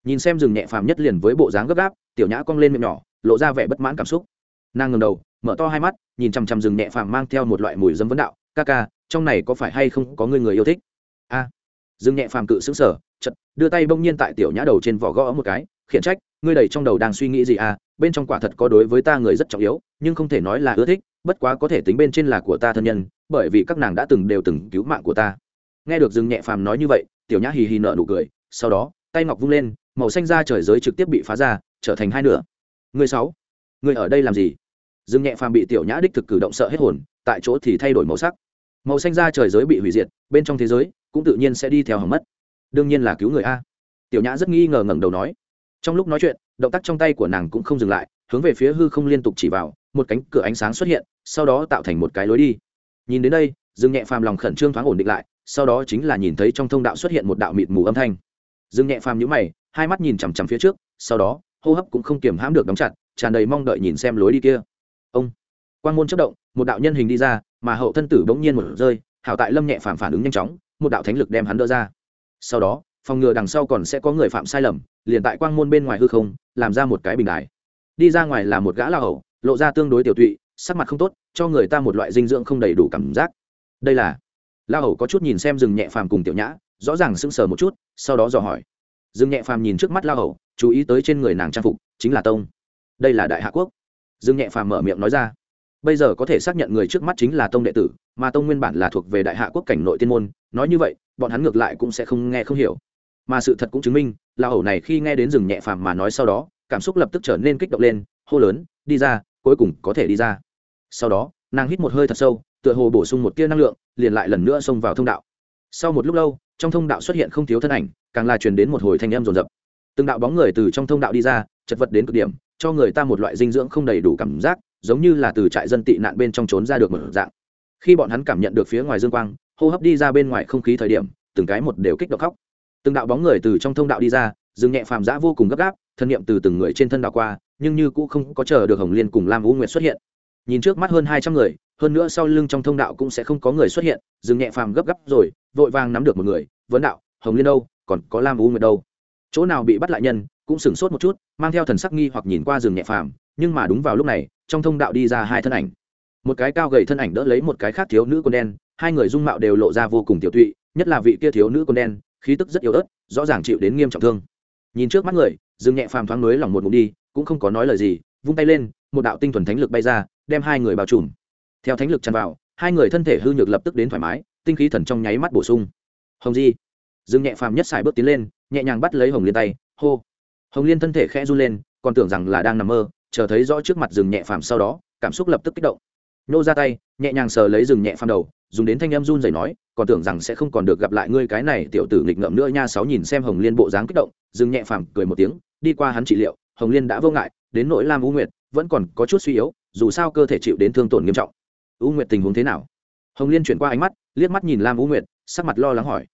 Nhìn xem dừng nhẹ phàm nhất liền với bộ dáng gấp gáp, tiểu nhã cong lên miệng nhỏ, lộ ra vẻ bất mãn cảm xúc. Nàng ngầm đầu mở to hai mắt, nhìn chằm chằm rừng nhẹ phàm mang theo một loại mùi dấm vấn đạo, ca ca, trong này có phải hay không có người người yêu thích? A. Dương nhẹ phàm cự xứng sở chật đưa tay bông nhiên tại tiểu nhã đầu trên vỏ gõ một cái, khiển trách, ngươi đầy trong đầu đang suy nghĩ gì à? Bên trong quả thật có đối với ta người rất trọng yếu, nhưng không thể nói là ưa thích, bất quá có thể tính bên trên là của ta thân nhân, bởi vì các nàng đã từng đều từng cứu mạng của ta. Nghe được dương nhẹ phàm nói như vậy, tiểu nhã hì hì nợ nụ cười, sau đó, tay ngọc vung lên, màu xanh ra trời giới trực tiếp bị phá ra, trở thành hai nửa. Người sáu, người ở đây làm gì? Dương nhẹ phàm bị tiểu nhã đích thực cử động sợ hết hồn, tại chỗ thì thay đổi màu sắc. Màu xanh ra trời giới bị hủy diệt, bên trong thế giới cũng tự nhiên sẽ đi theo hỏng mất. Đương nhiên là cứu người a. Tiểu nhã rất nghi ngờ ngẩng đầu nói. Trong lúc nói chuyện, động tác trong tay của nàng cũng không dừng lại, hướng về phía hư không liên tục chỉ vào, một cánh cửa ánh sáng xuất hiện, sau đó tạo thành một cái lối đi. Nhìn đến đây dương nhẹ phàm lòng khẩn trương thoáng ổn định lại, sau đó chính là nhìn thấy trong thông đạo xuất hiện một đạo mịt mù âm thanh. Dương nhẹ phàm nhíu mày, hai mắt nhìn chằm chằm phía trước, sau đó, hô hấp cũng không kiềm hãm được đóng chặt, tràn đầy mong đợi nhìn xem lối đi kia quan môn chất động, một đạo nhân hình đi ra, mà hậu thân tử bỗng nhiên một rơi, hảo tại lâm nhẹ phàm phản ứng nhanh chóng, một đạo thánh lực đem hắn đỡ ra. Sau đó, phòng ngừa đằng sau còn sẽ có người phạm sai lầm, liền tại quang môn bên ngoài hư không, làm ra một cái bình đài. Đi ra ngoài là một gã la hầu, lộ ra tương đối tiểu tụy, sắc mặt không tốt, cho người ta một loại dinh dưỡng không đầy đủ cảm giác. Đây là la hầu có chút nhìn xem rừng nhẹ phàm cùng tiểu nhã, rõ ràng sững sờ một chút, sau đó dò hỏi. Rừng nhẹ phàm nhìn trước mắt la hầu, chú ý tới trên người nàng trang phục, chính là tông. Đây là đại hạ quốc. Rừng nhẹ phàm mở miệng nói ra bây giờ có thể xác nhận người trước mắt chính là tông đệ tử, mà tông nguyên bản là thuộc về đại hạ quốc cảnh nội tiên môn, nói như vậy, bọn hắn ngược lại cũng sẽ không nghe không hiểu. Mà sự thật cũng chứng minh, là hầu này khi nghe đến rừng nhẹ phàm mà nói sau đó, cảm xúc lập tức trở nên kích động lên, hô lớn, đi ra, cuối cùng có thể đi ra. Sau đó, nàng hít một hơi thật sâu, tựa hồ bổ sung một tia năng lượng, liền lại lần nữa xông vào thông đạo. Sau một lúc lâu, trong thông đạo xuất hiện không thiếu thân ảnh, càng là truyền đến một hồi thanh âm rồn rập từng đạo bóng người từ trong thông đạo đi ra, chật vật đến cực điểm, cho người ta một loại dinh dưỡng không đầy đủ cảm giác giống như là từ trại dân tị nạn bên trong trốn ra được một dạng. Khi bọn hắn cảm nhận được phía ngoài dương quang, hô hấp đi ra bên ngoài không khí thời điểm, từng cái một đều kích động khóc. Từng đạo bóng người từ trong thông đạo đi ra dừng nhẹ phàm giã vô cùng gấp gáp, thân nhiệm từ từng người trên thân đạo qua, nhưng như cũng không có chờ được hồng liên cùng lam vũ nguyệt xuất hiện. Nhìn trước mắt hơn hai trăm người, hơn nữa sau lưng trong thông đạo cũng sẽ không có người xuất hiện dừng nhẹ phàm gấp gáp rồi, vội vàng nắm được một người, vấn đạo, hồng liên đâu? Còn có lam vũ nguyệt đâu? Chỗ nào bị bắt lại nhân, cũng sửng sốt một chút, mang theo thần sắc nghi hoặc nhìn qua rừng nhẹ phàm, nhưng mà đúng vào lúc này trong thông đạo đi ra hai thân ảnh. Một cái cao gầy thân ảnh đỡ lấy một cái khác thiếu nữ con đen, hai người dung mạo đều lộ ra vô cùng tiểu tụy, nhất là vị kia thiếu nữ con đen, khí tức rất yếu ớt, rõ ràng chịu đến nghiêm trọng thương. Nhìn trước mắt người, dương nhẹ phàm thoáng nới lỏng một ngụm đi, cũng không có nói lời gì, vung tay lên, một đạo tinh thuần thánh lực bay ra, đem hai người bao trùm. Theo thánh lực tràn vào, hai người thân thể hư nhược lập tức đến thoải mái, tinh khí thần trong nháy mắt bổ sung. Hồng di. Dương nhẹ phàm nhất xài bước tiến lên, nhẹ nhàng bắt lấy hồng liên tay, hô. Hồng liên thân thể khẽ run lên, còn tưởng rằng là đang nằm mơ chờ thấy rõ trước mặt rừng nhẹ phàm sau đó, cảm xúc lập tức kích động. Nhô ra tay, nhẹ nhàng sờ lấy rừng nhẹ phàm đầu, dùng đến thanh em run rẩy nói, còn tưởng rằng sẽ không còn được gặp lại ngươi cái này tiểu tử nghịch ngợm nữa nha. Sáu nhìn xem hồng liên bộ dáng kích động, rừng nhẹ phàm cười một tiếng, đi qua hắn trị liệu, hồng liên đã vô ngại, đến nỗi lam u nguyệt, vẫn còn có chút suy yếu, dù sao cơ thể chịu đến thương tổn nghiêm trọng. U nguyệt tình huống thế nào? Hồng liên chuyển qua ánh mắt, liếc mắt nhìn lam u nguyệt, sắc mặt lo lắng hỏi.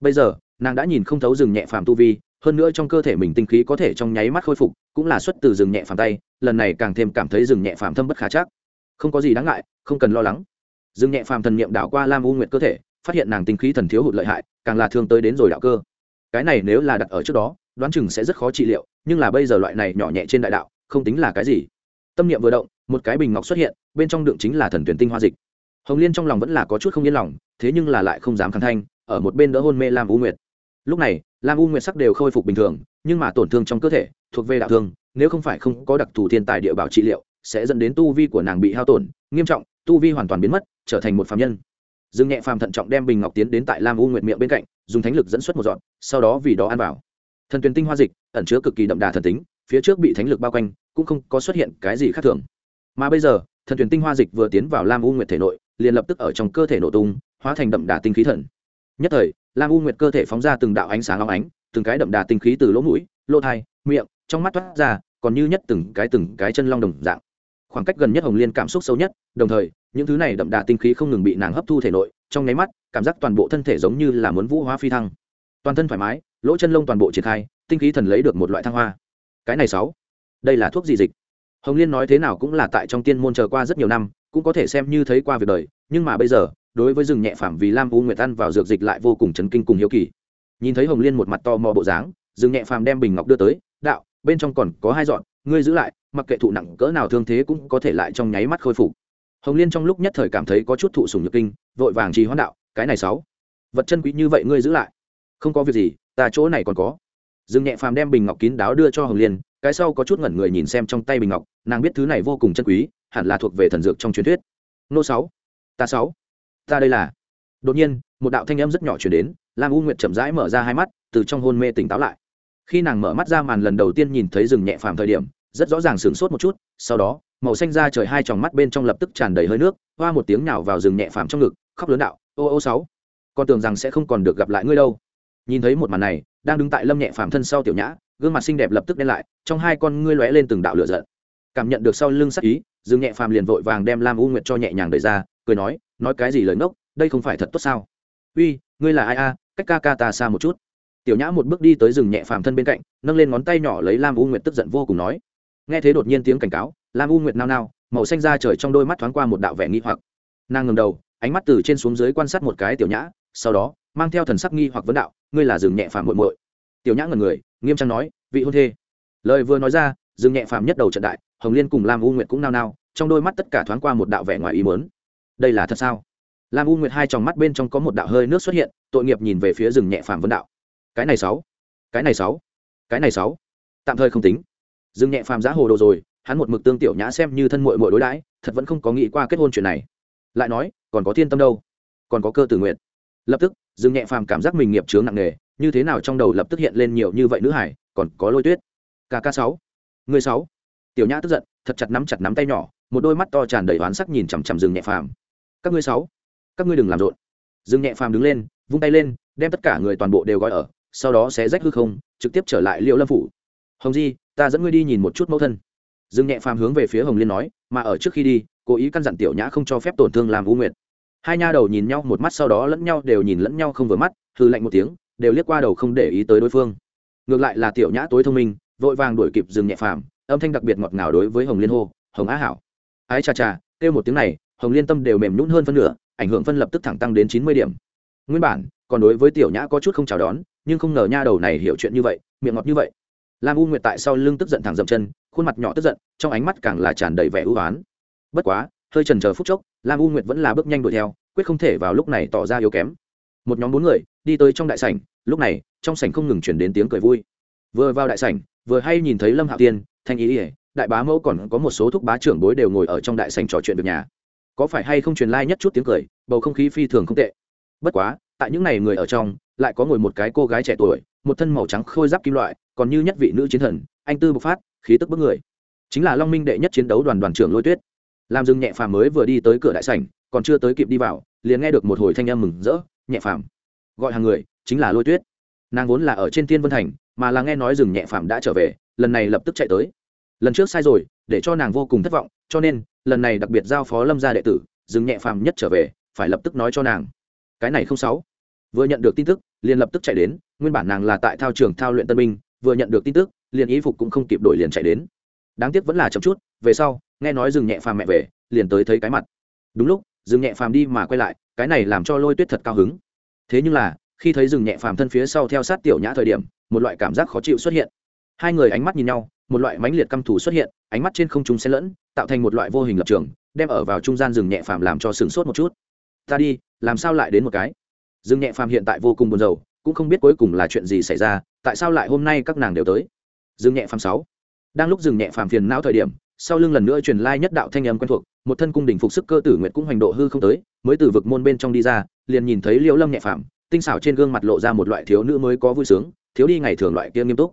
Bây giờ, nàng đã nhìn không thấu rừng nhẹ phàm tu vi, hơn nữa trong cơ thể mình tinh khí có thể trong nháy mắt khôi phục, cũng là xuất từ rừng nhẹ phàm tay lần này càng thêm cảm thấy rừng nhẹ phàm thâm bất khả chắc. Không có gì đáng ngại, không cần lo lắng. Rừng nhẹ phàm thần niệm đảo qua lam u nguyệt cơ thể, phát hiện nàng tinh khí thần thiếu hụt lợi hại, càng là thương tới đến rồi đạo cơ. Cái này nếu là đặt ở trước đó, đoán chừng sẽ rất khó trị liệu, nhưng là bây giờ loại này nhỏ nhẹ trên đại đạo, không tính là cái gì. Tâm niệm vừa động, một cái bình ngọc xuất hiện, bên trong đựng chính là thần tuyển tinh hoa dịch. Hồng liên trong lòng vẫn là có chút không yên lòng, thế nhưng là lại không dám khẳng thanh, ở một bên đỡ hôn mê lam u nguyệt. Lúc này lam u nguyệt sắc đều khôi phục bình thường, nhưng mà tổn thương trong cơ thể, thuộc về đạo thương, nếu không phải không có đặc thù thiên tài địa bảo trị liệu, sẽ dẫn đến tu vi của nàng bị hao tổn, nghiêm trọng, tu vi hoàn toàn biến mất, trở thành một phạm nhân. Dương nhẹ phàm thận trọng đem bình ngọc tiến đến tại lam u nguyệt miệng bên cạnh, dùng thánh lực dẫn xuất một dọn, sau đó vì đó ăn vào. Thần tuyền tinh hoa dịch, ẩn chứa cực kỳ đậm đà thần tính, phía trước bị thánh lực bao quanh, cũng không có xuất hiện cái gì khác thường. Mà bây giờ, thần tuyền tinh hoa dịch vừa tiến vào lam u nguyệt thể nội, liền lập tức ở trong cơ thể nổ tung, hóa thành đậm đà tinh khí thần. Nhất thời lam u nguyệt cơ thể phóng ra từng đạo ánh sáng long ánh, từng cái đậm đà tinh khí từ lỗ mũi, lỗ thai, miệng, trong mắt thoát ra, còn như nhất từng cái từng cái chân long đồng dạng. Khoảng cách gần nhất hồng liên cảm xúc sâu nhất, đồng thời, những thứ này đậm đà tinh khí không ngừng bị nàng hấp thu thể nội, trong nháy mắt, cảm giác toàn bộ thân thể giống như là muốn vũ hóa phi thăng. Toàn thân thoải mái, lỗ chân lông toàn bộ triển khai, tinh khí thần lấy được một loại thăng hoa. Cái này sáu, đây là thuốc gì dịch? Hồng liên nói thế nào cũng là tại trong tiên môn chờ qua rất nhiều năm, cũng có thể xem như thấy qua việc đời, nhưng mà bây giờ đối với rừng nhẹ phàm vì lam u nguyệt ăn vào dược dịch lại vô cùng chấn kinh cùng hiếu kỳ. Nhìn thấy hồng liên một mặt to mò bộ dáng, rừng nhẹ phàm đem bình ngọc đưa tới, đạo, bên trong còn có hai dọn ngươi giữ lại, mặc kệ thụ nặng cỡ nào thương thế cũng có thể lại trong nháy mắt khôi phục. Hồng liên trong lúc nhất thời cảm thấy có chút thụ sùng nhược kinh, vội vàng trì hoãn đạo, cái này sáu, vật chân quý như vậy ngươi giữ lại, không có việc gì, ta chỗ này còn có. Dương nhẹ phàm đem bình ngọc kín đáo đưa cho hồng liên, cái sau có chút ngẩn người nhìn xem trong tay bình ngọc, nàng biết thứ này vô cùng chân quý, hẳn là thuộc về thần dược trong truyền thuyết. Nô sáu, ta sáu ta đây là. Đột nhiên, một đạo thanh âm rất nhỏ chuyển đến, lam u nguyệt chậm rãi mở ra hai mắt, từ trong hôn mê tỉnh táo lại. Khi nàng mở mắt ra màn lần đầu tiên nhìn thấy rừng nhẹ phàm thời điểm, rất rõ ràng sửng sốt một chút, sau đó, màu xanh ra trời hai tròng mắt bên trong lập tức tràn đầy hơi nước, hoa một tiếng nào vào rừng nhẹ phàm trong ngực, khóc lớn đạo, ô ô sáu, con tưởng rằng sẽ không còn được gặp lại ngươi đâu. Nhìn thấy một màn này, đang đứng tại lâm nhẹ phàm thân sau tiểu nhã, gương mặt xinh đẹp lập tức đen lại, trong hai con ngươi lóe lên từng đạo lửa giận. Cảm nhận được sau lưng sắc ý dương nhẹ phàm liền vội vàng đem lam u nguyệt cho nhẹ nhàng đẩy ra cười nói nói cái gì lời ngốc, đây không phải thật tốt sao? Uy, ngươi là ai a? Cách ca ca ta xa một chút. Tiểu nhã một bước đi tới rừng nhẹ phàm thân bên cạnh, nâng lên ngón tay nhỏ lấy lam u nguyệt tức giận vô cùng nói. Nghe thế đột nhiên tiếng cảnh cáo, lam u nguyệt nao nao, màu xanh ra trời trong đôi mắt thoáng qua một đạo vẻ nghi hoặc. Nàng ngầm đầu, ánh mắt từ trên xuống dưới quan sát một cái tiểu nhã, sau đó, mang theo thần sắc nghi hoặc vấn đạo, ngươi là rừng nhẹ phàm muội muội. Tiểu nhã ngần người, nghiêm trang nói, vị hôn thê. Lời vừa nói ra, rừng nhẹ phàm nhất đầu trận đại, hồng liên cùng lam u nguyệt cũng nao nao, trong đôi mắt tất cả thoáng qua một đạo vẻ ngoài ý mớn đây là thật sao? Lam u nguyệt hai trong mắt bên trong có một đạo hơi nước xuất hiện, tội nghiệp nhìn về phía rừng nhẹ phàm vân đạo. Cái này sáu, cái này sáu, cái này sáu. Tạm thời không tính. Rừng nhẹ phàm giá hồ đồ rồi, hắn một mực tương tiểu nhã xem như thân muội muội đối đãi, thật vẫn không có nghĩ qua kết hôn chuyện này. Lại nói, còn có thiên tâm đâu? Còn có cơ tử nguyện. Lập tức, rừng nhẹ phàm cảm giác mình nghiệp chướng nặng nề, như thế nào trong đầu lập tức hiện lên nhiều như vậy nữ hải, còn có lôi tuyết. Kk sáu, người sáu. Tiểu nhã tức giận, thật chặt nắm chặt nắm tay nhỏ, một đôi mắt to tràn đầy oán sắc nhìn chằm chằm rừng nhẹ phàm các ngươi sáu, các ngươi đừng làm rộn. Dương nhẹ phàm đứng lên, vung tay lên, đem tất cả người toàn bộ đều gói ở, sau đó sẽ rách hư không, trực tiếp trở lại liệu lâm phủ. Hồng di, ta dẫn ngươi đi nhìn một chút mẫu thân. Dương nhẹ phàm hướng về phía hồng liên nói, mà ở trước khi đi, cố ý căn dặn tiểu nhã không cho phép tổn thương làm vũ nguyệt. Hai nha đầu nhìn nhau một mắt sau đó lẫn nhau đều nhìn lẫn nhau không vừa mắt hư lạnh một tiếng, đều liếc qua đầu không để ý tới đối phương. Ngược lại là tiểu nhã tối thông minh, vội vàng đuổi kịp dừng nhẹ phàm, âm thanh đặc biệt ngọt ngào đối với hồng liên hô, hồng á hảo. Ái cha cha, kêu một tiếng này hồng liên tâm đều mềm nhún hơn phân nửa, ảnh hưởng phân lập tức thẳng tăng đến chín mươi điểm. Nguyên bản, còn đối với tiểu nhã có chút không chào đón, nhưng không ngờ nha đầu này hiểu chuyện như vậy, miệng ngọt như vậy. Lam u nguyệt tại sau lưng tức giận thẳng dậm chân, khuôn mặt nhỏ tức giận, trong ánh mắt càng là tràn đầy vẻ ưu oán. Bất quá, hơi trần chờ phút chốc, lam u nguyệt vẫn là bước nhanh đuổi theo, quyết không thể vào lúc này tỏ ra yếu kém. Một nhóm bốn người, đi tới trong đại sảnh, lúc này, trong sảnh không ngừng chuyển đến tiếng cười vui. Vừa vào đại sảnh, vừa hay nhìn thấy lâm hạo tiên, thanh ý ỉa đại bá mẫu còn có một số thúc bá trưởng bối đều ngồi ở trong đại sảnh trò chuyện việc nhà có phải hay không truyền lai、like、nhất chút tiếng cười, bầu không khí phi thường không tệ. Bất quá, tại những n à y người ở trong, lại có ngồi một cái cô gái trẻ tuổi, một thân màu trắng khôi giáp kim loại, còn như nhất vị nữ chiến thần, anh tư bộc phát, khí tức bức người. Chính là long minh đệ nhất chiến đấu đoàn đoàn trưởng lôi tuyết. Làm dừng nhẹ phàm mới vừa đi tới cửa đại sảnh, còn chưa tới kịp đi vào, liền nghe được một hồi thanh âm mừng rỡ, nhẹ phàm. Gọi hàng người, chính là lôi tuyết. Nàng vốn là ở trên thiên vân thành, mà là nghe nói rừng nhẹ phàm đã trở về, lần này lập tức chạy tới. Lần trước sai rồi, để cho nàng vô cùng thất vọng, cho nên lần này đặc biệt giao phó lâm gia đệ tử, Dừng nhẹ phàm nhất trở về, phải lập tức nói cho nàng. Cái này không sáu. Vừa nhận được tin tức, liền lập tức chạy đến, nguyên bản nàng là tại thao trường thao luyện tân binh, vừa nhận được tin tức, liền y phục cũng không kịp đổi liền chạy đến. Đáng tiếc vẫn là chậm chút, về sau, nghe nói Dừng nhẹ phàm mẹ về, liền tới thấy cái mặt. Đúng lúc, Dừng nhẹ phàm đi mà quay lại, cái này làm cho lôi tuyết thật cao hứng. Thế nhưng là, khi thấy Dừng nhẹ phàm thân phía sau theo sát tiểu nhã thời điểm, một loại cảm giác khó chịu xuất hiện. Hai người ánh mắt nhìn nhau một loại mãnh liệt căm thù xuất hiện, ánh mắt trên không trung xen lẫn, tạo thành một loại vô hình lập trường, đem ở vào trung gian rừng nhẹ phàm làm cho sửng sốt một chút. Ta đi, làm sao lại đến một cái? Rừng nhẹ phàm hiện tại vô cùng buồn rầu, cũng không biết cuối cùng là chuyện gì xảy ra, tại sao lại hôm nay các nàng đều tới? Rừng nhẹ phàm sáu. Đang lúc rừng nhẹ phàm phiền não thời điểm, sau lưng lần nữa truyền lai nhất đạo thanh âm quen thuộc, một thân cung đình phục sức cơ tử nguyệt cũng hoành độ hư không tới, mới từ vực môn bên trong đi ra, liền nhìn thấy liễu lâm nhẹ phàm, tinh xảo trên gương mặt lộ ra một loại thiếu nữ mới có vui sướng, thiếu đi ngày thường loại kia nghiêm túc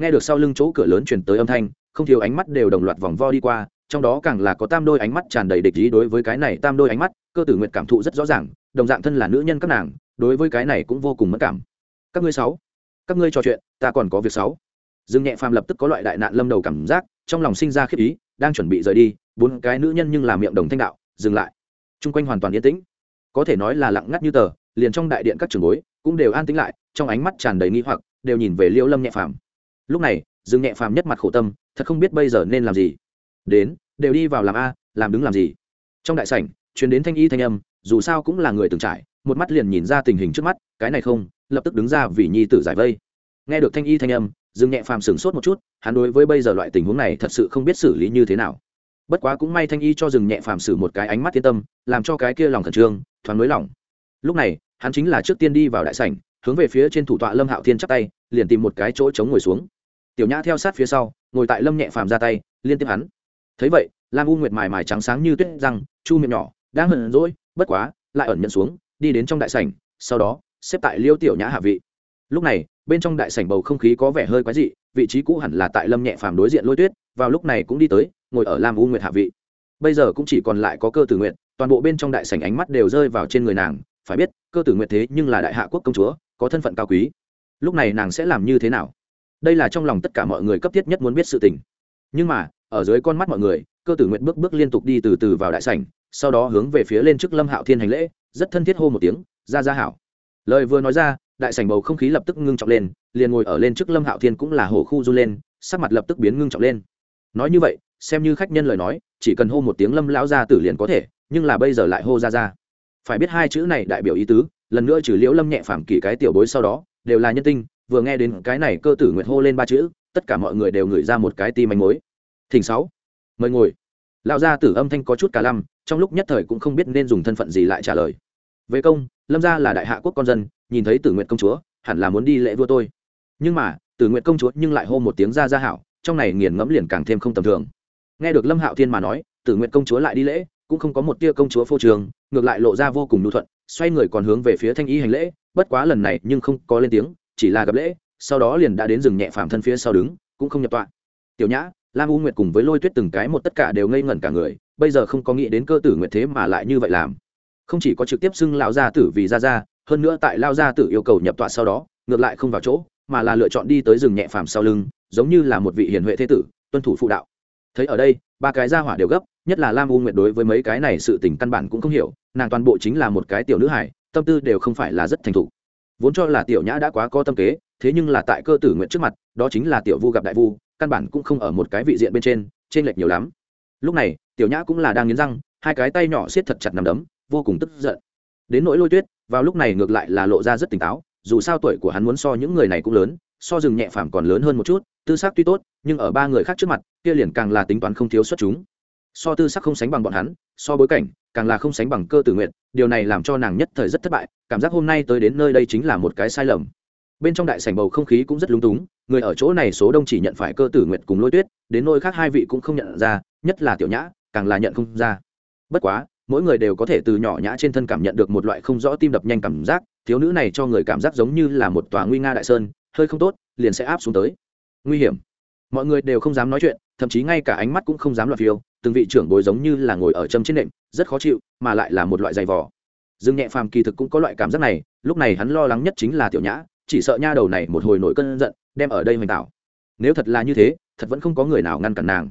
nghe được sau lưng chỗ cửa lớn truyền tới âm thanh, không thiếu ánh mắt đều đồng loạt vòng vo đi qua, trong đó càng là có tam đôi ánh mắt tràn đầy địch ý đối với cái này tam đôi ánh mắt, cơ tử nguyệt cảm thụ rất rõ ràng, đồng dạng thân là nữ nhân các nàng, đối với cái này cũng vô cùng mất cảm. Các ngươi sáu, các ngươi trò chuyện, ta còn có việc sáu. Dương nhẹ phàm lập tức có loại đại nạn lâm đầu cảm giác, trong lòng sinh ra khiếp ý, đang chuẩn bị rời đi, bốn cái nữ nhân nhưng làm miệng đồng thanh đạo, dừng lại. Chung quanh hoàn toàn yên tĩnh. Có thể nói là lặng ngắt như tờ, liền trong đại điện các trường bối cũng đều an tĩnh lại, trong ánh mắt tràn đầy nghi hoặc, đều nhìn về liêu lâm nhẹ phàm lúc này, dương nhẹ phàm nhất mặt khổ tâm, thật không biết bây giờ nên làm gì. Đến, đều đi vào làm a, làm đứng làm gì. Trong đại sảnh, truyền đến thanh y thanh âm, dù sao cũng là người từng trải, một mắt liền nhìn ra tình hình trước mắt, cái này không, lập tức đứng ra vì nhi tử giải vây. Nghe được thanh y thanh âm, dương nhẹ phàm sửng sốt một chút, hắn đối với bây giờ loại tình huống này thật sự không biết xử lý như thế nào. Bất quá cũng may thanh y cho dừng nhẹ phàm xử một cái ánh mắt thiên tâm, làm cho cái kia lòng khẩn trương, thoáng nới lỏng. Lúc này, hắn chính là trước tiên đi vào đại sảnh hướng về phía trên thủ tọa lâm hạo thiên chắp tay, liền tìm một cái chỗ chống ngồi xuống. Tiểu nhã theo sát phía sau, ngồi tại lâm nhẹ phàm ra tay, liên tiếp hắn. Thấy vậy, lam u nguyệt mài mài trắng sáng như tuyết răng, chu miệng nhỏ, đang hận rỗi bất quá, lại ẩn nhận xuống, đi đến trong đại sảnh, sau đó, xếp tại liêu tiểu nhã hạ vị. Lúc này, bên trong đại sảnh bầu không khí có vẻ hơi quái dị, vị trí cũ hẳn là tại lâm nhẹ phàm đối diện lôi tuyết, vào lúc này cũng đi tới, ngồi ở lam u nguyệt hạ vị. Bây giờ cũng chỉ còn lại có cơ tử nguyện toàn bộ bên trong đại sảnh ánh mắt đều rơi vào trên người nàng, phải biết, cơ tử nguyện thế nhưng là đại hạ quốc công chúa có thân phận cao quý. Lúc này nàng sẽ làm như thế nào? Đây là trong lòng tất cả mọi người cấp thiết nhất muốn biết sự tình. Nhưng mà, ở dưới con mắt mọi người, cơ tử nguyện bước bước liên tục đi từ từ vào đại sảnh, sau đó hướng về phía lên trước lâm hạo thiên hành lễ, rất thân thiết hô một tiếng ra ra hảo. Lời vừa nói ra, đại sảnh bầu không khí lập tức ngưng trọng lên, liền ngồi ở lên trước lâm hạo thiên cũng là hổ khu du lên, sắc mặt lập tức biến ngưng trọng lên. Nói như vậy, xem như khách nhân lời nói, chỉ cần hô một tiếng lâm lão gia tử liền có thể, nhưng là bây giờ lại hô ra ra phải biết hai chữ này đại biểu ý tứ lần nữa trừ liễu lâm nhẹ phàm kỷ cái tiểu bối sau đó, đều là nhân tinh, vừa nghe đến cái này cơ tử nguyệt hô lên ba chữ, tất cả mọi người đều ngửi ra một cái tim manh mối. Thỉnh sáu, mời ngồi. Lão gia tử âm thanh có chút cả lăm, trong lúc nhất thời cũng không biết nên dùng thân phận gì lại trả lời. Về công, lâm gia là đại hạ quốc con dân, nhìn thấy tử nguyện công chúa, hẳn là muốn đi lễ vua tôi. Nhưng mà, tử nguyện công chúa nhưng lại hô một tiếng ra ra hảo, trong này nghiền ngẫm liền càng thêm không tầm thường. Nghe được lâm hạo thiên mà nói, tử nguyện công chúa lại đi lễ, cũng không có một tia công chúa phô trường ngược lại lộ ra vô cùng nhu thuận xoay người còn hướng về phía thanh y hành lễ, bất quá lần này nhưng không có lên tiếng, chỉ là gặp lễ, sau đó liền đã đến rừng nhẹ phàm thân phía sau đứng, cũng không nhập tọa. Tiểu nhã, lam u nguyệt cùng với lôi tuyết từng cái một tất cả đều ngây ngẩn cả người, bây giờ không có nghĩ đến cơ tử nguyệt thế mà lại như vậy làm. Không chỉ có trực tiếp xưng lão gia tử vì ra ra hơn nữa tại lao gia tử yêu cầu nhập tọa sau đó, ngược lại không vào chỗ, mà là lựa chọn đi tới rừng nhẹ phàm sau lưng, giống như là một vị hiền huệ thế tử, tuân thủ phụ đạo. Thấy ở đây ba cái gia hỏa đều gấp, nhất là lam u nguyệt đối với mấy cái này sự tình căn bản cũng không hiểu, nàng toàn bộ chính là một cái tiểu nữ hải tâm tư đều không phải là rất thành thục. Vốn cho là tiểu nhã đã quá có tâm kế, thế nhưng là tại cơ tử nguyện trước mặt, đó chính là tiểu vu gặp đại vu, căn bản cũng không ở một cái vị diện bên trên trên lệch nhiều lắm. Lúc này, tiểu nhã cũng là đang nghiến răng, hai cái tay nhỏ siết thật chặt nằm đấm, vô cùng tức giận. Đến nỗi lôi tuyết, vào lúc này ngược lại là lộ ra rất tỉnh táo, dù sao tuổi của hắn muốn so những người này cũng lớn, so rừng nhẹ phàm còn lớn hơn một chút, tư xác tuy tốt nhưng ở ba người khác trước mặt, kia liền càng là tính toán không thiếu xuất chúng. So tư sắc không sánh bằng bọn hắn, so bối cảnh, càng là không sánh bằng cơ tử nguyện điều này làm cho nàng nhất thời rất thất bại, cảm giác hôm nay tới đến nơi đây chính là một cái sai lầm. Bên trong đại sảnh bầu không khí cũng rất lúng túng, người ở chỗ này số đông chỉ nhận phải cơ tử nguyện cùng lôi tuyết, đến nơi khác hai vị cũng không nhận ra, nhất là tiểu nhã, càng là nhận không ra. Bất quá, mỗi người đều có thể từ nhỏ nhã trên thân cảm nhận được một loại không rõ tim đập nhanh cảm giác, thiếu nữ này cho người cảm giác giống như là một tòa nguy nga đại sơn, hơi không tốt, liền sẽ áp xuống tới. Nguy hiểm mọi người đều không dám nói chuyện, thậm chí ngay cả ánh mắt cũng không dám loạt phiêu, từng vị trưởng bối giống như là ngồi ở châm trên nệm, rất khó chịu, mà lại là một loại dày vỏ dương nhẹ phàm kỳ thực cũng có loại cảm giác này, lúc này hắn lo lắng nhất chính là tiểu nhã, chỉ sợ nha đầu này một hồi nổi cơn giận, đem ở đây hoành tạo. Nếu thật là như thế, thật vẫn không có người nào ngăn cản nàng.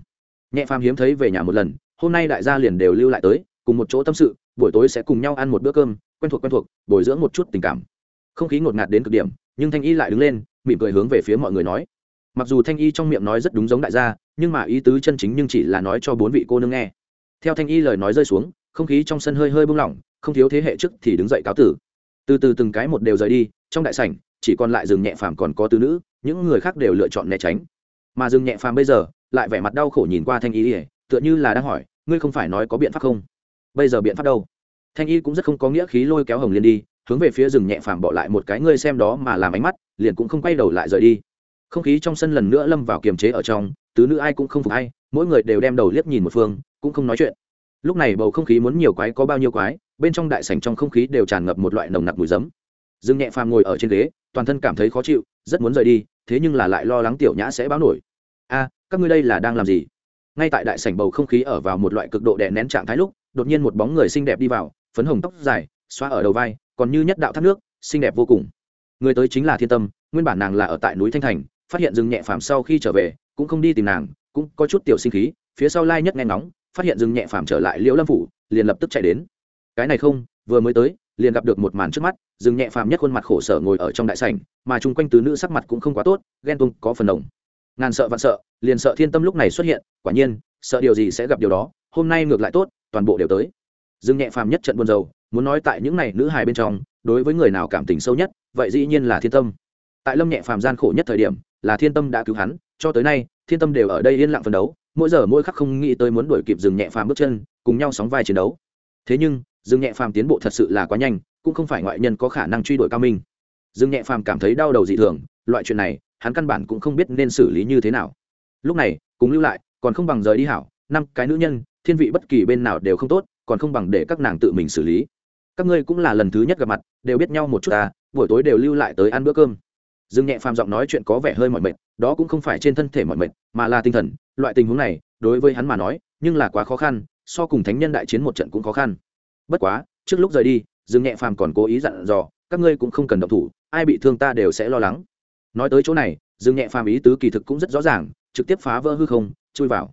Nhẹ phàm hiếm thấy về nhà một lần, hôm nay đại gia liền đều lưu lại tới, cùng một chỗ tâm sự, buổi tối sẽ cùng nhau ăn một bữa cơm, quen thuộc quen thuộc, bồi dưỡng một chút tình cảm. Không khí ngột ngạt đến cực điểm, nhưng thanh y lại đứng lên, mỉm cười hướng về phía mọi người nói mặc dù thanh y trong miệng nói rất đúng giống đại gia, nhưng mà ý tứ chân chính nhưng chỉ là nói cho bốn vị cô nương nghe. Theo thanh y lời nói rơi xuống, không khí trong sân hơi hơi bung lỏng, không thiếu thế hệ trước thì đứng dậy cáo tử. Từ từ từng cái một đều rời đi, trong đại sảnh, chỉ còn lại rừng nhẹ phàm còn có tứ nữ, những người khác đều lựa chọn né tránh. Mà rừng nhẹ phàm bây giờ, lại vẻ mặt đau khổ nhìn qua thanh y ỉa tựa như là đang hỏi, ngươi không phải nói có biện pháp không? Bây giờ biện pháp đâu? Thanh y cũng rất không có nghĩa khí lôi kéo hồng liên đi, hướng về phía rừng nhẹ phàm bỏ lại một cái, ngươi xem đó mà làm ánh mắt, liền cũng không quay đầu lại rời đi không khí trong sân lần nữa lâm vào kiềm chế ở trong, tứ nữ ai cũng không phục ai, mỗi người đều đem đầu liếc nhìn một phương, cũng không nói chuyện. Lúc này bầu không khí muốn nhiều quái có bao nhiêu quái, bên trong đại sảnh trong không khí đều tràn ngập một loại nồng nặc mùi giấm. Dương nhẹ phàm ngồi ở trên ghế, toàn thân cảm thấy khó chịu, rất muốn rời đi, thế nhưng là lại lo lắng tiểu nhã sẽ báo nổi. A, các ngươi đây là đang làm gì? Ngay tại đại sảnh bầu không khí ở vào một loại cực độ đè nén trạng thái lúc, đột nhiên một bóng người xinh đẹp đi vào, phấn hồng tóc dài xoa ở đầu vai, còn như nhất đạo thác nước, xinh đẹp vô cùng. Người tới chính là thiên tâm, nguyên bản nàng là ở tại núi thanh thành phát hiện rừng nhẹ phàm sau khi trở về, cũng không đi tìm nàng, cũng có chút tiểu sinh khí, phía sau lai nhất nghe nóng phát hiện rừng nhẹ phàm trở lại liễu lâm phủ, liền lập tức chạy đến. Cái này không, vừa mới tới, liền gặp được một màn trước mắt, rừng nhẹ phàm nhất khuôn mặt khổ sở ngồi ở trong đại sảnh, mà chung quanh tứ nữ sắc mặt cũng không quá tốt, ghen tuông, có phần đồng ngàn sợ vạn sợ, liền sợ thiên tâm lúc này xuất hiện, quả nhiên, sợ điều gì sẽ gặp điều đó, hôm nay ngược lại tốt, toàn bộ đều tới. Dương nhẹ phàm nhất trận buồn rầu, muốn nói tại những này nữ hài bên trong, đối với người nào cảm tình sâu nhất, vậy dĩ nhiên là thiên tâm. Tại lâm nhẹ phàm gian khổ nhất thời điểm là thiên tâm đã cứu hắn, cho tới nay, thiên tâm đều ở đây yên lặng phấn đấu, mỗi giờ mỗi khắc không nghĩ tới muốn đuổi kịp dừng nhẹ phàm bước chân, cùng nhau sóng vai chiến đấu. Thế nhưng dừng nhẹ phàm tiến bộ thật sự là quá nhanh, cũng không phải ngoại nhân có khả năng truy đuổi cao minh. Dừng nhẹ phàm cảm thấy đau đầu dị thường, loại chuyện này, hắn căn bản cũng không biết nên xử lý như thế nào. Lúc này, cùng lưu lại, còn không bằng rời đi hảo, năm cái nữ nhân, thiên vị bất kỳ bên nào đều không tốt, còn không bằng để các nàng tự mình xử lý. Các ngươi cũng là lần thứ nhất gặp mặt, đều biết nhau một chút ta buổi tối đều lưu lại tới ăn bữa cơm dương nhẹ phàm giọng nói chuyện có vẻ hơi mỏi mệt, đó cũng không phải trên thân thể mỏi mệt, mà là tinh thần. Loại tình huống này, đối với hắn mà nói, nhưng là quá khó khăn, so cùng thánh nhân đại chiến một trận cũng khó khăn. Bất quá, trước lúc rời đi, dương nhẹ phàm còn cố ý dặn dò, các ngươi cũng không cần động thủ, ai bị thương ta đều sẽ lo lắng. Nói tới chỗ này, dương nhẹ phàm ý tứ kỳ thực cũng rất rõ ràng, trực tiếp phá vỡ hư không, chui vào.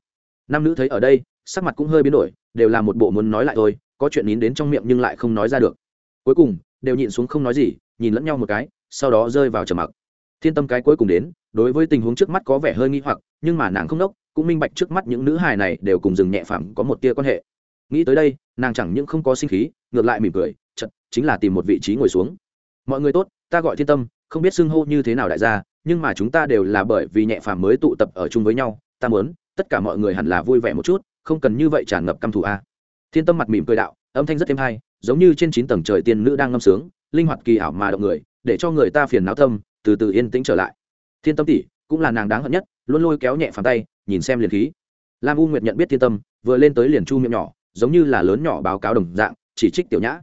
Nam nữ thấy ở đây, sắc mặt cũng hơi biến đổi, đều là một bộ muốn nói lại thôi, có chuyện nín đến trong miệng nhưng lại không nói ra được. Cuối cùng, đều nhịn xuống không nói gì, nhìn lẫn nhau một cái, sau đó rơi vào trầm mặc thiên tâm cái cuối cùng đến, đối với tình huống trước mắt có vẻ hơi nghi hoặc, nhưng mà nàng không đốc cũng minh bạch trước mắt những nữ hài này đều cùng rừng nhẹ phàm có một tia quan hệ. Nghĩ tới đây, nàng chẳng những không có sinh khí, ngược lại mỉm cười chật chính là tìm một vị trí ngồi xuống. Mọi người tốt, ta gọi thiên tâm, không biết xưng hô như thế nào đại gia, nhưng mà chúng ta đều là bởi vì nhẹ phàm mới tụ tập ở chung với nhau, ta muốn, tất cả mọi người hẳn là vui vẻ một chút, không cần như vậy tràn ngập căm thù a. Thiên tâm mặt mỉm cười đạo, âm thanh rất êm hay, giống như trên chín tầng trời tiên nữ đang ngâm sướng, linh hoạt kỳ ảo mà động người, để cho người ta phiền não tâm từ từ yên tĩnh trở lại. Thiên tâm tỷ, cũng là nàng đáng hận nhất, luôn lôi kéo nhẹ phàm tay, nhìn xem liền khí. Lam u nguyệt nhận biết thiên tâm, vừa lên tới liền chu miệng nhỏ, giống như là lớn nhỏ báo cáo đồng dạng, chỉ trích tiểu nhã.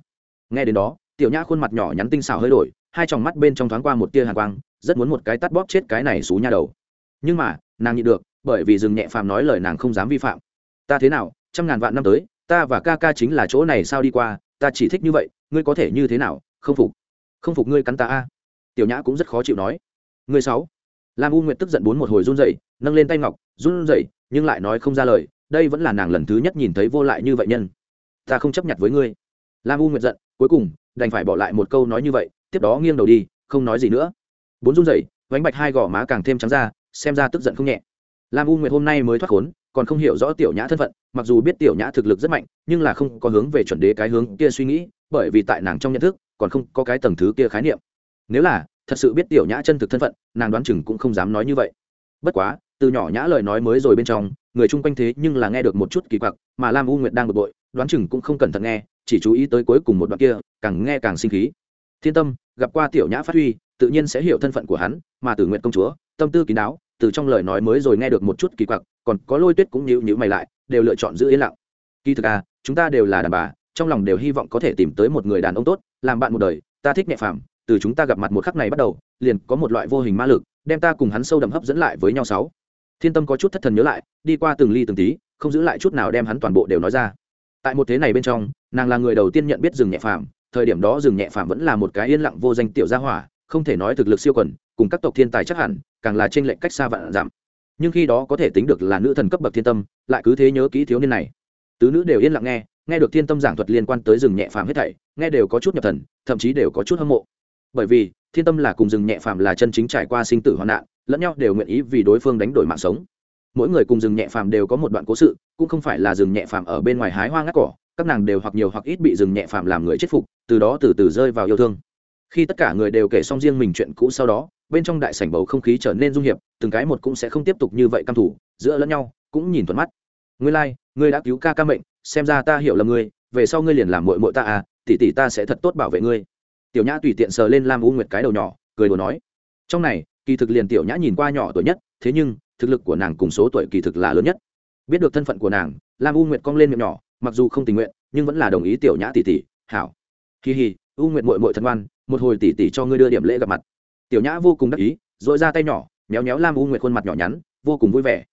Nghe đến đó, tiểu nhã khuôn mặt nhỏ nhắn tinh xảo hơi đổi, hai tròng mắt bên trong thoáng qua một tia hàn quang, rất muốn một cái tắt bóp chết cái này xú nhà đầu. Nhưng mà, nàng nhịn được, bởi vì dừng nhẹ phàm nói lời nàng không dám vi phạm. Ta thế nào, trăm ngàn vạn năm tới, ta và ca ca chính là chỗ này sao đi qua, ta chỉ thích như vậy, ngươi có thể như thế nào, không phục. Không phục ngươi cắn ta a tiểu nhã cũng rất khó chịu nói. Người sáu. Lam u nguyệt tức giận bốn một hồi run rẩy, nâng lên tay ngọc, run rẩy, nhưng lại nói không ra lời, đây vẫn là nàng lần thứ nhất nhìn thấy vô lại như vậy nhân. Ta không chấp nhận với ngươi. Lam u nguyệt giận, cuối cùng, đành phải bỏ lại một câu nói như vậy, tiếp đó nghiêng đầu đi, không nói gì nữa. Bốn run rẩy, vánh bạch hai gò má càng thêm trắng ra, xem ra tức giận không nhẹ. Lam u nguyệt hôm nay mới thoát khốn, còn không hiểu rõ tiểu nhã thân phận, mặc dù biết tiểu nhã thực lực rất mạnh, nhưng là không có hướng về chuẩn đế cái hướng kia suy nghĩ, bởi vì tại nàng trong nhận thức, còn không có cái tầng thứ kia khái niệm nếu là, thật sự biết tiểu nhã chân thực thân phận, nàng đoán chừng cũng không dám nói như vậy. Bất quá, từ nhỏ nhã lời nói mới rồi bên trong, người chung quanh thế nhưng là nghe được một chút kỳ quặc, mà lam u nguyệt đang bực bội, đoán chừng cũng không cẩn thận nghe, chỉ chú ý tới cuối cùng một đoạn kia, càng nghe càng sinh khí. Thiên tâm, gặp qua tiểu nhã phát huy, tự nhiên sẽ hiểu thân phận của hắn, mà tử nguyện công chúa, tâm tư kín đáo, từ trong lời nói mới rồi nghe được một chút kỳ quặc, còn có lôi tuyết cũng nhíu nhíu mày lại, đều lựa chọn giữ yên lặng. Kỳ thực à chúng ta đều là đàn bà, trong lòng đều hy vọng có thể tìm tới một người đàn ông tốt, làm bạn một đời, ta thích nhẹ phàm từ chúng ta gặp mặt một khắc này bắt đầu, liền có một loại vô hình ma lực, đem ta cùng hắn sâu đậm hấp dẫn lại với nhau sáu. Thiên tâm có chút thất thần nhớ lại, đi qua từng ly từng tí, không giữ lại chút nào đem hắn toàn bộ đều nói ra. Tại một thế này bên trong, nàng là người đầu tiên nhận biết rừng nhẹ phàm, thời điểm đó rừng nhẹ phàm vẫn là một cái yên lặng vô danh tiểu gia hỏa, không thể nói thực lực siêu quần, cùng các tộc thiên tài chắc hẳn, càng là trên lệnh cách xa vạn giảm nhưng khi đó có thể tính được là nữ thần cấp bậc thiên tâm, lại cứ thế nhớ kỹ thiếu niên này. Tứ nữ đều yên lặng nghe nghe được thiên tâm giảng thuật liên quan tới rừng nhẹ phàm hết thảy, nghe đều có chút nhập thần, thậm chí đều có chút hâm mộ bởi vì thiên tâm là cùng rừng nhẹ phàm là chân chính trải qua sinh tử hoạn nạn lẫn nhau đều nguyện ý vì đối phương đánh đổi mạng sống. Mỗi người cùng rừng nhẹ phàm đều có một đoạn cố sự cũng không phải là rừng nhẹ phàm ở bên ngoài hái hoa ngắt cỏ các nàng đều hoặc nhiều hoặc ít bị rừng nhẹ phàm làm người chết phục từ đó từ từ rơi vào yêu thương. Khi tất cả người đều kể xong riêng mình chuyện cũ sau đó bên trong đại sảnh bầu không khí trở nên dung hiệp từng cái một cũng sẽ không tiếp tục như vậy căm thủ giữa lẫn nhau cũng nhìn thuận mắt. Ngươi lai、like, ngươi đã cứu ca ca mệnh xem ra ta hiểu là ngươi về sau ngươi liền làm mội mội ta à tỷ tỷ ta sẽ thật tốt bảo vệ ngươi tiểu nhã tùy tiện sờ lên lam u nguyệt cái đầu nhỏ, cười đồ nói, trong này, kỳ thực liền tiểu nhã nhìn qua nhỏ tuổi nhất, thế nhưng, thực lực của nàng cùng số tuổi kỳ thực là lớn nhất. Biết được thân phận của nàng, lam u nguyệt cong lên miệng nhỏ, mặc dù không tình nguyện, nhưng vẫn là đồng ý tiểu nhã tỷ tỷ, hảo. Kỳ hì u nguyệt mội mội thân ngoan, một hồi tỷ tỷ cho ngươi đưa điểm lễ gặp mặt. Tiểu nhã vô cùng đắc ý dội ra tay nhỏ, méo méo lam u nguyệt khuôn mặt nhỏ nhắn, vô cùng vui vẻ.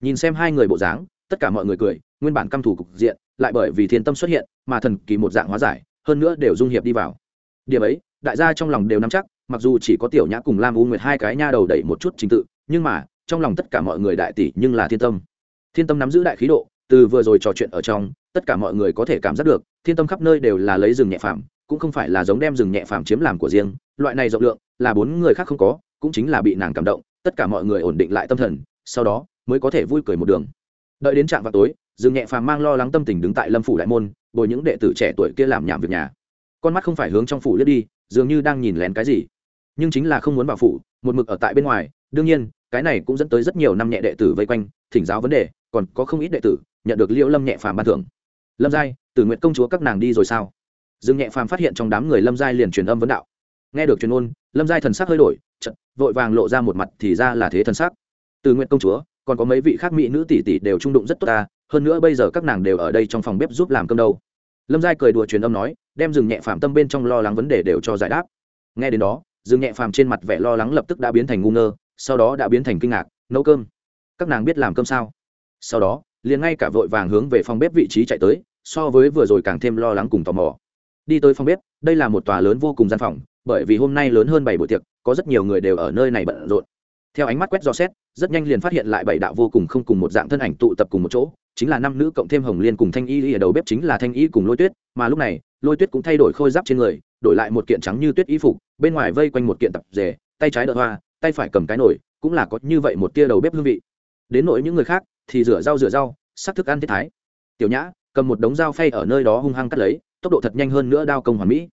Nhìn xem hai người bộ dáng, tất cả mọi người cười, nguyên bản căm thủ cục diện, lại bởi vì thiên tâm xuất hiện, mà thần kỳ một dạng hóa giải, hơn nữa đều dung hiệp đi vào điểm ấy, đại gia trong lòng đều nắm chắc, mặc dù chỉ có tiểu nhã cùng lam u nguyệt hai cái nha đầu đẩy một chút trình tự, nhưng mà, trong lòng tất cả mọi người đại tỷ nhưng là thiên tâm. Thiên tâm nắm giữ đại khí độ, từ vừa rồi trò chuyện ở trong, tất cả mọi người có thể cảm giác được, thiên tâm khắp nơi đều là lấy rừng nhẹ phàm, cũng không phải là giống đem rừng nhẹ phàm chiếm làm của riêng, loại này rộng lượng, là bốn người khác không có, cũng chính là bị nàng cảm động, tất cả mọi người ổn định lại tâm thần, sau đó, mới có thể vui cười một đường. Đợi đến trạm vào tối, rừng nhẹ phàm mang lo lắng tâm tình đứng tại lâm phủ đại môn, bồi những đệ tử trẻ tuổi kia làm nhảm việc nhà con mắt không phải hướng trong phủ lướt đi, dường như đang nhìn lén cái gì. Nhưng chính là không muốn vào phủ, một mực ở tại bên ngoài, đương nhiên, cái này cũng dẫn tới rất nhiều năm nhẹ đệ tử vây quanh, thỉnh giáo vấn đề, còn có không ít đệ tử nhận được liễu lâm nhẹ phàm ban thưởng. Lâm giai, tử nguyện công chúa các nàng đi rồi sao? Dương nhẹ phàm phát hiện trong đám người lâm giai liền truyền âm vấn đạo. Nghe được truyền ôn, lâm giai thần sắc hơi đổi chật vội vàng lộ ra một mặt thì ra là thế thần sắc. Từ nguyện công chúa, còn có mấy vị khác mỹ nữ tỷ tỷ đều trung đụng rất tốt ta, hơn nữa bây giờ các nàng đều ở đây trong phòng bếp giúp làm cơm đâu lâm giai cười đùa truyền âm nói, đem rừng nhẹ phàm tâm bên trong lo lắng vấn đề đều cho giải đáp. Nghe đến đó, rừng nhẹ phàm trên mặt vẻ lo lắng lập tức đã biến thành ngu ngơ, sau đó đã biến thành kinh ngạc, nấu cơm? Các nàng biết làm cơm sao? Sau đó, liền ngay cả vội vàng hướng về phòng bếp vị trí chạy tới, so với vừa rồi càng thêm lo lắng cùng tò mò. Đi tới phòng bếp, đây là một tòa lớn vô cùng gian phòng, bởi vì hôm nay lớn hơn bảy buổi tiệc, có rất nhiều người đều ở nơi này bận rộn. Theo ánh mắt quét dò xét, rất nhanh liền phát hiện lại bảy đạo vô cùng không cùng một dạng thân ảnh tụ tập cùng một chỗ chính là năm nữ cộng thêm hồng liên cùng thanh y ở đầu bếp chính là thanh y cùng lôi tuyết, mà lúc này, lôi tuyết cũng thay đổi khôi giáp trên người, đổi lại một kiện trắng như tuyết y phục, bên ngoài vây quanh một kiện tập rể, tay trái đỡ hoa, tay phải cầm cái nồi, cũng là có như vậy một tia đầu bếp hương vị. Đến nỗi những người khác, thì rửa rau rửa rau, sắc thức ăn thiết thái. Tiểu nhã, cầm một đống dao phay ở nơi đó hung hăng cắt lấy, tốc độ thật nhanh hơn nữa đao công hoàn mỹ.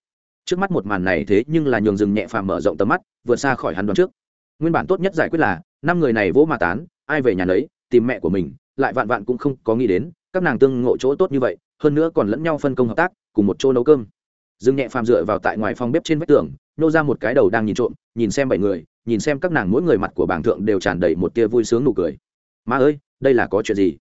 Trước mắt một màn này thế nhưng là nhường rừng nhẹ phàm mở rộng tầm mắt, vượt xa khỏi hắn đoán trước. Nguyên bản tốt nhất giải quyết là, năm người này vỗ mà tán, ai về nhà lấy tìm mẹ của mình lại vạn vạn cũng không có nghĩ đến, các nàng tương ngộ chỗ tốt như vậy, hơn nữa còn lẫn nhau phân công hợp tác, cùng một chỗ nấu cơm. Dương nhẹ phàm dựa vào tại ngoài phòng bếp trên vách tường, nô ra một cái đầu đang nhìn trộm, nhìn xem bảy người, nhìn xem các nàng mỗi người mặt của bảng thượng đều tràn đầy một tia vui sướng nụ cười. Má ơi, đây là có chuyện gì?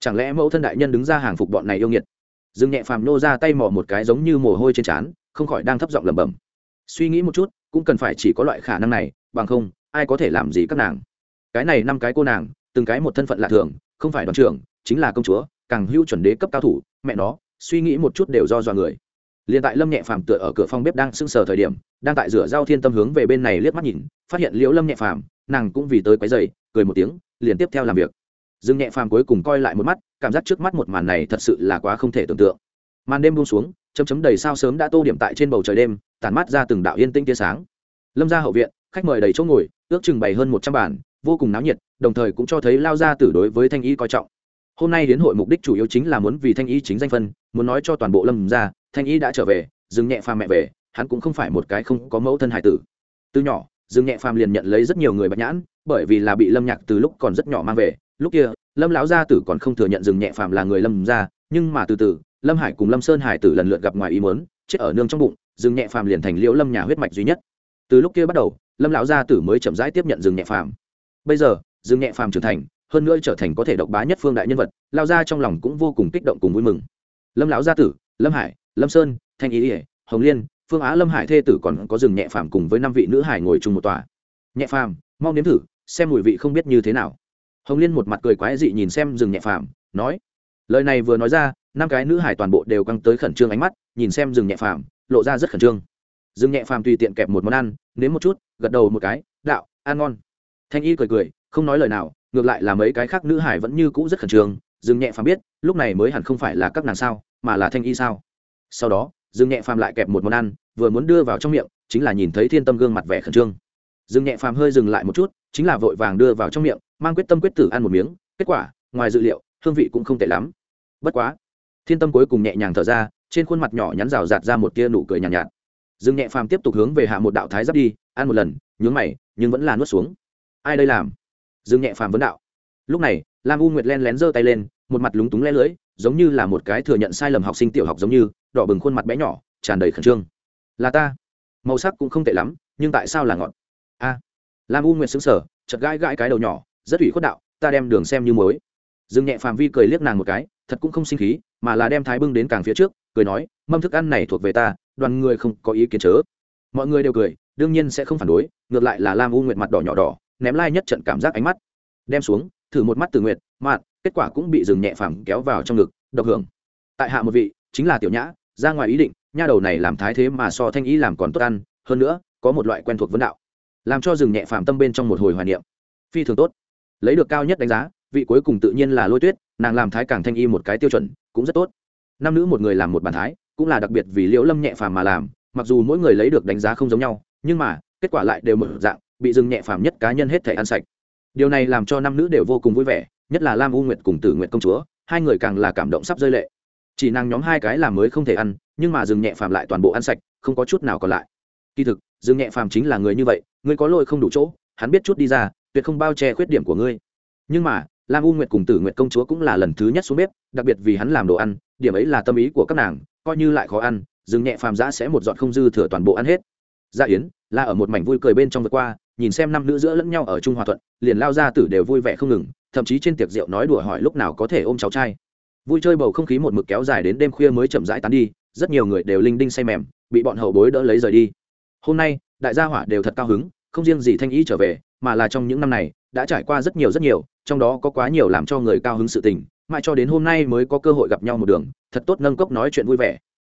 Chẳng lẽ mẫu thân đại nhân đứng ra hàng phục bọn này yêu nghiệt? Dương nhẹ phàm nô ra tay mò một cái giống như mồ hôi trên trán, không khỏi đang thấp giọng lẩm bẩm. Suy nghĩ một chút, cũng cần phải chỉ có loại khả năng này, bằng không, ai có thể làm gì các nàng? Cái này năm cái cô nàng, từng cái một thân phận lạ thường không phải đoàn trưởng, chính là công chúa, càng hưu chuẩn đế cấp cao thủ, mẹ nó, suy nghĩ một chút đều do dọa người. Liền tại lâm nhẹ phàm tựa ở cửa phòng bếp đang sưng sờ thời điểm, đang tại rửa dao thiên tâm hướng về bên này liếc mắt nhìn, phát hiện liễu lâm nhẹ phàm, nàng cũng vì tới quấy dày cười một tiếng, liền tiếp theo làm việc. Dương nhẹ phàm cuối cùng coi lại một mắt, cảm giác trước mắt một màn này thật sự là quá không thể tưởng tượng. Màn đêm buông xuống, chấm chấm đầy sao sớm đã tô điểm tại trên bầu trời đêm tàn mắt ra từng đạo yên tĩnh tia sáng. Lâm ra hậu viện, khách mời đầy chỗ ngồi, ước chừng bày hơn một trăm bản vô cùng náo nhiệt đồng thời cũng cho thấy lao ra tử đối với thanh y coi trọng. Hôm nay đến hội mục đích chủ yếu chính là muốn vì thanh y chính danh phân muốn nói cho toàn bộ lâm ra thanh y đã trở về dừng nhẹ phàm mẹ về hắn cũng không phải một cái không có mẫu thân hải tử. Từ nhỏ dừng nhẹ phàm liền nhận lấy rất nhiều người bạch nhãn bởi vì là bị lâm nhạc từ lúc còn rất nhỏ mang về lúc kia lâm lão gia tử còn không thừa nhận Dừng nhẹ phàm là người lâm gia nhưng mà từ từ lâm hải cùng lâm sơn hải tử lần lượt gặp ngoài ý muốn, chết ở nương trong bụng Dừng nhẹ phàm liền thành liễu lâm nhà huyết mạch duy nhất. Từ lúc kia bắt đầu lâm lão gia tử mới chậm rãi tiếp nhận Dừng nhẹ phàm bây giờ, dương nhẹ phàm trưởng thành, hơn nữa trở thành có thể độc bá nhất phương đại nhân vật, lao ra trong lòng cũng vô cùng kích động cùng vui mừng. Lâm lão gia tử, lâm hải, lâm sơn, thanh ý ỉa hồng liên, phương á lâm hải thê tử còn có rừng nhẹ phàm cùng với năm vị nữ hải ngồi chung một tòa. Nhẹ phàm mong nếm thử, xem mùi vị không biết như thế nào. Hồng liên một mặt cười quái dị nhìn xem rừng nhẹ phàm, nói, lời này vừa nói ra, năm cái nữ hải toàn bộ đều căng tới khẩn trương ánh mắt, nhìn xem rừng nhẹ phàm, lộ ra rất khẩn trương. Rừng nhẹ phàm tùy tiện kẹp một món ăn, nếm một chút, gật đầu một cái, đạo, ăn ngon thanh y cười cười không nói lời nào ngược lại là mấy cái khác nữ hải vẫn như cũ rất khẩn trương Dương nhẹ phàm biết lúc này mới hẳn không phải là các nàng sao mà là thanh y sao. Sau đó Dương nhẹ phàm lại kẹp một món ăn vừa muốn đưa vào trong miệng chính là nhìn thấy thiên tâm gương mặt vẻ khẩn trương. Dương nhẹ phàm hơi dừng lại một chút chính là vội vàng đưa vào trong miệng mang quyết tâm quyết tử ăn một miếng kết quả ngoài dự liệu hương vị cũng không tệ lắm. Bất quá thiên tâm cuối cùng nhẹ nhàng thở ra trên khuôn mặt nhỏ nhắn rào rạt ra một tia nụ cười nhàn nhạt, nhạt. Dương nhẹ phàm tiếp tục hướng về hạ một đạo thái giáp đi ăn một lần nhướng mày nhưng vẫn là nuốt xuống ai đây làm? Dương nhẹ phàm vấn đạo. Lúc này, lam u nguyệt len lén giơ tay lên, một mặt lúng túng le lưỡi giống như là một cái thừa nhận sai lầm học sinh tiểu học giống như, đỏ bừng khuôn mặt bé nhỏ, tràn đầy khẩn trương. Là ta. Màu sắc cũng không tệ lắm, nhưng tại sao là ngọt a. Lam u nguyệt xứng sở chật gãi gãi cái đầu nhỏ, rất ủy khuất đạo, ta đem đường xem như mối dương nhẹ phàm vi cười liếc nàng một cái, thật cũng không sinh khí, mà là đem thái bưng đến càng phía trước, cười nói, mâm thức ăn này thuộc về ta, đoàn người không có ý kiến chớ. Mọi người đều cười, đương nhiên sẽ không phản đối, ngược lại là lam u nguyệt mặt đỏ nhỏ đỏ ném lai nhất trận cảm giác ánh mắt. Đem xuống, thử một mắt từ nguyệt, mạn, kết quả cũng bị dừng nhẹ phẳng kéo vào trong ngực, độc hưởng. Tại hạ một vị, chính là tiểu nhã, ra ngoài ý định, nha đầu này làm thái thế mà so thanh ý làm còn tốt ăn, hơn nữa, có một loại quen thuộc vấn đạo. Làm cho rừng nhẹ phàm tâm bên trong một hồi hoài niệm. Phi thường tốt. Lấy được cao nhất đánh giá, vị cuối cùng tự nhiên là lôi tuyết, nàng làm thái càng thanh y một cái tiêu chuẩn, cũng rất tốt. Nam nữ một người làm một bàn thái, cũng là đặc biệt vì liễu lâm nhẹ phàm mà làm, mặc dù mỗi người lấy được đánh giá không giống nhau, nhưng mà, kết quả lại đều mở dạng bị rừng nhẹ phàm nhất cá nhân hết thể ăn sạch. Điều này làm cho nam nữ đều vô cùng vui vẻ, nhất là lam u nguyệt cùng tử nguyệt công chúa, hai người càng là cảm động sắp rơi lệ. Chỉ nàng nhóm hai cái làm mới không thể ăn, nhưng mà rừng nhẹ phàm lại toàn bộ ăn sạch, không có chút nào còn lại. Kỳ thực, rừng nhẹ phàm chính là người như vậy, người có lỗi không đủ chỗ, hắn biết chút đi ra, tuyệt không bao che khuyết điểm của ngươi. Nhưng mà, lam u nguyệt cùng tử nguyệt công chúa cũng là lần thứ nhất xuống bếp, đặc biệt vì hắn làm đồ ăn, điểm ấy là tâm ý của các nàng, coi như lại khó ăn, rừng nhẹ phàm giã sẽ một dọn không dư thừa toàn bộ ăn hết. Gia yến là ở một mảnh vui cười bên trong vượt qua nhìn xem năm nữ giữa lẫn nhau ở trung hòa thuận, liền lao ra tử đều vui vẻ không ngừng, thậm chí trên tiệc rượu nói đùa hỏi lúc nào có thể ôm cháu trai. Vui chơi bầu không khí một mực kéo dài đến đêm khuya mới chậm rãi tán đi, rất nhiều người đều linh đinh say mềm, bị bọn hậu bối đỡ lấy rời đi. Hôm nay, đại gia hỏa đều thật cao hứng, không riêng gì thanh ý trở về, mà là trong những năm này, đã trải qua rất nhiều rất nhiều, trong đó có quá nhiều làm cho người cao hứng sự tình, mãi cho đến hôm nay mới có cơ hội gặp nhau một đường, thật tốt nâng cốc nói chuyện vui vẻ.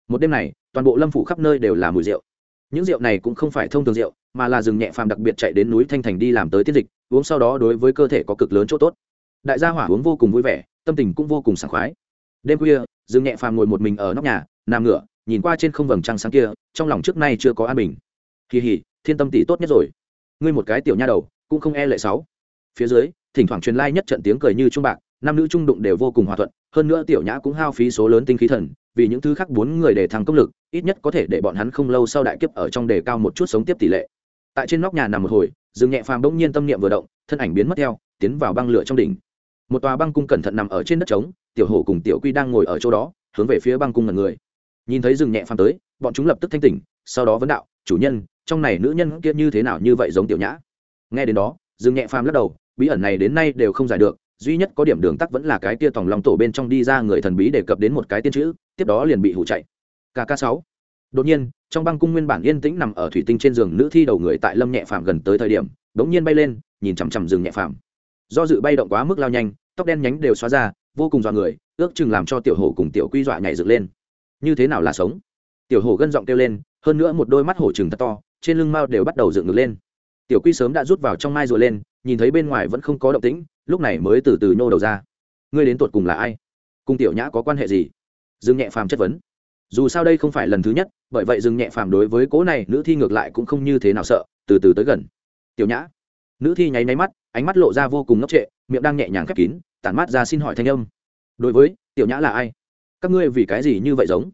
Một đêm này, toàn bộ lâm phủ khắp nơi đều là mùi rượu. Những rượu này cũng không phải thông thường rượu mà là rừng nhẹ phàm đặc biệt chạy đến núi thanh thành đi làm tới tiết dịch, uống sau đó đối với cơ thể có cực lớn chỗ tốt. Đại gia hỏa uống vô cùng vui vẻ, tâm tình cũng vô cùng sảng khoái. Đêm khuya, rừng nhẹ phàm ngồi một mình ở nóc nhà, nằm ngửa, nhìn qua trên không vầng trăng sáng kia, trong lòng trước nay chưa có an bình. Kỳ hỉ, thiên tâm tỷ tốt nhất rồi. Ngươi một cái tiểu nha đầu, cũng không e lệ sáu. Phía dưới, thỉnh thoảng truyền lai nhất trận tiếng cười như trung bạc, nam nữ trung đụng đều vô cùng hòa thuận, hơn nữa tiểu nhã cũng hao phí số lớn tinh khí thần, vì những thứ khác bốn người để thăng công lực, ít nhất có thể để bọn hắn không lâu sau đại kiếp ở trong đề cao một chút sống tiếp tỷ lệ tại trên nóc nhà nằm một hồi, dương nhẹ phàm bỗng nhiên tâm niệm vừa động, thân ảnh biến mất theo, tiến vào băng lửa trong đỉnh. Một tòa băng cung cẩn thận nằm ở trên đất trống, tiểu hổ cùng tiểu quy đang ngồi ở chỗ đó, hướng về phía băng cung ngần người. Nhìn thấy dương nhẹ phàm tới, bọn chúng lập tức thanh tỉnh, sau đó vấn đạo, chủ nhân, trong này nữ nhân kia như thế nào như vậy giống tiểu nhã? Nghe đến đó, dương nhẹ phàm lắc đầu, bí ẩn này đến nay đều không giải được, duy nhất có điểm đường tắc vẫn là cái tia tòng lòng tổ bên trong đi ra người thần bí đề cập đến một cái tiên chữ, tiếp đó liền bị hủ chạy. Kk sáu. Đột nhiên trong băng cung nguyên bản yên tĩnh nằm ở thủy tinh trên giường nữ thi đầu người tại lâm nhẹ phàm gần tới thời điểm, đống nhiên bay lên, nhìn chằm chằm rừng nhẹ phàm. Do dự bay động quá mức lao nhanh, tóc đen nhánh đều xóa ra, vô cùng dọa người, ước chừng làm cho tiểu hổ cùng tiểu quy dọa nhảy dựng lên. Như thế nào là sống? Tiểu hổ gân giọng kêu lên, hơn nữa một đôi mắt hổ chừng thật to, trên lưng mao đều bắt đầu dựng ngược lên. Tiểu quy sớm đã rút vào trong mai rồi lên, nhìn thấy bên ngoài vẫn không có động tĩnh, lúc này mới từ từ nhô đầu ra. Ngươi đến tột cùng là ai? Cùng tiểu nhã có quan hệ gì? Dương nhẹ phàm chất vấn dù sao đây không phải lần thứ nhất, bởi vậy dừng nhẹ phàm đối với cố này, nữ thi ngược lại cũng không như thế nào sợ, từ từ tới gần. Tiểu nhã, nữ thi nháy máy mắt, ánh mắt lộ ra vô cùng ngốc trệ, miệng đang nhẹ nhàng khép kín, tản mắt ra xin hỏi thanh âm. Đối với, tiểu nhã là ai? Các ngươi vì cái gì như vậy giống?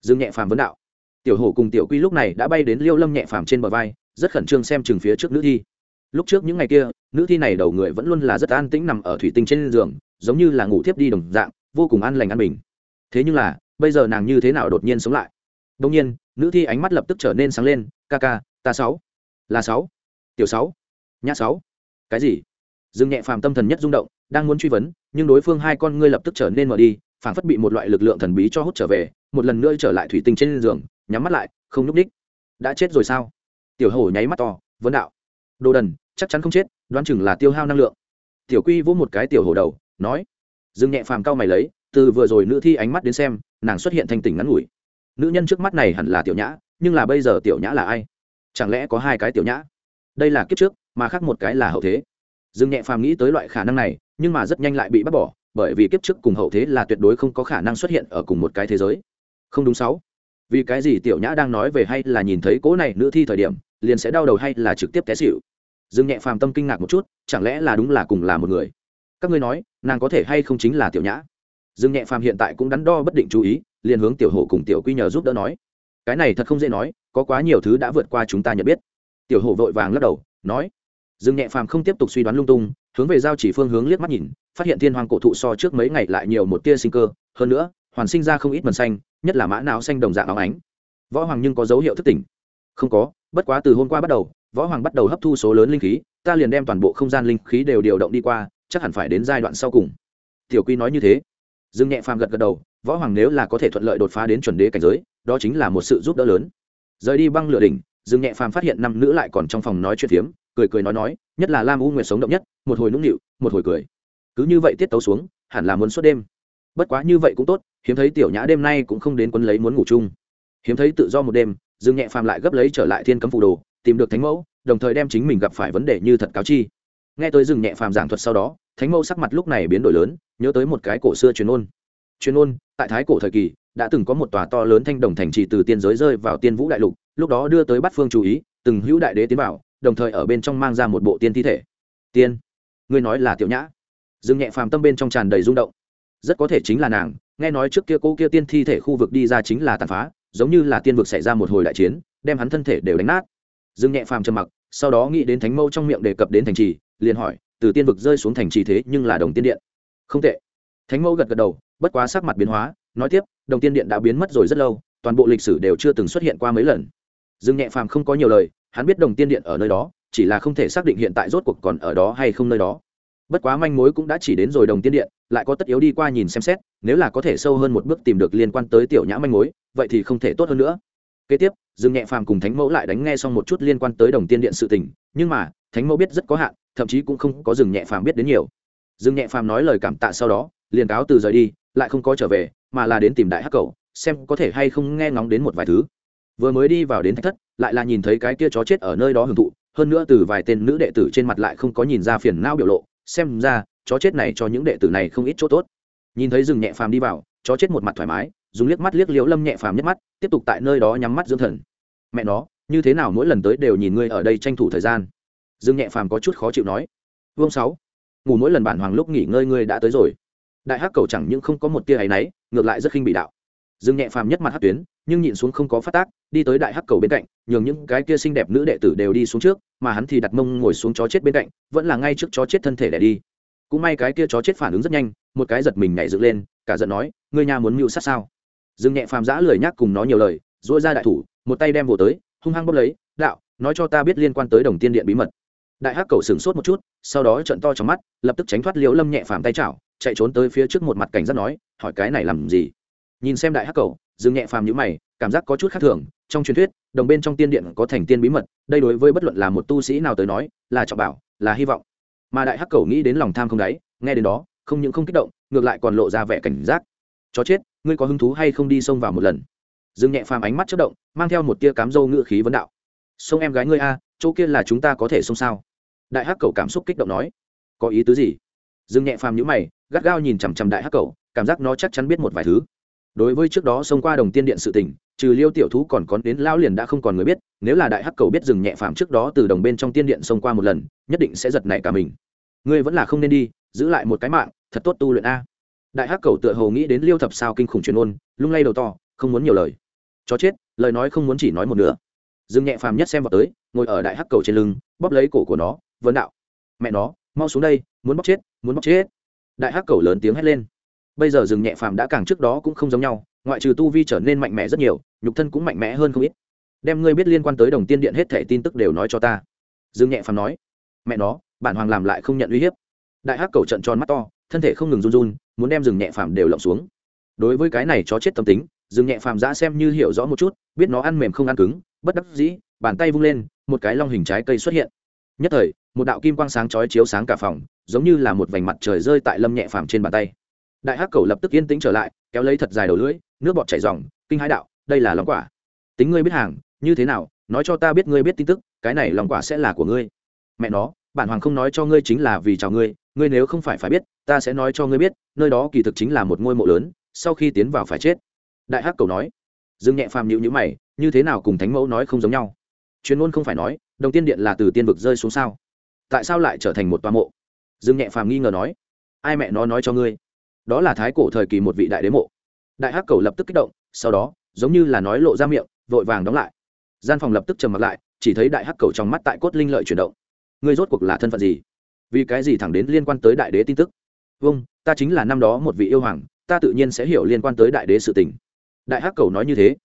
Dừng nhẹ phàm vấn đạo. Tiểu hổ cùng tiểu quy lúc này đã bay đến liêu lâm nhẹ phàm trên bờ vai, rất khẩn trương xem chừng phía trước nữ thi. Lúc trước những ngày kia, nữ thi này đầu người vẫn luôn là rất an tĩnh nằm ở thủy tinh trên giường, giống như là ngủ thiếp đi đồng dạng, vô cùng an lành an bình. Thế nhưng là bây giờ nàng như thế nào đột nhiên sống lại? Đông nhiên, nữ thi ánh mắt lập tức trở nên sáng lên, ca ca, ta sáu. Là sáu. Tiểu sáu. Nhã sáu. Cái gì? Dương nhẹ phàm tâm thần nhất rung động, đang muốn truy vấn, nhưng đối phương hai con ngươi lập tức trở nên mở đi phản phất bị một loại lực lượng thần bí cho hút trở về, một lần nữa trở lại thủy tinh trên giường, nhắm mắt lại, không nhúc ních đã chết rồi sao? Tiểu hổ nháy mắt to, vấn đạo. Đồ đần, chắc chắn không chết, đoán chừng là tiêu hao năng lượng. Tiểu quy vỗ một cái tiểu hổ đầu, nói. Dương nhẹ phàm cao mày lấy từ vừa rồi nữ thi ánh mắt đến xem, nàng xuất hiện thanh tỉnh ngắn ngủi. Nữ nhân trước mắt này hẳn là tiểu nhã, nhưng là bây giờ tiểu nhã là ai? Chẳng lẽ có hai cái tiểu nhã? Đây là kiếp trước, mà khác một cái là hậu thế. Dương nhẹ phàm nghĩ tới loại khả năng này, nhưng mà rất nhanh lại bị bắt bỏ, bởi vì kiếp trước cùng hậu thế là tuyệt đối không có khả năng xuất hiện ở cùng một cái thế giới. Không đúng sáu. Vì cái gì tiểu nhã đang nói về hay là nhìn thấy cỗ này nữ thi thời điểm, liền sẽ đau đầu hay là trực tiếp té xịu dương nhẹ phàm tâm kinh ngạc một chút, chẳng lẽ là đúng là cùng là một người? Các ngươi nói, nàng có thể hay không chính là tiểu nhã? Dương nhẹ phàm hiện tại cũng đắn đo bất định chú ý, liền hướng tiểu hổ cùng tiểu quy nhờ giúp đỡ nói, cái này thật không dễ nói, có quá nhiều thứ đã vượt qua chúng ta nhận biết. Tiểu hổ vội vàng lắc đầu, nói, dương nhẹ phàm không tiếp tục suy đoán lung tung, hướng về giao chỉ phương hướng liếc mắt nhìn, phát hiện thiên hoàng cổ thụ so trước mấy ngày lại nhiều một tia sinh cơ, hơn nữa, hoàn sinh ra không ít mần xanh, nhất là mã não xanh đồng dạng óng ánh. Võ hoàng nhưng có dấu hiệu thức tỉnh. Không có, bất quá từ hôm qua bắt đầu, võ hoàng bắt đầu hấp thu số lớn linh khí, ta liền đem toàn bộ không gian linh khí đều điều động đi qua, chắc hẳn phải đến giai đoạn sau cùng. Tiểu quy nói như thế dương nhẹ phàm gật gật đầu, võ hoàng nếu là có thể thuận lợi đột phá đến chuẩn đế cảnh giới, đó chính là một sự giúp đỡ lớn. Rời đi băng lửa đỉnh, dương nhẹ phàm phát hiện năm nữ lại còn trong phòng nói chuyện phiếm, cười cười nói nói, nhất là lam u nguyệt sống động nhất, một hồi nũng nịu, một hồi cười. Cứ như vậy tiết tấu xuống, hẳn là muốn suốt đêm. Bất quá như vậy cũng tốt, hiếm thấy tiểu nhã đêm nay cũng không đến quấn lấy muốn ngủ chung. Hiếm thấy tự do một đêm, dương nhẹ phàm lại gấp lấy trở lại thiên cấm phù đồ, tìm được thánh mẫu, đồng thời đem chính mình gặp phải vấn đề như thật cáo chi. Nghe tới dương nhẹ phàm giảng thuật sau đó, thánh mẫu sắc mặt lúc này biến đổi lớn nhớ tới một cái cổ xưa truyền ôn. Truyền ôn, tại thái cổ thời kỳ, đã từng có một tòa to lớn thanh đồng thành trì từ tiên giới rơi vào tiên vũ đại lục, lúc đó đưa tới bát phương chú ý, từng hữu đại đế tiến bảo đồng thời ở bên trong mang ra một bộ tiên thi thể. Tiên, ngươi nói là tiểu nhã. Dương nhẹ phàm tâm bên trong tràn đầy rung động. Rất có thể chính là nàng, nghe nói trước kia cô kia tiên thi thể khu vực đi ra chính là tàn phá, giống như là tiên vực xảy ra một hồi đại chiến, đem hắn thân thể đều đánh nát. Dương nhẹ phàm trầm mặc, sau đó nghĩ đến thánh mâu trong miệng đề cập đến thành trì, liền hỏi, từ tiên vực rơi xuống thành trì thế nhưng là đồng tiên điện không tệ. Thánh Mẫu gật gật đầu, bất quá sắc mặt biến hóa, nói tiếp, đồng tiên điện đã biến mất rồi rất lâu, toàn bộ lịch sử đều chưa từng xuất hiện qua mấy lần. Dương nhẹ phàm không có nhiều lời, hắn biết đồng tiên điện ở nơi đó, chỉ là không thể xác định hiện tại rốt cuộc còn ở đó hay không nơi đó. Bất quá manh mối cũng đã chỉ đến rồi đồng tiên điện, lại có tất yếu đi qua nhìn xem xét, nếu là có thể sâu hơn một bước tìm được liên quan tới tiểu nhã manh mối, vậy thì không thể tốt hơn nữa. Kế tiếp, dương nhẹ phàm cùng thánh mẫu lại đánh nghe xong một chút liên quan tới đồng tiên điện sự tình, nhưng mà, thánh mẫu biết rất có hạn, thậm chí cũng không có dương nhẹ phàm biết đến nhiều dương nhẹ phàm nói lời cảm tạ sau đó, liền cáo từ rời đi, lại không có trở về, mà là đến tìm đại hắc cầu xem có thể hay không nghe ngóng đến một vài thứ. Vừa mới đi vào đến thách thất, lại là nhìn thấy cái kia chó chết ở nơi đó hưởng thụ, hơn nữa từ vài tên nữ đệ tử trên mặt lại không có nhìn ra phiền não biểu lộ, xem ra, chó chết này cho những đệ tử này không ít chỗ tốt. Nhìn thấy rừng nhẹ phàm đi vào, chó chết một mặt thoải mái, dùng liếc mắt liếc liễu lâm nhẹ phàm nhất mắt, tiếp tục tại nơi đó nhắm mắt dưỡng thần. Mẹ nó, như thế nào mỗi lần tới đều nhìn ngươi ở đây tranh thủ thời gian? Dương nhẹ phàm có chút khó chịu nói. Vương sáu ngủ mỗi lần bản hoàng lúc nghỉ ngơi ngươi đã tới rồi. Đại hắc cầu chẳng những không có một tia áy náy, ngược lại rất khinh bị đạo. Dương nhẹ phàm nhất mặt hắc tuyến, nhưng nhịn xuống không có phát tác, đi tới đại hắc cầu bên cạnh, nhường những cái kia xinh đẹp nữ đệ tử đều đi xuống trước, mà hắn thì đặt mông ngồi xuống chó chết bên cạnh, vẫn là ngay trước chó chết thân thể để đi. Cũng may cái kia chó chết phản ứng rất nhanh, một cái giật mình nhảy dựng lên, cả giận nói, ngươi nhà muốn mưu sát sao? Dương nhẹ phàm giã lười nhác cùng nó nhiều lời dỗi ra đại thủ, một tay đem vồ tới, hung hăng bốc lấy, đạo, nói cho ta biết liên quan tới đồng tiên điện bí mật. Đại hắc cầu sửng sốt một chút sau đó trận to trong mắt, lập tức tránh thoát liễu lâm nhẹ phàm tay chảo, chạy trốn tới phía trước một mặt cảnh giác nói, hỏi cái này làm gì? Nhìn xem đại hắc cầu, dương nhẹ phàm nhữ mày, cảm giác có chút khác thường, trong truyền thuyết, đồng bên trong tiên điện có thành tiên bí mật, đây đối với bất luận là một tu sĩ nào tới nói, là trọng bảo, là hy vọng. Mà đại hắc cầu nghĩ đến lòng tham không đáy, nghe đến đó, không những không kích động, ngược lại còn lộ ra vẻ cảnh giác. Chó chết, ngươi có hứng thú hay không đi xông vào một lần? Dương nhẹ phàm ánh mắt chất động, mang theo một tia cám dâu ngự khí vấn đạo. Xông em gái ngươi a, chỗ kia là chúng ta có thể xông sao? Đại hắc cầu cảm xúc kích động nói, có ý tứ gì? Dương nhẹ phàm nhữ mày, gắt gao nhìn chằm chằm đại hắc cầu, cảm giác nó chắc chắn biết một vài thứ. Đối với trước đó xông qua đồng tiên điện sự tình, trừ liêu tiểu thú còn có đến lão liền đã không còn người biết, nếu là đại hắc cầu biết dừng nhẹ phàm trước đó từ đồng bên trong tiên điện xông qua một lần, nhất định sẽ giật nảy cả mình. Ngươi vẫn là không nên đi, giữ lại một cái mạng, thật tốt tu luyện a. Đại hắc cầu tựa hồ nghĩ đến liêu thập sao kinh khủng truyền ôn, lung lay đầu to, không muốn nhiều lời. Chó chết, lời nói không muốn chỉ nói một nửa. Dừng nhẹ phàm nhất xem vào tới, ngồi ở đại hắc cầu trên lưng, bóp lấy cổ của nó vấn đạo. Mẹ nó, mau xuống đây, muốn bóp chết, muốn bóp chết. Đại hắc cầu lớn tiếng hét lên. Bây giờ rừng nhẹ phàm đã càng trước đó cũng không giống nhau, ngoại trừ tu vi trở nên mạnh mẽ rất nhiều, nhục thân cũng mạnh mẽ hơn không ít. Đem ngươi biết liên quan tới đồng tiên điện hết thẻ tin tức đều nói cho ta. Dương nhẹ phàm nói. Mẹ nó, bản hoàng làm lại không nhận uy hiếp. Đại hắc cầu trận tròn mắt to, thân thể không ngừng run run, muốn đem rừng nhẹ phàm đều lộng xuống. Đối với cái này chó chết tâm tính, rừng nhẹ phàm giã xem như hiểu rõ một chút, biết nó ăn mềm không ăn cứng, bất đắc dĩ, bàn tay vung lên, một cái long hình trái cây xuất hiện. Nhất thời một đạo kim quang sáng chói chiếu sáng cả phòng, giống như là một vành mặt trời rơi tại lâm nhẹ phàm trên bàn tay. Đại hắc cầu lập tức yên tĩnh trở lại, kéo lấy thật dài đầu lưỡi, nước bọt chảy dòng kinh hãi đạo, đây là lòng quả. Tính ngươi biết hàng, như thế nào, nói cho ta biết ngươi biết tin tức, cái này lòng quả sẽ là của ngươi. Mẹ nó, bản hoàng không nói cho ngươi chính là vì chào ngươi ngươi nếu không phải phải biết, ta sẽ nói cho ngươi biết, nơi đó kỳ thực chính là một ngôi mộ lớn, sau khi tiến vào phải chết. Đại hắc cầu nói. Dương nhẹ phàm nhịu nhữ mày, như thế nào cùng thánh mẫu nói không giống nhau? Chuyên môn không phải nói, đồng tiên điện là từ tiên vực rơi xuống sao? Tại sao lại trở thành một toa mộ? Dương nhẹ phàm nghi ngờ nói. Ai mẹ nó nói cho ngươi? Đó là thái cổ thời kỳ một vị đại đế mộ. Đại hắc cầu lập tức kích động, sau đó, giống như là nói lộ ra miệng, vội vàng đóng lại. Gian phòng lập tức trầm mặt lại, chỉ thấy đại hắc cầu trong mắt tại cốt linh lợi chuyển động. Ngươi rốt cuộc là thân phận gì? Vì cái gì thẳng đến liên quan tới đại đế tin tức? Vâng ta chính là năm đó một vị yêu hoàng, ta tự nhiên sẽ hiểu liên quan tới đại đế sự tình. Đại hắc cầu nói như thế.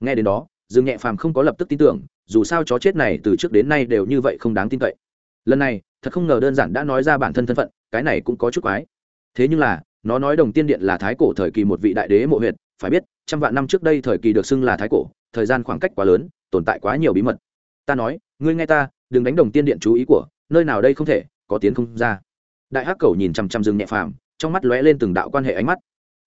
Nghe đến đó, dương nhẹ phàm không có lập tức tin tưởng, dù sao chó chết này từ trước đến nay đều như vậy không đáng tin cậy lần này, thật không ngờ đơn giản đã nói ra bản thân thân phận, cái này cũng có chút quái. Thế nhưng là, nó nói đồng tiên điện là thái cổ thời kỳ một vị đại đế mộ huyệt, phải biết, trăm vạn năm trước đây thời kỳ được xưng là thái cổ, thời gian khoảng cách quá lớn, tồn tại quá nhiều bí mật. Ta nói, ngươi nghe ta, đừng đánh đồng tiên điện chú ý của, nơi nào đây không thể, có tiến không ra. Đại hắc cầu nhìn chằm chằm dương nhẹ phàm, trong mắt lóe lên từng đạo quan hệ ánh mắt.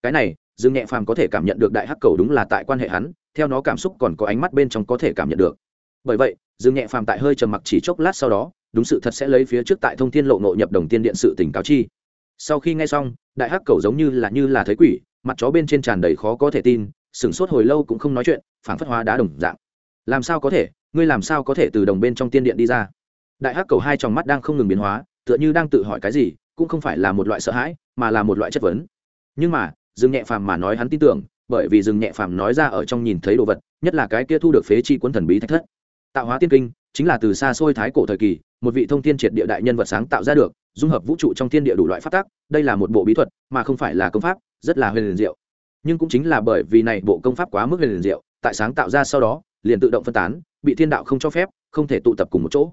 Cái này, dương nhẹ phàm có thể cảm nhận được đại hắc cầu đúng là tại quan hệ hắn, theo nó cảm xúc còn có ánh mắt bên trong có thể cảm nhận được. Bởi vậy dương nhẹ phàm tại hơi trầm mặc chỉ chốc lát sau đó, đúng sự thật sẽ lấy phía trước tại thông thiên lộ nội nhập đồng tiên điện sự tỉnh cáo chi. Sau khi nghe xong, đại hắc cầu giống như là như là thấy quỷ, mặt chó bên trên tràn đầy khó có thể tin, sửng sốt hồi lâu cũng không nói chuyện, phảng phất hóa đá đồng dạng. Làm sao có thể? Ngươi làm sao có thể từ đồng bên trong tiên điện đi ra? Đại hắc cầu hai tròng mắt đang không ngừng biến hóa, tựa như đang tự hỏi cái gì, cũng không phải là một loại sợ hãi, mà là một loại chất vấn. Nhưng mà, dương nhẹ phàm mà nói hắn tin tưởng, bởi vì dương nhẹ phàm nói ra ở trong nhìn thấy đồ vật, nhất là cái kia thu được phế chi cuốn thần bí thách thất tạo hóa tiên kinh, chính là từ xa xôi thái cổ thời kỳ, một vị thông tiên triệt địa đại nhân vật sáng tạo ra được, dung hợp vũ trụ trong thiên địa đủ loại phát tác đây là một bộ bí thuật, mà không phải là công pháp, rất là huyền liền diệu. Nhưng cũng chính là bởi vì này bộ công pháp quá mức huyền liền diệu, tại sáng tạo ra sau đó, liền tự động phân tán, bị thiên đạo không cho phép, không thể tụ tập cùng một chỗ.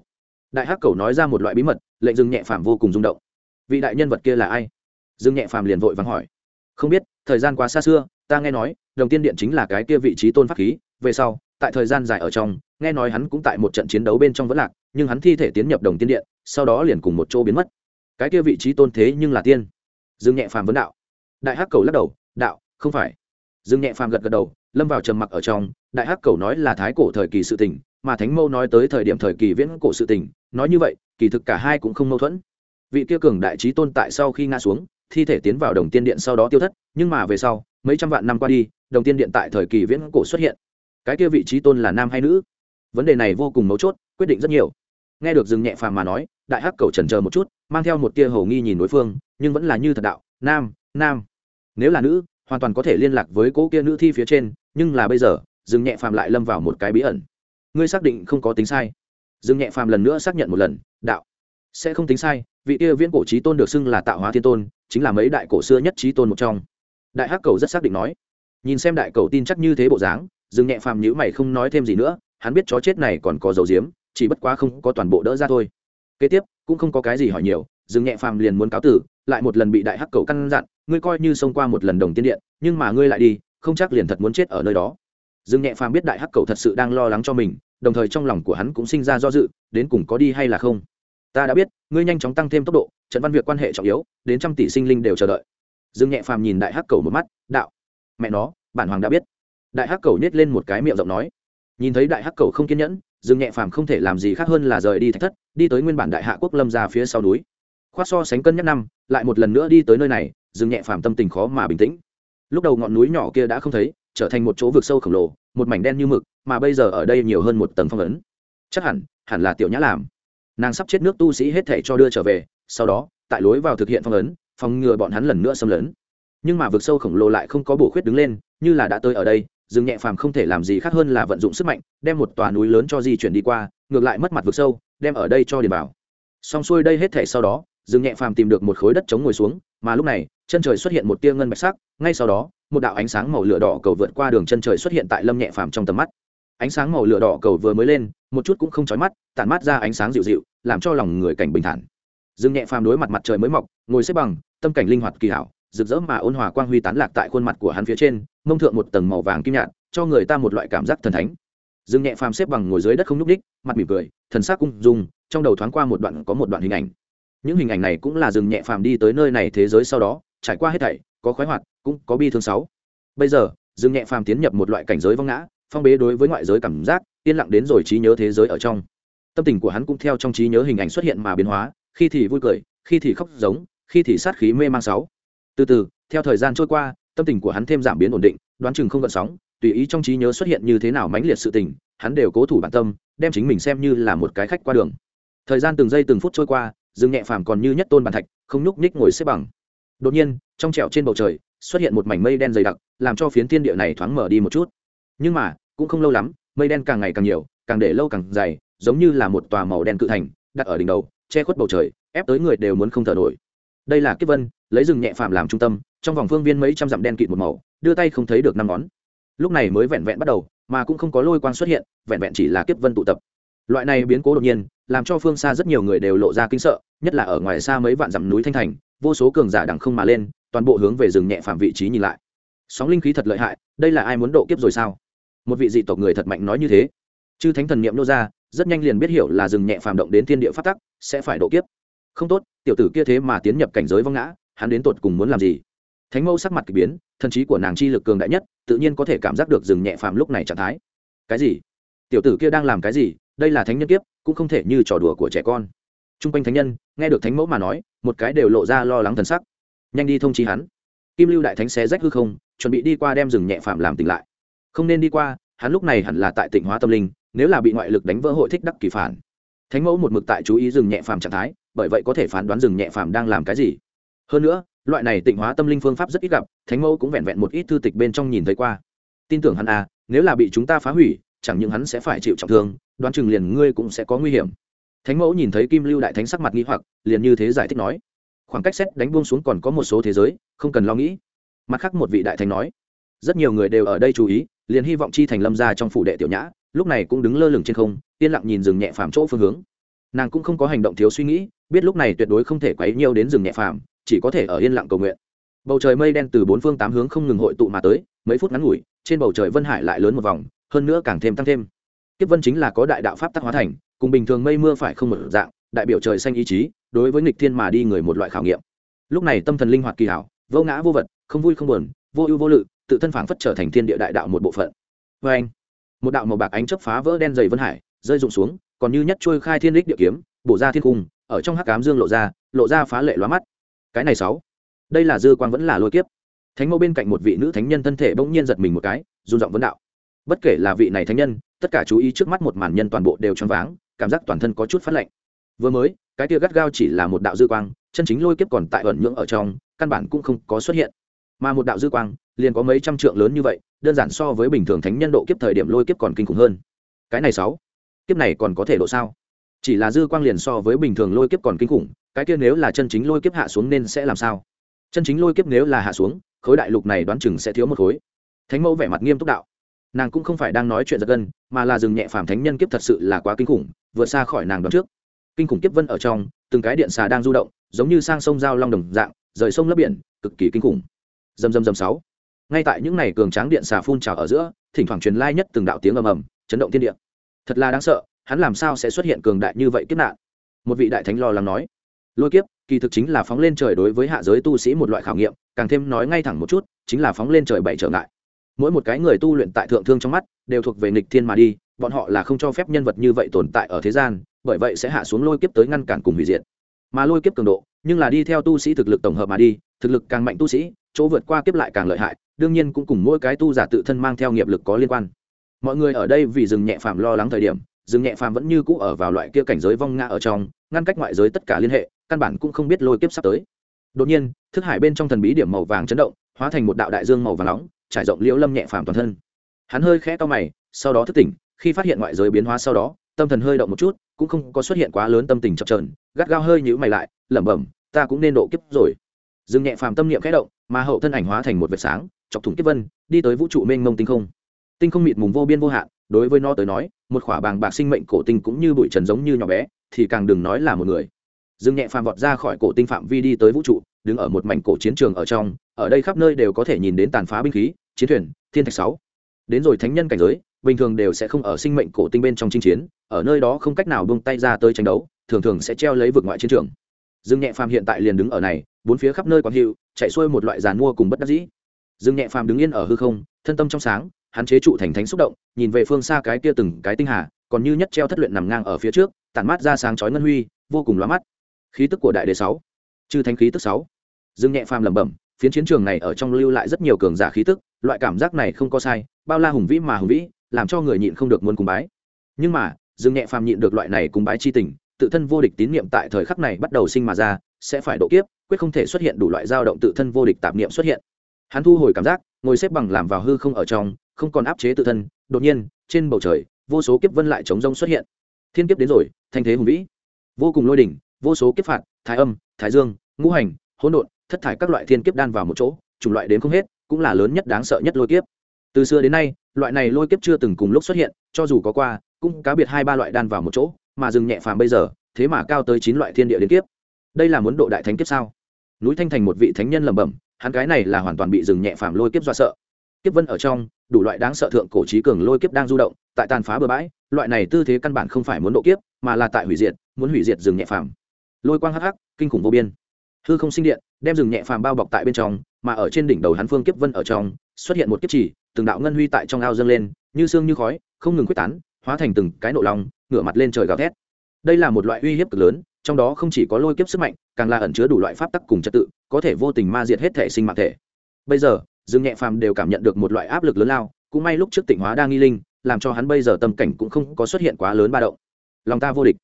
Đại hắc cầu nói ra một loại bí mật, lệnh dương nhẹ phàm vô cùng rung động. Vị đại nhân vật kia là ai? Dương nhẹ phàm liền vội vắng hỏi. Không biết, thời gian quá xa xưa, ta nghe nói, đồng tiên điện chính là cái kia vị trí tôn pháp khí, về sau tại thời gian dài ở trong, nghe nói hắn cũng tại một trận chiến đấu bên trong vẫn lạc, nhưng hắn thi thể tiến nhập đồng tiên điện, sau đó liền cùng một chỗ biến mất. Cái kia vị trí tôn thế nhưng là tiên. Dương nhẹ phàm vấn đạo. Đại hắc cầu lắc đầu, đạo, không phải. Dương nhẹ phàm gật gật đầu, lâm vào trầm mặc ở trong, đại hắc cầu nói là thái cổ thời kỳ sự tình, mà thánh mâu nói tới thời điểm thời kỳ viễn cổ sự tình, nói như vậy, kỳ thực cả hai cũng không mâu thuẫn. Vị kia cường đại trí tôn tại sau khi ngã xuống, thi thể tiến vào đồng tiên điện sau đó tiêu thất, nhưng mà về sau, mấy trăm vạn năm qua đi, đồng tiên điện tại thời kỳ viễn cổ xuất hiện cái kia vị trí tôn là nam hay nữ? Vấn đề này vô cùng mấu chốt, quyết định rất nhiều. Nghe được dừng nhẹ phàm mà nói, đại hắc cầu trần chờ một chút, mang theo một tia hầu nghi nhìn đối phương, nhưng vẫn là như thật đạo, nam nam. Nếu là nữ, hoàn toàn có thể liên lạc với cỗ kia nữ thi phía trên, nhưng là bây giờ, dừng nhẹ phàm lại lâm vào một cái bí ẩn. Ngươi xác định không có tính sai. Dừng nhẹ phàm lần nữa xác nhận một lần, đạo. Sẽ không tính sai, vị kia viễn cổ trí tôn được xưng là tạo hóa thiên tôn, chính là mấy đại cổ xưa nhất trí tôn một trong. Đại hắc cầu rất xác định nói. Nhìn xem đại cầu tin chắc như thế bộ dáng dừng nhẹ phàm nhữ mày không nói thêm gì nữa, hắn biết chó chết này còn có dầu diếm chỉ bất quá không có toàn bộ đỡ ra thôi. Kế tiếp, cũng không có cái gì hỏi nhiều, dừng nhẹ phàm liền muốn cáo tử, lại một lần bị đại hắc cầu căn dặn, ngươi coi như xông qua một lần đồng tiên điện, nhưng mà ngươi lại đi, không chắc liền thật muốn chết ở nơi đó. Dừng nhẹ phàm biết đại hắc cầu thật sự đang lo lắng cho mình, đồng thời trong lòng của hắn cũng sinh ra do dự, đến cùng có đi hay là không. Ta đã biết, ngươi nhanh chóng tăng thêm tốc độ, trận văn việc quan hệ trọng yếu, đến trăm tỷ sinh linh đều chờ đợi. Dương nhẹ phàm nhìn đại hắc cầu một mắt, đạo, mẹ nó, bản hoàng đã biết đại hắc cầu nhét lên một cái miệng rộng nói. Nhìn thấy đại hắc cầu không kiên nhẫn, dương nhẹ phàm không thể làm gì khác hơn là rời đi thạch thất, đi tới nguyên bản đại hạ quốc lâm ra phía sau núi. Khoát so sánh cân nhắc năm, lại một lần nữa đi tới nơi này, dương nhẹ phàm tâm tình khó mà bình tĩnh. Lúc đầu ngọn núi nhỏ kia đã không thấy, trở thành một chỗ vực sâu khổng lồ, một mảnh đen như mực, mà bây giờ ở đây nhiều hơn một tầng phong ấn. Chắc hẳn hẳn là tiểu nhã làm. Nàng sắp chết nước tu sĩ hết thể cho đưa trở về, sau đó, tại lối vào thực hiện phong ấn, phòng ngừa bọn hắn lần nữa xâm lấn. Nhưng mà vực sâu khổng lồ lại không có bổ khuyết đứng lên, như là đã tới ở đây rừng nhẹ phàm không thể làm gì khác hơn là vận dụng sức mạnh, đem một tòa núi lớn cho di chuyển đi qua, ngược lại mất mặt vực sâu, đem ở đây cho điền bảo. xong xuôi đây hết thể sau đó, rừng nhẹ phàm tìm được một khối đất chống ngồi xuống, mà lúc này, chân trời xuất hiện một tia ngân bạch sắc, ngay sau đó, một đạo ánh sáng màu lửa đỏ cầu vượt qua đường chân trời xuất hiện tại lâm nhẹ phàm trong tầm mắt ánh sáng màu lửa đỏ cầu vừa mới lên, một chút cũng không chói mắt, tản mát ra ánh sáng dịu dịu, làm cho lòng người cảnh bình thản rừng nhẹ phàm đối mặt mặt trời mới mọc, ngồi xếp bằng, tâm cảnh linh hoạt kỳ hảo rực rỡ mà ôn hòa quang huy tán lạc tại khuôn mặt của hắn phía trên, mông thượng một tầng màu vàng kim nhạt, cho người ta một loại cảm giác thần thánh. Dương nhẹ phàm xếp bằng ngồi dưới đất không nhúc ních mặt mỉm cười, thần sắc cung dung, trong đầu thoáng qua một đoạn có một đoạn hình ảnh. Những hình ảnh này cũng là dương nhẹ phàm đi tới nơi này thế giới sau đó, trải qua hết thảy, có khoái hoạt, cũng có bi thương sáu. Bây giờ, dương nhẹ phàm tiến nhập một loại cảnh giới vong ngã, phong bế đối với ngoại giới cảm giác, yên lặng đến rồi trí nhớ thế giới ở trong. Tâm tình của hắn cũng theo trong trí nhớ hình ảnh xuất hiện mà biến hóa, khi thì vui cười, khi thì khóc giống, khi thì sát khí mê mang sáu từ từ, theo thời gian trôi qua, tâm tình của hắn thêm giảm biến ổn định, đoán chừng không gợn sóng, tùy ý trong trí nhớ xuất hiện như thế nào mãnh liệt sự tình, hắn đều cố thủ bản tâm, đem chính mình xem như là một cái khách qua đường. Thời gian từng giây từng phút trôi qua, dương nhẹ phàm còn như nhất tôn bàn thạch, không nhúc nhích ngồi xếp bằng. Đột nhiên, trong trẹo trên bầu trời, xuất hiện một mảnh mây đen dày đặc, làm cho phiến thiên địa này thoáng mở đi một chút. Nhưng mà, cũng không lâu lắm, mây đen càng ngày càng nhiều, càng để lâu càng dày giống như là một tòa màu đen cự thành, đặt ở đỉnh đầu, che khuất bầu trời, ép tới người đều muốn không thở nổi. Đây là kiếp vân lấy rừng nhẹ phàm làm trung tâm, trong vòng phương viên mấy trăm dặm đen kịt một màu, đưa tay không thấy được năm ngón. Lúc này mới vẹn vẹn bắt đầu, mà cũng không có lôi quang xuất hiện, vẹn vẹn chỉ là kiếp vân tụ tập. Loại này biến cố đột nhiên, làm cho phương xa rất nhiều người đều lộ ra kinh sợ, nhất là ở ngoài xa mấy vạn dặm núi thanh thành, vô số cường giả đằng không mà lên, toàn bộ hướng về rừng nhẹ phàm vị trí nhìn lại. Sóng linh khí thật lợi hại, đây là ai muốn độ kiếp rồi sao? Một vị dị tộc người thật mạnh nói như thế. Chư thánh thần niệm nô ra, rất nhanh liền biết hiểu là rừng nhẹ phàm động đến thiên địa phát tắc, sẽ phải độ kiếp. Không tốt, tiểu tử kia thế mà tiến nhập cảnh giới vong ngã hắn đến tột cùng muốn làm gì? Thánh mẫu sắc mặt k ỳ biến thần trí của nàng chi lực cường đại nhất, tự nhiên có thể cảm giác được rừng nhẹ phàm lúc này trạng thái. Cái gì? Tiểu tử kia đang làm cái gì? Đây là thánh nhân kiếp, cũng không thể như trò đùa của trẻ con. T r u n g quanh thánh nhân, nghe được thánh mẫu mà nói, một cái đều lộ ra lo lắng thần sắc. Nhanh đi thông chi hắn. Kim lưu đại thánh xé rách hư không, chuẩn bị đi qua đem rừng nhẹ phàm làm tỉnh lại. Không nên đi qua, hắn lúc này hẳn là tại tỉnh hóa tâm linh, nếu là bị ngoại lực đánh vỡ hội thích đắc kỳ phản. Thánh mẫu một mực tại chú ý rừng nhẹ phàm trạng thái, bởi vậy có thể phán đoán rừng nhẹ phàm đang làm cái gì hơn nữa, loại này tịnh hóa tâm linh phương pháp rất ít gặp, thánh mẫu cũng vẹn vẹn một ít thư tịch bên trong nhìn thấy qua. Tin tưởng hắn à nếu là bị chúng ta phá hủy, chẳng những hắn sẽ phải chịu trọng thương, đoán chừng liền ngươi cũng sẽ có nguy hiểm. Thánh mẫu nhìn thấy kim lưu đại thánh sắc mặt nghi hoặc, liền như thế giải thích nói. Khoảng cách xét đánh buông xuống còn có một số thế giới, không cần lo nghĩ. Mặt khác một vị đại thánh nói, rất nhiều người đều ở đây chú ý, liền hy vọng chi thành lâm ra trong phủ đệ tiểu nhã, lúc này cũng đứng lơ lửng trên không, yên lặng nhìn rừng nhẹ phàm chỗ phương hướng. Nàng cũng không có hành động thiếu suy nghĩ, biết lúc này tuyệt đối không thể quấy nhiều đến rừng nhẹ phàm chỉ có thể ở yên lặng cầu nguyện. Bầu trời mây đen từ bốn phương tám hướng không ngừng hội tụ mà tới, mấy phút ngắn ngủi, trên bầu trời vân hải lại lớn một vòng, hơn nữa càng thêm tăng thêm. Kiếp vân chính là có đại đạo pháp tắc hóa thành, cùng bình thường mây mưa phải không một dạng, đại biểu trời xanh ý chí, đối với nghịch thiên mà đi người một loại khảo nghiệm. Lúc này tâm thần linh hoạt kỳ hảo, vô ngã vô vật, không vui không buồn, vô ưu vô lự, tự thân phảng phất trở thành thiên địa đại đạo một bộ phận. Vê anh, một đạo màu bạc ánh chớp phá vỡ đen dày vân hải, rơi rụng xuống, còn như nhất trôi khai thiên đích địa kiếm, bổ ra thiên cung, ở trong hắc ám dương lộ ra lộ ra phá lệ lóa mắt cái này sáu. Đây là dư quang vẫn là lôi kiếp. Thánh mẫu bên cạnh một vị nữ thánh nhân thân thể bỗng nhiên giật mình một cái, run giọng vấn đạo. Bất kể là vị này thánh nhân, tất cả chú ý trước mắt một màn nhân toàn bộ đều choáng váng, cảm giác toàn thân có chút phát lạnh. Vừa mới, cái tia gắt gao chỉ là một đạo dư quang, chân chính lôi kiếp còn tại ẩn nhưỡng ở trong, căn bản cũng không có xuất hiện. Mà một đạo dư quang, liền có mấy trăm trượng lớn như vậy, đơn giản so với bình thường thánh nhân độ kiếp thời điểm lôi kiếp còn kinh khủng hơn. Cái này sáu, kiếp này còn có thể độ sao? Chỉ là dư quang liền so với bình thường lôi kiếp còn kinh khủng, cái kia nếu là chân chính lôi kiếp hạ xuống nên sẽ làm sao? Chân chính lôi kiếp nếu là hạ xuống, khối đại lục này đoán chừng sẽ thiếu một khối. Thánh mẫu vẻ mặt nghiêm túc đạo. Nàng cũng không phải đang nói chuyện giật gân, mà là dừng nhẹ phàm thánh nhân kiếp thật sự là quá kinh khủng, vượt xa khỏi nàng đoán trước. Kinh khủng kiếp vân ở trong, từng cái điện xà đang du động, giống như sang sông giao long đồng dạng, rời sông lấp biển, cực kỳ kinh khủng. Dầm dầm dầm sáu. Ngay tại những ngày cường tráng điện xà phun trào ở giữa, thỉnh thoảng truyền lai nhất từng đạo tiếng ầm ầm, chấn động thiên địa. Thật là đáng sợ hắn làm sao sẽ xuất hiện cường đại như vậy kiếp nạn? Một vị đại thánh lo lắng nói. Lôi kiếp, kỳ thực chính là phóng lên trời đối với hạ giới tu sĩ một loại khảo nghiệm, càng thêm nói ngay thẳng một chút, chính là phóng lên trời bảy trở ngại. Mỗi một cái người tu luyện tại thượng thương trong mắt, đều thuộc về nghịch thiên mà đi, bọn họ là không cho phép nhân vật như vậy tồn tại ở thế gian, bởi vậy sẽ hạ xuống lôi kiếp tới ngăn cản cùng hủy diệt. Mà lôi kiếp cường độ, nhưng là đi theo tu sĩ thực lực tổng hợp mà đi, thực lực càng mạnh tu sĩ, chỗ vượt qua kiếp lại càng lợi hại, đương nhiên cũng cùng mỗi cái tu giả tự thân mang theo nghiệp lực có liên quan. Mọi người ở đây vì dừng nhẹ phạm lo lắng thời điểm Dương nhẹ phàm vẫn như cũ ở vào loại kia cảnh giới vong ngã ở trong, ngăn cách ngoại giới tất cả liên hệ, căn bản cũng không biết lôi kiếp sắp tới. Đột nhiên, thức hải bên trong thần bí điểm màu vàng chấn động, hóa thành một đạo đại dương màu vàng nóng, trải rộng liễu lâm nhẹ phàm toàn thân. Hắn hơi khẽ to mày, sau đó thức tỉnh, khi phát hiện ngoại giới biến hóa sau đó, tâm thần hơi động một chút, cũng không có xuất hiện quá lớn tâm tình chập trờn gắt gao hơi nhữ mày lại, lẩm bẩm, ta cũng nên độ kiếp rồi. Dương nhẹ phàm tâm niệm khẽ động, mà hậu thân ảnh hóa thành một vệt sáng, chọc thủng kiếp vân, đi tới vũ trụ mênh mông tinh không. Tinh không mịt mùng vô biên vô hạn đối với nó tới nói, một khỏa bàng bạc sinh mệnh cổ tinh cũng như bụi trần giống như nhỏ bé, thì càng đừng nói là một người. Dương nhẹ phàm vọt ra khỏi cổ tinh phạm vi đi tới vũ trụ, đứng ở một mảnh cổ chiến trường ở trong, ở đây khắp nơi đều có thể nhìn đến tàn phá binh khí, chiến thuyền, thiên thạch sáu. Đến rồi thánh nhân cảnh giới, bình thường đều sẽ không ở sinh mệnh cổ tinh bên trong chinh chiến, ở nơi đó không cách nào buông tay ra tới tranh đấu, thường thường sẽ treo lấy vực ngoại chiến trường. Dương nhẹ phàm hiện tại liền đứng ở này, bốn phía khắp nơi quảng hiệu chạy xuôi một loại giàn mua cùng bất đắc dĩ. Dương nhẹ phàm đứng yên ở hư không, thân tâm trong sáng hắn chế trụ thành thánh xúc động, nhìn về phương xa cái kia từng cái tinh hà, còn như nhất treo thất luyện nằm ngang ở phía trước, tản mát ra sáng chói ngân huy, vô cùng lóa mắt. Khí tức của đại đế sáu, chư thánh khí tức sáu. Dương nhẹ phàm lẩm bẩm, phiến chiến trường này ở trong lưu lại rất nhiều cường giả khí tức, loại cảm giác này không có sai, bao la hùng vĩ mà hùng vĩ, làm cho người nhịn không được muốn cùng bái. Nhưng mà, dương nhẹ phàm nhịn được loại này cùng bái chi tình, tự thân vô địch tín niệm tại thời khắc này bắt đầu sinh mà ra, sẽ phải độ kiếp, quyết không thể xuất hiện đủ loại dao động tự thân vô địch tạp niệm xuất hiện. Hắn thu hồi cảm giác, ngồi xếp bằng làm vào hư không ở trong không còn áp chế tự thân, đột nhiên, trên bầu trời, vô số kiếp vân lại chống rông xuất hiện. Thiên kiếp đến rồi, thanh thế hùng vĩ. Vô cùng lôi đỉnh, vô số kiếp phạt, thái âm, thái dương, ngũ hành, hỗn độn, thất thải các loại thiên kiếp đan vào một chỗ, chủng loại đến không hết, cũng là lớn nhất đáng sợ nhất lôi kiếp. Từ xưa đến nay, loại này lôi kiếp chưa từng cùng lúc xuất hiện, cho dù có qua, cũng cá biệt hai ba loại đan vào một chỗ, mà dừng nhẹ phàm bây giờ, thế mà cao tới chín loại thiên địa đến kiếp. Đây là muốn độ đại thánh kiếp sao? Núi thanh thành một vị thánh nhân lẩm bẩm, hắn cái này là hoàn toàn bị dừng nhẹ phàm lôi kiếp do sợ kiếp vân ở trong, đủ loại đáng sợ thượng cổ trí cường lôi kiếp đang du động, tại tàn phá bừa bãi, loại này tư thế căn bản không phải muốn độ kiếp, mà là tại hủy diệt, muốn hủy diệt rừng nhẹ phàm. Lôi quang hắc hắc, kinh khủng vô biên. Hư không sinh điện, đem rừng nhẹ phàm bao bọc tại bên trong, mà ở trên đỉnh đầu hắn phương kiếp vân ở trong, xuất hiện một kiếp chỉ, từng đạo ngân huy tại trong ao dâng lên, như sương như khói, không ngừng quyết tán, hóa thành từng cái nộ lòng, ngửa mặt lên trời gào thét. Đây là một loại uy hiếp cực lớn, trong đó không chỉ có lôi kiếp sức mạnh, càng là ẩn chứa đủ loại pháp tắc cùng trật tự, có thể vô tình ma diệt hết thể sinh mạng thể. Bây giờ dương nhẹ phàm đều cảm nhận được một loại áp lực lớn lao, cũng may lúc trước tịnh hóa đa nghi linh, làm cho hắn bây giờ tâm cảnh cũng không có xuất hiện quá lớn ba động. Lòng ta vô địch.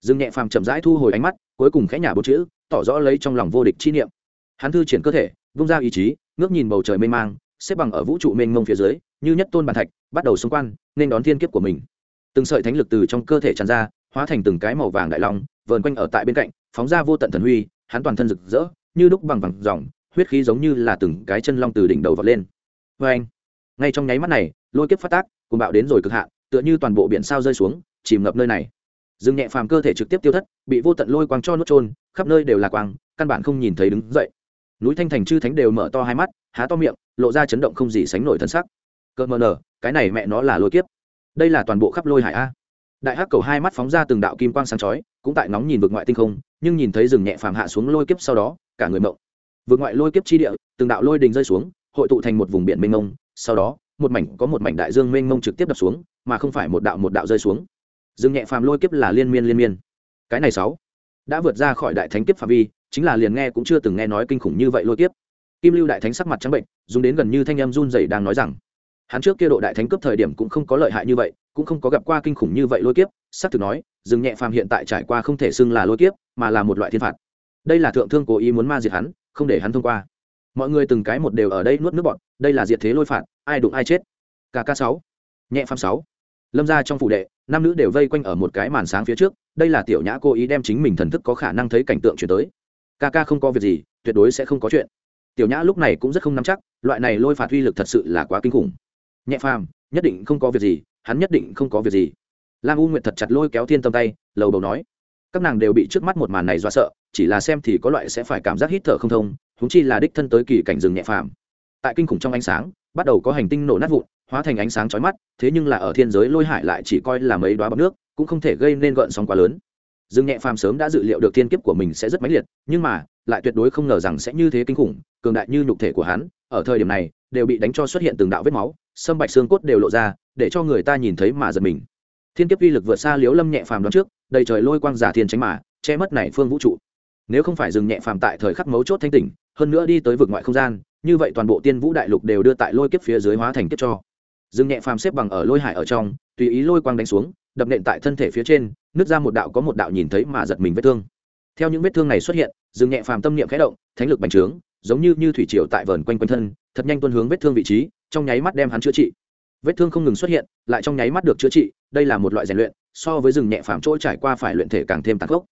Dương nhẹ phàm chậm rãi thu hồi ánh mắt, cuối cùng khẽ nhả bốn chữ, tỏ rõ lấy trong lòng vô địch chi niệm. Hắn thư triển cơ thể, vung ra ý chí, ngước nhìn bầu trời mênh mang, xếp bằng ở vũ trụ mênh mông phía dưới, như nhất tôn bàn thạch, bắt đầu xung quanh, nên đón thiên kiếp của mình. Từng sợi thánh lực từ trong cơ thể tràn ra, hóa thành từng cái màu vàng đại long, vờn quanh ở tại bên cạnh, phóng ra vô tận thần huy, hắn toàn thân rực rỡ, như đúc bằng vàng dòng huyết khí giống như là từng cái chân long từ đỉnh đầu vọt lên. Vê anh, ngay trong nháy mắt này, lôi kiếp phát tác cùng bạo đến rồi cực hạn, tựa như toàn bộ biển sao rơi xuống, chìm ngập nơi này. Dương nhẹ phàm cơ thể trực tiếp tiêu thất, bị vô tận lôi quang cho nuốt trôn khắp nơi đều là quang, căn bản không nhìn thấy đứng dậy. Núi thanh thành chư thánh đều mở to hai mắt, há to miệng, lộ ra chấn động không gì sánh nổi thân sắc. Cợt mờ nở, cái này mẹ nó là lôi kiếp. Đây là toàn bộ khắp lôi hải a. Đại hắc cầu hai mắt phóng ra từng đạo kim quang sáng chói, cũng tại nóng nhìn vực ngoại tinh không, nhưng nhìn thấy rừng nhẹ phàm hạ xuống lôi kiếp sau đó, cả người mộng vượt ngoại lôi kiếp chi địa, từng đạo lôi đình rơi xuống, hội tụ thành một vùng biển mênh mông, sau đó, một mảnh có một mảnh đại dương mênh mông trực tiếp đập xuống, mà không phải một đạo một đạo rơi xuống. Dương nhẹ phàm lôi kiếp là liên miên liên miên. Cái này sáu đã vượt ra khỏi đại thánh kiếp phạm vi, chính là liền nghe cũng chưa từng nghe nói kinh khủng như vậy lôi kiếp. Kim lưu đại thánh sắc mặt trắng bệnh, dùng đến gần như thanh em run rẩy đang nói rằng, hắn trước kia độ đại thánh cấp thời điểm cũng không có lợi hại như vậy, cũng không có gặp qua kinh khủng như vậy lôi kiếp sắc thực nói, dương nhẹ phàm hiện tại trải qua không thể xưng là lôi kiếp, mà là một loại thiên phạt. Đây là thượng thương cố ý muốn ma diệt hắn không để hắn thông qua. Mọi người từng cái một đều ở đây nuốt nước bọn đây là diệt thế lôi phạt, ai đụng ai chết. Kk sáu, nhẹ phạm sáu. Lâm ra trong phủ đệ, nam nữ đều vây quanh ở một cái màn sáng phía trước, đây là tiểu nhã cố ý đem chính mình thần thức có khả năng thấy cảnh tượng chuyển tới. Ca ca không có việc gì, tuyệt đối sẽ không có chuyện. Tiểu nhã lúc này cũng rất không nắm chắc, loại này lôi phạt uy lực thật sự là quá kinh khủng. Nhẹ phàm, nhất định không có việc gì, hắn nhất định không có việc gì. Lam u nguyệt thật chặt lôi kéo thiên tâm tay, lầu đầu nói các nàng đều bị trước mắt một màn này do sợ, chỉ là xem thì có loại sẽ phải cảm giác hít thở không thông húng chi là đích thân tới kỳ cảnh rừng nhẹ phàm. Tại kinh khủng trong ánh sáng, bắt đầu có hành tinh nổ nát vụn, hóa thành ánh sáng chói mắt, thế nhưng là ở thiên giới lôi hải lại chỉ coi là mấy đoá bọc nước, cũng không thể gây nên gợn sóng quá lớn. Dương nhẹ phàm sớm đã dự liệu được thiên kiếp của mình sẽ rất mãnh liệt, nhưng mà, lại tuyệt đối không ngờ rằng sẽ như thế kinh khủng, cường đại như nhục thể của hắn, ở thời điểm này, đều bị đánh cho xuất hiện từng đạo vết máu, sâm bạch xương cốt đều lộ ra, để cho người ta nhìn thấy mà giật mình. Thiên kiếp uy lực vượt xa liếu lâm nhẹ phàm đoán trước đầy trời lôi quang giả thiên tránh mà, che mất này phương vũ trụ. Nếu không phải dừng nhẹ phàm tại thời khắc mấu chốt thanh tỉnh, hơn nữa đi tới vực ngoại không gian, như vậy toàn bộ tiên vũ đại lục đều đưa tại lôi kiếp phía dưới hóa thành kiếp cho. Dừng nhẹ phàm xếp bằng ở lôi hải ở trong, tùy ý lôi quang đánh xuống, đập nện tại thân thể phía trên nước ra một đạo có một đạo nhìn thấy mà giật mình vết thương. Theo những vết thương này xuất hiện dừng nhẹ phàm tâm niệm khẽ động, thánh lực bành trướng, giống như như thủy triều tại vờn quanh quanh thân, thật nhanh tuân hướng vết thương vị trí, trong nháy mắt đem hắn chữa trị. Vết thương không ngừng xuất hiện, lại trong nháy mắt được chữa trị, đây là một loại rèn luyện so với rừng nhẹ phàm trôi trải qua phải luyện thể càng thêm tàn khốc.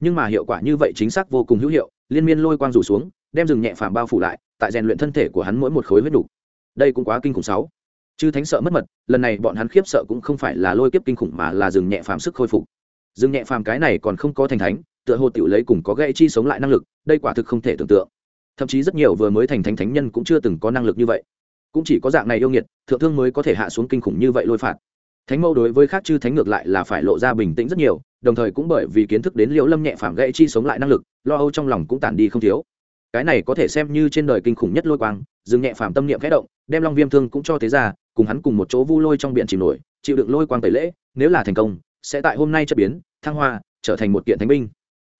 Nhưng mà hiệu quả như vậy chính xác vô cùng hữu hiệu, liên miên lôi quang rủ xuống, đem rừng nhẹ phàm bao phủ lại, tại rèn luyện thân thể của hắn mỗi một khối huyết đủ. đây cũng quá kinh khủng sáu. Chư thánh sợ mất mật, lần này bọn hắn khiếp sợ cũng không phải là lôi kiếp kinh khủng mà là rừng nhẹ phàm sức khôi phục. Rừng nhẹ phàm cái này còn không có thành thánh, tựa hồ tiểu lấy cùng có gãy chi sống lại năng lực, đây quả thực không thể tưởng tượng. Thậm chí rất nhiều vừa mới thành thánh thánh nhân cũng chưa từng có năng lực như vậy. Cũng chỉ có dạng này yêu nghiệt, thượng thương mới có thể hạ xuống kinh khủng như vậy lôi phạt thánh mẫu đối với khác chư thánh ngược lại là phải lộ ra bình tĩnh rất nhiều, đồng thời cũng bởi vì kiến thức đến liễu lâm nhẹ phàm gãy chi sống lại năng lực, lo âu trong lòng cũng tản đi không thiếu. Cái này có thể xem như trên đời kinh khủng nhất lôi quang, dừng nhẹ phàm tâm niệm khẽ động, đem long viêm thương cũng cho thế ra, cùng hắn cùng một chỗ vu lôi trong biển chìm nổi, chịu đựng lôi quang tẩy lễ, nếu là thành công, sẽ tại hôm nay chất biến, thăng hoa, trở thành một kiện thánh binh.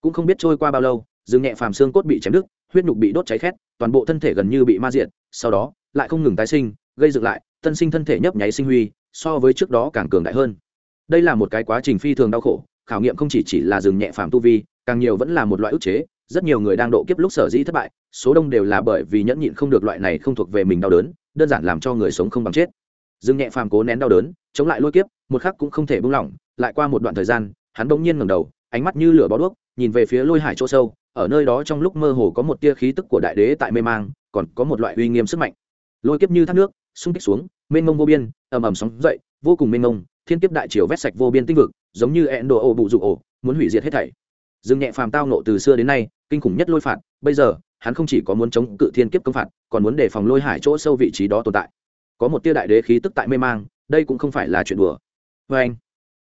Cũng không biết trôi qua bao lâu, dừng nhẹ phàm xương cốt bị chém đứt, huyết nhục bị đốt cháy khét, toàn bộ thân thể gần như bị ma diện sau đó, lại không ngừng tái sinh, gây dựng lại, tân sinh thân thể nhấp nháy sinh huy so với trước đó càng cường đại hơn. Đây là một cái quá trình phi thường đau khổ, khảo nghiệm không chỉ chỉ là dừng nhẹ phàm tu vi, càng nhiều vẫn là một loại ức chế, rất nhiều người đang độ kiếp lúc sở dĩ thất bại, số đông đều là bởi vì nhẫn nhịn không được loại này không thuộc về mình đau đớn, đơn giản làm cho người sống không bằng chết. Dừng nhẹ phàm cố nén đau đớn, chống lại lôi kiếp, một khắc cũng không thể buông lỏng, lại qua một đoạn thời gian, hắn bỗng nhiên ngẩng đầu, ánh mắt như lửa bó đuốc, nhìn về phía lôi hải chỗ sâu, ở nơi đó trong lúc mơ hồ có một tia khí tức của đại đế tại mê mang, còn có một loại uy nghiêm sức mạnh. Lôi kiếp như thác nước, xung kích xuống mênh mông vô biên, ầm ầm sóng dậy, vô cùng mênh mông, thiên kiếp đại triều vét sạch vô biên tinh vực, giống như ẹn đồ ổ bụ rụ ổ, muốn hủy diệt hết thảy. Dương nhẹ phàm tao nộ từ xưa đến nay, kinh khủng nhất lôi phạt, bây giờ, hắn không chỉ có muốn chống cự thiên kiếp công phạt, còn muốn đề phòng lôi hải chỗ sâu vị trí đó tồn tại. Có một tia đại đế khí tức tại mê mang, đây cũng không phải là chuyện đùa. Vê anh,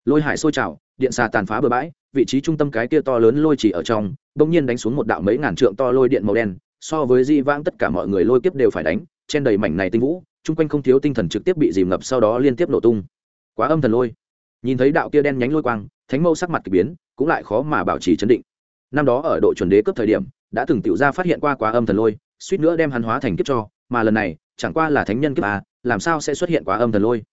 lôi hải sôi trào, điện xà tàn phá bờ bãi, vị trí trung tâm cái kia to lớn lôi chỉ ở trong, bỗng nhiên đánh xuống một đạo mấy ngàn trượng to lôi điện màu đen, so với di vãng tất cả mọi người lôi kiếp đều phải đánh, trên đầy mảnh này tinh vũ chung quanh không thiếu tinh thần trực tiếp bị dìm ngập, sau đó liên tiếp nổ tung. Quá âm thần lôi. Nhìn thấy đạo kia đen nhánh lôi quang, thánh mâu sắc mặt k ỳ biến, cũng lại khó mà bảo trì chấn định. Năm đó ở độ chuẩn đế cấp thời điểm, đã từng tiểu ra phát hiện qua quá âm thần lôi, suýt nữa đem hắn hóa thành kiếp cho, mà lần này, chẳng qua là thánh nhân kiếp à làm sao sẽ xuất hiện quá âm thần lôi?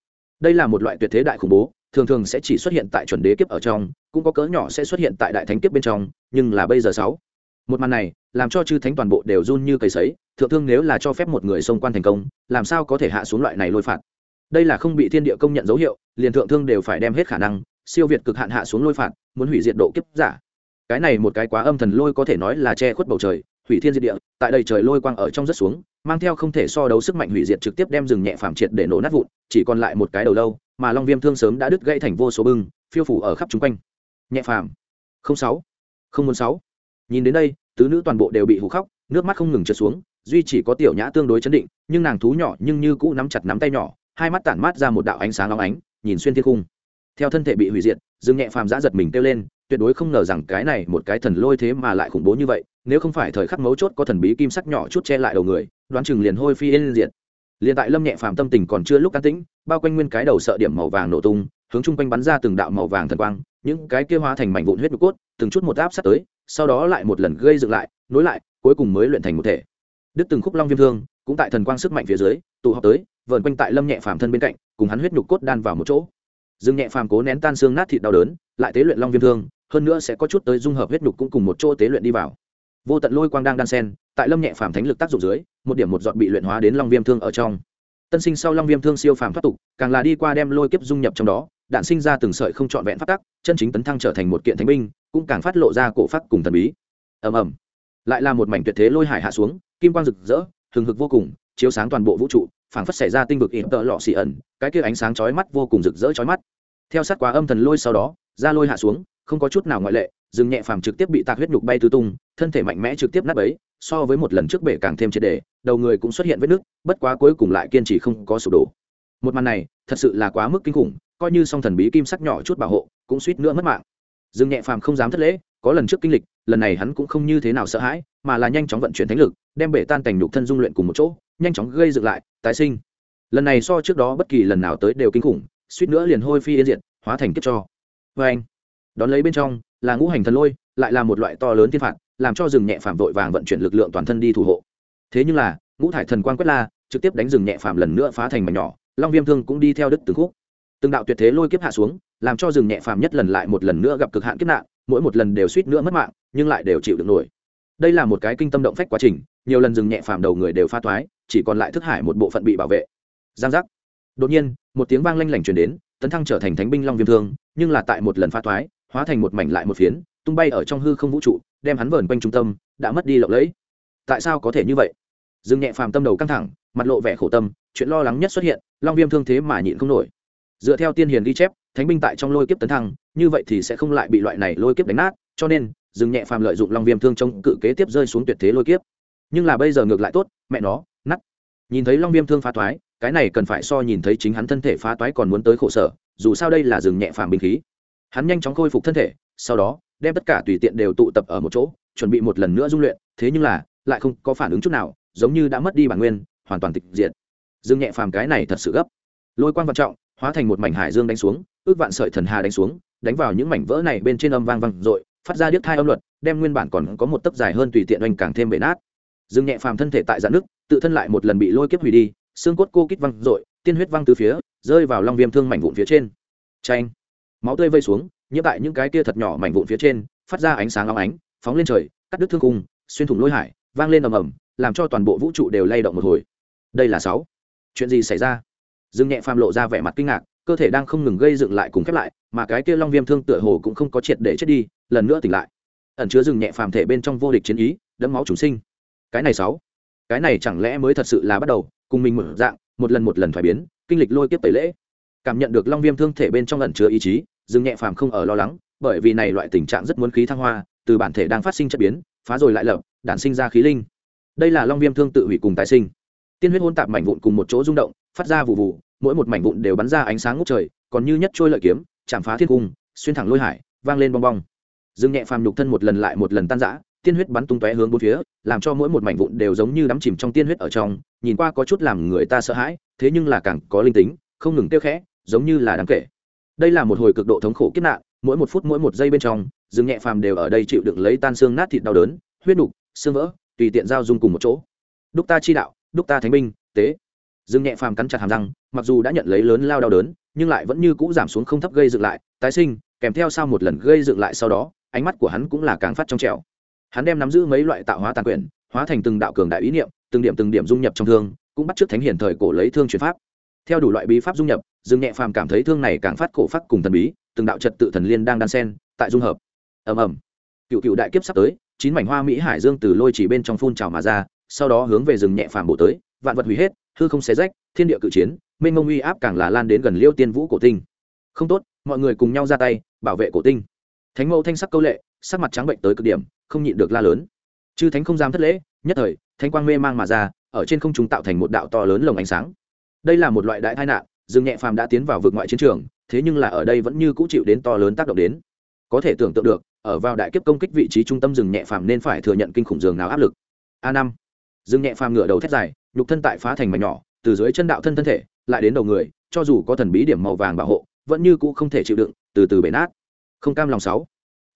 Đây là một loại tuyệt thế đại khủng bố, thường thường sẽ chỉ xuất hiện tại chuẩn đế kiếp ở trong, cũng có cỡ nhỏ sẽ xuất hiện tại đại thánh kiếp bên trong, nhưng là bây giờ sáu. Một màn này, làm cho chư thánh toàn bộ đều run như cầy sấy, thượng thương nếu là cho phép một người xông quan thành công làm sao có thể hạ xuống loại này lôi phạt? Đây là không bị thiên địa công nhận dấu hiệu, liền thượng thương đều phải đem hết khả năng, siêu việt cực hạn hạ xuống lôi phạt, muốn hủy diệt độ kiếp giả. Cái này một cái quá âm thần lôi có thể nói là che khuất bầu trời, hủy thiên diệt địa, tại đây trời lôi quang ở trong rất xuống, mang theo không thể so đấu sức mạnh hủy diệt trực tiếp đem rừng nhẹ phàm triệt để nổ nát vụn, chỉ còn lại một cái đầu lâu, mà long viêm thương sớm đã đứt gãy thành vô số bưng, phiêu phủ ở khắp chung quanh. Nhẹ phàm. Không sáu. Không muốn sáu. Nhìn đến đây, tứ nữ toàn bộ đều bị hú khóc, nước mắt không ngừng trượt xuống duy chỉ có tiểu nhã tương đối chấn định, nhưng nàng thú nhỏ nhưng như cũ nắm chặt nắm tay nhỏ, hai mắt tản mát ra một đạo ánh sáng óng ánh, nhìn xuyên thiên cung theo thân thể bị hủy diệt, dương nhẹ phàm giã giật mình kêu lên, tuyệt đối không ngờ rằng cái này một cái thần lôi thế mà lại khủng bố như vậy, nếu không phải thời khắc mấu chốt có thần bí kim sắc nhỏ chút che lại đầu người, đoán chừng liền hôi phi yên diệt. Liền tại lâm nhẹ phàm tâm tình còn chưa lúc can tĩnh, bao quanh nguyên cái đầu sợ điểm màu vàng nổ tung, hướng chung quanh bắn ra từng đạo màu vàng thần quang, những cái kia hóa thành mảnh vụn huyết nhục cốt, từng chút một áp sát tới, sau đó lại một lần gây dựng lại, nối lại, cuối cùng mới luyện thành một thể đứt từng khúc long viêm thương, cũng tại thần quang sức mạnh phía dưới, tụ họp tới, vờn quanh tại lâm nhẹ phàm thân bên cạnh, cùng hắn huyết nhục cốt đan vào một chỗ. Dương nhẹ phàm cố nén tan xương nát thịt đau đớn, lại tế luyện long viêm thương, hơn nữa sẽ có chút tới dung hợp huyết nhục cũng cùng một chỗ tế luyện đi vào. Vô tận lôi quang đang đan sen tại lâm nhẹ phàm thánh lực tác dụng dưới, một điểm một giọt bị luyện hóa đến long viêm thương ở trong. Tân sinh sau long viêm thương siêu phàm thoát tục, càng là đi qua đem lôi kiếp dung nhập trong đó, đạn sinh ra từng sợi không trọn vẹn phát tắc, chân chính tấn thăng trở thành một kiện thánh binh, cũng càng phát lộ ra cổ phát cùng thần bí. Ầm ầm. Lại là một mảnh tuyệt thế lôi hải hạ xuống kim quang rực rỡ, hừng hực vô cùng, chiếu sáng toàn bộ vũ trụ, phảng phất xảy ra tinh vực ỉn tợ lọ xì ẩn, cái kia ánh sáng chói mắt vô cùng rực rỡ chói mắt. Theo sát quá âm thần lôi sau đó, ra lôi hạ xuống, không có chút nào ngoại lệ dừng nhẹ phàm trực tiếp bị tạc huyết nhục bay tứ tung, thân thể mạnh mẽ trực tiếp nát ấy so với một lần trước bể càng thêm triệt đề, đầu người cũng xuất hiện vết nứt, bất quá cuối cùng lại kiên trì không có sụp đổ. Một màn này, thật sự là quá mức kinh khủng, coi như song thần bí kim sắc nhỏ chút bảo hộ, cũng suýt nữa mất mạng. Dương nhẹ phàm không dám thất lễ có lần trước kinh lịch, lần này hắn cũng không như thế nào sợ hãi, mà là nhanh chóng vận chuyển thánh lực, đem bể tan cảnh nhục thân dung luyện cùng một chỗ, nhanh chóng gây dựng lại, tái sinh. Lần này so trước đó bất kỳ lần nào tới đều kinh khủng, suýt nữa liền hôi phi yên diệt, hóa thành kiếp cho. Vê anh, đón lấy bên trong, là ngũ hành thần lôi, lại là một loại to lớn thiên phạt, làm cho rừng nhẹ phạm vội vàng vận chuyển lực lượng toàn thân đi thủ hộ. Thế nhưng là, ngũ thải thần quan quét la, trực tiếp đánh rừng nhẹ phạm lần nữa phá thành mảnh nhỏ, long viêm thương cũng đi theo đứt từng khúc. Từng đạo tuyệt thế lôi kiếp hạ xuống, làm cho rừng nhẹ phàm nhất lần lại một lần nữa gặp cực hạn kiếp nạn mỗi một lần đều suýt nữa mất mạng, nhưng lại đều chịu được nổi. Đây là một cái kinh tâm động phách quá trình, nhiều lần dừng nhẹ phàm đầu người đều pha toái chỉ còn lại thức hải một bộ phận bị bảo vệ. Giang giác. Đột nhiên, một tiếng vang lanh lảnh truyền đến, tấn thăng trở thành thánh binh long viêm thương, nhưng là tại một lần pha toái hóa thành một mảnh lại một phiến, tung bay ở trong hư không vũ trụ, đem hắn vờn quanh trung tâm, đã mất đi lộng lẫy. Tại sao có thể như vậy? Dừng nhẹ phàm tâm đầu căng thẳng, mặt lộ vẻ khổ tâm, chuyện lo lắng nhất xuất hiện, long viêm thương thế mà nhịn không nổi dựa theo tiên hiền ghi chép, thánh binh tại trong lôi kiếp tấn thăng, như vậy thì sẽ không lại bị loại này lôi kiếp đánh nát, cho nên dương nhẹ phàm lợi dụng long viêm thương trông cự kế tiếp rơi xuống tuyệt thế lôi kiếp. Nhưng là bây giờ ngược lại tốt, mẹ nó nắt nhìn thấy long viêm thương phá toái, cái này cần phải so nhìn thấy chính hắn thân thể phá toái còn muốn tới khổ sở, dù sao đây là rừng nhẹ phàm binh khí. Hắn nhanh chóng khôi phục thân thể, sau đó, đem tất cả tùy tiện đều tụ tập ở một chỗ, chuẩn bị một lần nữa dung luyện, thế nhưng là, lại không có phản ứng chút nào, giống như đã mất đi bản nguyên, hoàn toàn tịch diệt. Dương nhẹ phàm cái này thật sự gấp. Lôi quan vận trọng hóa thành một mảnh hải dương đánh xuống, ước vạn sợi thần hà đánh xuống, đánh vào những mảnh vỡ này bên trên âm vang vang dội, phát ra điếc thai âm luật, đem nguyên bản còn có một tấc dài hơn tùy tiện oanh càng thêm bể nát. Dương nhẹ phàm thân thể tại dạn nước, tự thân lại một lần bị lôi kiếp hủy đi, xương cốt cô kít văng dội, tiên huyết văng từ phía, rơi vào long viêm thương mảnh vụn phía trên. Tranh máu tươi vây xuống, nhiễm tại những cái kia thật nhỏ mảnh vụn phía trên, phát ra ánh sáng long ánh, phóng lên trời, cắt đứt thương cung xuyên thủng lôi hải, vang lên ầm ầm, làm cho toàn bộ vũ trụ đều lay động một hồi. Đây là sáu. Chuyện gì xảy ra? Dương nhẹ phàm lộ ra vẻ mặt kinh ngạc, cơ thể đang không ngừng gây dựng lại cùng khép lại, mà cái kia long viêm thương tựa hồ cũng không có triệt để chết đi, lần nữa tỉnh lại. Ẩn chứa rừng nhẹ phàm thể bên trong vô địch chiến ý, đẫm máu chúng sinh. Cái này sáu, cái này chẳng lẽ mới thật sự là bắt đầu, cùng mình mở dạng, một lần một lần thay biến, kinh lịch lôi kiếp tẩy lễ. Cảm nhận được long viêm thương thể bên trong ẩn chứa ý chí rừng nhẹ phàm không ở lo lắng, bởi vì này loại tình trạng rất muốn khí thăng hoa, từ bản thể đang phát sinh chất biến, phá rồi lại lập, đản sinh ra khí linh. Đây là long viêm thương tự hủy cùng tái sinh. Tiên huyết hôn tạp mảnh vụn cùng một chỗ rung động phát ra vụ vụ mỗi một mảnh vụn đều bắn ra ánh sáng ngút trời, còn như nhất trôi lợi kiếm, chạm phá thiên cung, xuyên thẳng lôi hải, vang lên bong bong. Dương nhẹ phàm nhục thân một lần lại một lần tan rã, tiên huyết bắn tung tóe hướng bốn phía, làm cho mỗi một mảnh vụn đều giống như đắm chìm trong tiên huyết ở trong, nhìn qua có chút làm người ta sợ hãi, thế nhưng là càng có linh tính, không ngừng tiêu khẽ, giống như là đáng kể. Đây là một hồi cực độ thống khổ kiếp nạn, mỗi một phút mỗi một giây bên trong, dương nhẹ phàm đều ở đây chịu đựng lấy tan xương nát thịt đau đớn, huyết đục, xương vỡ, tùy tiện giao dung cùng một chỗ. Đúc ta chi đạo, đúc ta thánh binh, tế dương nhẹ phàm cắn chặt hàm răng, mặc dù đã nhận lấy lớn lao đau đớn, nhưng lại vẫn như cũ giảm xuống không thấp gây dựng lại, tái sinh, kèm theo sau một lần gây dựng lại sau đó, ánh mắt của hắn cũng là càng phát trong trẻo. Hắn đem nắm giữ mấy loại tạo hóa tàn quyền, hóa thành từng đạo cường đại ý niệm, từng điểm từng điểm dung nhập trong thương, cũng bắt t r ư ớ c thánh hiển thời cổ lấy thương chuyển pháp. Theo đủ loại bí pháp dung nhập dương nhẹ phàm cảm thấy thương này càng phát cổ phát cùng thần bí, từng đạo trật tự thần liên đang đan sen, tại dung hợp. Ầm ầm. Cựu cựu đại kiếp sắp tới, chín mảnh hoa mỹ hải dương từ lôi chỉ bên trong phun trào mà ra, sau đó hướng về rừng nhẹ phàm bổ tới, vạn vật hủy hết hư không xé rách, thiên địa cự chiến, mênh mông uy áp càng là lan đến gần liêu tiên vũ cổ tinh. Không tốt, mọi người cùng nhau ra tay, bảo vệ cổ tinh. Thánh mẫu thanh sắc câu lệ, sắc mặt trắng bệnh tới cực điểm, không nhịn được la lớn. Chư thánh không dám thất lễ, nhất thời, thánh quang mê mang mà ra, ở trên không trung tạo thành một đạo to lớn lồng ánh sáng. Đây là một loại đại tai nạn, dương nhẹ phàm đã tiến vào vực ngoại chiến trường, thế nhưng là ở đây vẫn như cũ chịu đến to lớn tác động đến. Có thể tưởng tượng được, ở vào đại kiếp công kích vị trí trung tâm rừng nhẹ phàm nên phải thừa nhận kinh khủng giường nào áp lực. A năm. Rừng nhẹ phàm ngửa đầu thét dài nhục thân tại phá thành mảnh nhỏ, từ dưới chân đạo thân thân thể, lại đến đầu người, cho dù có thần bí điểm màu vàng bảo hộ, vẫn như cũ không thể chịu đựng, từ từ bể nát. Không cam lòng sáu.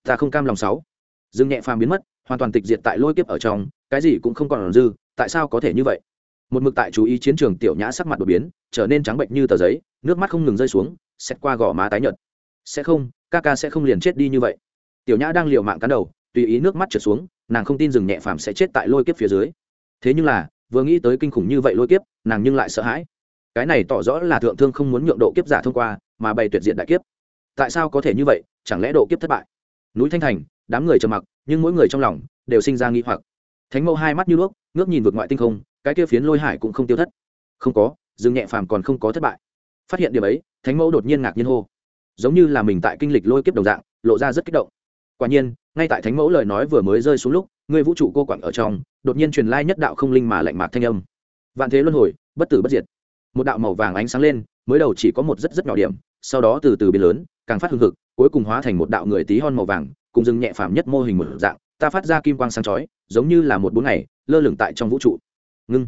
Ta không cam lòng sáu. Dương nhẹ phàm biến mất, hoàn toàn tịch diệt tại lôi kiếp ở trong, cái gì cũng không còn dư, tại sao có thể như vậy? Một mực tại chú ý chiến trường tiểu nhã sắc mặt đột biến, trở nên trắng bệnh như tờ giấy, nước mắt không ngừng rơi xuống xét qua gò má tái nhợt. Sẽ không, ca ca sẽ không liền chết đi như vậy. Tiểu nhã đang liều mạng cắn đầu, tùy ý nước mắt trượt xuống, nàng không tin rừng nhẹ phàm sẽ chết tại lôi kiếp phía dưới. Thế nhưng là vừa nghĩ tới kinh khủng như vậy lôi kiếp, nàng nhưng lại sợ hãi. Cái này tỏ rõ là thượng thương không muốn nhượng độ kiếp giả thông qua, mà bày tuyệt diện đại kiếp. Tại sao có thể như vậy, chẳng lẽ độ kiếp thất bại? Núi thanh thành, đám người trầm mặc, nhưng mỗi người trong lòng đều sinh ra nghi hoặc. Thánh mẫu hai mắt như đuốc ngước nhìn vượt ngoại tinh không, cái kia phiến lôi hải cũng không tiêu thất. Không có, dương nhẹ phàm còn không có thất bại. Phát hiện điểm ấy, thánh mẫu đột nhiên ngạc nhiên hô. Giống như là mình tại kinh lịch lôi kiếp đồng dạng, lộ ra rất kích động. Quả nhiên, ngay tại thánh mẫu lời nói vừa mới rơi xuống lúc, người vũ trụ cô quản ở trong đột nhiên truyền lai nhất đạo không linh mà lạnh mạc thanh âm. Vạn thế luân hồi, bất tử bất diệt. Một đạo màu vàng ánh sáng lên, mới đầu chỉ có một rất rất nhỏ điểm, sau đó từ từ biến lớn, càng phát hưng hực, cuối cùng hóa thành một đạo người tí hon màu vàng, cùng dừng nhẹ phàm nhất mô hình một dạng, ta phát ra kim quang sáng chói, giống như là một bốn ngày, lơ lửng tại trong vũ trụ. Ngưng.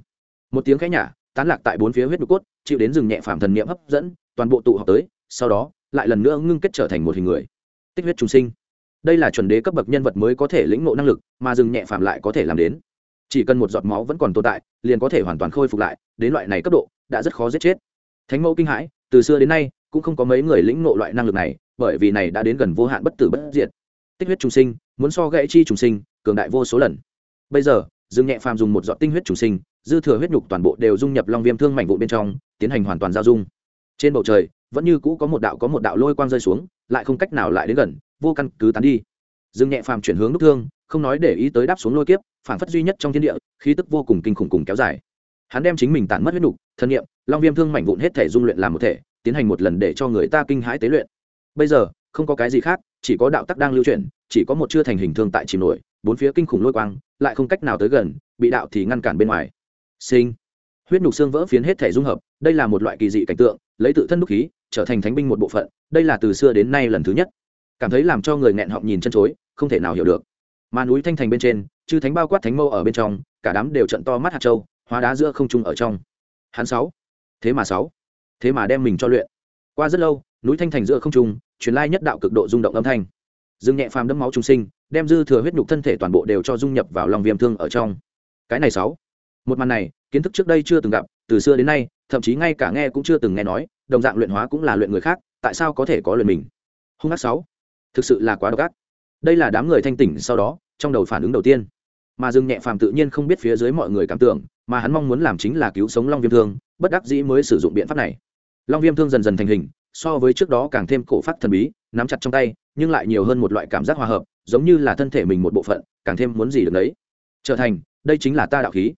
Một tiếng khẽ nhả, tán lạc tại bốn phía huyết nhục cốt, chịu đến rừng nhẹ phàm thần niệm hấp dẫn, toàn bộ tụ họp tới, sau đó, lại lần nữa ngưng kết trở thành một hình người. Tích huyết trùng sinh. Đây là chuẩn đế cấp bậc nhân vật mới có thể lĩnh ngộ năng lực, mà rừng nhẹ phàm lại có thể làm đến chỉ cần một giọt máu vẫn còn tồn tại, liền có thể hoàn toàn khôi phục lại, đến loại này cấp độ, đã rất khó giết chết. Thánh mẫu kinh hãi, từ xưa đến nay, cũng không có mấy người lĩnh ngộ loại năng lực này, bởi vì này đã đến gần vô hạn bất tử bất diệt. Tích huyết trùng sinh, muốn so gãy chi trùng sinh, cường đại vô số lần. Bây giờ, dương nhẹ phàm dùng một giọt tinh huyết trùng sinh, dư thừa huyết nhục toàn bộ đều dung nhập long viêm thương mảnh vụ bên trong, tiến hành hoàn toàn giao dung. Trên bầu trời, vẫn như cũ có một đạo có một đạo lôi quang rơi xuống, lại không cách nào lại đến gần, vô căn cứ tán đi. Dương nhẹ phàm chuyển hướng đúc thương, không nói để ý tới đáp xuống lôi kiếp phản phất duy nhất trong thiên địa, khí tức vô cùng kinh khủng cùng kéo dài. Hắn đem chính mình tản mất huyết nục, thân nhiệm long viêm thương mảnh vụn hết thể dung luyện làm một thể, tiến hành một lần để cho người ta kinh hãi tế luyện. Bây giờ, không có cái gì khác, chỉ có đạo tắc đang lưu chuyển, chỉ có một chưa thành hình thương tại chìm nổi, bốn phía kinh khủng lôi quang, lại không cách nào tới gần, bị đạo thì ngăn cản bên ngoài. Sinh. Huyết nục xương vỡ phiến hết thể dung hợp, đây là một loại kỳ dị cảnh tượng, lấy tự thân đúc khí, trở thành thánh binh một bộ phận, đây là từ xưa đến nay lần thứ nhất. Cảm thấy làm cho người nghẹn họng nhìn chân chối, không thể nào hiểu được mà núi thanh thành bên trên, chư thánh bao quát thánh mâu ở bên trong, cả đám đều trận to mắt hạt châu, hóa đá giữa không trung ở trong. Hắn sáu. Thế mà sáu. Thế mà đem mình cho luyện. Qua rất lâu, núi thanh thành giữa không trung, truyền lai nhất đạo cực độ rung động âm thanh. Dương nhẹ phàm đấm máu trung sinh, đem dư thừa huyết nhục thân thể toàn bộ đều cho dung nhập vào lòng viêm thương ở trong. Cái này sáu. Một màn này, kiến thức trước đây chưa từng gặp, từ xưa đến nay, thậm chí ngay cả nghe cũng chưa từng nghe nói, đồng dạng luyện hóa cũng là luyện người khác, tại sao có thể có luyện mình? Hung ác sáu. Thực sự là quá độc ác đây là đám người thanh tỉnh sau đó, trong đầu phản ứng đầu tiên. Mà dương nhẹ phàm tự nhiên không biết phía dưới mọi người cảm tưởng, mà hắn mong muốn làm chính là cứu sống long viêm thương, bất đắc dĩ mới sử dụng biện pháp này. Long viêm thương dần dần thành hình, so với trước đó càng thêm cổ phát thần bí, nắm chặt trong tay, nhưng lại nhiều hơn một loại cảm giác hòa hợp, giống như là thân thể mình một bộ phận, càng thêm muốn gì được đấy trở thành, đây chính là ta đạo khí.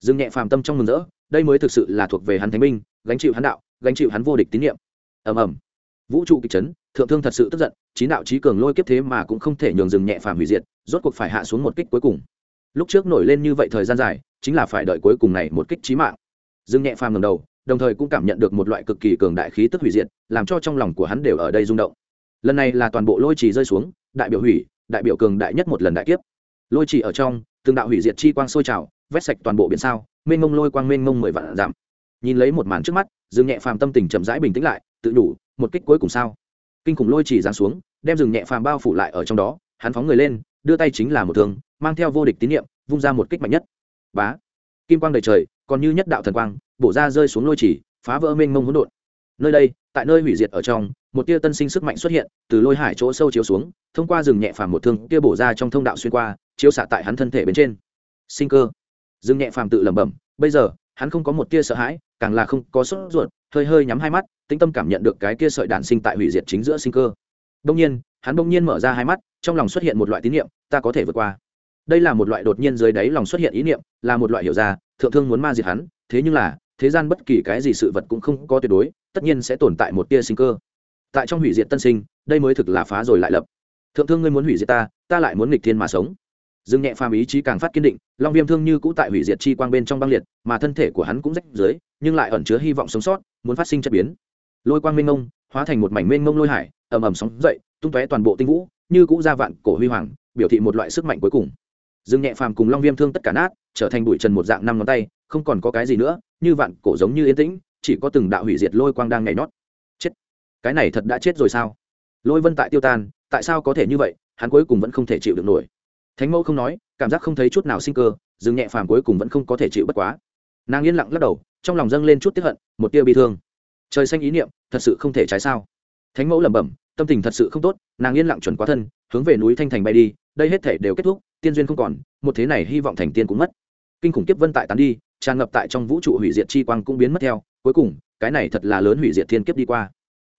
Dương nhẹ phàm tâm trong mừng rỡ, đây mới thực sự là thuộc về hắn thánh minh gánh chịu hắn đạo, gánh chịu hắn vô địch tín nhiệm ầm ầm. Vũ trụ kịch chấn thượng thương thật sự tức giận trí đạo trí cường lôi kiếp thế mà cũng không thể nhường dừng nhẹ phàm hủy diệt, rốt cuộc phải hạ xuống một kích cuối cùng. Lúc trước nổi lên như vậy thời gian dài, chính là phải đợi cuối cùng này một kích trí mạng. Dừng nhẹ phàm ngầm đầu, đồng thời cũng cảm nhận được một loại cực kỳ cường đại khí tức hủy diệt, làm cho trong lòng của hắn đều ở đây rung động. Lần này là toàn bộ lôi trì rơi xuống, đại biểu hủy, đại biểu cường đại nhất một lần đại kiếp. Lôi trì ở trong, từng đạo hủy diệt chi quang sôi trào, vét sạch toàn bộ biển sao, mênh mông lôi quang mênh mông mười vạn giảm nhìn lấy một màn trước mắt dương nhẹ phàm tâm tình chậm rãi bình tĩnh lại, tự đủ một kích cuối cùng sao? Kinh khủng lôi chỉ giáng xuống, đem rừng nhẹ phàm bao phủ lại ở trong đó, hắn phóng người lên, đưa tay chính là một thương, mang theo vô địch tín nhiệm vung ra một kích mạnh nhất. Bá! Kim quang đầy trời, còn như nhất đạo thần quang, bổ ra rơi xuống lôi chỉ, phá vỡ mênh mông hỗn độn. Nơi đây, tại nơi hủy diệt ở trong, một tia tân sinh sức mạnh xuất hiện, từ lôi hải chỗ sâu chiếu xuống, thông qua rừng nhẹ phàm một thương tia bổ ra trong thông đạo xuyên qua, chiếu xạ tại hắn thân thể bên trên. Sinh cơ! Rừng nhẹ phàm tự lẩm bẩm, bây giờ, hắn không có một tia sợ hãi, càng là không có sốt ruột hơi hơi nhắm hai mắt, tĩnh tâm cảm nhận được cái kia sợi đạn sinh tại hủy diệt chính giữa sinh cơ. Đông nhiên, hắn đông nhiên mở ra hai mắt, trong lòng xuất hiện một loại tín niệm, ta có thể vượt qua. Đây là một loại đột nhiên dưới đáy lòng xuất hiện ý niệm, là một loại hiểu ra, thượng thương muốn ma diệt hắn, thế nhưng là, thế gian bất kỳ cái gì sự vật cũng không có tuyệt đối, tất nhiên sẽ tồn tại một tia sinh cơ. Tại trong hủy diệt tân sinh, đây mới thực là phá rồi lại lập. Thượng thương ngươi muốn hủy diệt ta ta lại muốn nghịch thiên mà sống dương nhẹ phàm ý chí càng phát kiên định, long viêm thương như cũ tại hủy diệt chi quang bên trong băng liệt, mà thân thể của hắn cũng rách dưới, nhưng lại ẩn chứa hy vọng sống sót, muốn phát sinh chất biến. Lôi quang mênh mông, hóa thành một mảnh mênh mông lôi hải, ầm ầm sóng dậy, tung tóe toàn bộ tinh vũ, như cũ ra vạn cổ huy hoàng, biểu thị một loại sức mạnh cuối cùng. Dương nhẹ phàm cùng long viêm thương tất cả nát, trở thành bụi trần một dạng năm ngón tay, không còn có cái gì nữa, như vạn cổ giống như yên tĩnh, chỉ có từng đạo hủy diệt lôi quang đang nhảy nhót. Chết! Cái này thật đã chết rồi sao? Lôi vân tại tiêu tan, tại sao có thể như vậy? Hắn cuối cùng vẫn không thể chịu được nổi thánh mẫu không nói, cảm giác không thấy chút nào sinh cơ, dừng nhẹ phàm cuối cùng vẫn không có thể chịu bất quá. Nàng yên lặng lắc đầu, trong lòng dâng lên chút tiếp hận, một tia bi thương. Trời xanh ý niệm, thật sự không thể trái sao? Thánh mẫu lẩm bẩm, tâm tình thật sự không tốt, nàng yên lặng chuẩn quá thân, hướng về núi thanh thành bay đi, đây hết thể đều kết thúc, tiên duyên không còn, một thế này hy vọng thành tiên cũng mất. Kinh khủng kiếp vân tại tán đi, tràn ngập tại trong vũ trụ hủy diệt chi quang cũng biến mất theo, cuối cùng, cái này thật là lớn hủy diệt thiên kiếp đi qua.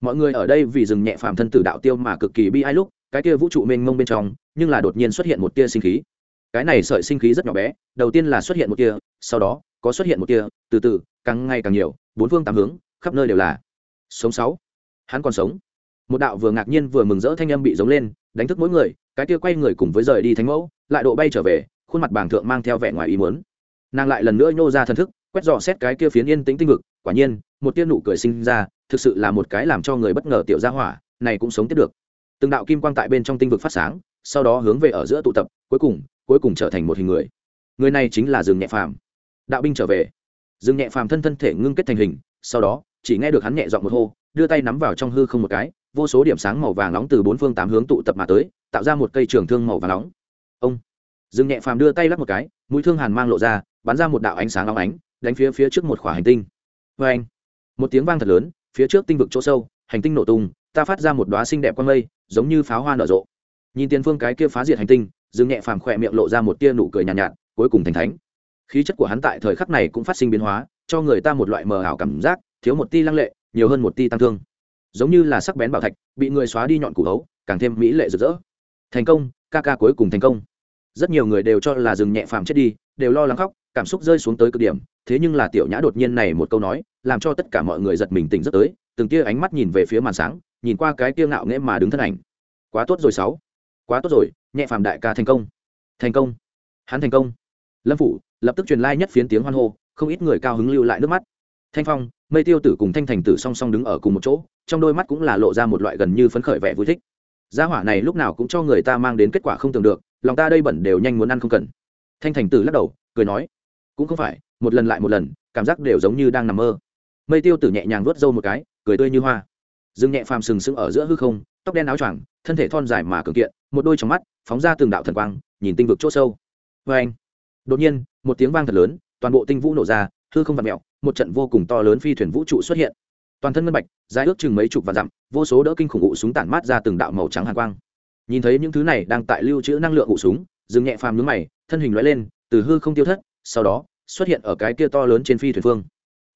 Mọi người ở đây vì dừng nhẹ phàm thân tử đạo tiêu mà cực kỳ bi ai lúc cái kia vũ trụ mênh mông bên trong, nhưng là đột nhiên xuất hiện một tia sinh khí. Cái này sợi sinh khí rất nhỏ bé, đầu tiên là xuất hiện một tia, sau đó, có xuất hiện một tia, từ từ, càng ngày càng nhiều, bốn phương tám hướng, khắp nơi đều là. Sống sáu. Hắn còn sống. Một đạo vừa ngạc nhiên vừa mừng rỡ thanh âm bị giống lên, đánh thức mỗi người, cái kia quay người cùng với rời đi thánh mẫu, lại độ bay trở về, khuôn mặt bàng thượng mang theo vẻ ngoài ý muốn. Nàng lại lần nữa nhô ra thần thức, quét dò xét cái kia phiến yên tĩnh tinh vực, quả nhiên, một tia nụ cười sinh ra, thực sự là một cái làm cho người bất ngờ tiểu gia hỏa, này cũng sống tiếp được từng đạo kim quang tại bên trong tinh vực phát sáng, sau đó hướng về ở giữa tụ tập, cuối cùng cuối cùng trở thành một hình người. Người này chính là rừng nhẹ phàm. Đạo binh trở về. Rừng nhẹ phàm thân thân thể ngưng kết thành hình, sau đó, chỉ nghe được hắn nhẹ dọn một hô, đưa tay nắm vào trong hư không một cái, vô số điểm sáng màu vàng nóng từ bốn phương tám hướng tụ tập mà tới, tạo ra một cây trường thương màu vàng nóng. Ông. Rừng nhẹ phàm đưa tay lắp một cái, mũi thương hàn mang lộ ra, bắn ra một đạo ánh sáng nóng ánh, đánh phía phía trước một khỏa hành tinh. Vê anh một tiếng vang thật lớn, phía trước tinh vực chỗ sâu, hành tinh nổ tung ta phát ra một đoá xinh đẹp quang mây giống như pháo hoa nở rộ. Nhìn tiền phương cái kia phá diệt hành tinh dương nhẹ phàm khỏe miệng lộ ra một tia nụ cười nhàn nhạt, nhạt cuối cùng thành thánh. Khí chất của hắn tại thời khắc này cũng phát sinh biến hóa cho người ta một loại mờ ảo cảm giác thiếu một ti lăng lệ nhiều hơn một ti tăng thương. Giống như là sắc bén bảo thạch bị người xóa đi nhọn củ hấu càng thêm mỹ lệ rực rỡ. Thành công ca ca cuối cùng thành công. Rất nhiều người đều cho là rừng nhẹ phàm chết đi đều lo lắng khóc cảm xúc rơi xuống tới cực điểm thế nhưng là tiểu nhã đột nhiên này một câu nói làm cho tất cả mọi người giật mình tỉnh giấc tới từng tia ánh mắt nhìn về phía màn sáng nhìn qua cái tia ngạo nghễ mà đứng thân ảnh. Quá tốt rồi sáu. Quá tốt rồi, nhẹ phàm đại ca thành công. Thành công. Hắn thành công. Lâm phủ, lập tức truyền lai nhất phiến tiếng hoan hô, không ít người cao hứng lưu lại nước mắt. Thanh phong, mây tiêu tử cùng thanh thành tử song song đứng ở cùng một chỗ, trong đôi mắt cũng là lộ ra một loại gần như phấn khởi vẻ vui thích. Gia hỏa này lúc nào cũng cho người ta mang đến kết quả không tưởng được, lòng ta đây bẩn đều nhanh muốn ăn không cần. Thanh thành tử lắc đầu, cười nói, cũng không phải, một lần lại một lần, cảm giác đều giống như đang nằm mơ. Mây tiêu tử nhẹ nhàng vớt râu một cái, cười tươi như hoa dương nhẹ phàm sừng sững ở giữa hư không, tóc đen áo choàng, thân thể thon dài mà cường kiện, một đôi trong mắt phóng ra từng đạo thần quang, nhìn tinh vực chỗ sâu. Vê anh, đột nhiên, một tiếng vang thật lớn, toàn bộ tinh vũ nổ ra, hư không vặn mẹo một trận vô cùng to lớn phi thuyền vũ trụ xuất hiện. Toàn thân ngân bạch, dài ước chừng mấy chục vạn dặm, vô số đỡ kinh khủng ụ súng tản mát ra từng đạo màu trắng hàn quang. Nhìn thấy những thứ này đang tại lưu trữ năng lượng ụ súng Dương nhẹ phàm nhướng mày, thân hình lóe lên, từ hư không tiêu thất, sau đó, xuất hiện ở cái kia to lớn trên phi thuyền phương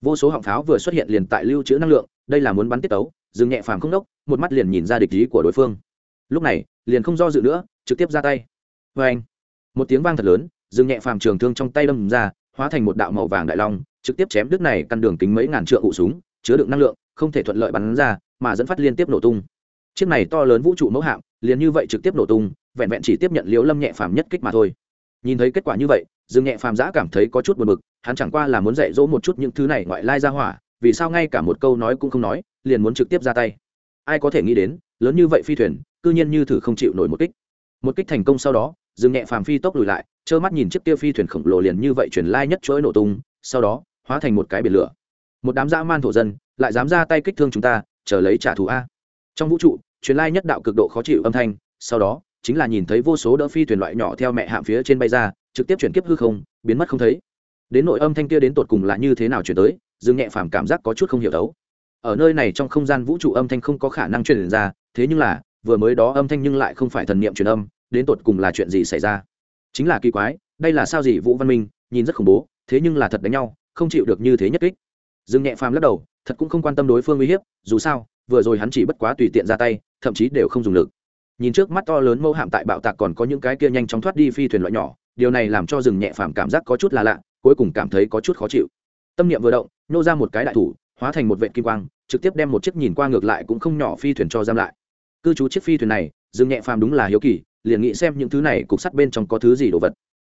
vô số họng pháo vừa xuất hiện liền tại lưu trữ năng lượng, đây là muốn bắn tiết tấu dừng nhẹ phàm không đốc một mắt liền nhìn ra địch ý của đối phương. Lúc này, liền không do dự nữa, trực tiếp ra tay. Vê anh, một tiếng vang thật lớn, dừng nhẹ phàm trường thương trong tay đâm ra, hóa thành một đạo màu vàng đại long, trực tiếp chém đứt này căn đường kính mấy ngàn trượng ụ súng, chứa đựng năng lượng, không thể thuận lợi bắn ra, mà dẫn phát liên tiếp nổ tung. Chiếc này to lớn vũ trụ mẫu hạm, liền như vậy trực tiếp nổ tung, vẹn vẹn chỉ tiếp nhận liễu lâm nhẹ phàm nhất kích mà thôi. Nhìn thấy kết quả như vậy dương nhẹ phàm giã cảm thấy có chút buồn bực, hắn chẳng qua là muốn dạy dỗ một chút những thứ này ngoại lai ra hỏa, vì sao ngay cả một câu nói cũng không nói liền muốn trực tiếp ra tay. Ai có thể nghĩ đến, lớn như vậy phi thuyền, cư nhiên như thử không chịu nổi một kích. Một kích thành công sau đó, dương nhẹ phàm phi tốc lùi lại, trơ mắt nhìn chiếc kia phi thuyền khổng lồ liền như vậy chuyển lai nhất chuỗi nổ tung, sau đó, hóa thành một cái biển lửa. Một đám dã man thổ dân, lại dám ra tay kích thương chúng ta, chờ lấy trả thù a. Trong vũ trụ, truyền lai nhất đạo cực độ khó chịu âm thanh, sau đó, chính là nhìn thấy vô số đỡ phi thuyền loại nhỏ theo mẹ hạm phía trên bay ra, trực tiếp chuyển kiếp hư không, biến mất không thấy. Đến nội âm thanh kia đến tột cùng là như thế nào chuyển tới, dương nhẹ phàm cảm giác có chút không hiểu đấu ở nơi này trong không gian vũ trụ âm thanh không có khả năng truyền ra, thế nhưng là, vừa mới đó âm thanh nhưng lại không phải thần niệm truyền âm, đến tột cùng là chuyện gì xảy ra? Chính là kỳ quái, đây là sao gì vũ văn minh, nhìn rất khủng bố, thế nhưng là thật đánh nhau, không chịu được như thế nhất kích. Dương nhẹ phàm lắc đầu, thật cũng không quan tâm đối phương uy hiếp, dù sao, vừa rồi hắn chỉ bất quá tùy tiện ra tay, thậm chí đều không dùng lực. Nhìn trước mắt to lớn mâu hạm tại bạo tạc còn có những cái kia nhanh chóng thoát đi phi thuyền loại nhỏ, điều này làm cho rừng nhẹ phàm cảm giác có chút là lạ, cuối cùng cảm thấy có chút khó chịu. Tâm niệm vừa động, nô ra một cái đại thủ hóa thành một vệ kim quang, trực tiếp đem một chiếc nhìn qua ngược lại cũng không nhỏ phi thuyền cho giam lại. Cư trú chiếc phi thuyền này, dương nhẹ phàm đúng là hiếu kỳ, liền nghĩ xem những thứ này cục sắt bên trong có thứ gì đồ vật.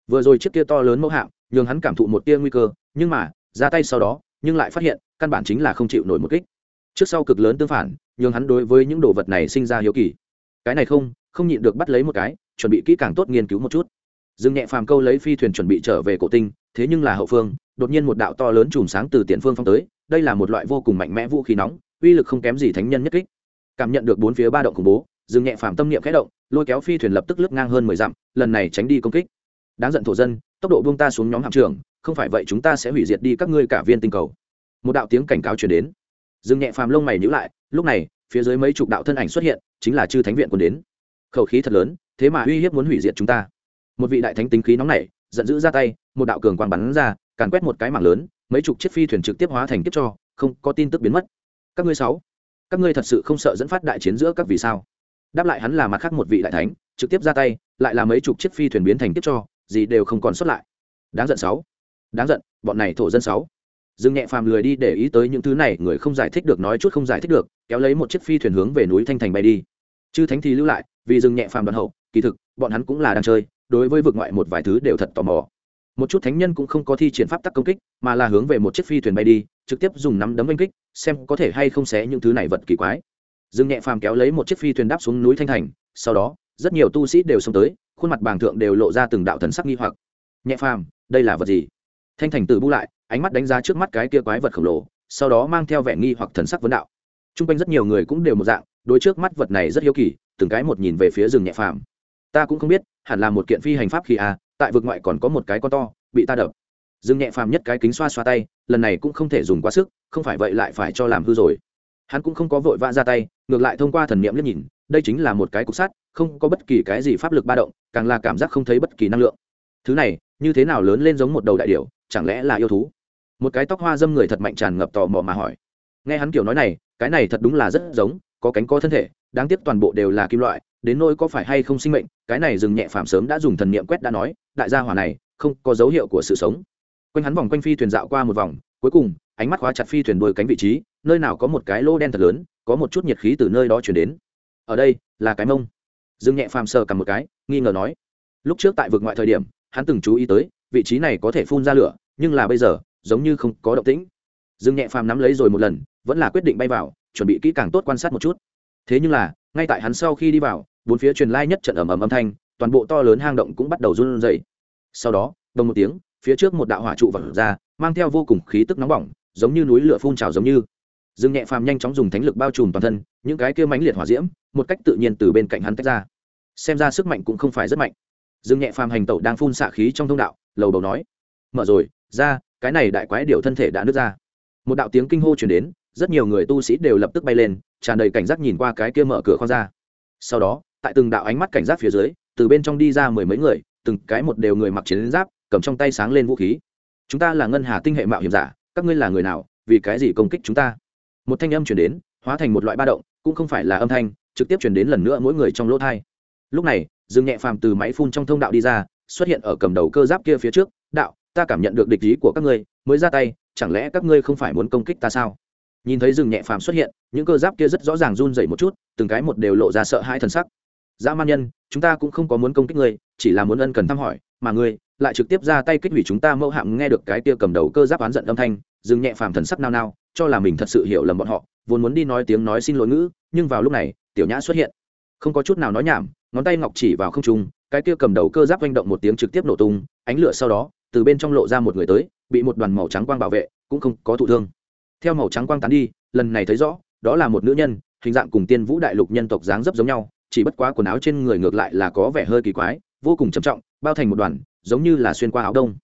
Vừa rồi chiếc kia to lớn mẫu hạm, nhường hắn cảm thụ một tia nguy cơ, nhưng mà, ra tay sau đó, nhưng lại phát hiện, căn bản chính là không chịu nổi một kích. Trước sau cực lớn tương phản, nhường hắn đối với những đồ vật này sinh ra hiếu kỳ. Cái này không không nhịn được bắt lấy một cái, chuẩn bị kỹ càng tốt nghiên cứu một chút. Dương nhẹ phàm câu lấy phi thuyền chuẩn bị trở về cổ tinh thế nhưng là hậu phương, đột nhiên một đạo to lớn chùm sáng từ tiền phương phong tới, đây là một loại vô cùng mạnh mẽ vũ khí nóng, uy lực không kém gì thánh nhân nhất kích. Cảm nhận được bốn phía ba động khủng bố, dương nhẹ phàm tâm niệm khẽ động, lôi kéo phi thuyền lập tức lướt ngang hơn mười dặm, lần này tránh đi công kích. Đáng giận thổ dân, tốc độ buông ta xuống nhóm hạm trưởng, không phải vậy chúng ta sẽ hủy diệt đi các ngươi cả viên tinh cầu. Một đạo tiếng cảnh cáo truyền đến. Dương nhẹ phàm lông mày nhíu lại, lúc này, phía dưới mấy chục đạo thân ảnh xuất hiện, chính là chư thánh viện quân đến. Khẩu khí thật lớn, thế mà uy hiếp muốn hủy diệt chúng ta. Một vị đại thánh tính khí nóng nảy giận dữ ra tay, một đạo cường quang bắn ra, càn quét một cái mảng lớn, mấy chục chiếc phi thuyền trực tiếp hóa thành kiếp cho, không có tin tức biến mất. Các ngươi sáu, các ngươi thật sự không sợ dẫn phát đại chiến giữa các vì sao? Đáp lại hắn là mặt khác một vị đại thánh, trực tiếp ra tay, lại là mấy chục chiếc phi thuyền biến thành kiếp cho, gì đều không còn xuất lại. Đáng giận sáu, đáng giận, bọn này thổ dân sáu. Dương nhẹ phàm lười đi để ý tới những thứ này, người không giải thích được nói chút không giải thích được, kéo lấy một chiếc phi thuyền hướng về núi thanh thành bay đi. Chư thánh thì lưu lại, vì dương nhẹ phàm đoàn hậu, kỳ thực, bọn hắn cũng là đang chơi đối với vực ngoại một vài thứ đều thật tò mò. Một chút thánh nhân cũng không có thi triển pháp tắc công kích, mà là hướng về một chiếc phi thuyền bay đi, trực tiếp dùng nắm đấm oanh kích, xem có thể hay không xé những thứ này vật kỳ quái. Dương nhẹ phàm kéo lấy một chiếc phi thuyền đáp xuống núi thanh thành, sau đó, rất nhiều tu sĩ đều xông tới, khuôn mặt bàng thượng đều lộ ra từng đạo thần sắc nghi hoặc. Nhẹ phàm, đây là vật gì? Thanh thành tự bu lại, ánh mắt đánh giá trước mắt cái kia quái vật khổng lồ, sau đó mang theo vẻ nghi hoặc thần sắc vấn đạo. T r u n g quanh rất nhiều người cũng đều một dạng, đối trước mắt vật này rất hiếu kỳ, từng cái một nhìn về phía rừng nhẹ phàm ta cũng không biết, hẳn là một kiện phi hành pháp khi à tại vực ngoại còn có một cái con to, bị ta đập. Dương nhẹ phàm nhất cái kính xoa xoa tay, lần này cũng không thể dùng quá sức, không phải vậy lại phải cho làm hư rồi. Hắn cũng không có vội vã ra tay, ngược lại thông qua thần niệm liếc nhìn, đây chính là một cái cục sắt, không có bất kỳ cái gì pháp lực ba động, càng là cảm giác không thấy bất kỳ năng lượng. Thứ này, như thế nào lớn lên giống một đầu đại điểu, chẳng lẽ là yêu thú? Một cái tóc hoa dâm người thật mạnh tràn ngập tò mò mà hỏi. Nghe hắn kiểu nói này, cái này thật đúng là rất giống, có cánh có thân thể, đáng tiếc toàn bộ đều là kim loại đến nỗi có phải hay không sinh mệnh, cái này dừng nhẹ phàm sớm đã dùng thần niệm quét đã nói, đại gia hỏa này, không có dấu hiệu của sự sống. Quanh hắn vòng quanh phi thuyền dạo qua một vòng, cuối cùng, ánh mắt khóa chặt phi thuyền đuôi cánh vị trí, nơi nào có một cái lô đen thật lớn, có một chút nhiệt khí từ nơi đó chuyển đến. Ở đây, là cái mông. Dương nhẹ phàm sờ cầm một cái, nghi ngờ nói. Lúc trước tại vực ngoại thời điểm, hắn từng chú ý tới, vị trí này có thể phun ra lửa, nhưng là bây giờ, giống như không có động tĩnh. Dương nhẹ phàm nắm lấy rồi một lần, vẫn là quyết định bay vào, chuẩn bị kỹ càng tốt quan sát một chút. Thế nhưng là, ngay tại hắn sau khi đi vào bốn phía truyền lai nhất trận ầm ầm âm thanh, toàn bộ to lớn hang động cũng bắt đầu run rẩy. Sau đó đồng một tiếng, phía trước một đạo hỏa trụ vật ra, mang theo vô cùng khí tức nóng bỏng, giống như núi lửa phun trào giống như. Dương nhẹ phàm nhanh chóng dùng thánh lực bao trùm toàn thân, những cái kia mãnh liệt hỏa diễm, một cách tự nhiên từ bên cạnh hắn tách ra. Xem ra sức mạnh cũng không phải rất mạnh. Dương nhẹ phàm hành tẩu đang phun xạ khí trong thông đạo, lầu đầu nói, mở rồi, ra, cái này đại quái điều thân thể đã nứt ra. Một đạo tiếng kinh hô chuyển đến, rất nhiều người tu sĩ đều lập tức bay lên, tràn đầy cảnh giác nhìn qua cái kia mở cửa khoang ra. Sau đó tại từng đạo ánh mắt cảnh giác phía dưới, từ bên trong đi ra mười mấy người, từng cái một đều người mặc chiến giáp, cầm trong tay sáng lên vũ khí. Chúng ta là ngân hà tinh hệ mạo hiểm giả, các ngươi là người nào, vì cái gì công kích chúng ta? Một thanh âm chuyển đến, hóa thành một loại ba động, cũng không phải là âm thanh, trực tiếp chuyển đến lần nữa mỗi người trong lỗ thai. Lúc này, dương nhẹ phàm từ máy phun trong thông đạo đi ra, xuất hiện ở cầm đầu cơ giáp kia phía trước, đạo, ta cảm nhận được địch ý của các ngươi, mới ra tay, chẳng lẽ các ngươi không phải muốn công kích ta sao? Nhìn thấy rừng nhẹ phàm xuất hiện, những cơ giáp kia rất rõ ràng run rẩy một chút, từng cái một đều lộ ra sợ hai t sắc dã man nhân, chúng ta cũng không có muốn công kích ngươi, chỉ là muốn ân cần thăm hỏi, mà ngươi lại trực tiếp ra tay kích hủy chúng ta mẫu hạm nghe được cái tia cầm đầu cơ giáp oán giận âm thanh, dừng nhẹ phàm thần sắc nao nao, cho là mình thật sự hiểu lầm bọn họ, vốn muốn đi nói tiếng nói xin lỗi ngữ, nhưng vào lúc này, tiểu nhã xuất hiện. Không có chút nào nói nhảm, ngón tay ngọc chỉ vào không trung, cái kia cầm đầu cơ giáp oanh động một tiếng trực tiếp nổ tung, ánh lửa sau đó, từ bên trong lộ ra một người tới, bị một đoàn màu trắng quang bảo vệ, cũng không có thụ thương. Theo màu trắng quang tán đi, lần này thấy rõ, đó là một nữ nhân, hình dạng cùng tiên vũ đại lục nhân tộc dáng dấp giống nhau chỉ bất quá quần áo trên người ngược lại là có vẻ hơi kỳ quái, vô cùng trầm trọng, bao thành một đoàn, giống như là xuyên qua áo đông.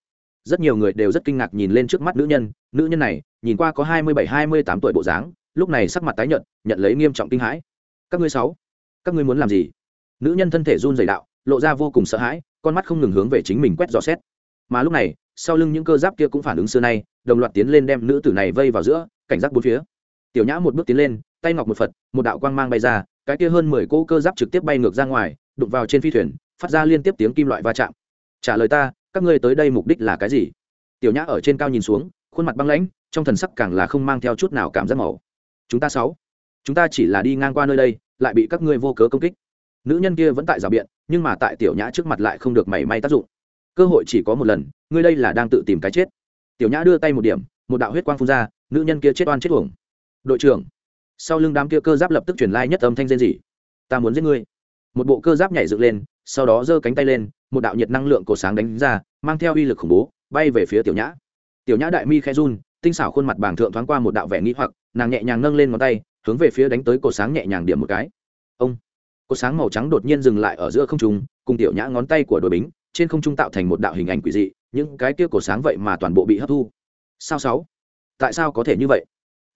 Rất nhiều người đều rất kinh ngạc nhìn lên trước mắt nữ nhân nữ nhân này, nhìn qua có hai mươi bảy, hai mươi tám tuổi bộ dáng, lúc này sắc mặt tái nhợt, nhận lấy nghiêm trọng kinh hãi. Các ngươi sáu, các ngươi muốn làm gì? Nữ nhân thân thể run dày đạo, lộ ra vô cùng sợ hãi, con mắt không ngừng hướng về chính mình quét dò xét. Mà lúc này, sau lưng những cơ giáp kia cũng phản ứng xưa nay, đồng loạt tiến lên đem nữ tử này vây vào giữa, cảnh giác bốn phía. Tiểu nhã một bước tiến lên, tay ngọc một phật, một đạo quang mang bay ra cái kia hơn mười cỗ cơ giáp trực tiếp bay ngược ra ngoài, đụng vào trên phi thuyền, phát ra liên tiếp tiếng kim loại va chạm. Trả lời ta, các ngươi tới đây mục đích là cái gì? Tiểu nhã ở trên cao nhìn xuống, khuôn mặt băng lãnh, trong thần sắc càng là không mang theo chút nào cảm giác màu. Chúng ta sáu, chúng ta chỉ là đi ngang qua nơi đây, lại bị các ngươi vô cớ công kích. Nữ nhân kia vẫn tại rào biện, nhưng mà tại tiểu nhã trước mặt lại không được mảy may tác dụng. Cơ hội chỉ có một lần, ngươi đây là đang tự tìm cái chết. Tiểu nhã đưa tay một điểm, một đạo huyết quang phun ra, nữ nhân kia chết oan chết uổng. Đội trưởng sau lưng đám kia cơ giáp lập tức truyền lai nhất âm thanh rên rỉ. Ta muốn giết ngươi. Một bộ cơ giáp nhảy dựng lên, sau đó giơ cánh tay lên, một đạo nhiệt năng lượng cổ sáng đánh ra, mang theo uy lực khủng bố, bay về phía tiểu nhã. Tiểu nhã đại mi khe run, tinh xảo khuôn mặt bảng thượng thoáng qua một đạo vẻ nghĩ hoặc, nàng nhẹ nhàng nâng lên ngón tay, hướng về phía đánh tới cổ sáng nhẹ nhàng điểm một cái. Ông! Cổ sáng màu trắng đột nhiên dừng lại ở giữa không trung, cùng tiểu nhã ngón tay của đội bính, trên không trung tạo thành một đạo hình ảnh quỷ dị, những cái kia cổ sáng vậy mà toàn bộ bị hấp thu. Sao sáu? Tại sao có thể như vậy?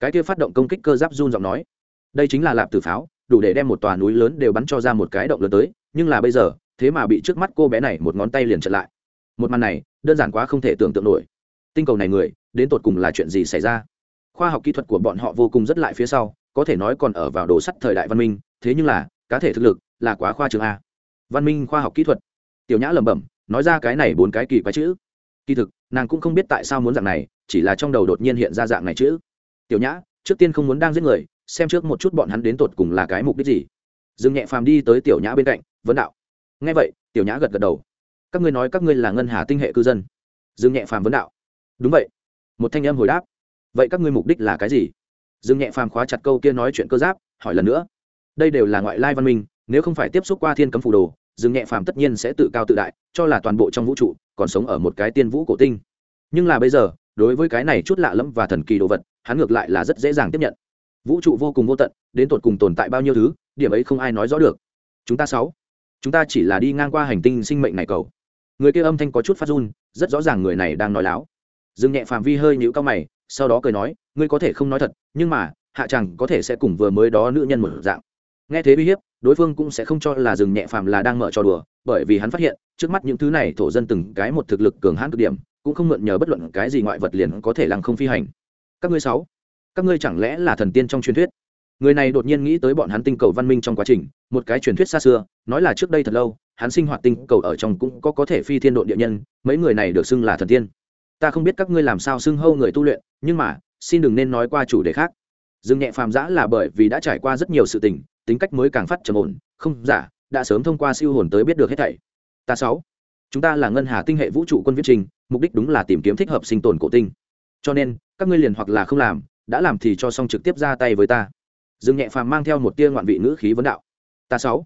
Cái kia phát động công kích cơ giáp run giọng nói. Đây chính là lạp tử pháo, đủ để đem một tòa núi lớn đều bắn cho ra một cái động lớn tới, nhưng là bây giờ, thế mà bị trước mắt cô bé này một ngón tay liền chặn lại. Một màn này, đơn giản quá không thể tưởng tượng nổi. Tinh cầu này người, đến tột cùng là chuyện gì xảy ra? Khoa học kỹ thuật của bọn họ vô cùng rất lại phía sau, có thể nói còn ở vào đồ sắt thời đại văn minh, thế nhưng là, cá thể thực lực là quá khoa trường a. Văn minh khoa học kỹ thuật. Tiểu nhã lẩm bẩm, nói ra cái này bốn cái kỳ quái chữ. Kỳ thực, nàng cũng không biết tại sao muốn dạng này, chỉ là trong đầu đột nhiên hiện ra dạng này chữ tiểu nhã, trước tiên không muốn đang giết người, xem trước một chút bọn hắn đến tột cùng là cái mục đích gì. Dương nhẹ phàm đi tới tiểu nhã bên cạnh, vấn đạo. Ngay vậy, tiểu nhã gật gật đầu. Các ngươi nói các ngươi là ngân hà tinh hệ cư dân. Dương nhẹ phàm vấn đạo. Đúng vậy. Một thanh âm hồi đáp. Vậy các ngươi mục đích là cái gì? Dương nhẹ phàm khóa chặt câu kia nói chuyện cơ giáp, hỏi lần nữa. Đây đều là ngoại lai văn minh, nếu không phải tiếp xúc qua thiên cấm phù đồ, dương nhẹ phàm tất nhiên sẽ tự cao tự đại, cho là toàn bộ trong vũ trụ còn sống ở một cái tiên vũ cổ tinh. Nhưng là bây giờ, đối với cái này chút lạ lẫm và thần kỳ đồ vật hắn ngược lại là rất dễ dàng tiếp nhận. Vũ trụ vô cùng vô tận, đến tột cùng tồn tại bao nhiêu thứ, điểm ấy không ai nói rõ được. Chúng ta sáu, chúng ta chỉ là đi ngang qua hành tinh sinh mệnh này cầu. Người kia âm thanh có chút phát run, rất rõ ràng người này đang nói láo. Dương nhẹ phạm vi hơi nhũ cao mày, sau đó cười nói, ngươi có thể không nói thật, nhưng mà, hạ chàng có thể sẽ cùng vừa mới đó nữ nhân một dạng. Nghe thế uy hiếp, đối phương cũng sẽ không cho là dừng nhẹ phàm là đang mở trò đùa, bởi vì hắn phát hiện, trước mắt những thứ này thổ dân từng cái một thực lực cường hãn cực điểm, cũng không mượn nhờ bất luận cái gì ngoại vật liền có thể lăng không phi hành các ngươi sáu, các ngươi chẳng lẽ là thần tiên trong truyền thuyết? Người này đột nhiên nghĩ tới bọn hắn tinh cầu văn minh trong quá trình, một cái truyền thuyết xa xưa, nói là trước đây thật lâu, hắn sinh hoạt tinh cầu ở trong cũng có có thể phi thiên độ địa nhân, mấy người này được xưng là thần tiên. Ta không biết các ngươi làm sao xưng hâu người tu luyện, nhưng mà, xin đừng nên nói qua chủ đề khác. Dương nhẹ phàm giã là bởi vì đã trải qua rất nhiều sự tình, tính cách mới càng phát trầm ổn, không giả đã sớm thông qua siêu hồn tới biết được hết thảy. Ta sáu, chúng ta là ngân hà tinh hệ vũ trụ quân viễn trình, mục đích đúng là tìm kiếm thích hợp sinh tồn cổ tinh cho nên, các ngươi liền hoặc là không làm, đã làm thì cho xong trực tiếp ra tay với ta. Dương nhẹ phàm mang theo một tia ngoạn vị ngữ khí vấn đạo. Ta sáu,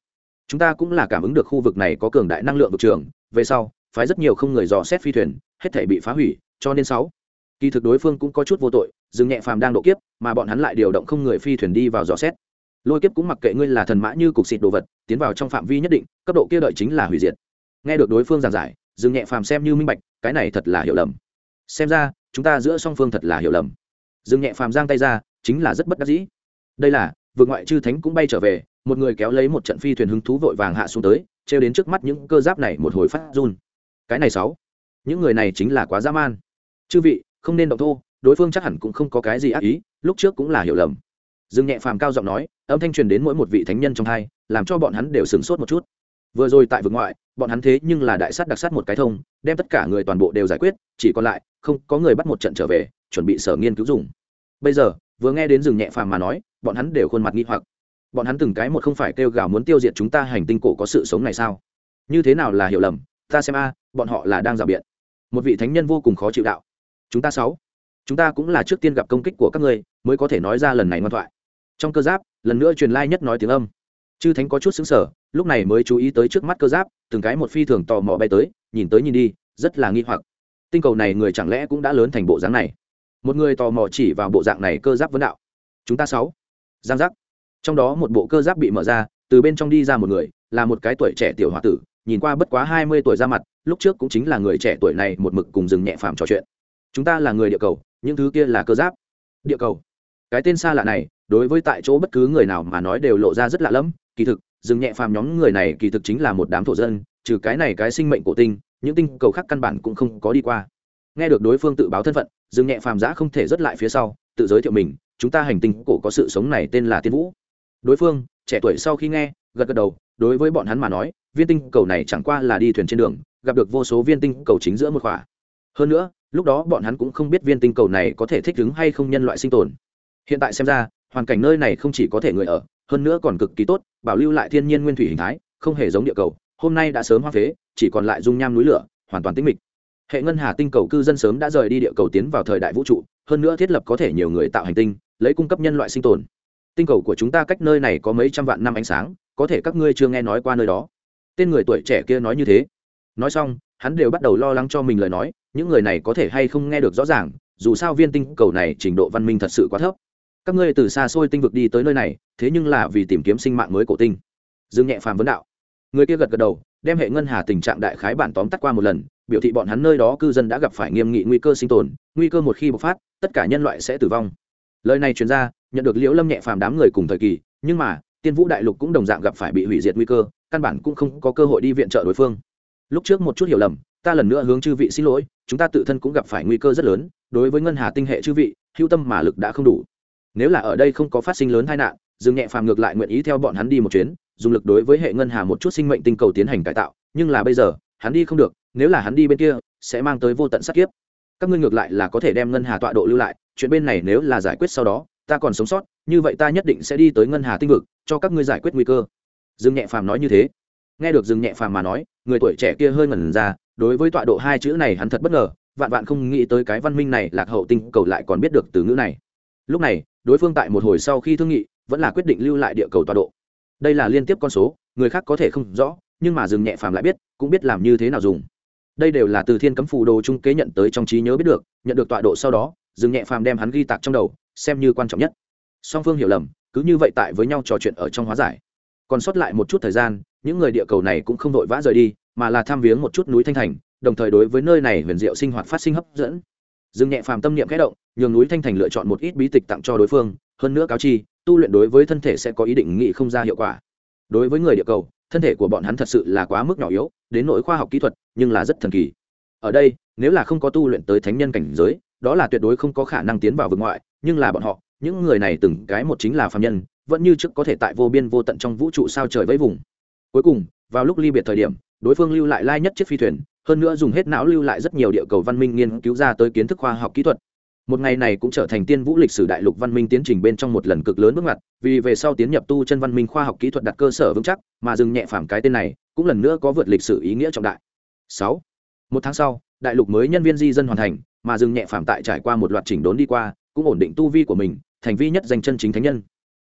chúng ta cũng là cảm ứng được khu vực này có cường đại năng lượng vực trường, về sau, phái rất nhiều không người dò xét phi thuyền, hết thể bị phá hủy, cho nên sáu. Kỳ thực đối phương cũng có chút vô tội, dương nhẹ phàm đang độ kiếp, mà bọn hắn lại điều động không người phi thuyền đi vào dò xét. Lôi kiếp cũng mặc kệ ngươi là thần mã như cục xịt đồ vật, tiến vào trong phạm vi nhất định, cấp độ kia đợi chính là hủy diệt. Nghe được đối phương giảng giải, dương nhẹ phàm xem như minh bạch, cái này thật là hiểu lầm. Xem ra chúng ta giữa song phương thật là hiểu lầm. Dương nhẹ phàm giang tay ra, chính là rất bất đắc dĩ. Đây là, vượt ngoại chư thánh cũng bay trở về, một người kéo lấy một trận phi thuyền hứng thú vội vàng hạ xuống tới, trêu đến trước mắt những cơ giáp này một hồi phát run. Cái này sáu, những người này chính là quá dã man. Chư vị, không nên động thô, đối phương chắc hẳn cũng không có cái gì ác ý, lúc trước cũng là hiểu lầm. Dương nhẹ phàm cao giọng nói, âm thanh truyền đến mỗi một vị thánh nhân trong hai, làm cho bọn hắn đều sửng sốt một chút vừa rồi tại vực ngoại, bọn hắn thế nhưng là đại sát đặc sát một cái thông, đem tất cả người toàn bộ đều giải quyết, chỉ còn lại, không, có người bắt một trận trở về, chuẩn bị sở nghiên cứu dùng. Bây giờ, vừa nghe đến rừng nhẹ phàm mà nói, bọn hắn đều khuôn mặt nghi hoặc. Bọn hắn từng cái một không phải kêu gào muốn tiêu diệt chúng ta hành tinh cổ có sự sống này sao? Như thế nào là hiểu lầm? Ta xem a, bọn họ là đang rào biện. Một vị thánh nhân vô cùng khó chịu đạo. Chúng ta sáu, chúng ta cũng là trước tiên gặp công kích của các ngươi, mới có thể nói ra lần này ngoan thoại. Trong cơ giáp, lần nữa truyền lai nhất nói tiếng âm chư thánh có chút xứng sở lúc này mới chú ý tới trước mắt cơ giáp, từng cái một phi thường tò mò bay tới, nhìn tới nhìn đi, rất là nghi hoặc. Tinh cầu này người chẳng lẽ cũng đã lớn thành bộ dáng này? Một người tò mò chỉ vào bộ dạng này cơ giáp vấn đạo. Chúng ta sáu. Giang giác. Trong đó một bộ cơ giáp bị mở ra, từ bên trong đi ra một người, là một cái tuổi trẻ tiểu h o a tử, nhìn qua bất quá hai mươi tuổi ra mặt, lúc trước cũng chính là người trẻ tuổi này một mực cùng dừng nhẹ phàm trò chuyện. Chúng ta là người địa cầu, những thứ kia là cơ giáp. Địa cầu. Cái tên xa lạ này, đối với tại chỗ bất cứ người nào mà nói đều lộ ra rất lạ lẫm kỳ thực, dừng nhẹ phàm nhóm người này kỳ thực chính là một đám thổ dân, trừ cái này cái sinh mệnh cổ tinh, những tinh cầu khác căn bản cũng không có đi qua. Nghe được đối phương tự báo thân phận, dừng nhẹ phàm giã không thể rớt lại phía sau, tự giới thiệu mình, chúng ta hành tinh cổ có sự sống này tên là tiên vũ. Đối phương, trẻ tuổi sau khi nghe, gật gật đầu, đối với bọn hắn mà nói, viên tinh cầu này chẳng qua là đi thuyền trên đường, gặp được vô số viên tinh cầu chính giữa một khỏa. Hơn nữa, lúc đó bọn hắn cũng không biết viên tinh cầu này có thể thích ứng hay không nhân loại sinh tồn. Hiện tại xem ra, hoàn cảnh nơi này không chỉ có thể người ở hơn nữa còn cực kỳ tốt, bảo lưu lại thiên nhiên nguyên thủy hình thái, không hề giống địa cầu, hôm nay đã sớm hoa phế, chỉ còn lại dung nham núi lửa, hoàn toàn tĩnh mịch. Hệ ngân hà tinh cầu cư dân sớm đã rời đi địa cầu tiến vào thời đại vũ trụ, hơn nữa thiết lập có thể nhiều người tạo hành tinh, lấy cung cấp nhân loại sinh tồn. Tinh cầu của chúng ta cách nơi này có mấy trăm vạn năm ánh sáng, có thể các ngươi chưa nghe nói qua nơi đó. Tên người tuổi trẻ kia nói như thế. Nói xong, hắn đều bắt đầu lo lắng cho mình lời nói, những người này có thể hay không nghe được rõ ràng, dù sao viên tinh cầu này trình độ văn minh thật sự quá thấp các ngươi từ xa xôi tinh vực đi tới nơi này, thế nhưng là vì tìm kiếm sinh mạng mới cổ tinh. Dương nhẹ phàm vấn đạo. Người kia gật gật đầu, đem hệ ngân hà tình trạng đại khái bản tóm tắt qua một lần, biểu thị bọn hắn nơi đó cư dân đã gặp phải nghiêm nghị nguy cơ sinh tồn, nguy cơ một khi bộc phát, tất cả nhân loại sẽ tử vong. Lời này truyền ra, nhận được liễu lâm nhẹ phàm đám người cùng thời kỳ, nhưng mà, tiên vũ đại lục cũng đồng dạng gặp phải bị hủy diệt nguy cơ, căn bản cũng không có cơ hội đi viện trợ đối phương. Lúc trước một chút hiểu lầm, ta lần nữa hướng chư vị xin lỗi, chúng ta tự thân cũng gặp phải nguy cơ rất lớn, đối với ngân hà tinh hệ chư vị, hưu tâm mà lực đã không đủ nếu là ở đây không có phát sinh lớn tai nạn, dương nhẹ phàm ngược lại nguyện ý theo bọn hắn đi một chuyến, dùng lực đối với hệ ngân hà một chút sinh mệnh tinh cầu tiến hành cải tạo. Nhưng là bây giờ, hắn đi không được, nếu là hắn đi bên kia, sẽ mang tới vô tận sát kiếp. Các ngươi ngược lại là có thể đem ngân hà tọa độ lưu lại, chuyện bên này nếu là giải quyết sau đó, ta còn sống sót, như vậy ta nhất định sẽ đi tới ngân hà tinh vực, cho các ngươi giải quyết nguy cơ. Dương nhẹ phàm nói như thế. Nghe được dương nhẹ phàm mà nói, người tuổi trẻ kia hơi ngẩn ra, đối với tọa độ hai chữ này hắn thật bất ngờ, vạn vạn không nghĩ tới cái văn minh này, lạc hậu tinh cầu lại còn biết được từ ngữ này. Lúc này đối phương tại một hồi sau khi thương nghị, vẫn là quyết định lưu lại địa cầu tọa độ. Đây là liên tiếp con số, người khác có thể không rõ, nhưng mà dừng nhẹ phàm lại biết, cũng biết làm như thế nào dùng. Đây đều là từ thiên cấm phù đồ trung kế nhận tới trong trí nhớ biết được, nhận được tọa độ sau đó dừng nhẹ phàm đem hắn ghi tạc trong đầu, xem như quan trọng nhất. Song phương hiểu lầm, cứ như vậy tại với nhau trò chuyện ở trong hóa giải. Còn sót lại một chút thời gian, những người địa cầu này cũng không vội vã rời đi, mà là tham viếng một chút núi thanh thành, đồng thời đối với nơi này huyền diệu sinh hoạt phát sinh hấp dẫn dương nhẹ phàm tâm niệm khẽ động, nhường núi thanh thành lựa chọn một ít bí tịch tặng cho đối phương, hơn nữa cáo chi, tu luyện đối với thân thể sẽ có ý định nghị không ra hiệu quả. Đối với người địa cầu, thân thể của bọn hắn thật sự là quá mức nhỏ yếu, đến nỗi khoa học kỹ thuật, nhưng là rất thần kỳ. Ở đây, nếu là không có tu luyện tới thánh nhân cảnh giới, đó là tuyệt đối không có khả năng tiến vào vực ngoại, nhưng là bọn họ, những người này từng cái một chính là phạm nhân, vẫn như trước có thể tại vô biên vô tận trong vũ trụ sao trời với vùng. Cuối cùng, vào lúc ly biệt thời điểm, đối phương lưu lại lai nhất chiếc phi thuyền hơn nữa dùng hết não lưu lại rất nhiều địa cầu văn minh nghiên cứu ra tới kiến thức khoa học kỹ thuật. Một ngày này cũng trở thành tiên vũ lịch sử đại lục văn minh tiến trình bên trong một lần cực lớn bước ngoặt, vì về sau tiến nhập tu chân văn minh khoa học kỹ thuật đặt cơ sở vững chắc, mà dừng nhẹ phàm cái tên này, cũng lần nữa có vượt lịch sử ý nghĩa trọng đại. Sáu. Một tháng sau, đại lục mới nhân viên di dân hoàn thành, mà dừng nhẹ phàm tại trải qua một loạt chỉnh đốn đi qua, cũng ổn định tu vi của mình, thành vi nhất danh chân chính thánh nhân.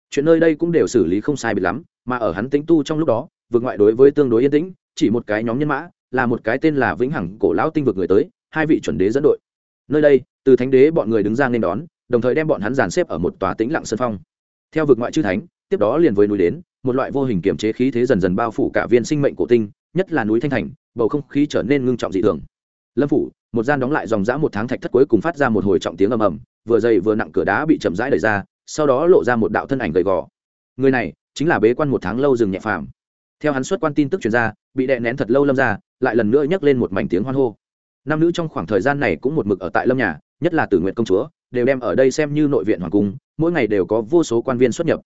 Chuyện nơi đây cũng đều xử lý không sai biệt lắm, mà ở hắn tính tu trong lúc đó, vượt ngoại đối với tương đối yên tĩnh, chỉ một cái nhóm nhân mã là một cái tên là vĩnh hằng cổ lão tinh vực người tới, hai vị chuẩn đế dẫn đội. Nơi đây, từ thánh đế bọn người đứng ra nên đón, đồng thời đem bọn hắn dàn xếp ở một tòa tĩnh lặng sân phong. Theo vực ngoại chư thánh, tiếp đó liền với núi đến, một loại vô hình kiểm chế khí thế dần dần bao phủ cả viên sinh mệnh cổ tinh, nhất là núi thanh thành, bầu không khí trở nên ngưng trọng dị thường. Lâm phủ, một gian đóng lại dòng dã một tháng thạch thất cuối cùng phát ra một hồi trọng tiếng ầm ầm, vừa dày vừa nặng cửa đá bị chậm rãi đẩy ra, sau đó lộ ra một đạo thân ảnh gầy gò. Người này chính là bế quan một tháng lâu rừng nhẹ phàm. Theo hắn xuất quan tin tức truyền ra, bị đè nén thật lâu lâm ra lại lần nữa nhắc lên một mảnh tiếng hoan hô. Nam nữ trong khoảng thời gian này cũng một mực ở tại lâm nhà, nhất là tử nguyện công chúa, đều đem ở đây xem như nội viện hoàng cung, mỗi ngày đều có vô số quan viên xuất nhập.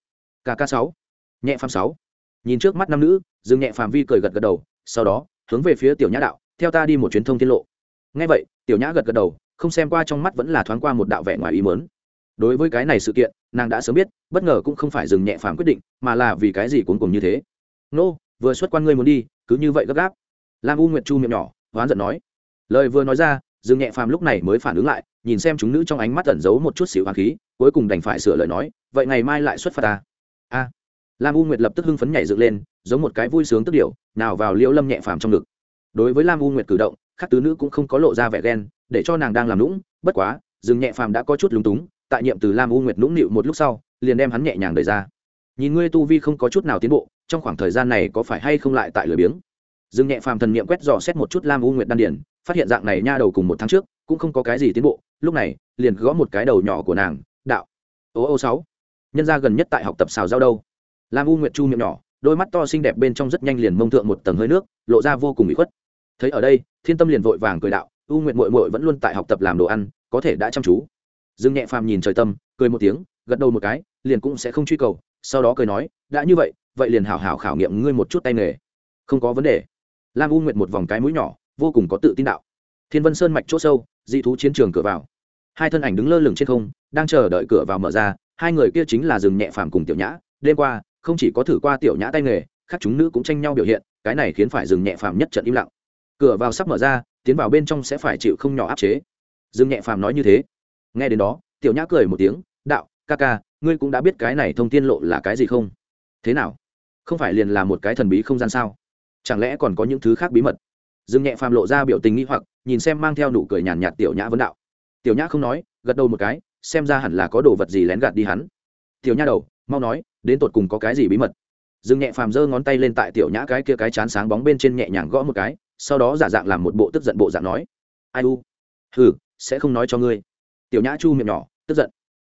Kk sáu, nhẹ phàm sáu. Nhìn trước mắt nam nữ, dương nhẹ phàm vi cười gật gật đầu, sau đó, hướng về phía tiểu nhã đạo, theo ta đi một chuyến thông tiết lộ. Ngay vậy, tiểu nhã gật gật đầu, không xem qua trong mắt vẫn là thoáng qua một đạo vẻ ngoài ý mớn đối với cái này sự kiện, nàng đã sớm biết, bất ngờ cũng không phải dừng nhẹ phàm quyết định, mà là vì cái gì cuốn cùng như thế. Nô, vừa xuất quan ngươi muốn đi, cứ như vậy gấp gáp lam u nguyệt chu miệng nhỏ, hoán giận nói. Lời vừa nói ra, dương nhẹ phàm lúc này mới phản ứng lại, nhìn xem chúng nữ trong ánh mắt ẩn giấu một chút xỉu hoàng khí, cuối cùng đành phải sửa lời nói, vậy ngày mai lại xuất phát ta. A. Lam u nguyệt lập tức hưng phấn nhảy dựng lên, giống một cái vui sướng tức điệu nào vào liễu lâm nhẹ phàm trong ngực. Đối với lam u nguyệt cử động, các tứ nữ cũng không có lộ ra vẻ ghen, để cho nàng đang làm lũng bất quá, dương nhẹ phàm đã có chút lúng túng, tại nhiệm từ lam u nguyệt nũng nịu một lúc sau, liền đem hắn nhẹ nhàng đẩy ra. Nhìn ngươi tu vi không có chút nào tiến bộ, trong khoảng thời gian này có phải hay không lại tại lười biếng? Dương nhẹ phàm thần niệm quét dò xét một chút lam u nguyệt đan điển phát hiện dạng này nha đầu cùng một tháng trước, cũng không có cái gì tiến bộ, lúc này, liền gõ một cái đầu nhỏ của nàng, đạo, ô ô sáu, nhân gia gần nhất tại học tập xào giao đâu? Lam u nguyệt chu miệng nhỏ, đôi mắt to xinh đẹp bên trong rất nhanh liền mông thượng một tầng hơi nước, lộ ra vô cùng bị khuất. Thấy ở đây, thiên tâm liền vội vàng cười đạo, u nguyệt mội mội vẫn luôn tại học tập làm đồ ăn, có thể đã chăm chú. Dương nhẹ phàm nhìn trời tâm, cười một tiếng, gật đầu một cái, liền cũng sẽ không truy cầu, sau đó cười nói, đã như vậy vậy liền hảo hảo khảo nghiệm ngươi một chút tay nghề. Không có vấn đề lam u nguyệt một vòng cái mũi nhỏ, vô cùng có tự tin đạo. Thiên vân sơn mạch chỗ sâu, dị thú chiến trường cửa vào. Hai thân ảnh đứng lơ lửng trên không, đang chờ đợi cửa vào mở ra, hai người kia chính là rừng nhẹ phàm cùng tiểu nhã. Đêm qua, không chỉ có thử qua tiểu nhã tay nghề, khác chúng nữ cũng tranh nhau biểu hiện, cái này khiến phải rừng nhẹ phàm nhất trận im lặng. Cửa vào sắp mở ra, tiến vào bên trong sẽ phải chịu không nhỏ áp chế. Rừng nhẹ phàm nói như thế. Nghe đến đó, tiểu nhã cười một tiếng, đạo, ca ca, ngươi cũng đã biết cái này thông tin lộ là cái gì không? Thế nào? Không phải liền là một cái thần bí không gian sao? Chẳng lẽ còn có những thứ khác bí mật? Dương nhẹ phàm lộ ra biểu tình nghi hoặc, nhìn xem mang theo nụ cười nhàn nhạt tiểu nhã vấn đạo. Tiểu nhã không nói, gật đầu một cái, xem ra hẳn là có đồ vật gì lén gạt đi hắn. Tiểu nhã đầu, mau nói, đến tột cùng có cái gì bí mật? Dương nhẹ phàm giơ ngón tay lên tại tiểu nhã cái kia cái chán sáng bóng bên trên nhẹ nhàng gõ một cái, sau đó giả dạng làm một bộ tức giận bộ dạng nói. Ai u? Hừ, sẽ không nói cho ngươi. Tiểu nhã chu miệng nhỏ, tức giận.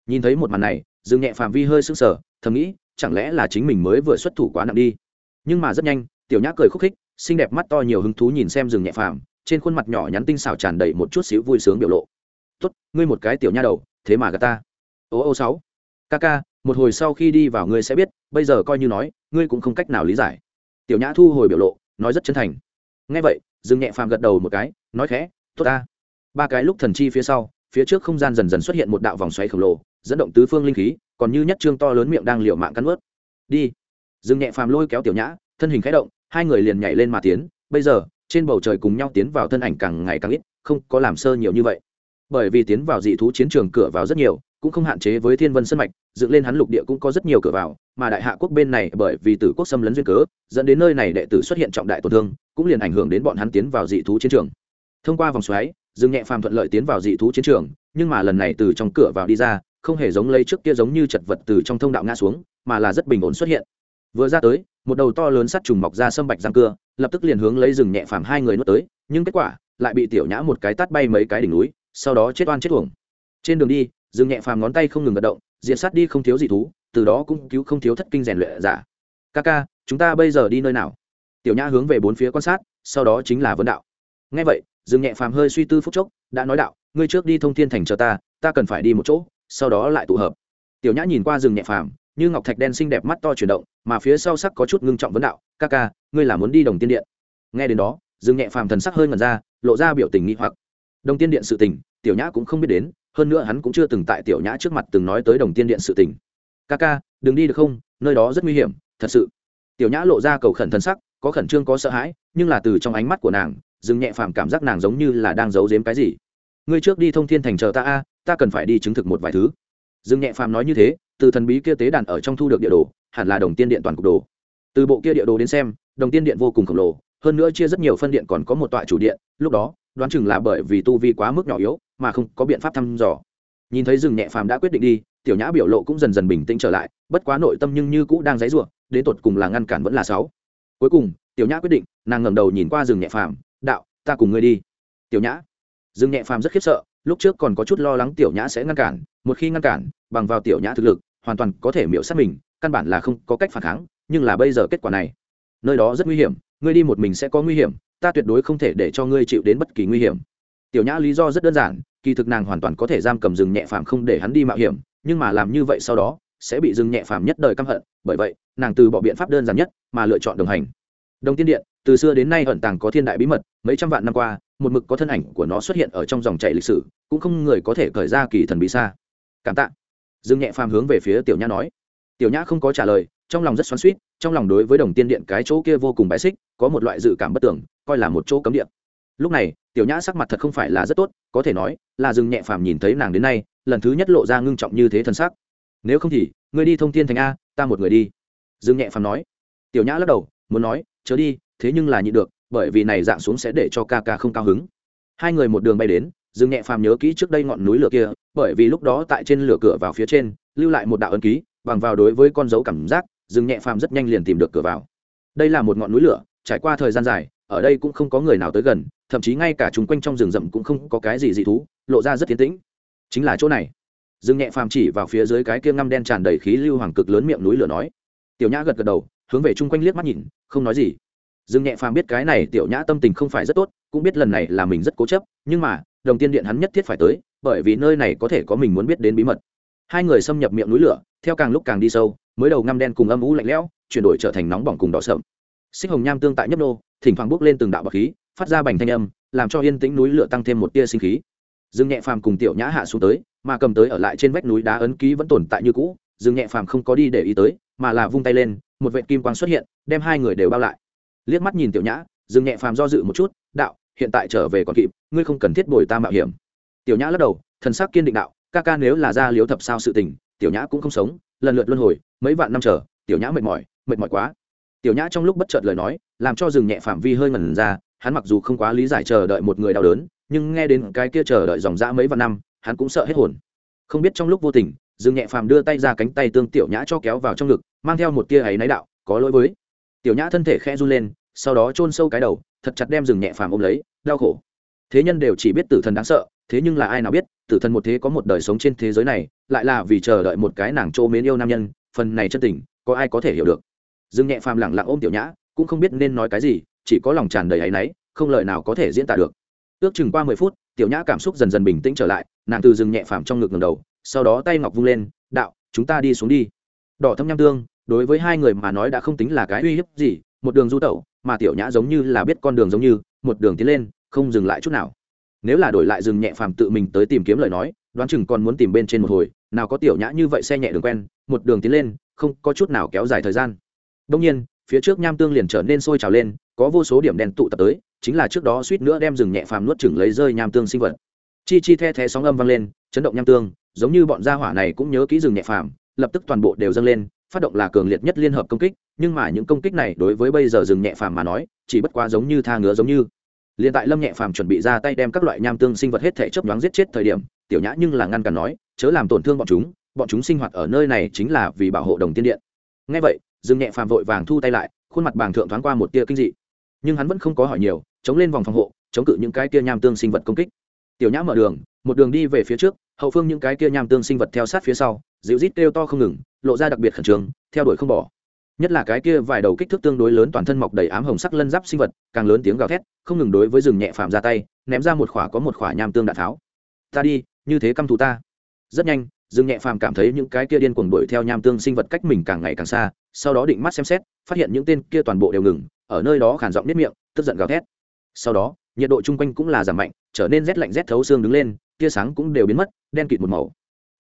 Nhìn thấy một màn này, dương nhẹ phàm vi hơi sững sờ, thầm nghĩ, chẳng lẽ là chính mình mới vừa xuất thủ quá nặng đi? Nhưng mà rất nhanh tiểu nhã cười khúc khích, xinh đẹp mắt to nhiều hứng thú nhìn xem rừng nhẹ phàm, trên khuôn mặt nhỏ nhắn tinh xảo tràn đầy một chút xíu vui sướng biểu lộ. Tốt, ngươi một cái tiểu nha đầu, thế mà gà ta. Ô ô sáu, ca ca, một hồi sau khi đi vào ngươi sẽ biết, bây giờ coi như nói, ngươi cũng không cách nào lý giải. Tiểu nhã thu hồi biểu lộ, nói rất chân thành. Nghe vậy, rừng nhẹ phàm gật đầu một cái, nói khẽ, tốt ta. Ba cái lúc thần chi phía sau, phía trước không gian dần dần xuất hiện một đạo vòng xoáy khổng lồ, dẫn động tứ phương linh khí, còn như nhất trương to lớn miệng đang liều mạng cắn ướt đi. Dừng nhẹ phàm lôi kéo tiểu nhã, thân hình khẽ động hai người liền nhảy lên mà tiến. Bây giờ, trên bầu trời cùng nhau tiến vào thân ảnh càng ngày càng ít, không có làm sơ nhiều như vậy. Bởi vì tiến vào dị thú chiến trường cửa vào rất nhiều, cũng không hạn chế với thiên vân sân mạch, dựng lên hắn lục địa cũng có rất nhiều cửa vào, mà đại hạ quốc bên này bởi vì tử quốc xâm lấn duyên cớ, dẫn đến nơi này đệ tử xuất hiện trọng đại tổn thương, cũng liền ảnh hưởng đến bọn hắn tiến vào dị thú chiến trường. Thông qua vòng xoáy, dương nhẹ phàm thuận lợi tiến vào dị thú chiến trường, nhưng mà lần này từ trong cửa vào đi ra, không hề giống lấy trước kia giống như chật vật từ trong thông đạo ngã xuống, mà là rất bình ổn xuất hiện vừa ra tới, một đầu to lớn sắt trùng mọc ra sâm bạch răng cưa, lập tức liền hướng lấy rừng nhẹ phàm hai người nuốt tới, nhưng kết quả lại bị tiểu nhã một cái tát bay mấy cái đỉnh núi, sau đó chết oan chết uổng. Trên đường đi, rừng nhẹ phàm ngón tay không ngừng gật động diện sát đi không thiếu gì thú, từ đó cũng cứu không thiếu thất kinh rèn luyện giả. Ca ca chúng ta bây giờ đi nơi nào? Tiểu nhã hướng về bốn phía quan sát, sau đó chính là vấn đạo. Ngay vậy, rừng nhẹ phàm hơi suy tư phúc chốc, đã nói đạo, ngươi trước đi thông thiên thành cho ta ta cần phải đi một chỗ, sau đó lại tụ hợp. Tiểu nhã nhìn qua rừng nhẹ phàm như ngọc thạch đen xinh đẹp mắt to chuyển động, mà phía sau sắc có chút ngưng trọng vấn đạo, ca ca, ngươi là muốn đi đồng tiên điện? Nghe đến đó, dương nhẹ phàm thần sắc hơi ngần ra, lộ ra biểu tình nghi hoặc. Đồng tiên điện sự tình, tiểu nhã cũng không biết đến, hơn nữa hắn cũng chưa từng tại tiểu nhã trước mặt từng nói tới đồng tiên điện sự tình. Ca ca, đừng đi được không? Nơi đó rất nguy hiểm, thật sự. Tiểu nhã lộ ra cầu khẩn thân sắc, có khẩn trương có sợ hãi, nhưng là từ trong ánh mắt của nàng dừng nhẹ phàm cảm giác nàng giống như là đang giấu giếm cái gì. Ngươi trước đi thông thiên thành chờ ta a, ta cần phải đi chứng thực một vài thứ. Dừng nhẹ phàm nói như thế từ thần bí kia tế đàn ở trong thu được địa đồ, hẳn là đồng tiên điện toàn cục đồ. Từ bộ kia địa đồ đến xem, đồng tiên điện vô cùng khổng lồ, hơn nữa chia rất nhiều phân điện còn có một tọa chủ điện, lúc đó, đoán chừng là bởi vì tu vi quá mức nhỏ yếu, mà không có biện pháp thăm dò. Nhìn thấy rừng nhẹ phàm đã quyết định đi, tiểu nhã biểu lộ cũng dần dần bình tĩnh trở lại, bất quá nội tâm nhưng như cũ đang dãy ruộng đến tột cùng là ngăn cản vẫn là sáu. Cuối cùng, tiểu nhã quyết định, nàng ngẩng đầu nhìn qua rừng nhẹ phàm, đạo, ta cùng ngươi đi. Tiểu nhã, rừng nhẹ phàm rất khiếp sợ lúc trước còn có chút lo lắng tiểu nhã sẽ ngăn cản, một khi ngăn cản, bằng vào tiểu nhã thực lực, hoàn toàn có thể miễu sát mình, căn bản là không có cách phản kháng, nhưng là bây giờ kết quả này, nơi đó rất nguy hiểm, ngươi đi một mình sẽ có nguy hiểm, ta tuyệt đối không thể để cho ngươi chịu đến bất kỳ nguy hiểm. Tiểu nhã lý do rất đơn giản, kỳ thực nàng hoàn toàn có thể giam cầm rừng nhẹ phàm không để hắn đi mạo hiểm, nhưng mà làm như vậy sau đó, sẽ bị rừng nhẹ phàm nhất đời căm hận, bởi vậy, nàng từ bỏ biện pháp đơn giản nhất, mà lựa chọn đồng hành. Đồng tiên điện, từ xưa đến nay ẩn tàng có thiên đại bí mật, mấy trăm vạn năm qua một mực có thân ảnh của nó xuất hiện ở trong dòng chảy lịch sử, cũng không người có thể cởi ra kỳ thần bí xa. Cảm tạ. Dương nhẹ phàm hướng về phía tiểu nhã nói. Tiểu nhã không có trả lời, trong lòng rất xoắn suýt trong lòng đối với đồng tiên điện cái chỗ kia vô cùng bài xích, có một loại dự cảm bất tưởng coi là một chỗ cấm điện lúc này, tiểu nhã sắc mặt thật không phải là rất tốt, có thể nói, là Dương nhẹ phàm nhìn thấy nàng đến nay, lần thứ nhất lộ ra ngưng trọng như thế thân sắc. Nếu không thì, ngươi đi thông thiên thành a, ta một người đi. Dương nhẹ phàm nói. Tiểu nhã lắc đầu, muốn nói, chớ đi, thế nhưng là nhịn được bởi vì này dạng xuống sẽ để cho ca ca không cao hứng. Hai người một đường bay đến dừng nhẹ phàm nhớ kỹ trước đây ngọn núi lửa kia, bởi vì lúc đó tại trên lửa cửa vào phía trên, lưu lại một đạo ấn ký, bằng vào đối với con dấu cảm giác dừng nhẹ phàm rất nhanh liền tìm được cửa vào. Đây là một ngọn núi lửa, trải qua thời gian dài, ở đây cũng không có người nào tới gần, thậm chí ngay cả chúng quanh trong rừng rậm cũng không có cái gì dị thú, lộ ra rất tiến tĩnh. Chính là chỗ này. Dương nhẹ phàm chỉ vào phía dưới cái kia ngăm đen tràn đầy khí lưu hoàng cực lớn miệng núi lửa nói. Tiểu nhã gật gật đầu, hướng về chung quanh liếc mắt nhìn, không nói gì dương nhẹ phàm biết cái này tiểu nhã tâm tình không phải rất tốt, cũng biết lần này là mình rất cố chấp, nhưng mà, đồng tiên điện hắn nhất thiết phải tới, bởi vì nơi này có thể có mình muốn biết đến bí mật. Hai người xâm nhập miệng núi lửa, theo càng lúc càng đi sâu, mới đầu ngăm đen cùng âm ú lạnh lẽo, chuyển đổi trở thành nóng bỏng cùng đỏ sậm. Xích hồng nham tương tại nhấp nô, thỉnh thoảng bước lên từng đạo bọc khí, phát ra bành thanh âm, làm cho yên tĩnh núi lửa tăng thêm một tia sinh khí. Dương nhẹ phàm cùng tiểu nhã hạ xuống tới, mà cầm tới ở lại trên vách núi đá ấn ký vẫn tồn tại như cũ. Dương nhẹ phàm không có đi để ý tới, mà là vung tay lên, một vệ kim quang xuất hiện, đem hai người đều bao lại liếc mắt nhìn tiểu nhã dương nhẹ phàm do dự một chút, đạo, hiện tại trở về còn kịp, ngươi không cần thiết bồi ta mạo hiểm. Tiểu nhã lắc đầu, thần sắc kiên định đạo, ca ca nếu là ra liếu thập sao sự tình, tiểu nhã cũng không sống, lần lượt luân hồi, mấy vạn năm chờ, tiểu nhã mệt mỏi mệt mỏi quá. Tiểu nhã trong lúc bất chợt lời nói, làm cho dừng nhẹ phạm vi hơi ngần ra, hắn mặc dù không quá lý giải chờ đợi một người đau đớn, nhưng nghe đến cái kia chờ đợi dòng dã mấy vạn năm, hắn cũng sợ hết hồn. Không biết trong lúc vô tình, dừng nhẹ phàm đưa tay ra cánh tay tương tiểu nhã cho kéo vào trong ngực, mang theo một tia ấy náy đạo, có lỗi với tiểu nhã thân thể khẽ run lên, sau đó chôn sâu cái đầu, thật chặt đem rừng nhẹ phàm ôm lấy, đau khổ. Thế nhân đều chỉ biết tử thần đáng sợ, thế nhưng là ai nào biết, tử thần một thế có một đời sống trên thế giới này, lại là vì chờ đợi một cái nàng trô mến yêu nam nhân, phần này chân tình, có ai có thể hiểu được. Dương nhẹ phàm lẳng lặng ôm tiểu nhã, cũng không biết nên nói cái gì, chỉ có lòng tràn đầy áy náy, không lời nào có thể diễn tả được. Ước chừng qua mười phút, tiểu nhã cảm xúc dần dần bình tĩnh trở lại, nàng từ rừng nhẹ phàm trong ngực ngầm đầu, sau đó tay ngọc vung lên, đạo, chúng ta đi xuống đi. Đỏ thâm nham tương đối với hai người mà nói đã không tính là cái uy hiếp gì, một đường du tẩu, mà tiểu nhã giống như là biết con đường giống như, một đường tiến lên, không dừng lại chút nào. Nếu là đổi lại rừng nhẹ phàm tự mình tới tìm kiếm lời nói, đoán chừng còn muốn tìm bên trên một hồi, nào có tiểu nhã như vậy xe nhẹ đường quen, một đường tiến lên, không có chút nào kéo dài thời gian. Đông nhiên, phía trước nham tương liền trở nên sôi trào lên, có vô số điểm đen tụ tập tới, chính là trước đó suýt nữa đem rừng nhẹ phàm nuốt chừng lấy rơi nham tương sinh vật. Chi chi the the sóng âm vang lên, chấn động nham tương, giống như bọn gia hỏa này cũng nhớ kỹ rừng nhẹ phàm, lập tức toàn bộ đều dâng lên phát động là cường liệt nhất liên hợp công kích, nhưng mà những công kích này đối với bây giờ rừng nhẹ phàm mà nói, chỉ bất quá giống như tha ngứa giống như. Liền tại lâm nhẹ phàm chuẩn bị ra tay đem các loại nham tương sinh vật hết thể chấp đoán giết chết thời điểm, tiểu nhã nhưng là ngăn cản nói, chớ làm tổn thương bọn chúng bọn chúng sinh hoạt ở nơi này chính là vì bảo hộ đồng tiên điện. Ngay vậy dương nhẹ phàm vội vàng thu tay lại, khuôn mặt bàng thượng thoáng qua một tia kinh dị. Nhưng hắn vẫn không có hỏi nhiều, chống lên vòng phòng hộ, chống cự những cái tia nham tương sinh vật công kích. Tiểu nhã mở đường, một đường đi về phía trước, hậu phương những cái kia nham tương sinh vật theo sát phía sau, dịu rít kêu to không ngừng lộ ra đặc biệt khẩn trương, theo đuổi không bỏ. Nhất là cái kia vài đầu kích thước tương đối lớn toàn thân mọc đầy ám hồng sắc lân giáp sinh vật, càng lớn tiếng gào thét, không ngừng đối với rừng nhẹ phàm ra tay, ném ra một khỏa có một khỏa nham tương đạn tháo. Ta đi, như thế căm thù ta. Rất nhanh, rừng nhẹ phàm cảm thấy những cái kia điên cuồng đuổi theo nham tương sinh vật cách mình càng ngày càng xa, sau đó định mắt xem xét, phát hiện những tên kia toàn bộ đều ngừng, ở nơi đó khản giọng nếp miệng, tức giận gào thét. Sau đó, nhiệt độ chung quanh cũng là giảm mạnh, trở nên rét lạnh rét thấu xương đứng lên, tia sáng cũng đều biến mất, đen kịt một màu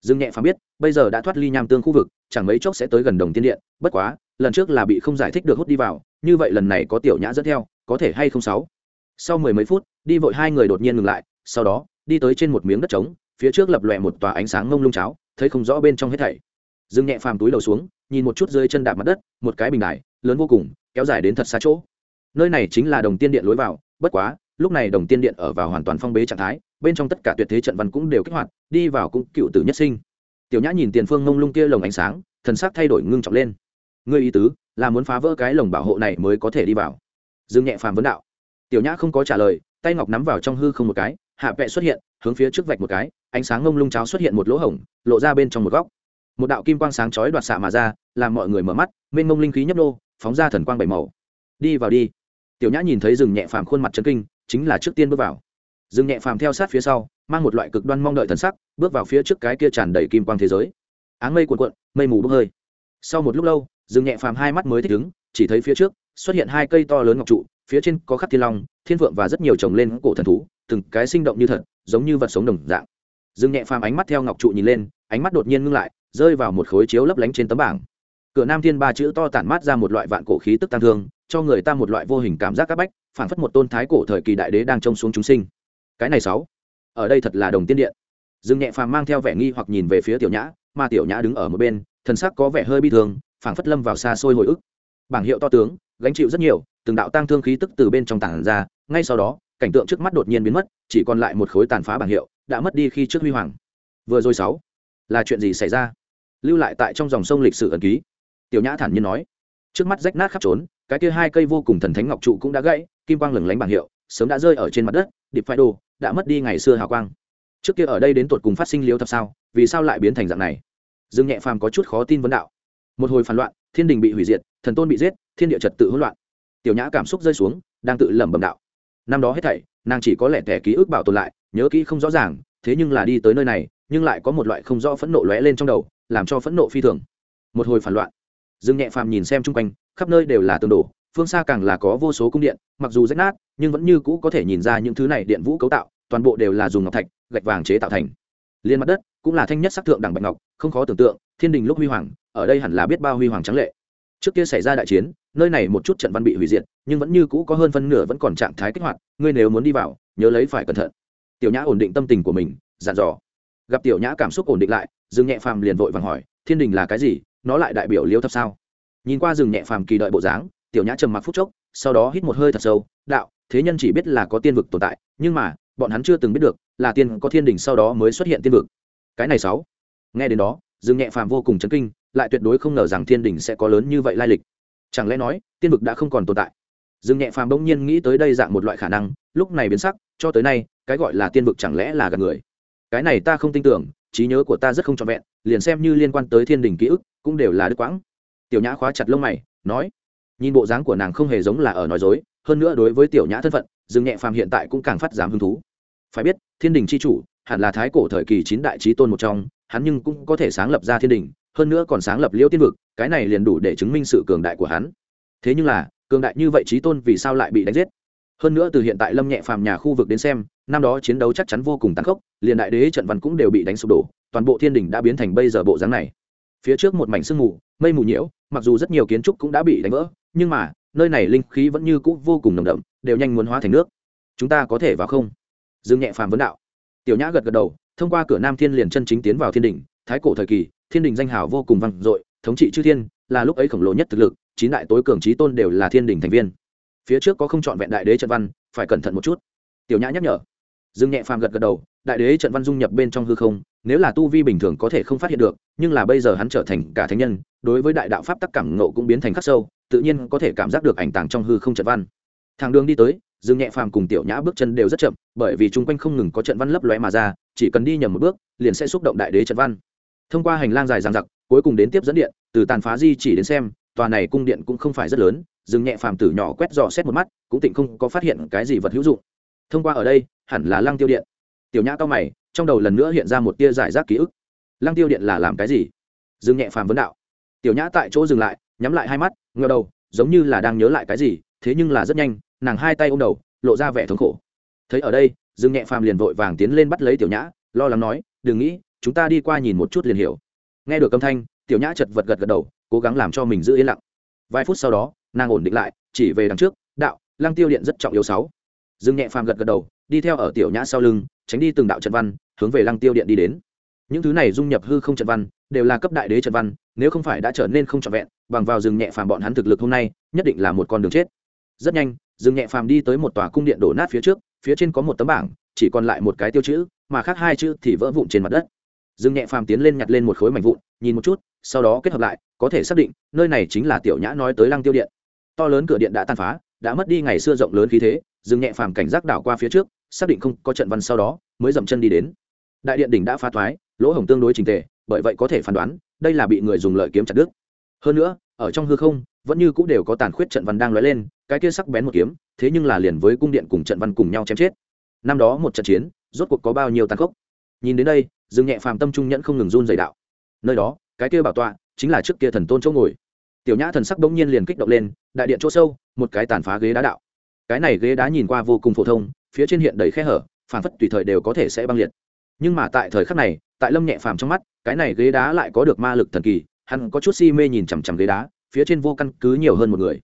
dương nhẹ phàm biết, bây giờ đã thoát ly nham tương khu vực, chẳng mấy chốc sẽ tới gần đồng tiên điện, bất quá, lần trước là bị không giải thích được hút đi vào, như vậy lần này có tiểu nhã dẫn theo, có thể hay không sáu? Sau mười mấy phút, đi vội hai người đột nhiên ngừng lại, sau đó, đi tới trên một miếng đất trống, phía trước lập lòe một tòa ánh sáng ngông lung cháo, thấy không rõ bên trong hết thảy. Dương nhẹ phàm túi đầu xuống, nhìn một chút dưới chân đạp mặt đất, một cái bình đài, lớn vô cùng, kéo dài đến thật xa chỗ. Nơi này chính là đồng tiên điện lối vào, bất quá, lúc này đồng tiên điện ở vào hoàn toàn phong bế trạng thái bên trong tất cả tuyệt thế trận văn cũng đều kích hoạt, đi vào cũng cựu tử nhất sinh. Tiểu nhã nhìn tiền phương ngông lung kia lồng ánh sáng, thần sắc thay đổi ngưng trọng lên. Ngươi ý tứ là muốn phá vỡ cái lồng bảo hộ này mới có thể đi vào. Dương nhẹ phàm vấn đạo. Tiểu nhã không có trả lời, tay ngọc nắm vào trong hư không một cái, hạ vẹ xuất hiện, hướng phía trước vạch một cái, ánh sáng ngông lung cháo xuất hiện một lỗ hổng, lộ ra bên trong một góc. Một đạo kim quang sáng chói đoạt xạ mà ra, làm mọi người mở mắt, mênh mông linh khí nhấp nô, phóng ra thần quang bảy màu. Đi vào đi. Tiểu nhã nhìn thấy rừng nhẹ phàm khuôn mặt chân kinh, chính là trước tiên bước vào. Dừng nhẹ phàm theo sát phía sau, mang một loại cực đoan mong đợi thần sắc, bước vào phía trước cái kia tràn đầy kim quang thế giới. Áng mây cuộn cuộn, mây mù bốc hơi. Sau một lúc lâu, Dừng nhẹ phàm hai mắt mới thích ứng, chỉ thấy phía trước, xuất hiện hai cây to lớn ngọc trụ, phía trên có khắc thiên long, thiên phượng và rất nhiều trồng lên cổ thần thú, từng cái sinh động như thật, giống như vật sống đồng dạng. Dương nhẹ phàm ánh mắt theo ngọc trụ nhìn lên, ánh mắt đột nhiên ngưng lại, rơi vào một khối chiếu lấp lánh trên tấm bảng. Cửa nam thiên ba chữ to tản mát ra một loại vạn cổ khí tức tăng thương, cho người ta một loại vô hình cảm giác c áp bách phản phất một tôn thái cổ thời kỳ đại đế đang trông xuống chúng sinh cái này sáu, ở đây thật là đồng tiên điện. Dương nhẹ phàm mang theo vẻ nghi hoặc nhìn về phía tiểu nhã, mà tiểu nhã đứng ở một bên, thần sắc có vẻ hơi bi thương, phảng phất lâm vào xa xôi hồi ức. Bảng hiệu to tướng, gánh chịu rất nhiều, từng đạo tăng thương khí tức từ bên trong tảng ra, ngay sau đó, cảnh tượng trước mắt đột nhiên biến mất, chỉ còn lại một khối tàn phá bảng hiệu, đã mất đi khi trước huy hoàng. Vừa rồi sáu, là chuyện gì xảy ra? Lưu lại tại trong dòng sông lịch sử ẩn ký. Tiểu nhã thản nhiên nói. Trước mắt rách nát khắp trốn, cái kia hai cây vô cùng thần thánh ngọc trụ cũng đã gãy, kim quang lừng lánh bảng hiệu, sớm đã rơi ở trên mặt đất điệp phái đồ đã mất đi ngày xưa hào quang. Trước kia ở đây đến tột cùng phát sinh liếu thập sao, vì sao lại biến thành dạng này? Dương nhẹ phàm có chút khó tin vấn đạo. Một hồi phản loạn, thiên đình bị hủy diệt, thần tôn bị giết, thiên địa trật tự hỗn loạn. Tiểu nhã cảm xúc rơi xuống, đang tự lẩm bẩm đạo. Năm đó hết thảy, nàng chỉ có lẻ tẻ ký ức bảo tồn lại, nhớ kỹ không rõ ràng, thế nhưng là đi tới nơi này, nhưng lại có một loại không rõ phẫn nộ lóe lên trong đầu, làm cho phẫn nộ phi thường. Một hồi phản loạn. Dương nhẹ phàm nhìn xem chung quanh, khắp nơi đều là tường đổ phương xa càng là có vô số cung điện, mặc dù rách nát, nhưng vẫn như cũ có thể nhìn ra những thứ này điện vũ cấu tạo, toàn bộ đều là dùng ngọc thạch, gạch vàng chế tạo thành. Liên mặt đất cũng là thanh nhất sắc thượng đẳng bạch ngọc, không khó tưởng tượng, thiên đình lúc huy hoàng, ở đây hẳn là biết bao huy hoàng trắng lệ. Trước kia xảy ra đại chiến, nơi này một chút trận văn bị hủy diệt, nhưng vẫn như cũ có hơn phân nửa vẫn còn trạng thái kích hoạt, ngươi nếu muốn đi vào, nhớ lấy phải cẩn thận. Tiểu nhã ổn định tâm tình của mình, dặn dò. Gặp tiểu nhã cảm xúc ổn định lại, dương nhẹ phàm liền vội vàng hỏi, thiên đình là cái gì? Nó lại đại biểu liêu thập sao? Nhìn qua rừng nhẹ phàm kỳ đợi bộ dáng tiểu nhã trầm mặc phút chốc, sau đó hít một hơi thật sâu, đạo, thế nhân chỉ biết là có tiên vực tồn tại, nhưng mà, bọn hắn chưa từng biết được là tiên có thiên đình sau đó mới xuất hiện tiên vực. Cái này sáu. Nghe đến đó, dương nhẹ phàm vô cùng chấn kinh, lại tuyệt đối không ngờ rằng thiên đình sẽ có lớn như vậy lai lịch. Chẳng lẽ nói, tiên vực đã không còn tồn tại? Dương nhẹ phàm bỗng nhiên nghĩ tới đây dạng một loại khả năng, lúc này biến sắc, cho tới nay, cái gọi là tiên vực chẳng lẽ là gần người? Cái này ta không tin tưởng, trí nhớ của ta rất không trọn vẹn, liền xem như liên quan tới thiên đình ký ức, cũng đều là đứt quãng. Tiểu nhã khóa chặt lông mày, nói nhìn bộ dáng của nàng không hề giống là ở nói dối, hơn nữa đối với tiểu nhã thân phận, dương nhẹ phàm hiện tại cũng càng phát dám hứng thú. Phải biết, thiên đình c h i chủ, hẳn là thái cổ thời kỳ chín đại trí tôn một trong, hắn nhưng cũng có thể sáng lập ra thiên đình, hơn nữa còn sáng lập liễu tiên vực, cái này liền đủ để chứng minh sự cường đại của hắn. Thế nhưng là, cường đại như vậy trí tôn vì sao lại bị đánh giết? Hơn nữa từ hiện tại lâm nhẹ phàm nhà khu vực đến xem, năm đó chiến đấu chắc chắn vô cùng tàn khốc, liền đại đế trận văn cũng đều bị đánh sụp đổ, toàn bộ thiên đình đã biến thành bây giờ bộ dáng này. Phía trước một mảnh sương mù, mây mù nhiễu, mặc dù rất nhiều kiến trúc cũng đã bị đánh vỡ nhưng mà, nơi này linh khí vẫn như cũ vô cùng nồng đậm, đều nhanh muốn hóa thành nước. Chúng ta có thể vào không? Dương nhẹ phàm vấn đạo. Tiểu nhã gật gật đầu, thông qua cửa nam thiên liền chân chính tiến vào thiên đình thái cổ thời kỳ, thiên đình danh hào vô cùng vang dội, thống trị chư thiên, là lúc ấy khổng lồ nhất thực lực, chín đại tối cường trí tôn đều là thiên đình thành viên. Phía trước có không chọn vẹn đại đế trận văn, phải cẩn thận một chút. Tiểu nhã nhắc nhở. Dương nhẹ phàm gật gật đầu, đại đế trận văn dung nhập bên trong hư không, nếu là tu vi bình thường có thể không phát hiện được, nhưng là bây giờ hắn trở thành cả thánh nhân, đối với đại đạo pháp tắc cảm nộ cũng biến thành khắc sâu tự nhiên có thể cảm giác được ảnh tàng trong hư không trận văn. Thang đường đi tới, dương nhẹ phàm cùng tiểu nhã bước chân đều rất chậm, bởi vì chung quanh không ngừng có trận văn lấp lóe mà ra, chỉ cần đi nhầm một bước, liền sẽ xúc động đại đế trận văn. Thông qua hành lang dài dằng dặc, cuối cùng đến tiếp dẫn điện, từ tàn phá di chỉ đến xem, tòa này cung điện cũng không phải rất lớn, Dương nhẹ phàm tử nhỏ quét dò xét một mắt, cũng tịnh không có phát hiện cái gì vật hữu dụng. Thông qua ở đây, hẳn là lăng tiêu điện. Tiểu nhã cao mày, trong đầu lần nữa hiện ra một tia giải rác ký ức. Lăng tiêu điện là làm cái gì? Dương nhẹ phàm vấn đạo. Tiểu nhã tại chỗ dừng lại nhắm lại hai mắt ngờ đầu, giống như là đang nhớ lại cái gì, thế nhưng là rất nhanh, nàng hai tay ôm đầu, lộ ra vẻ thống khổ. Thấy ở đây, dương nhẹ phàm liền vội vàng tiến lên bắt lấy tiểu nhã, lo lắng nói, đừng nghĩ, chúng ta đi qua nhìn một chút liền hiểu. Nghe được âm thanh, tiểu nhã chật vật gật gật đầu, cố gắng làm cho mình giữ yên lặng. Vài phút sau đó, nàng ổn định lại, chỉ về đằng trước, đạo, lăng tiêu điện rất trọng yếu sáu. Dương nhẹ phàm gật gật đầu, đi theo ở tiểu nhã sau lưng, tránh đi từng đạo trận văn, hướng về lăng tiêu điện đi đến. Những thứ này dung nhập hư không trận văn, đều là cấp đại đế trận văn, nếu không phải đã trở nên không trọn vẹn bằng vào rừng nhẹ phàm bọn hắn thực lực hôm nay, nhất định là một con đường chết. Rất nhanh, rừng nhẹ phàm đi tới một tòa cung điện đổ nát phía trước, phía trên có một tấm bảng, chỉ còn lại một cái tiêu chữ, mà khác hai chữ thì vỡ vụn trên mặt đất. Rừng nhẹ phàm tiến lên nhặt lên một khối mảnh vụn, nhìn một chút, sau đó kết hợp lại, có thể xác định, nơi này chính là tiểu nhã nói tới lăng tiêu điện. To lớn cửa điện đã tàn phá, đã mất đi ngày xưa rộng lớn khí thế, rừng nhẹ phàm cảnh giác đảo qua phía trước, xác định không có trận văn sau đó, mới dậm chân đi đến. Đại điện đỉnh đã phá thoái, lỗ hổng tương đối trình tề, bởi vậy có thể phán đoán, đây là bị người dùng lợi kiếm chặt đứt. Hơn nữa ở trong hư không, vẫn như cũng đều có tàn khuyết trận văn đang lóe lên, cái kia sắc bén một kiếm, thế nhưng là liền với cung điện cùng trận văn cùng nhau chém chết. Năm đó một trận chiến, rốt cuộc có bao nhiêu tàn khốc? Nhìn đến đây, dương nhẹ phàm tâm trung nhẫn không ngừng run dày đạo. Nơi đó, cái kia bảo tọa, chính là trước kia thần tôn chỗ ngồi. Tiểu nhã thần sắc bỗng nhiên liền kích động lên, đại điện chỗ sâu, một cái tàn phá ghế đá đạo. Cái này ghế đá nhìn qua vô cùng phổ thông, phía trên hiện đầy khe hở phản phất tùy thời đều có thể sẽ băng liệt. Nhưng mà tại thời khắc này, tại lâm nhẹ phàm trong mắt, cái này ghế đá lại có được ma lực thần kỳ hắn có chút si mê nhìn chằm chằm ghế đá, phía trên vô căn cứ nhiều hơn một người.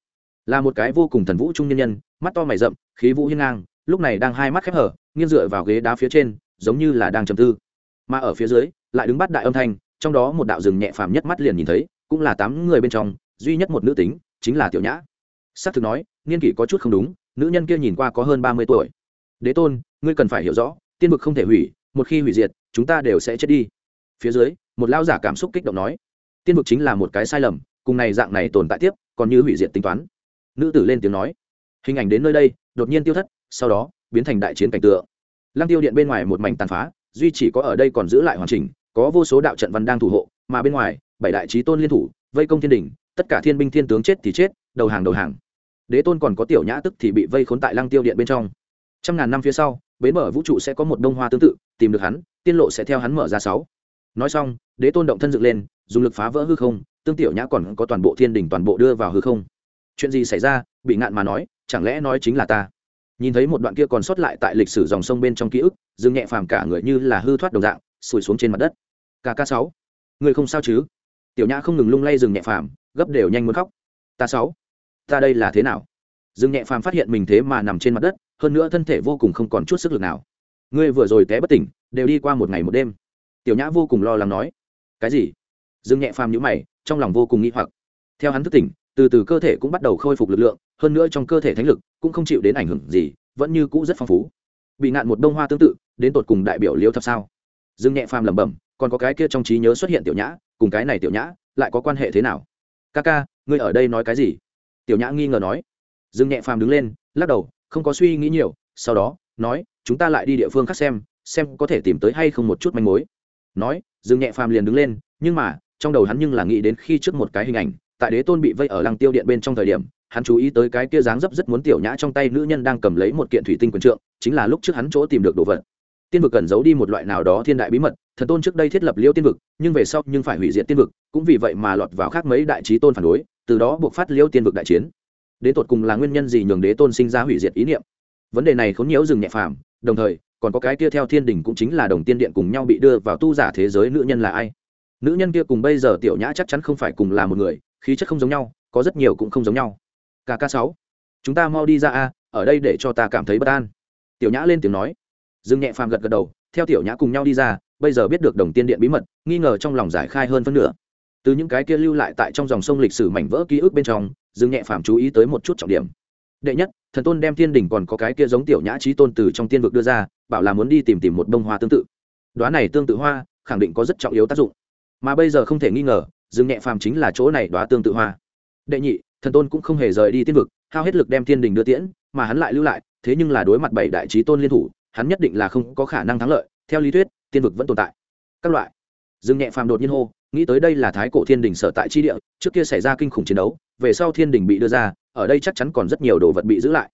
Là một cái vô cùng thần vũ trung nhân nhân, mắt to mày rậm, khí vũ hiên ngang, lúc này đang hai mắt khép hở, nghiêng dựa vào ghế đá phía trên, giống như là đang trầm tư. Mà ở phía dưới, lại đứng bắt đại âm thanh, trong đó một đạo rừng nhẹ phàm nhất mắt liền nhìn thấy, cũng là tám người bên trong, duy nhất một nữ tính, chính là tiểu nhã. S c thực nói, niên kỷ có chút không đúng, nữ nhân kia nhìn qua có hơn ba mươi tuổi. Đế tôn, ngươi cần phải hiểu rõ, tiên vực không thể hủy, một khi hủy diệt, chúng ta đều sẽ chết đi. Phía dưới, một lao giả cảm xúc kích động nói tiên vực chính là một cái sai lầm, cùng này dạng này tồn tại tiếp, còn như hủy diệt tính toán. Nữ tử lên tiếng nói. Hình ảnh đến nơi đây, đột nhiên tiêu thất, sau đó, biến thành đại chiến cảnh tượng. Lăng tiêu điện bên ngoài một mảnh tàn phá, duy chỉ có ở đây còn giữ lại hoàn chỉnh, có vô số đạo trận văn đang thủ hộ, mà bên ngoài, bảy đại trí tôn liên thủ, vây công thiên đình, tất cả thiên binh thiên tướng chết thì chết, đầu hàng đầu hàng. Đế tôn còn có tiểu nhã tức thì bị vây khốn tại lăng tiêu điện bên trong. Trăm ngàn năm phía sau, bến mở vũ trụ sẽ có một đông hoa tương tự, tìm được hắn, tiên lộ sẽ theo hắn mở ra sáu. Nói xong, đế tôn động thân dựng lên dùng lực phá vỡ hư không, tương tiểu nhã còn có toàn bộ thiên đình toàn bộ đưa vào hư không. Chuyện gì xảy ra, bị ngạn mà nói, chẳng lẽ nói chính là ta? Nhìn thấy một đoạn kia còn sót lại tại lịch sử dòng sông bên trong ký ức, dương nhẹ phàm cả người như là hư thoát đồng dạng sùi xuống trên mặt đất. Kk sáu, người không sao chứ? Tiểu nhã không ngừng lung lay dừng nhẹ phàm, gấp đều nhanh muốn khóc. Ta sáu, ta đây là thế nào? Dương nhẹ phàm phát hiện mình thế mà nằm trên mặt đất, hơn nữa thân thể vô cùng không còn chút sức lực nào. Ngươi vừa rồi té bất tỉnh, đều đi qua một ngày một đêm. Tiểu nhã vô cùng lo lắng nói. Cái gì? Dương nhẹ phàm nhữ mày, trong lòng vô cùng nghĩ hoặc. Theo hắn thức tỉnh, từ từ cơ thể cũng bắt đầu khôi phục lực lượng, hơn nữa trong cơ thể thánh lực cũng không chịu đến ảnh hưởng gì, vẫn như cũ rất phong phú. Bị ngạn một đông hoa tương tự, đến tột cùng đại biểu liêu thập sao? Dương nhẹ phàm lẩm bẩm, còn có cái kia trong trí nhớ xuất hiện tiểu nhã, cùng cái này tiểu nhã, lại có quan hệ thế nào? Ca ca, ngươi ở đây nói cái gì? Tiểu nhã nghi ngờ nói. Dương nhẹ phàm đứng lên, lắc đầu, không có suy nghĩ nhiều, sau đó, nói, chúng ta lại đi địa phương khác xem xem có thể tìm tới hay không một chút manh mối. Nói, dương nhẹ phàm liền đứng lên, nhưng mà trong đầu hắn nhưng là nghĩ đến khi trước một cái hình ảnh, tại đế tôn bị vây ở lăng tiêu điện bên trong thời điểm, hắn chú ý tới cái kia dáng dấp rất muốn tiểu nhã trong tay nữ nhân đang cầm lấy một kiện thủy tinh quần trượng, chính là lúc trước hắn chỗ tìm được đồ vật. Tiên vực cần giấu đi một loại nào đó thiên đại bí mật, thần tôn trước đây thiết lập liêu tiên vực, nhưng về sau nhưng phải hủy diệt tiên vực, cũng vì vậy mà lọt vào khác mấy đại trí tôn phản đối, từ đó buộc phát liêu tiên vực đại chiến. Đến tột cùng là nguyên nhân gì nhường đế tôn sinh ra hủy diệt ý niệm? Vấn đề này khốn nhiễu dừng nhẹ phàm, đồng thời, còn có cái kia theo thiên đình cũng chính là đồng tiên điện cùng nhau bị đưa vào tu giả thế giới nữ nhân là ai? Nữ nhân kia cùng bây giờ tiểu nhã chắc chắn không phải cùng là một người, khí chất không giống nhau, có rất nhiều cũng không giống nhau. Kk sáu, chúng ta mau đi ra a, ở đây để cho ta cảm thấy bất an. Tiểu nhã lên tiếng nói. Dương nhẹ phàm gật gật đầu, theo tiểu nhã cùng nhau đi ra, bây giờ biết được đồng tiên điện bí mật, nghi ngờ trong lòng giải khai hơn phân nửa. Từ những cái kia lưu lại tại trong dòng sông lịch sử mảnh vỡ ký ức bên trong, dương nhẹ phàm chú ý tới một chút trọng điểm. Đệ nhất, thần tôn đem thiên đình còn có cái kia giống tiểu nhã trí tôn từ trong tiên vực đưa ra, bảo là muốn đi tìm tìm một bông hoa tương tự. Đoán này tương tự hoa, khẳng định có rất trọng yếu tác dụng mà bây giờ không thể nghi ngờ, dương nhẹ phàm chính là chỗ này đoá tương tự hoa. Đệ nhị, thần tôn cũng không hề rời đi tiên vực, hao hết lực đem thiên đình đưa tiễn, mà hắn lại lưu lại, thế nhưng là đối mặt bảy đại trí tôn liên thủ, hắn nhất định là không có khả năng thắng lợi, theo lý thuyết, tiên vực vẫn tồn tại. Các loại. Dương nhẹ phàm đột nhiên hô, nghĩ tới đây là thái cổ thiên đình sở tại chi địa, trước kia xảy ra kinh khủng chiến đấu, về sau thiên đình bị đưa ra, ở đây chắc chắn còn rất nhiều đồ vật bị giữ lại.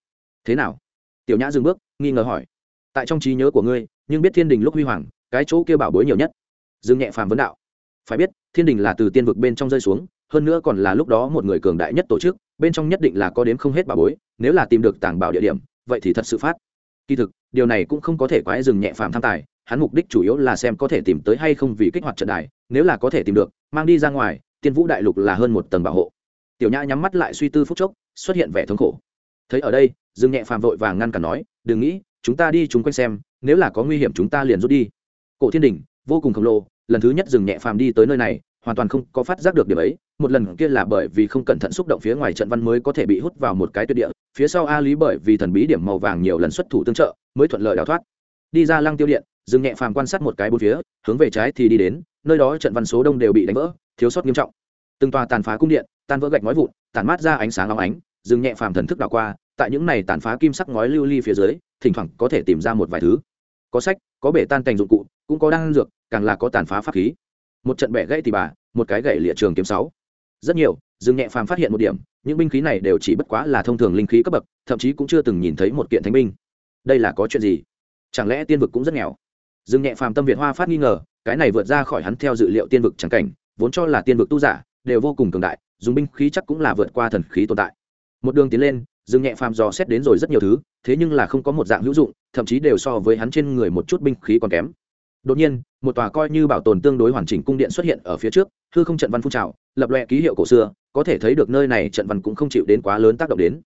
Thế nào? Tiểu nhã dừng bước, nghi ngờ hỏi. Tại trong trí nhớ của ngươi, nhưng biết thiên đình lúc huy hoàng, cái chỗ kia bảo bối nhiều nhất? Dương nhẹ phàm vấn đạo phải biết, thiên đình là từ tiên vực bên trong rơi xuống, hơn nữa còn là lúc đó một người cường đại nhất tổ chức, bên trong nhất định là có đến không hết bà bối, nếu là tìm được tàng bảo địa điểm, vậy thì thật sự phát. Kỳ thực, điều này cũng không có thể quái dừng nhẹ phàm tham tài, hắn mục đích chủ yếu là xem có thể tìm tới hay không vì kích hoạt trận đài, nếu là có thể tìm được, mang đi ra ngoài, tiên vũ đại lục là hơn một tầng bảo hộ. Tiểu nhã nhắm mắt lại suy tư phút chốc, xuất hiện vẻ thống khổ. Thấy ở đây dương nhẹ phàm vội vàng ngăn cản nói, đừng nghĩ, chúng ta đi chúng quanh xem, nếu là có nguy hiểm chúng ta liền rút đi. Cổ thiên đình, vô cùng khổng lồ lần thứ nhất dừng nhẹ phàm đi tới nơi này, hoàn toàn không có phát giác được điểm ấy. Một lần kia là bởi vì không cẩn thận xúc động phía ngoài trận văn mới có thể bị hút vào một cái tuyệt địa, phía sau a lý bởi vì thần bí điểm màu vàng nhiều lần xuất thủ tương trợ, mới thuận lợi đào thoát. Đi ra lăng tiêu điện, dừng nhẹ phàm quan sát một cái bốn phía, hướng về trái thì đi đến, nơi đó trận văn số đông đều bị đánh vỡ, thiếu sót nghiêm trọng. Từng tòa tàn phá cung điện, tan vỡ gạch ngói vụn tàn mát ra ánh sáng long ánh, dừng nhẹ phàm thần thức đào qua, tại những này tàn phá kim sắc ngói lưu ly phía dưới, thỉnh thoảng có thể tìm ra một vài thứ. Có sách, có bể tan cành dụng cụ cũng có đan dược, càng là có tàn phá pháp khí. Một trận bẻ gãy thì bà, một cái gậy lịa trường kiếm sáu. Rất nhiều, dương nhẹ phàm phát hiện một điểm, những binh khí này đều chỉ bất quá là thông thường linh khí cấp bậc, thậm chí cũng chưa từng nhìn thấy một kiện thánh binh. Đây là có chuyện gì? Chẳng lẽ tiên vực cũng rất nghèo? Dương nhẹ phàm tâm việt hoa phát nghi ngờ, cái này vượt ra khỏi hắn theo dự liệu tiên vực chẳng cảnh, vốn cho là tiên vực tu giả, đều vô cùng cường đại, dùng binh khí chắc cũng là vượt qua thần khí tồn tại. Một đường tiến lên, dương nhẹ phàm dò xét đến rồi rất nhiều thứ, thế nhưng là không có một dạng hữu dụng, thậm chí đều so với hắn trên người một chút binh khí còn kém đột nhiên, một tòa coi như bảo tồn tương đối hoàn chỉnh cung điện xuất hiện ở phía trước, hư không trận văn phun trào, lập loẹ ký hiệu cổ xưa, có thể thấy được nơi này trận văn cũng không chịu đến quá lớn tác động đến.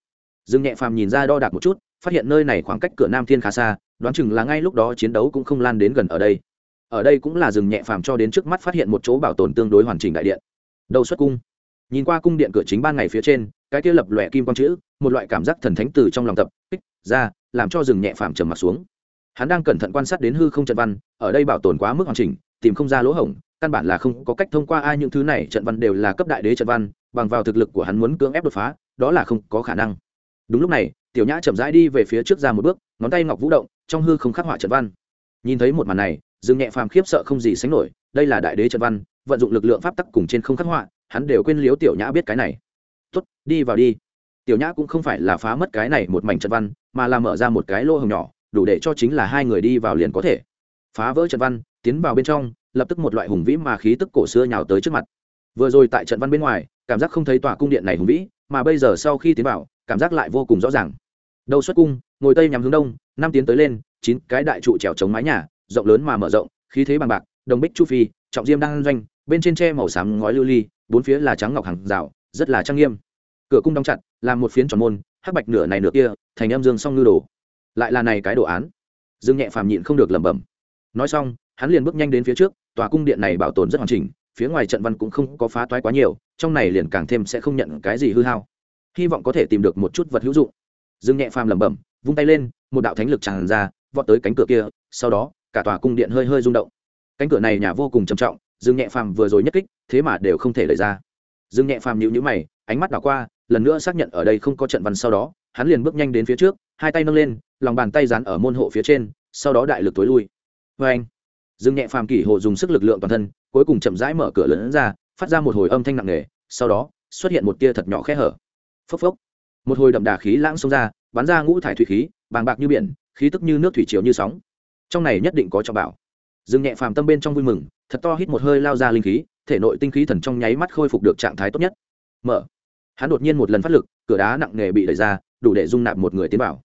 Dương nhẹ phàm nhìn ra đo đạc một chút, phát hiện nơi này khoảng cách cửa nam thiên khá xa, đoán chừng là ngay lúc đó chiến đấu cũng không lan đến gần ở đây. Ở đây cũng là rừng nhẹ phàm cho đến trước mắt phát hiện một chỗ bảo tồn tương đối hoàn chỉnh đại điện. Đầu xuất cung. Nhìn qua cung điện cửa chính ban ngày phía trên, cái kia lập lòe kim quang chữ, một loại cảm giác thần thánh từ trong lòng tập, kích, ra, làm cho rừng nhẹ phàm trầm mặt xuống hắn đang cẩn thận quan sát đến hư không trận văn, ở đây bảo tồn quá mức hoàn chỉnh, tìm không ra lỗ hổng, căn bản là không có cách thông qua ai những thứ này, trận văn đều là cấp đại đế trận văn, bằng vào thực lực của hắn muốn cưỡng ép đột phá, đó là không có khả năng. Đúng lúc này, tiểu nhã chậm rãi đi về phía trước ra một bước, ngón tay ngọc vũ động, trong hư không khắc họa trận văn. Nhìn thấy một màn này, dương nhẹ phàm khiếp sợ không gì sánh nổi, đây là đại đế trận văn, vận dụng lực lượng pháp tắc cùng trên không khắc họa, hắn đều quên liếu tiểu nhã biết cái này. Tốt, đi vào đi. Tiểu nhã cũng không phải là phá mất cái này một mảnh trận văn, mà là mở ra một cái lỗ hồng nhỏ đủ để cho chính là hai người đi vào liền có thể. Phá vỡ trận văn, tiến vào bên trong, lập tức một loại hùng vĩ mà khí tức cổ xưa nhào tới trước mặt. Vừa rồi tại trận văn bên ngoài, cảm giác không thấy tòa cung điện này hùng vĩ, mà bây giờ sau khi tiến vào, cảm giác lại vô cùng rõ ràng. Đầu xuất cung, ngồi tây nhắm hướng đông, năm tiến tới lên, chín cái đại trụ trèo chống mái nhà, rộng lớn mà mở rộng, khí thế bằng bạc, đồng bích chu phi, trọng diêm đang doanh, bên trên tre màu xám ngói lưu ly, bốn phía là trắng ngọc hàng rào, rất là trang nghiêm. Cửa cung đóng chặt làm một phiến tròn môn, hắc bạch nửa này nửa kia, thành em dương song ngư đồ lại là này cái đồ án. Dương nhẹ phàm nhịn không được lẩm bẩm. Nói xong, hắn liền bước nhanh đến phía trước, tòa cung điện này bảo tồn rất hoàn chỉnh, phía ngoài trận văn cũng không có phá toái quá nhiều, trong này liền càng thêm sẽ không nhận cái gì hư hao. Hy vọng có thể tìm được một chút vật hữu dụng. Dương nhẹ phàm lẩm bẩm, vung tay lên, một đạo thánh lực tràn ra, vọt tới cánh cửa kia, sau đó, cả tòa cung điện hơi hơi rung động. Cánh cửa này nhà vô cùng trầm trọng, dương nhẹ phàm vừa rồi nhất kích, thế mà đều không thể lấy ra. Dương nhẹ phàm nhịu nhữ mày, ánh mắt đảo qua, lần nữa xác nhận ở đây không có trận văn sau đó, hắn liền bước nhanh đến phía trước, hai tay nâng lên lòng bàn tay dán ở môn hộ phía trên, sau đó đại lực tối lui. Vê anh, dương nhẹ phàm kỷ hộ dùng sức lực lượng toàn thân, cuối cùng chậm rãi mở cửa lớn ra, phát ra một hồi âm thanh nặng nề, sau đó, xuất hiện một tia thật nhỏ khe hở. Phốc phốc. Một hồi đậm đà khí lãng xông ra, bắn ra ngũ thải thủy khí, bàng bạc như biển, khí tức như nước thủy chiều như sóng. Trong này nhất định có trọng bảo. Dương nhẹ phàm tâm bên trong vui mừng, thật to hít một hơi lao ra linh khí, thể nội tinh khí thần trong nháy mắt khôi phục được trạng thái tốt nhất. Mở. Hắn đột nhiên một lần phát lực, cửa đá nặng nề bị đẩy ra, đủ để dung nạp một người tiến vào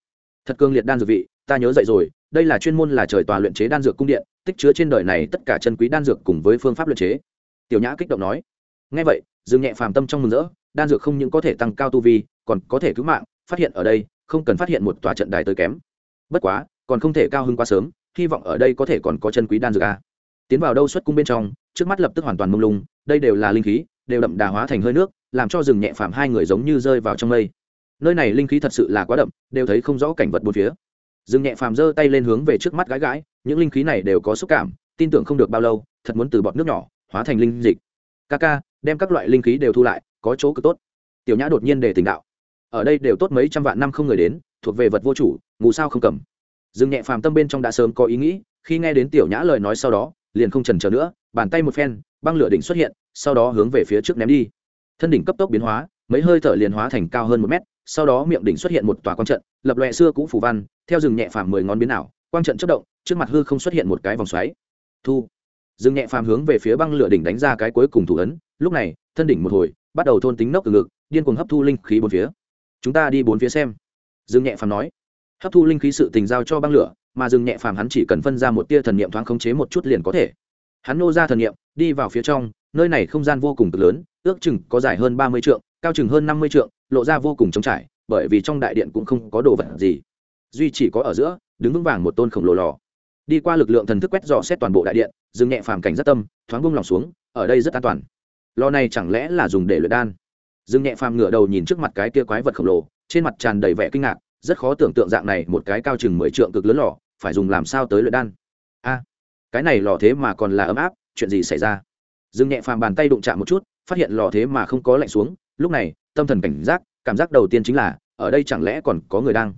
thật cương liệt đan dược vị, ta nhớ dậy rồi, đây là chuyên môn là trời tòa luyện chế đan dược cung điện, tích chứa trên đời này tất cả chân quý đan dược cùng với phương pháp luyện chế. Tiểu nhã kích động nói. Ngay vậy, dương nhẹ phàm tâm trong mừng rỡ, đan dược không những có thể tăng cao tu vi, còn có thể cứu mạng, phát hiện ở đây, không cần phát hiện một tòa trận đài tới kém. Bất quá, còn không thể cao hơn quá sớm, hy vọng ở đây có thể còn có chân quý đan dược a. Tiến vào đâu xuất cung bên trong, trước mắt lập tức hoàn toàn mông lung, đây đều là linh khí, đều đậm đà hóa thành hơi nước, làm cho rừng nhẹ phàm hai người giống như rơi vào trong mây nơi này linh khí thật sự là quá đậm, đều thấy không rõ cảnh vật bốn phía. Dương nhẹ phàm giơ tay lên hướng về trước mắt gãi gãi, những linh khí này đều có xúc cảm, tin tưởng không được bao lâu, thật muốn từ bọt nước nhỏ, hóa thành linh dịch. Ca ca, đem các loại linh khí đều thu lại, có chỗ cực tốt. Tiểu nhã đột nhiên để tình đạo. Ở đây đều tốt mấy trăm vạn năm không người đến, thuộc về vật vô chủ ngủ sao không cầm. Dương nhẹ phàm tâm bên trong đã sớm có ý nghĩ, khi nghe đến tiểu nhã lời nói sau đó, liền không trần chờ nữa, bàn tay một phen, băng lửa đỉnh xuất hiện, sau đó hướng về phía trước ném đi. Thân đỉnh cấp tốc biến hóa, mấy hơi thở liền hóa thành cao hơn một mét sau đó miệng đỉnh xuất hiện một tòa quang trận, lập loẹ xưa cũ phủ văn, theo rừng nhẹ phàm mười ngón biến ảo, quang trận chất động, trước mặt hư không xuất hiện một cái vòng xoáy. Thu. Rừng nhẹ phàm hướng về phía băng lửa đỉnh đánh ra cái cuối cùng thủ ấn, lúc này, thân đỉnh một hồi, bắt đầu thôn tính nốc từ ngực, điên cuồng hấp thu linh khí bốn phía. Chúng ta đi bốn phía xem. Rừng nhẹ phàm nói. Hấp thu linh khí sự tình giao cho băng lửa, mà rừng nhẹ phàm hắn chỉ cần phân ra một tia thần niệm thoáng khống chế một chút liền có thể. Hắn nô ra thần niệm, đi vào phía trong, nơi này không gian vô cùng cực lớn, ước chừng có dài hơn ba mươi trượng, cao chừng hơn năm mươi trượng lộ ra vô cùng trống trải, bởi vì trong đại điện cũng không có đồ vật gì. Duy chỉ có ở giữa, đứng vững vàng một tôn khổng lồ lò. Đi qua lực lượng thần thức quét dò xét toàn bộ đại điện dương nhẹ phàm cảnh rất tâm, thoáng bung lòng xuống, ở đây rất an toàn. Lò này chẳng lẽ là dùng để luyện đan? Dương nhẹ phàm ngửa đầu nhìn trước mặt cái kia quái vật khổng lồ, trên mặt tràn đầy vẻ kinh ngạc, rất khó tưởng tượng dạng này một cái cao chừng mười trượng cực lớn lò, phải dùng làm sao tới luyện đan? A, cái này lò thế mà còn là ấm áp, chuyện gì xảy ra? Dương nhẹ phàm bàn tay đụng chạm một chút, phát hiện lò thế mà không có lạnh xuống, lúc này tâm thần cảnh giác, cảm giác đầu tiên chính là, ở đây chẳng lẽ còn có người đang?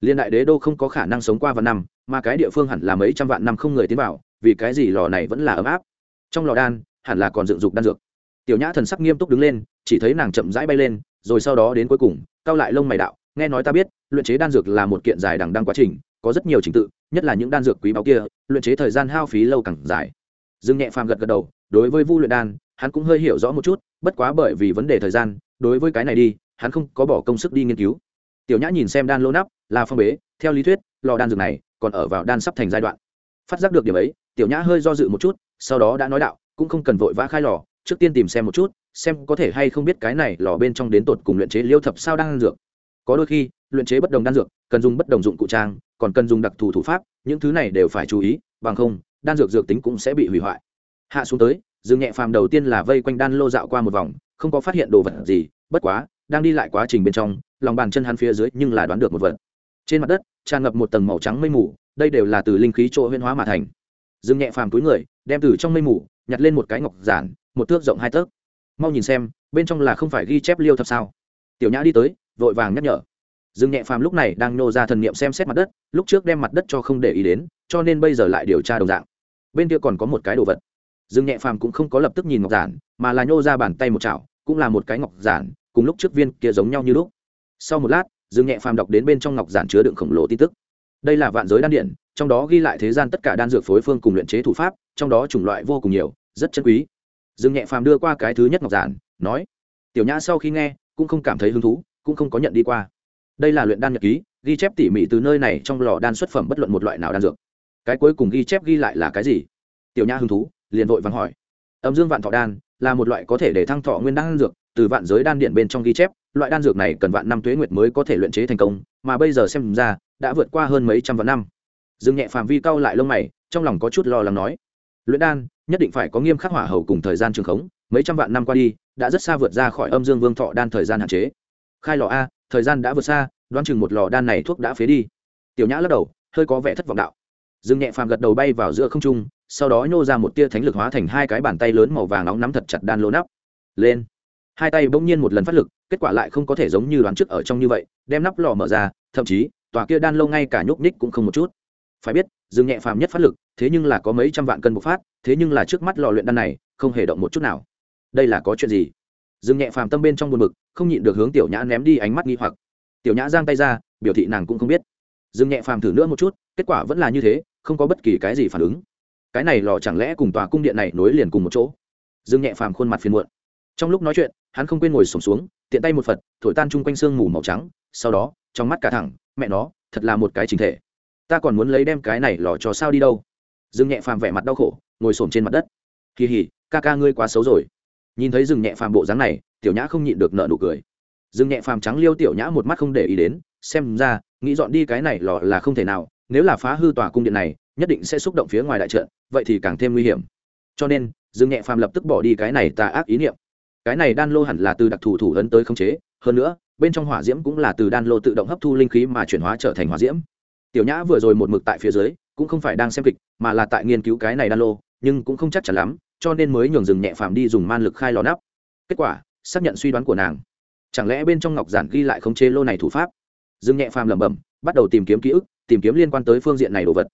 Liên đại đế đô không có khả năng sống qua vạn năm, mà cái địa phương hẳn là mấy trăm vạn năm không người tiến vào, vì cái gì lò này vẫn là ấm áp? Trong lò đan, hẳn là còn dựng dục đan dược. Tiểu nhã thần sắc nghiêm túc đứng lên, chỉ thấy nàng chậm rãi bay lên, rồi sau đó đến cuối cùng cao lại lông mày đạo, nghe nói ta biết, luyện chế đan dược là một kiện dài đằng đăng quá trình, có rất nhiều trình tự, nhất là những đan dược quý báu kia, luyện chế thời gian hao phí lâu càng dài. Dương nhẹ phàm gật gật đầu, đối với vu luyện đan, hắn cũng hơi hiểu rõ một chút, bất quá bởi vì vấn đề thời gian đối với cái này đi, hắn không có bỏ công sức đi nghiên cứu. Tiểu nhã nhìn xem đan lô nắp, là phong bế, theo lý thuyết, lò đan dược này còn ở vào đan sắp thành giai đoạn. Phát giác được điểm ấy, tiểu nhã hơi do dự một chút, sau đó đã nói đạo, cũng không cần vội vã khai lò, trước tiên tìm xem một chút, xem có thể hay không biết cái này lò bên trong đến tột cùng luyện chế liêu thập sao đan dược. Có đôi khi, luyện chế bất đồng đan dược, cần dùng bất đồng dụng cụ trang, còn cần dùng đặc thù thủ pháp, những thứ này đều phải chú ý, bằng không, đan dược dược tính cũng sẽ bị hủy hoại. Hạ xuống tới, dương nhẹ phàm đầu tiên là vây quanh đan lô dạo qua một vòng không có phát hiện đồ vật gì, bất quá, đang đi lại quá trình bên trong, lòng bàn chân hắn phía dưới nhưng là đoán được một vật. Trên mặt đất, tràn ngập một tầng màu trắng mây mù, đây đều là từ linh khí chỗ huyên hóa mà thành. Dương nhẹ phàm túi người, đem từ trong mây mù, nhặt lên một cái ngọc giản, một thước rộng hai tấc. Mau nhìn xem, bên trong là không phải ghi chép liêu thập sao. Tiểu nhã đi tới, vội vàng nhắc nhở. Dương nhẹ phàm lúc này đang nô ra thần niệm xem xét mặt đất, lúc trước đem mặt đất cho không để ý đến, cho nên bây giờ lại điều tra đồng dạng. Bên kia còn có một cái đồ vật dương nhẹ phàm cũng không có lập tức nhìn ngọc giản, mà là nhô ra bàn tay một chảo, cũng là một cái ngọc giản, cùng lúc trước viên kia giống nhau như lúc. Sau một lát, dương nhẹ phàm đọc đến bên trong ngọc giản chứa đựng khổng lồ tin tức. Đây là vạn giới đan điện, trong đó ghi lại thế gian tất cả đan dược phối phương cùng luyện chế thủ pháp, trong đó chủng loại vô cùng nhiều, rất chân quý. Dương nhẹ phàm đưa qua cái thứ nhất ngọc giản, nói, tiểu nhã sau khi nghe, cũng không cảm thấy hứng thú, cũng không có nhận đi qua. Đây là luyện đan nhật ký, ghi chép tỉ mỉ từ nơi này trong lò đan xuất phẩm bất luận một loại nào đan dược. Cái cuối cùng ghi chép ghi lại là cái gì? Tiểu nhã hứng thú liền vội vàng hỏi. Âm dương vạn thọ đan là một loại có thể để thăng thọ nguyên đan dược, từ vạn giới đan điện bên trong ghi chép, loại đan dược này cần vạn năm tuế nguyệt mới có thể luyện chế thành công, mà bây giờ xem ra, đã vượt qua hơn mấy trăm vạn năm. Dương nhẹ phàm vi cau lại lông mày, trong lòng có chút lo lắng nói. Luyện đan nhất định phải có nghiêm khắc hỏa hầu cùng thời gian trường khống, mấy trăm vạn năm qua đi, đã rất xa vượt ra khỏi âm dương vương thọ đan thời gian hạn chế. Khai lò a, thời gian đã vượt xa, đoán chừng một lò đan này thuốc đã phế đi. Tiểu nhã lắc đầu, hơi có vẻ thất vọng đạo. Dương nhẹ phàm gật đầu bay vào giữa không trung sau đó nhô ra một tia thánh lực hóa thành hai cái bàn tay lớn màu vàng nóng nắm thật chặt đan lô nắp. Lên. Hai tay bỗng nhiên một lần phát lực, kết quả lại không có thể giống như đoán trước ở trong như vậy, đem nắp lò mở ra, thậm chí, tòa kia đan lô ngay cả nhúc ních cũng không một chút. Phải biết, dương nhẹ phàm nhất phát lực, thế nhưng là có mấy trăm vạn cân bộc phát, thế nhưng là trước mắt lò luyện đan này, không hề động một chút nào. Đây là có chuyện gì? Dương nhẹ phàm tâm bên trong buồn bực, không nhịn được hướng tiểu nhã ném đi ánh mắt nghi hoặc. Tiểu nhã giang tay ra, biểu thị nàng cũng không biết. Dương nhẹ phàm thử nữa một chút, kết quả vẫn là như thế, không có bất kỳ cái gì phản ứng cái này lò chẳng lẽ cùng tòa cung điện này nối liền cùng một chỗ? Dương nhẹ phàm khuôn mặt phiền muộn. Trong lúc nói chuyện, hắn không quên ngồi sổm xuống, tiện tay một phật, thổi tan chung quanh sương mù màu trắng, sau đó, trong mắt cả thẳng, mẹ nó, thật là một cái chính thể. Ta còn muốn lấy đem cái này lò cho sao đi đâu? Dương nhẹ phàm vẻ mặt đau khổ, ngồi sổm trên mặt đất. Kỳ hỉ, ca ca ngươi quá xấu rồi. Nhìn thấy dương nhẹ phàm bộ dáng này, tiểu nhã không nhịn được nợ nụ cười. Dương nhẹ phàm trắng liêu tiểu nhã một mắt không để ý đến, xem ra, nghĩ dọn đi cái này lò là không thể nào, nếu là phá hư tòa cung điện này nhất định sẽ xúc động phía ngoài đại trận, vậy thì càng thêm nguy hiểm. Cho nên, dương nhẹ phàm lập tức bỏ đi cái này tà ác ý niệm. Cái này đan lô hẳn là từ đặc thù thủ ấn tới khống chế, hơn nữa, bên trong hỏa diễm cũng là từ đan lô tự động hấp thu linh khí mà chuyển hóa trở thành hỏa diễm. Tiểu nhã vừa rồi một mực tại phía dưới, cũng không phải đang xem kịch, mà là tại nghiên cứu cái này đan lô, nhưng cũng không chắc chắn lắm, cho nên mới nhường rừng nhẹ phàm đi dùng man lực khai lò nắp. Kết quả, xác nhận suy đoán của nàng. Chẳng lẽ bên trong ngọc giản ghi lại khống chế lô này thủ pháp? Rừng nhẹ phàm lẩm bẩm, bắt đầu tìm kiếm ký ức, tìm kiếm liên quan tới phương diện này đồ vật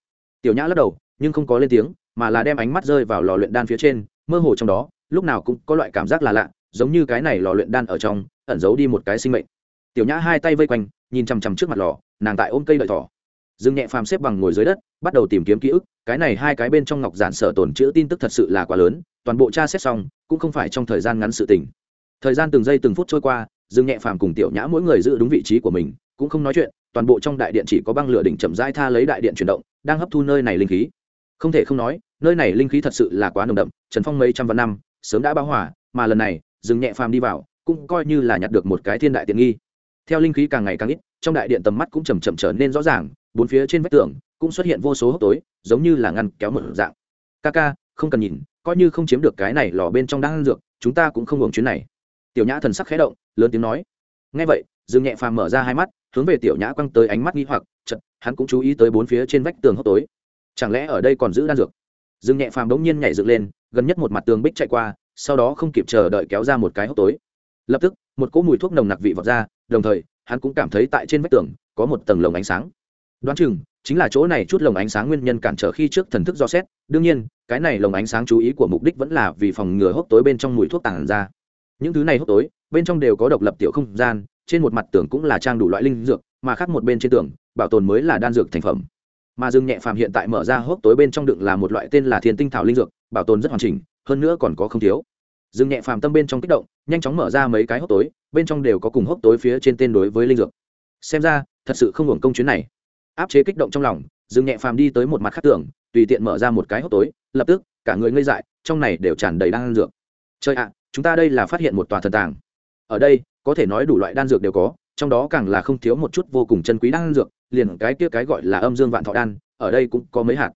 tiểu nhã lắc đầu, nhưng không có lên tiếng, mà là đem ánh mắt rơi vào lò luyện đan phía trên, mơ hồ trong đó, lúc nào cũng có loại cảm giác là lạ, giống như cái này lò luyện đan ở trong, ẩn giấu đi một cái sinh mệnh. Tiểu nhã hai tay vây quanh, nhìn chằm chằm trước mặt lò, nàng tại ôm cây đợi thỏ. Dương nhẹ phàm xếp bằng ngồi dưới đất, bắt đầu tìm kiếm ký ức, cái này hai cái bên trong ngọc giản sở tồn chữ tin tức thật sự là quá lớn, toàn bộ tra xét xong, cũng không phải trong thời gian ngắn sự tình. Thời gian từng giây từng phút trôi qua, dương nhẹ phàm cùng tiểu nhã mỗi người giữ đúng vị trí của mình cũng không nói chuyện, toàn bộ trong đại điện chỉ có băng lửa đỉnh chậm rãi tha lấy đại điện chuyển động, đang hấp thu nơi này linh khí. Không thể không nói, nơi này linh khí thật sự là quá nồng đậm, trần phong mấy trăm vạn năm, sớm đã báo hỏa mà lần này dừng nhẹ phàm đi vào, cũng coi như là nhặt được một cái thiên đại tiện nghi. Theo linh khí càng ngày càng ít, trong đại điện tầm mắt cũng chầm chậm trở nên rõ ràng, bốn phía trên vách tường cũng xuất hiện vô số hốc tối, giống như là ngăn kéo một dạng. Ca ca, không cần nhìn, coi như không chiếm được cái này lò bên trong đang ăn dược, chúng ta cũng không hưởng chuyến này. Tiểu nhã thần sắc khẽ động, lớn tiếng nói. Ngay vậy dương nhẹ phàm mở ra hai mắt, hướng về tiểu nhã quăng tới ánh mắt nghi hoặc chật hắn cũng chú ý tới bốn phía trên vách tường hốc tối. Chẳng lẽ ở đây còn giữ đan dược? Dương nhẹ phàm đống nhiên nhảy dựng lên, gần nhất một mặt tường bích chạy qua, sau đó không kịp chờ đợi kéo ra một cái hốc tối. Lập tức, một cỗ mùi thuốc nồng nặc vị vọt ra, đồng thời, hắn cũng cảm thấy tại trên vách tường, có một tầng lồng ánh sáng. Đoán chừng, chính là chỗ này chút lồng ánh sáng nguyên nhân cản trở khi trước thần thức do xét. Đương nhiên, cái này lồng ánh sáng chú ý của mục đích vẫn là vì phòng ngừa hốc tối bên trong mùi thuốc tàn ra. Những thứ này hốc tối, bên trong đều có độc lập tiểu không gian trên một mặt tường cũng là trang đủ loại linh dược, mà khác một bên trên tường, bảo tồn mới là đan dược thành phẩm. Mà dương nhẹ phàm hiện tại mở ra hốc tối bên trong đựng là một loại tên là thiên tinh thảo linh dược, bảo tồn rất hoàn chỉnh, hơn nữa còn có không thiếu. Dương nhẹ phàm tâm bên trong kích động, nhanh chóng mở ra mấy cái hốc tối, bên trong đều có cùng hốc tối phía trên tên đối với linh dược. Xem ra, thật sự không hưởng công chuyến này. Áp chế kích động trong lòng, dương nhẹ phàm đi tới một mặt khác tường, tùy tiện mở ra một cái hốc tối, lập tức, cả người ngây dại, trong này đều tràn đầy đan dược. Chơi ạ, chúng ta đây là phát hiện một tòa thần tàng. Ở đây có thể nói đủ loại đan dược đều có, trong đó càng là không thiếu một chút vô cùng chân quý đan dược, liền cái kia cái gọi là âm dương vạn thọ đan, ở đây cũng có mấy hạt.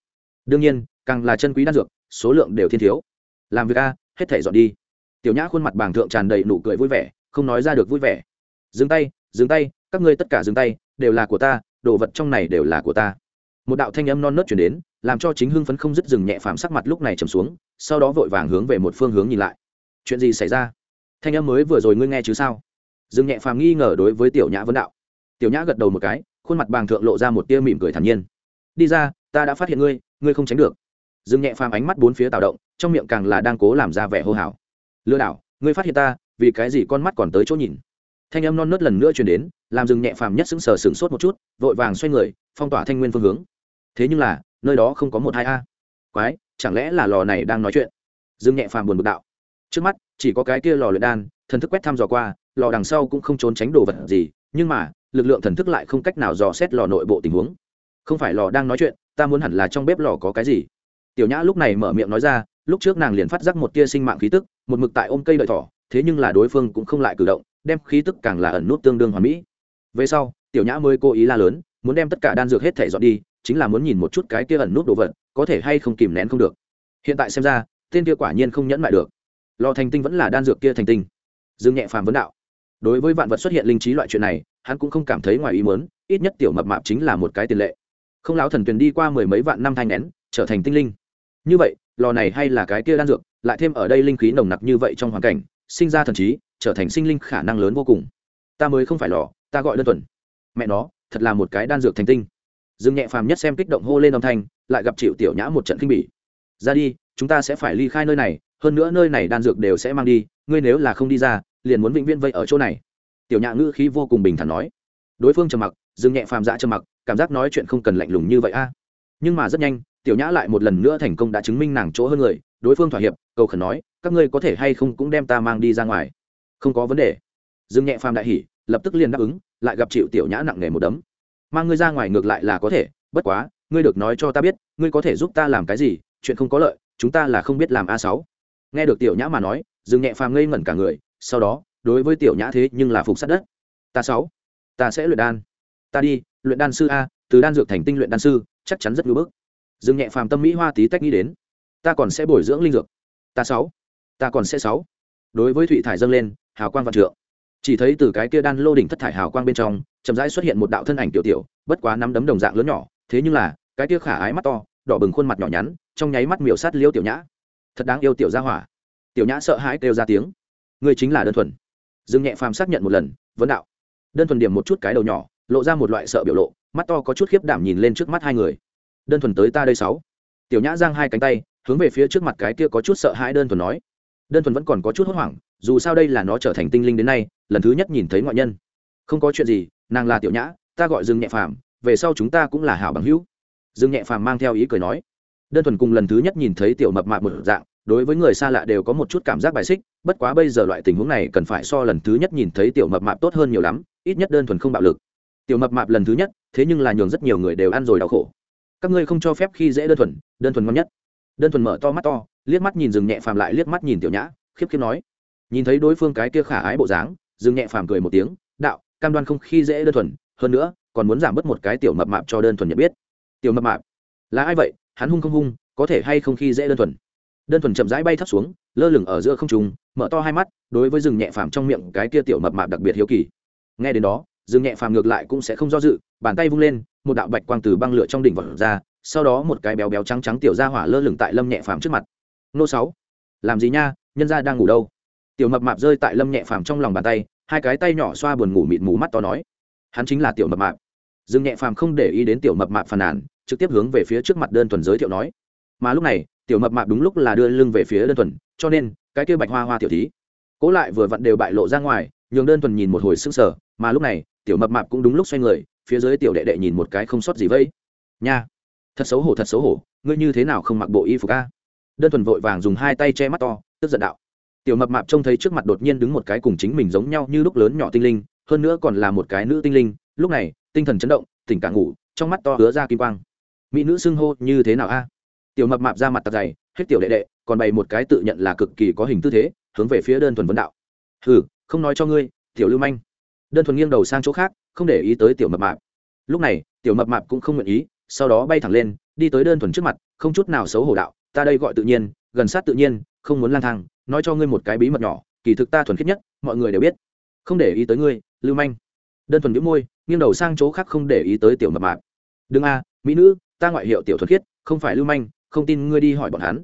Đương nhiên, càng là chân quý đan dược, số lượng đều thiên thiếu. Làm việc a, hết thể dọn đi. Tiểu nhã khuôn mặt bàng thượng tràn đầy nụ cười vui vẻ, không nói ra được vui vẻ. Dừng tay dừng tay, các ngươi tất cả dừng tay, đều là của ta, đồ vật trong này đều là của ta. Một đạo thanh âm non nớt chuyển đến, làm cho chính hưng phấn không dứt dừng nhẹ phàm sắc mặt lúc này trầm xuống, sau đó vội vàng hướng về một phương hướng nhìn lại. Chuyện gì xảy ra? Thanh âm mới vừa rồi ngươi nghe chứ sao? Dương nhẹ phàm nghi ngờ đối với tiểu nhã vấn đạo. Tiểu nhã gật đầu một cái, khuôn mặt bàng thượng lộ ra một tia mỉm cười thản nhiên. Đi ra, ta đã phát hiện ngươi ngươi không tránh được. Dương nhẹ phàm ánh mắt bốn phía tạo động, trong miệng càng là đang cố làm ra vẻ hô hào. Lừa đảo, ngươi phát hiện ta, vì cái gì con mắt còn tới chỗ nhìn? Thanh âm non nớt lần nữa truyền đến, làm dừng nhẹ phàm nhất sững sờ sửng sốt một chút, vội vàng xoay người, phong tỏa thanh nguyên phương hướng. Thế nhưng là, nơi đó không có một hai a. Quái, chẳng lẽ là lò này đang nói chuyện? Dừng nhẹ phàm buồn bực đạo. Trước mắt, chỉ có cái kia lò luyện đan, thần thức quét thăm dò qua lò đằng sau cũng không trốn tránh đồ vật gì, nhưng mà, lực lượng thần thức lại không cách nào dò xét lò nội bộ tình huống. Không phải lò đang nói chuyện, ta muốn hẳn là trong bếp lò có cái gì. Tiểu nhã lúc này mở miệng nói ra, lúc trước nàng liền phát giác một tia sinh mạng khí tức, một mực tại ôm cây đợi thỏ, thế nhưng là đối phương cũng không lại cử động, đem khí tức càng là ẩn nút tương đương hoàn mỹ. Về sau, tiểu nhã mới cố ý la lớn, muốn đem tất cả đan dược hết thể dọn đi, chính là muốn nhìn một chút cái kia ẩn nút đồ vật, có thể hay không kìm nén không được. Hiện tại xem ra, tên kia quả nhiên không nhẫn mại được. Lò thành tinh vẫn là đan dược kia thành tinh. Dương nhẹ phàm vấn đạo đối với vạn vật xuất hiện linh trí loại chuyện này, hắn cũng không cảm thấy ngoài ý muốn, ít nhất tiểu mập mạp chính là một cái tiền lệ. Không lão thần tuyền đi qua mười mấy vạn năm thanh nén, trở thành tinh linh. Như vậy, lò này hay là cái kia đan dược, lại thêm ở đây linh khí nồng nặc như vậy trong hoàn cảnh, sinh ra thần trí, trở thành sinh linh khả năng lớn vô cùng. Ta mới không phải lò, ta gọi đơn thuần. Mẹ nó, thật là một cái đan dược thành tinh. Dương nhẹ phàm nhất xem kích động hô lên âm thanh, lại gặp chịu tiểu nhã một trận kinh bỉ. Ra đi, chúng ta sẽ phải ly khai nơi này, hơn nữa nơi này đan dược đều sẽ mang đi, ngươi nếu là không đi ra liền muốn vĩnh viễn vây ở chỗ này. Tiểu nhã ngữ khí vô cùng bình thản nói. Đối phương trầm mặc, dương nhẹ phàm dã trầm mặc, cảm giác nói chuyện không cần lạnh lùng như vậy a. Nhưng mà rất nhanh, tiểu nhã lại một lần nữa thành công đã chứng minh nàng chỗ hơn người, đối phương thỏa hiệp, cầu khẩn nói, các ngươi có thể hay không cũng đem ta mang đi ra ngoài? Không có vấn đề. Dương nhẹ phàm đại hỉ, lập tức liền đáp ứng, lại gặp chịu tiểu nhã nặng nề một đấm. Mang ngươi ra ngoài ngược lại là có thể, bất quá, ngươi được nói cho ta biết, ngươi có thể giúp ta làm cái gì, chuyện không có lợi, chúng ta là không biết làm a sáu. Nghe được tiểu nhã mà nói, dương nhẹ phàm ngây ngẩn cả người sau đó, đối với tiểu nhã thế nhưng là phục sát đất. Ta sáu, ta sẽ luyện đan. Ta đi, luyện đan sư a, từ đan dược thành tinh luyện đan sư, chắc chắn rất ngưỡng bức. Dương nhẹ phàm tâm mỹ hoa tí tách nghĩ đến. Ta còn sẽ bồi dưỡng linh dược. Ta sáu, ta còn sẽ sáu. Đối với thụy thải dâng lên, hào quang vạn trượng. Chỉ thấy từ cái kia đan lô đỉnh thất thải hào quang bên trong, chậm rãi xuất hiện một đạo thân ảnh tiểu tiểu, bất quá nắm đấm đồng dạng lớn nhỏ, thế nhưng là, cái kia khả ái mắt to, đỏ bừng khuôn mặt nhỏ nhắn, trong nháy mắt miểu sát liêu tiểu nhã. Thật đáng yêu tiểu gia hỏa. Tiểu nhã sợ hãi kêu ra tiếng ngươi chính là đơn thuần. Dương nhẹ phàm xác nhận một lần, vấn đạo. Đơn thuần điểm một chút cái đầu nhỏ, lộ ra một loại sợ biểu lộ, mắt to có chút khiếp đảm nhìn lên trước mắt hai người. Đơn thuần tới ta đây sáu. Tiểu nhã giang hai cánh tay, hướng về phía trước mặt cái kia có chút sợ hãi đơn thuần nói. Đơn thuần vẫn còn có chút hốt hoảng, dù sao đây là nó trở thành tinh linh đến nay, lần thứ nhất nhìn thấy ngoại nhân. Không có chuyện gì, nàng là tiểu nhã, ta gọi dương nhẹ phàm, về sau chúng ta cũng là hảo bằng hữu. Dương nhẹ phàm mang theo ý cười nói. Đơn thuần cùng lần thứ nhất nhìn thấy tiểu mập mạp một dạng đối với người xa lạ đều có một chút cảm giác bài xích, bất quá bây giờ loại tình huống này cần phải so lần thứ nhất nhìn thấy tiểu mập mạp tốt hơn nhiều lắm, ít nhất đơn thuần không bạo lực. Tiểu mập mạp lần thứ nhất, thế nhưng là nhường rất nhiều người đều ăn rồi đau khổ. Các ngươi không cho phép khi dễ đơn thuần đơn thuần ngon nhất. Đơn thuần mở to mắt to, liếc mắt nhìn rừng nhẹ phàm lại liếc mắt nhìn tiểu nhã, khiếp khiếp nói. Nhìn thấy đối phương cái kia khả ái bộ dáng, rừng nhẹ phàm cười một tiếng, đạo, cam đoan không khi dễ đơn thuần, hơn nữa, còn muốn giảm bớt một cái tiểu mập mạp cho đơn thuần nhận biết. Tiểu mập mạp? Là ai vậy? Hắn hung không hung, có thể hay không khi dễ đơn thuần? Đơn thuần chậm rãi bay thấp xuống, lơ lửng ở giữa không trùng mở to hai mắt, đối với rừng nhẹ phàm trong miệng cái kia tiểu mập mạp đặc biệt hiếu kỳ. Nghe đến đó, rừng nhẹ phàm ngược lại cũng sẽ không do dự, bàn tay vung lên, một đạo bạch quang từ băng lửa trong đỉnh vật ra, sau đó một cái béo béo trắng trắng tiểu ra hỏa lơ lửng tại lâm nhẹ phàm trước mặt. Nô sáu, làm gì nha, nhân gia đang ngủ đâu? Tiểu mập mạp rơi tại lâm nhẹ phàm trong lòng bàn tay, hai cái tay nhỏ xoa buồn ngủ mịt mù mắt to nói. Hắn chính là tiểu mập mạp. Dương nhẹ phàm không để ý đến tiểu mập mạp phàn nàn, trực tiếp hướng về phía trước mặt đơn thuần giới thiệu nói. Mà lúc này tiểu mập mạp đúng lúc là đưa lưng về phía đơn thuần, cho nên, cái kia bạch hoa hoa tiểu thí, cố lại vừa vặn đều bại lộ ra ngoài, nhường đơn thuần nhìn một hồi sững sở mà lúc này, tiểu mập mạp cũng đúng lúc xoay người, phía dưới tiểu đệ đệ nhìn một cái không sót gì vây. Nha, thật xấu hổ, thật xấu hổ, ngươi như thế nào không mặc bộ y phục a? Đơn thuần vội vàng dùng hai tay che mắt to, tức giận đạo. Tiểu mập mạp trông thấy trước mặt đột nhiên đứng một cái cùng chính mình giống nhau như lúc lớn nhỏ tinh linh, hơn nữa còn là một cái nữ tinh linh, lúc này, tinh thần chấn động, tỉnh cả ngủ, trong mắt to hứa ra kim quang. Mỹ nữ xưng hô như thế nào a? Tiểu mập mạp ra mặt tạt dày, hết tiểu đệ đệ, còn bày một cái tự nhận là cực kỳ có hình tư thế, hướng về phía đơn thuần vấn đạo. Ừ không nói cho ngươi, tiểu lưu manh. Đơn thuần nghiêng đầu sang chỗ khác, không để ý tới tiểu mập mạp. Lúc này, tiểu mập mạp cũng không nguyện ý, sau đó bay thẳng lên, đi tới đơn thuần trước mặt, không chút nào xấu hổ đạo, ta đây gọi tự nhiên, gần sát tự nhiên, không muốn lang thang, nói cho ngươi một cái bí mật nhỏ, kỳ thực ta thuần khiết nhất, mọi người đều biết. Không để ý tới ngươi, lưu manh. Đơn thuần nhũ môi, nghiêng đầu sang chỗ khác không để ý tới tiểu mập mạp. Đừng a, mỹ nữ, ta ngoại hiệu tiểu thuần khiết, không phải lưu manh không tin ngươi đi hỏi bọn hắn.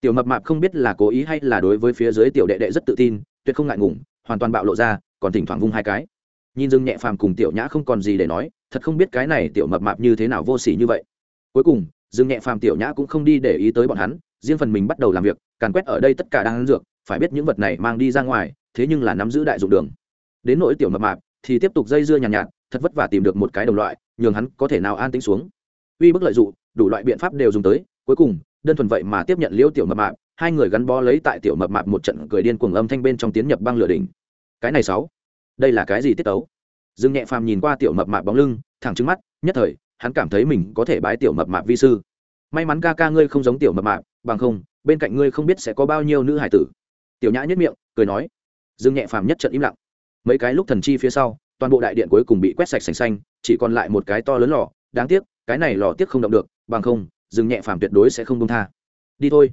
Tiểu mập mạp không biết là cố ý hay là đối với phía dưới tiểu đệ đệ rất tự tin tuyệt không ngại ngùng hoàn toàn bạo lộ ra còn thỉnh thoảng vung hai cái. Nhìn dưng nhẹ phàm cùng tiểu nhã không còn gì để nói thật không biết cái này tiểu mập mạp như thế nào vô s ỉ như vậy. Cuối cùng dương nhẹ phàm tiểu nhã cũng không đi để ý tới bọn hắn riêng phần mình bắt đầu làm việc càn quét ở đây tất cả đang ăn dược phải biết những vật này mang đi ra ngoài thế nhưng là nắm giữ đại dụng đường. Đến nỗi tiểu mập mạp thì tiếp tục dây dưa nhàn nhạt, nhạt thật vất vả tìm được một cái đồng loại nhường hắn có thể nào an tính xuống. Uy bức lợi dụng đủ loại biện pháp đều dùng tới cuối cùng, đơn thuần vậy mà tiếp nhận liễu tiểu mập mạp, hai người gắn bó lấy tại tiểu mập mạp một trận cười điên cuồng âm thanh bên trong tiến nhập băng lửa đỉnh. Cái này sáu, đây là cái gì tiết tấu? Dương nhẹ phàm nhìn qua tiểu mập mạp bóng lưng, thẳng trứng mắt, nhất thời, hắn cảm thấy mình có thể bái tiểu mập mạp vi sư. May mắn ca ca ngươi không giống tiểu mập mạp, bằng không, bên cạnh ngươi không biết sẽ có bao nhiêu nữ hải tử. Tiểu nhã nhất miệng, cười nói. Dương nhẹ phàm nhất trận im lặng. Mấy cái lúc thần chi phía sau, toàn bộ đại điện cuối cùng bị quét sạch sành xanh, chỉ còn lại một cái to lớn lò. Đáng tiếc, cái này lò tiếc không động được, bằng không dương nhẹ phàm tuyệt đối sẽ không công tha. Đi thôi.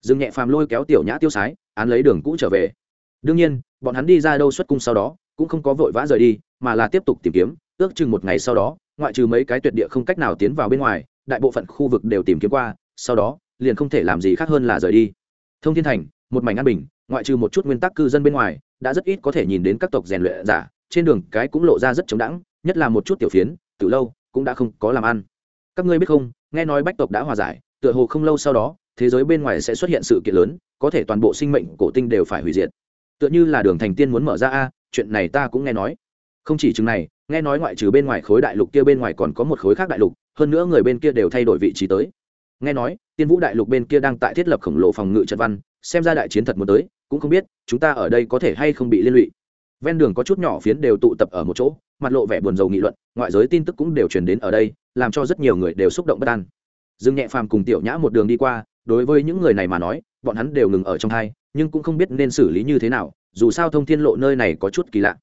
Dương nhẹ phàm lôi kéo tiểu nhã tiêu sái, án lấy đường cũ trở về. Đương nhiên, bọn hắn đi ra đâu xuất cung sau đó, cũng không có vội vã rời đi, mà là tiếp tục tìm kiếm, ước chừng một ngày sau đó, ngoại trừ mấy cái tuyệt địa không cách nào tiến vào bên ngoài, đại bộ phận khu vực đều tìm kiếm qua, sau đó, liền không thể làm gì khác hơn là rời đi. Thông thiên thành, một mảnh an bình, ngoại trừ một chút nguyên tắc cư dân bên ngoài, đã rất ít có thể nhìn đến các tộc rèn luyện giả, trên đường cái cũng lộ ra rất chống đẳng, nhất là một chút tiểu phiến từ lâu cũng đã không có làm ăn. Các ngươi biết không nghe nói bách tộc đã hòa giải, tựa hồ không lâu sau đó, thế giới bên ngoài sẽ xuất hiện sự kiện lớn, có thể toàn bộ sinh mệnh cổ tinh đều phải hủy diệt. Tựa như là đường thành tiên muốn mở ra a, chuyện này ta cũng nghe nói. Không chỉ chừng này, nghe nói ngoại trừ bên ngoài khối đại lục kia bên ngoài còn có một khối khác đại lục, hơn nữa người bên kia đều thay đổi vị trí tới. Nghe nói, tiên vũ đại lục bên kia đang tại thiết lập khổng lồ phòng ngự trận văn, xem ra đại chiến thật muốn tới, cũng không biết, chúng ta ở đây có thể hay không bị liên lụy. Ven đường có chút nhỏ phiến đều tụ tập ở một chỗ mặt lộ vẻ buồn rầu nghị luận, ngoại giới tin tức cũng đều truyền đến ở đây, làm cho rất nhiều người đều xúc động bất an. Dương nhẹ phàm cùng tiểu nhã một đường đi qua, đối với những người này mà nói, bọn hắn đều ngừng ở trong hai, nhưng cũng không biết nên xử lý như thế nào, dù sao thông thiên lộ nơi này có chút kỳ lạ.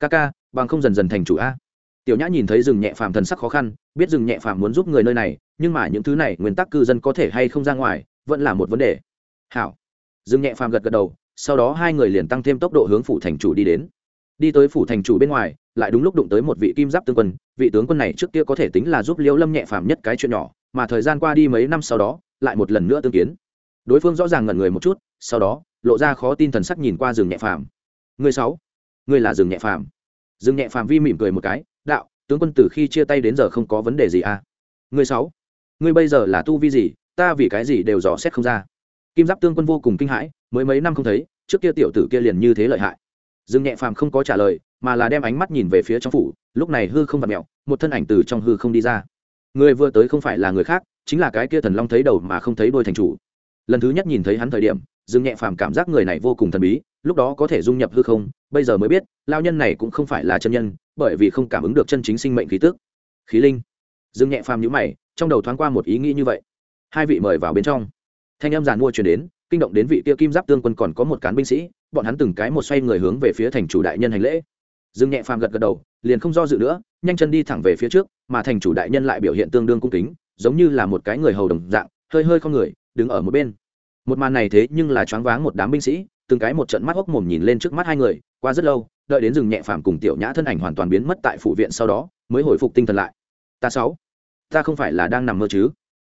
Ca ca, bằng không dần dần thành chủ a. Tiểu nhã nhìn thấy rừng nhẹ phàm thần sắc khó khăn, biết rừng nhẹ phàm muốn giúp người nơi này, nhưng mà những thứ này nguyên tắc cư dân có thể hay không ra ngoài, vẫn là một vấn đề. Hảo. Rừng nhẹ phàm gật gật đầu, sau đó hai người liền tăng thêm tốc độ hướng phủ thành chủ đi đến. Đi tới phủ thành chủ bên ngoài lại đúng lúc đụng tới một vị kim giáp tướng quân, vị tướng quân này trước kia có thể tính là giúp liễu lâm nhẹ phàm nhất cái chuyện nhỏ, mà thời gian qua đi mấy năm sau đó, lại một lần nữa tương kiến. Đối phương rõ ràng ngẩn người một chút, sau đó, lộ ra khó tin thần sắc nhìn qua rừng nhẹ phàm. Người sáu người là rừng nhẹ phàm. Rừng nhẹ phàm vi mỉm cười một cái, đạo, tướng quân từ khi chia tay đến giờ không có vấn đề gì à? Người sáu người bây giờ là tu vi gì, ta vì cái gì đều dò xét không ra. Kim giáp tướng quân vô cùng kinh hãi, mới mấy năm không thấy, trước kia tiểu tử kia liền như thế lợi hại. Dương nhẹ phàm không có trả lời mà là đem ánh mắt nhìn về phía trong phủ, lúc này hư không vặt mẹo một thân ảnh từ trong hư không đi ra. Người vừa tới không phải là người khác, chính là cái kia thần long thấy đầu mà không thấy đôi thành chủ. Lần thứ nhất nhìn thấy hắn thời điểm, dương nhẹ phàm cảm giác người này vô cùng thần bí, lúc đó có thể dung nhập hư không, bây giờ mới biết lao nhân này cũng không phải là chân nhân, bởi vì không cảm ứng được chân chính sinh mệnh khí tức. Khí linh. Dương nhẹ phàm nhữ mày, trong đầu thoáng qua một ý nghĩ như vậy. Hai vị mời vào bên trong. Thanh âm giàn mua chuyển đến, kinh động đến vị kia kim giáp tương quân còn có một cán binh sĩ, bọn hắn từng cái một xoay người hướng về phía thành chủ đại nhân hành lễ dương nhẹ phàm gật gật đầu, liền không do dự nữa, nhanh chân đi thẳng về phía trước, mà thành chủ đại nhân lại biểu hiện tương đương cung kính, giống như là một cái người hầu đồng dạng, hơi hơi không người, đứng ở một bên. Một màn này thế nhưng là choáng váng một đám binh sĩ, từng cái một trận mắt hốc mồm nhìn lên trước mắt hai người, qua rất lâu, đợi đến rừng nhẹ phàm cùng tiểu nhã thân ảnh hoàn toàn biến mất tại phủ viện sau đó, mới hồi phục tinh thần lại. Ta sáu, ta không phải là đang nằm mơ chứ?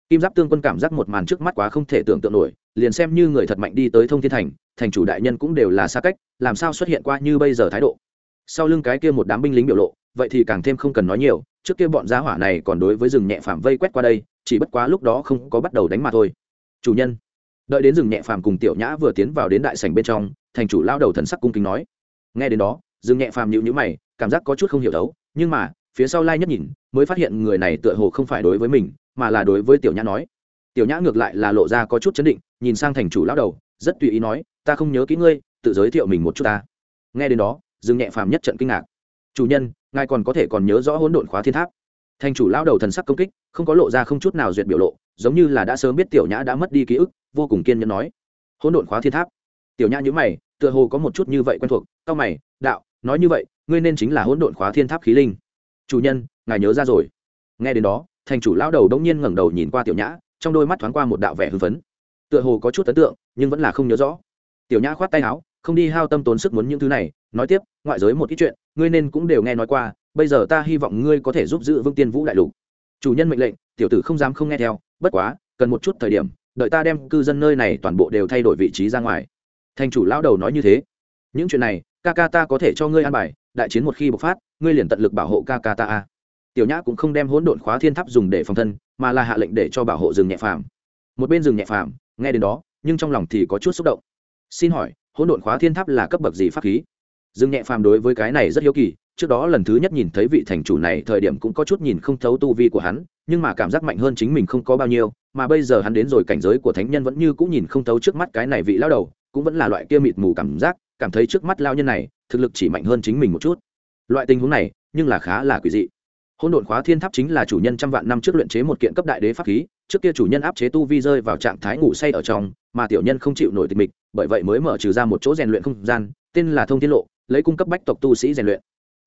Kim giáp tương quân cảm giác một màn trước mắt quá không thể tưởng tượng nổi, liền xem như người thật mạnh đi tới thông thiên thành thành chủ đại nhân cũng đều là xa cách, làm sao xuất hiện qua như bây giờ thái độ? Sau lưng cái kia một đám binh lính biểu lộ, vậy thì càng thêm không cần nói nhiều, trước kia bọn giá hỏa này còn đối với rừng nhẹ phàm vây quét qua đây, chỉ bất quá lúc đó không có bắt đầu đánh mà thôi. Chủ nhân, đợi đến rừng nhẹ phàm cùng tiểu nhã vừa tiến vào đến đại sảnh bên trong, thành chủ lao đầu thần sắc cung kính nói. Nghe đến đó, rừng nhẹ phàm nhịu nhữ mày, cảm giác có chút không hiểu đấu, nhưng mà, phía sau lai nhất nhìn, mới phát hiện người này tựa hồ không phải đối với mình, mà là đối với tiểu nhã nói. Tiểu nhã ngược lại là lộ ra có chút chấn định, nhìn sang thành chủ lao đầu, rất tùy ý nói, ta không nhớ kỹ ngươi, tự giới thiệu mình một chút ta. Nghe đến đó dừng nhẹ phàm nhất trận kinh ngạc. Chủ nhân, ngài còn có thể còn nhớ rõ hỗn độn khóa thiên tháp. Thành chủ lao đầu thần sắc công kích, không có lộ ra không chút nào duyệt biểu lộ, giống như là đã sớm biết tiểu nhã đã mất đi ký ức, vô cùng kiên nhẫn nói. Hỗn độn khóa thiên tháp. Tiểu nhã nhữ mày, tựa hồ có một chút như vậy quen thuộc cao mày, đạo, nói như vậy, ngươi nên chính là hỗn độn khóa thiên tháp khí linh. Chủ nhân, ngài nhớ ra rồi. Nghe đến đó, thành chủ lao đầu đông nhiên ngẩng đầu nhìn qua tiểu nhã, trong đôi mắt thoáng qua một đạo vẻ hưng phấn. Tựa hồ có chút ấn tượng, nhưng vẫn là không nhớ rõ. Tiểu nhã khoát tay áo, không đi hao tâm tốn sức muốn những thứ này nói tiếp, ngoại giới một ít chuyện, ngươi nên cũng đều nghe nói qua, bây giờ ta hy vọng ngươi có thể giúp giữ vương tiên vũ đại lục. Chủ nhân mệnh lệnh, tiểu tử không dám không nghe theo, bất quá, cần một chút thời điểm, đợi ta đem cư dân nơi này toàn bộ đều thay đổi vị trí ra ngoài. Thành chủ lão đầu nói như thế. Những chuyện này, ca ca ta có thể cho ngươi an bài, đại chiến một khi bộc phát, ngươi liền tận lực bảo hộ ca ca ta a. Tiểu nhã cũng không đem hỗn độn khóa thiên tháp dùng để phòng thân, mà là hạ lệnh để cho bảo hộ rừng nhẹ phàm. Một bên rừng nhẹ phàm, nghe đến đó, nhưng trong lòng thì có chút xúc động. Xin hỏi, hỗn độn khóa thiên tháp là cấp bậc gì pháp khí? Dương nhẹ phàm đối với cái này rất hiếu kỳ, trước đó lần thứ nhất nhìn thấy vị thành chủ này thời điểm cũng có chút nhìn không thấu tu vi của hắn, nhưng mà cảm giác mạnh hơn chính mình không có bao nhiêu, mà bây giờ hắn đến rồi cảnh giới của thánh nhân vẫn như cũng nhìn không thấu trước mắt cái này vị lao đầu, cũng vẫn là loại kia mịt mù cảm giác, cảm thấy trước mắt lao nhân này, thực lực chỉ mạnh hơn chính mình một chút. Loại tình huống này, nhưng là khá là quỷ dị. Hỗn độn khóa thiên tháp chính là chủ nhân trăm vạn năm trước luyện chế một kiện cấp đại đế pháp khí, trước kia chủ nhân áp chế tu vi rơi vào trạng thái ngủ say ở trong, mà tiểu nhân không chịu nổi tịch mịch, bởi vậy mới mở trừ ra một chỗ rèn luyện không gian, tên là thông tiết lộ lấy cung cấp bách tộc tu sĩ rèn luyện.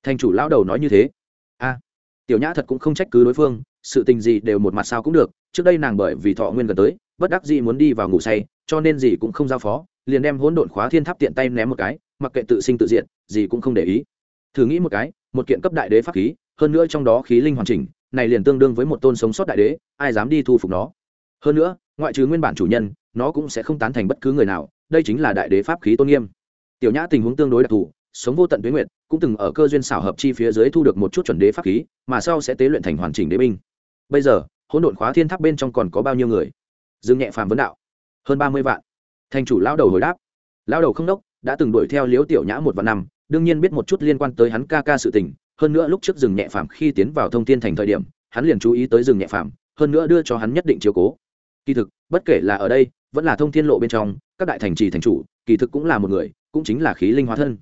Thành chủ lão đầu nói như thế. A, tiểu nhã thật cũng không trách cứ đối phương, sự tình gì đều một mặt sao cũng được, trước đây nàng bởi vì thọ nguyên gần tới, bất đắc dĩ muốn đi vào ngủ say, cho nên gì cũng không giao phó, liền đem hỗn độn khóa thiên tháp tiện tay ném một cái, mặc kệ tự sinh tự diện gì cũng không để ý. Thử nghĩ một cái, một kiện cấp đại đế pháp khí, hơn nữa trong đó khí linh hoàn chỉnh, này liền tương đương với một tôn sống sót đại đế, ai dám đi thu phục nó? Hơn nữa, ngoại trừ nguyên bản chủ nhân, nó cũng sẽ không tán thành bất cứ người nào, đây chính là đại đế pháp khí tôn nghiêm. Tiểu nhã tình huống tương đối đặc thù sống vô tận tuyến nguyện cũng từng ở cơ duyên xảo hợp chi phía dưới thu được một chút chuẩn đế pháp khí, mà sau sẽ tế luyện thành hoàn chỉnh đế binh. Bây giờ, hỗn độn khóa thiên tháp bên trong còn có bao nhiêu người? Dương nhẹ phàm vấn đạo. Hơn ba mươi vạn. Thành chủ lao đầu hồi đáp. Lao đầu không đốc, đã từng đuổi theo liếu tiểu nhã một vạn năm, đương nhiên biết một chút liên quan tới hắn ca ca sự tình. Hơn nữa lúc trước rừng nhẹ phàm khi tiến vào thông thiên thành thời điểm, hắn liền chú ý tới rừng nhẹ phàm, hơn nữa đưa cho hắn nhất định chiếu cố. Kỳ thực, bất kể là ở đây, vẫn là thông thiên lộ bên trong, các đại thành trì thành chủ, kỳ thực cũng là một người, cũng chính là khí linh hóa thân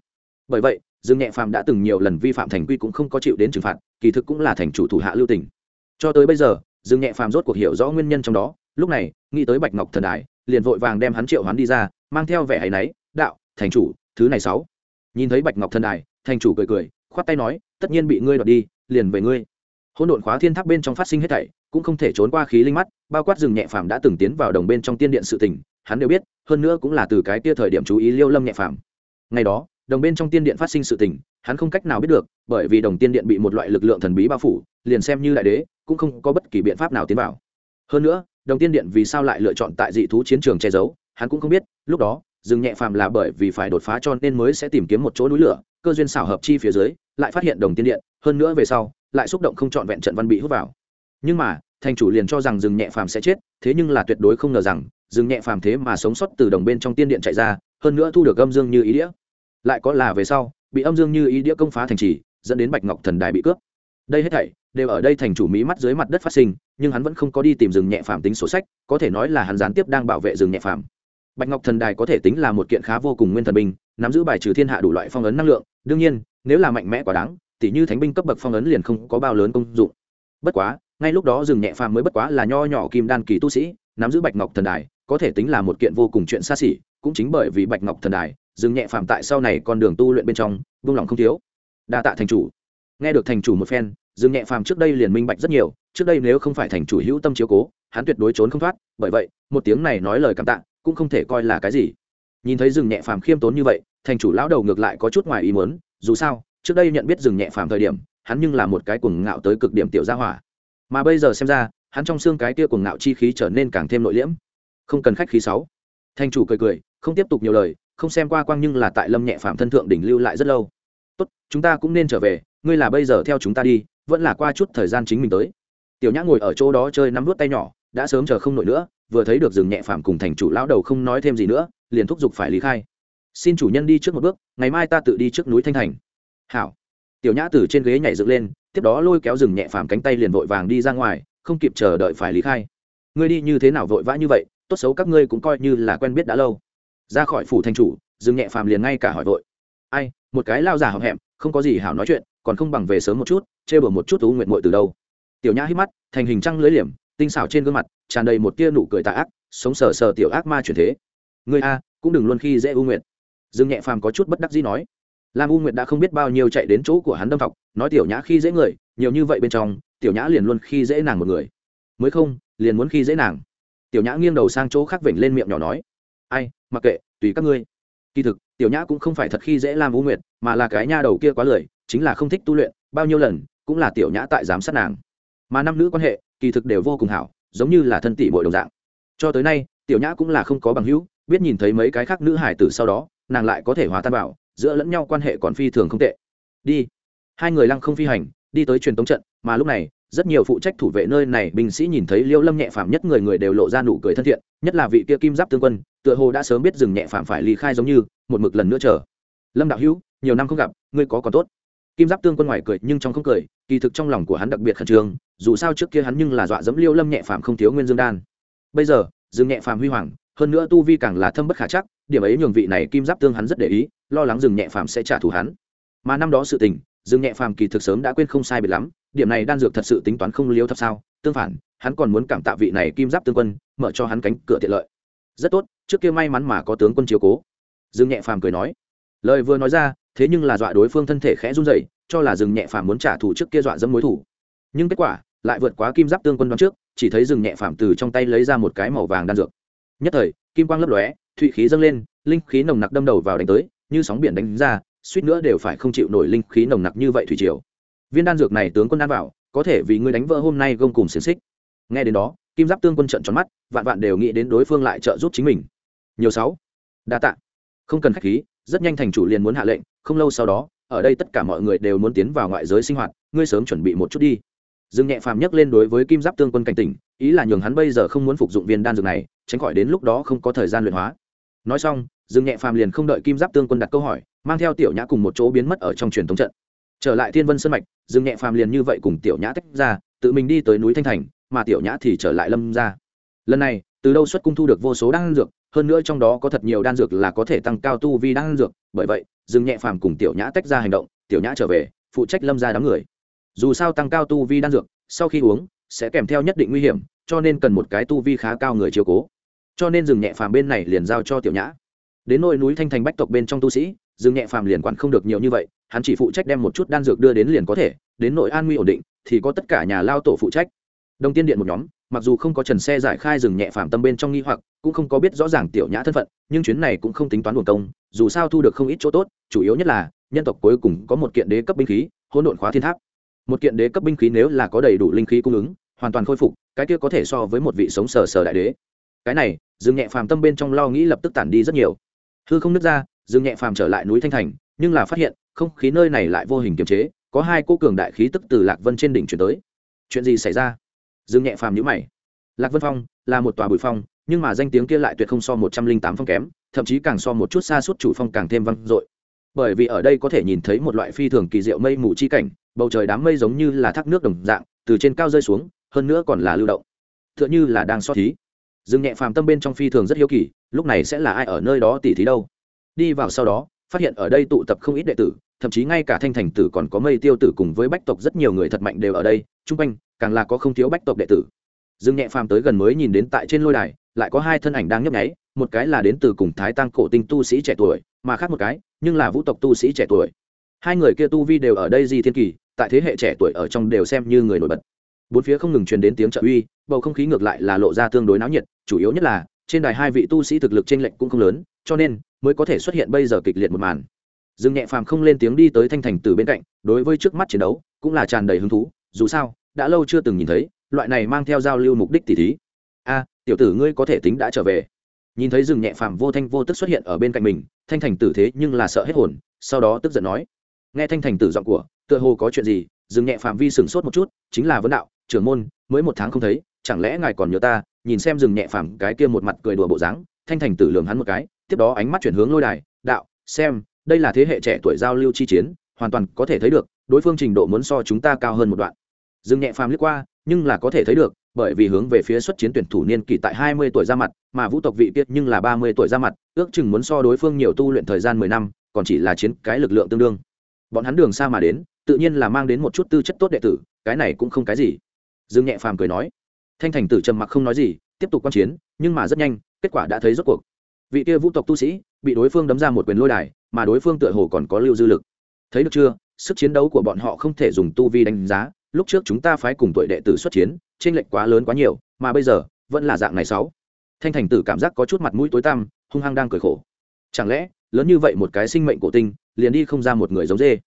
bởi vậy, dương nhẹ phàm đã từng nhiều lần vi phạm thành quy cũng không có chịu đến trừng phạt, kỳ thực cũng là thành chủ thủ hạ lưu tỉnh cho tới bây giờ, dương nhẹ phàm rốt cuộc hiểu rõ nguyên nhân trong đó, lúc này, nghĩ tới bạch ngọc thần đại liền vội vàng đem hắn triệu hắn đi ra, mang theo vẻ hay náy, đạo, thành chủ, thứ này sáu. Nhìn thấy bạch ngọc thần đại thành chủ cười cười, khoát tay nói, tất nhiên bị ngươi đoạt đi, liền về ngươi. Hỗn độn khóa thiên tháp bên trong phát sinh hết thảy, cũng không thể trốn qua khí linh mắt, bao quát rừng nhẹ phàm đã từng tiến vào đồng bên trong tiên điện sự tình, hắn đều biết, hơn nữa cũng là từ cái kia thời điểm chú ý liêu lâm nhẹ phàm. Ngày đó đồng bên trong tiên điện phát sinh sự tình, hắn không cách nào biết được, bởi vì đồng tiên điện bị một loại lực lượng thần bí bao phủ, liền xem như đại đế, cũng không có bất kỳ biện pháp nào tiến vào. Hơn nữa, đồng tiên điện vì sao lại lựa chọn tại dị thú chiến trường che giấu, hắn cũng không biết, lúc đó dừng nhẹ phàm là bởi vì phải đột phá cho nên mới sẽ tìm kiếm một chỗ núi lửa, cơ duyên xảo hợp chi phía dưới, lại phát hiện đồng tiên điện, hơn nữa về sau, lại xúc động không trọn vẹn trận văn bị hút vào. Nhưng mà, thành chủ liền cho rằng rừng nhẹ phàm sẽ chết, thế nhưng là tuyệt đối không ngờ rằng, rừng nhẹ phàm thế mà sống sót từ đồng bên trong tiên điện chạy ra, hơn nữa thu được âm dương như ý đĩa lại có là về sau, bị âm dương như ý đĩa công phá thành trì, dẫn đến bạch ngọc thần đài bị cướp. Đây hết thảy đều ở đây thành chủ mỹ mắt dưới mặt đất phát sinh, nhưng hắn vẫn không có đi tìm rừng nhẹ phàm tính sổ sách, có thể nói là hắn gián tiếp đang bảo vệ rừng nhẹ phàm. Bạch ngọc thần đài có thể tính là một kiện khá vô cùng nguyên thần binh, nắm giữ bài trừ thiên hạ đủ loại phong ấn năng lượng, đương nhiên, nếu là mạnh mẽ quá đáng, tỉ như thánh binh cấp bậc phong ấn liền không có bao lớn công dụng. Bất quá, ngay lúc đó rừng nhẹ phàm mới bất quá là nho nhỏ kim đan kỳ tu sĩ, nắm giữ bạch ngọc thần đài, có thể tính là một kiện vô cùng chuyện xa xỉ, cũng chính bởi vì bạch ngọc thần đài Dừng nhẹ phàm tại sau này con đường tu luyện bên trong, vung lòng không thiếu. Đa tạ thành chủ. Nghe được thành chủ một phen, Dừng nhẹ phàm trước đây liền minh bạch rất nhiều, trước đây nếu không phải thành chủ hữu tâm chiếu cố, hắn tuyệt đối trốn không thoát, bởi vậy, một tiếng này nói lời cảm tạ, cũng không thể coi là cái gì. Nhìn thấy Dừng nhẹ phàm khiêm tốn như vậy, thành chủ lão đầu ngược lại có chút ngoài ý muốn, dù sao, trước đây nhận biết Dừng nhẹ phàm thời điểm, hắn nhưng là một cái cuồng ngạo tới cực điểm tiểu gia hỏa. Mà bây giờ xem ra, hắn trong xương cái kia cuồng ngạo chi khí trở nên càng thêm nội liễm. Không cần khách khí sáu. Thành chủ cười cười, không tiếp tục nhiều lời không xem qua quang nhưng là tại lâm nhẹ phạm thân thượng đỉnh lưu lại rất lâu. Tốt, chúng ta cũng nên trở về, ngươi là bây giờ theo chúng ta đi, vẫn là qua chút thời gian chính mình tới. Tiểu nhã ngồi ở chỗ đó chơi nắm vút tay nhỏ, đã sớm chờ không nổi nữa, vừa thấy được rừng nhẹ phạm cùng thành chủ lão đầu không nói thêm gì nữa, liền thúc giục phải lý khai. Xin chủ nhân đi trước một bước, ngày mai ta tự đi trước núi thanh thành. Hảo. Tiểu nhã từ trên ghế nhảy dựng lên, tiếp đó lôi kéo rừng nhẹ phàm cánh tay liền vội vàng đi ra ngoài, không kịp chờ đợi phải lý khai. Ngươi đi như thế nào vội vã như vậy, tốt xấu các ngươi cũng coi như là quen biết đã lâu ra khỏi phủ thanh chủ, Dương nhẹ phàm liền ngay cả hỏi vội. Ai, một cái lao giả hậm hẹm không có gì hảo nói chuyện, còn không bằng về sớm một chút chê bở một chút tú nguyện muội từ đâu. Tiểu nhã hít mắt, thành hình trăng lưới liềm, tinh xảo trên gương mặt, tràn đầy một tia nụ cười tà ác, sống sờ sờ tiểu ác ma chuyển thế. Người a, cũng đừng luôn khi dễ u nguyện. dương nhẹ phàm có chút bất đắc dĩ nói. Lam u nguyện đã không biết bao nhiêu chạy đến chỗ của hắn đâm học nói tiểu nhã khi dễ người, nhiều như vậy bên trong, tiểu nhã liền luôn khi dễ nàng một người. Mới không, liền muốn khi dễ nàng. Tiểu nhã nghiêng đầu sang chỗ khác vểnh lên miệng nhỏ nói ai, mặc kệ, tùy các ngươi. Kỳ thực, tiểu nhã cũng không phải thật khi dễ lam u nguyệt, mà là cái nha đầu kia quá lười, chính là không thích tu luyện, bao nhiêu lần, cũng là tiểu nhã tại giám sát nàng. Mà nam nữ quan hệ, kỳ thực đều vô cùng hảo, giống như là thân tỷ bội đồng dạng. Cho tới nay, tiểu nhã cũng là không có bằng hữu, biết nhìn thấy mấy cái khác nữ hải tử sau đó, nàng lại có thể hòa tan vào, giữa lẫn nhau quan hệ còn phi thường không tệ. Đi. Hai người lăng không phi hành, đi tới truyền tống trận, mà lúc này, rất nhiều phụ trách thủ vệ nơi này binh sĩ nhìn thấy liêu lâm nhẹ phàm nhất người người đều lộ ra nụ cười thân thiện, nhất là vị kia kim giáp tương quân tựa hồ đã sớm biết dừng nhẹ Phạm phải ly khai giống như, một mực lần nữa chờ. Lâm đạo hữu, nhiều năm không gặp, ngươi có còn tốt? Kim giáp tương quân ngoài cười nhưng trong không cười, kỳ thực trong lòng của hắn đặc biệt khẩn trương, dù sao trước kia hắn nhưng là dọa dẫm liêu lâm nhẹ Phạm không thiếu nguyên dương đan. Bây giờ dương nhẹ Phạm huy hoàng, hơn nữa tu vi càng là thâm bất khả chắc, điểm ấy nhường vị này kim giáp tương hắn rất để ý, lo lắng rừng nhẹ Phạm sẽ trả thù hắn. Mà năm đó sự tình, rừng nhẹ Phạm kỳ thực sớm đã quên không sai biệt lắm, điểm này đan dược thật sự tính toán không liêu thật sao, tương phản, hắn còn muốn cảm tạ vị này kim giáp tương quân, mở cho hắn cánh cửa tiện lợi rất tốt, trước kia may mắn mà có tướng quân chiếu cố. Dương nhẹ phàm cười nói. Lời vừa nói ra, thế nhưng là dọa đối phương thân thể khẽ run rẩy, cho là Dương nhẹ phàm muốn trả thù trước kia dọa dẫm mối thủ. Nhưng kết quả, lại vượt quá kim giáp tương quân đoán trước, chỉ thấy Dương nhẹ phàm từ trong tay lấy ra một cái màu vàng đan dược. Nhất thời, kim quang lấp lóe, thụy khí dâng lên, linh khí nồng nặc đâm đầu vào đánh tới, như sóng biển đánh ra, suýt nữa đều phải không chịu nổi linh khí nồng nặc như vậy thủy triều. Viên đan dược này tướng quân đan vào, có thể vì ngươi đánh vỡ hôm nay gông cùng xiềng xích. Nghe đến đó kim giáp tương quân trận tròn mắt, vạn vạn đều nghĩ đến đối phương lại trợ giúp chính mình. Nhiều sáu. Đa tạ. Không cần khách khí, rất nhanh thành chủ liền muốn hạ lệnh, không lâu sau đó, ở đây tất cả mọi người đều muốn tiến vào ngoại giới sinh hoạt, ngươi sớm chuẩn bị một chút đi. Dương nhẹ phàm nhấc lên đối với kim giáp tương quân cảnh tỉnh, ý là nhường hắn bây giờ không muốn phục dụng viên đan dược này, tránh khỏi đến lúc đó không có thời gian luyện hóa. Nói xong, dương nhẹ phàm liền không đợi kim giáp tương quân đặt câu hỏi, mang theo tiểu nhã cùng một chỗ biến mất ở trong truyền thống trận. Trở lại thiên vân sân mạch, dương nhẹ phàm liền như vậy cùng tiểu nhã tách ra, tự mình đi tới núi thanh thành mà tiểu nhã thì trở lại lâm ra lần này, từ đâu xuất cung thu được vô số đan dược, hơn nữa trong đó có thật nhiều đan dược là có thể tăng cao tu vi đan dược, bởi vậy, dương nhẹ phàm cùng tiểu nhã tách ra hành động, tiểu nhã trở về, phụ trách lâm ra đám người. Dù sao tăng cao tu vi đan dược, sau khi uống, sẽ kèm theo nhất định nguy hiểm, cho nên cần một cái tu vi khá cao người chiếu cố. Cho nên dừng nhẹ phàm bên này liền giao cho tiểu nhã. Đến nôi núi thanh thành bách tộc bên trong tu sĩ dừng nhẹ phàm liền quản không được nhiều như vậy, hắn chỉ phụ trách đem một chút đan dược đưa đến liền có thể, đến nội an nguy ổn định, thì có tất cả nhà lao tổ phụ trách đồng tiên điện một nhóm, mặc dù không có trần xe giải khai dừng nhẹ phàm tâm bên trong nghi hoặc, cũng không có biết rõ ràng tiểu nhã thân phận, nhưng chuyến này cũng không tính toán buồn công, dù sao thu được không ít chỗ tốt, chủ yếu nhất là, nhân tộc cuối cùng có một kiện đế cấp binh khí, hỗn độn khóa thiên tháp. Một kiện đế cấp binh khí nếu là có đầy đủ linh khí cung ứng, hoàn toàn khôi phục, cái kia có thể so với một vị sống sờ sờ đại đế. Cái này dương nhẹ phàm tâm bên trong lo nghĩ lập tức tản đi rất nhiều. Hư không nứt ra dương nhẹ phàm trở lại núi thanh thành, nhưng là phát hiện, không khí nơi này lại vô hình kiềm chế, có hai cô cường đại khí tức từ lạc vân trên đỉnh chuyển tới. Chuyện gì xảy ra? Dương nhẹ phàm nhữ mày. Lạc vân phong là một tòa bụi phong, nhưng mà danh tiếng kia lại tuyệt không so một trăm linh tám phong kém, thậm chí càng so một chút xa suốt chủ phong càng thêm vang dội. Bởi vì ở đây có thể nhìn thấy một loại phi thường kỳ diệu mây mù chi cảnh, bầu trời đám mây giống như là thác nước đồng dạng, từ trên cao rơi xuống, hơn nữa còn là lưu động. T h ư ợ n h ư là đang so thí. Dương nhẹ phàm tâm bên trong phi thường rất hiếu kỳ, lúc này sẽ là ai ở nơi đó tỉ thí đâu? Đi vào sau đó, phát hiện ở đây tụ tập không ít đệ tử, thậm chí ngay cả thanh thành tử còn có mây tiêu tử cùng với bách tộc rất nhiều người thật mạnh đều ở đây, chung quanh càng là có không thiếu bách tộc đệ tử. Dương nhẹ phàm tới gần mới nhìn đến tại trên lôi đài, lại có hai thân ảnh đang nhấp nháy, một cái là đến từ cùng thái tăng cổ tinh tu sĩ trẻ tuổi, mà khác một cái, nhưng là vũ tộc tu sĩ trẻ tuổi. Hai người kia tu vi đều ở đây di thiên kỳ, tại thế hệ trẻ tuổi ở trong đều xem như người nổi bật. Bốn phía không ngừng truyền đến tiếng trợ uy, bầu không khí ngược lại là lộ ra tương đối náo nhiệt, chủ yếu nhất là, trên đài hai vị tu sĩ thực lực t r ê n lệch cũng không lớn, cho nên, mới có thể xuất hiện bây giờ kịch liệt một màn. Dương nhẹ phàm không lên tiếng đi tới thanh thành từ bên cạnh, đối với trước mắt chiến đấu, cũng là tràn đầy hứng thú, dù sao đã lâu chưa từng nhìn thấy, loại này mang theo giao lưu mục đích tỷ thí. A, tiểu tử ngươi có thể tính đã trở về. Nhìn thấy rừng nhẹ phàm vô thanh vô tức xuất hiện ở bên cạnh mình, thanh thành tử thế nhưng là sợ hết hồn, sau đó tức giận nói. Nghe thanh thành tử giọng của, tựa hồ có chuyện gì dừng nhẹ phạm vi sửng sốt một chút, chính là vấn đạo, trưởng môn, mới một tháng không thấy, chẳng lẽ ngài còn nhớ ta? Nhìn xem dừng nhẹ phạm cái kia một mặt cười đùa bộ dáng, thanh thành tử lường hắn một cái, tiếp đó ánh mắt chuyển hướng lôi đài, đạo, xem, đây là thế hệ trẻ tuổi giao lưu chi chiến, hoàn toàn có thể thấy được, đối phương trình độ muốn so chúng ta cao hơn một đoạn dừng nhẹ phàm liếc qua, nhưng là có thể thấy được, bởi vì hướng về phía xuất chiến tuyển thủ niên kỷ tại hai mươi tuổi ra mặt, mà vũ tộc vị tiết nhưng là ba mươi tuổi ra mặt, ước chừng muốn so đối phương nhiều tu luyện thời gian mười năm, còn chỉ là chiến cái lực lượng tương đương. Bọn hắn đường xa mà đến, tự nhiên là mang đến một chút tư chất tốt đệ tử, cái này cũng không cái gì. Dương nhẹ phàm cười nói. Thanh thành tử trầm mặc không nói gì, tiếp tục quan chiến, nhưng mà rất nhanh, kết quả đã thấy rốt cuộc. Vị kia vũ tộc tu sĩ, bị đối phương đấm ra một quyền lôi đài, mà đối phương tựa hồ còn có lưu dư lực. Thấy được chưa? Sức chiến đấu của bọn họ không thể dùng tu vi đánh giá lúc trước chúng ta phái cùng tuổi đệ tử xuất chiến trên lệnh quá lớn quá nhiều, mà bây giờ, vẫn là dạng này sáu. Thanh thành tử cảm giác có chút mặt mũi tối tăm, hung hăng đang cười khổ. Chẳng lẽ, lớn như vậy một cái sinh mệnh cổ tinh, liền đi không ra một người giống dê?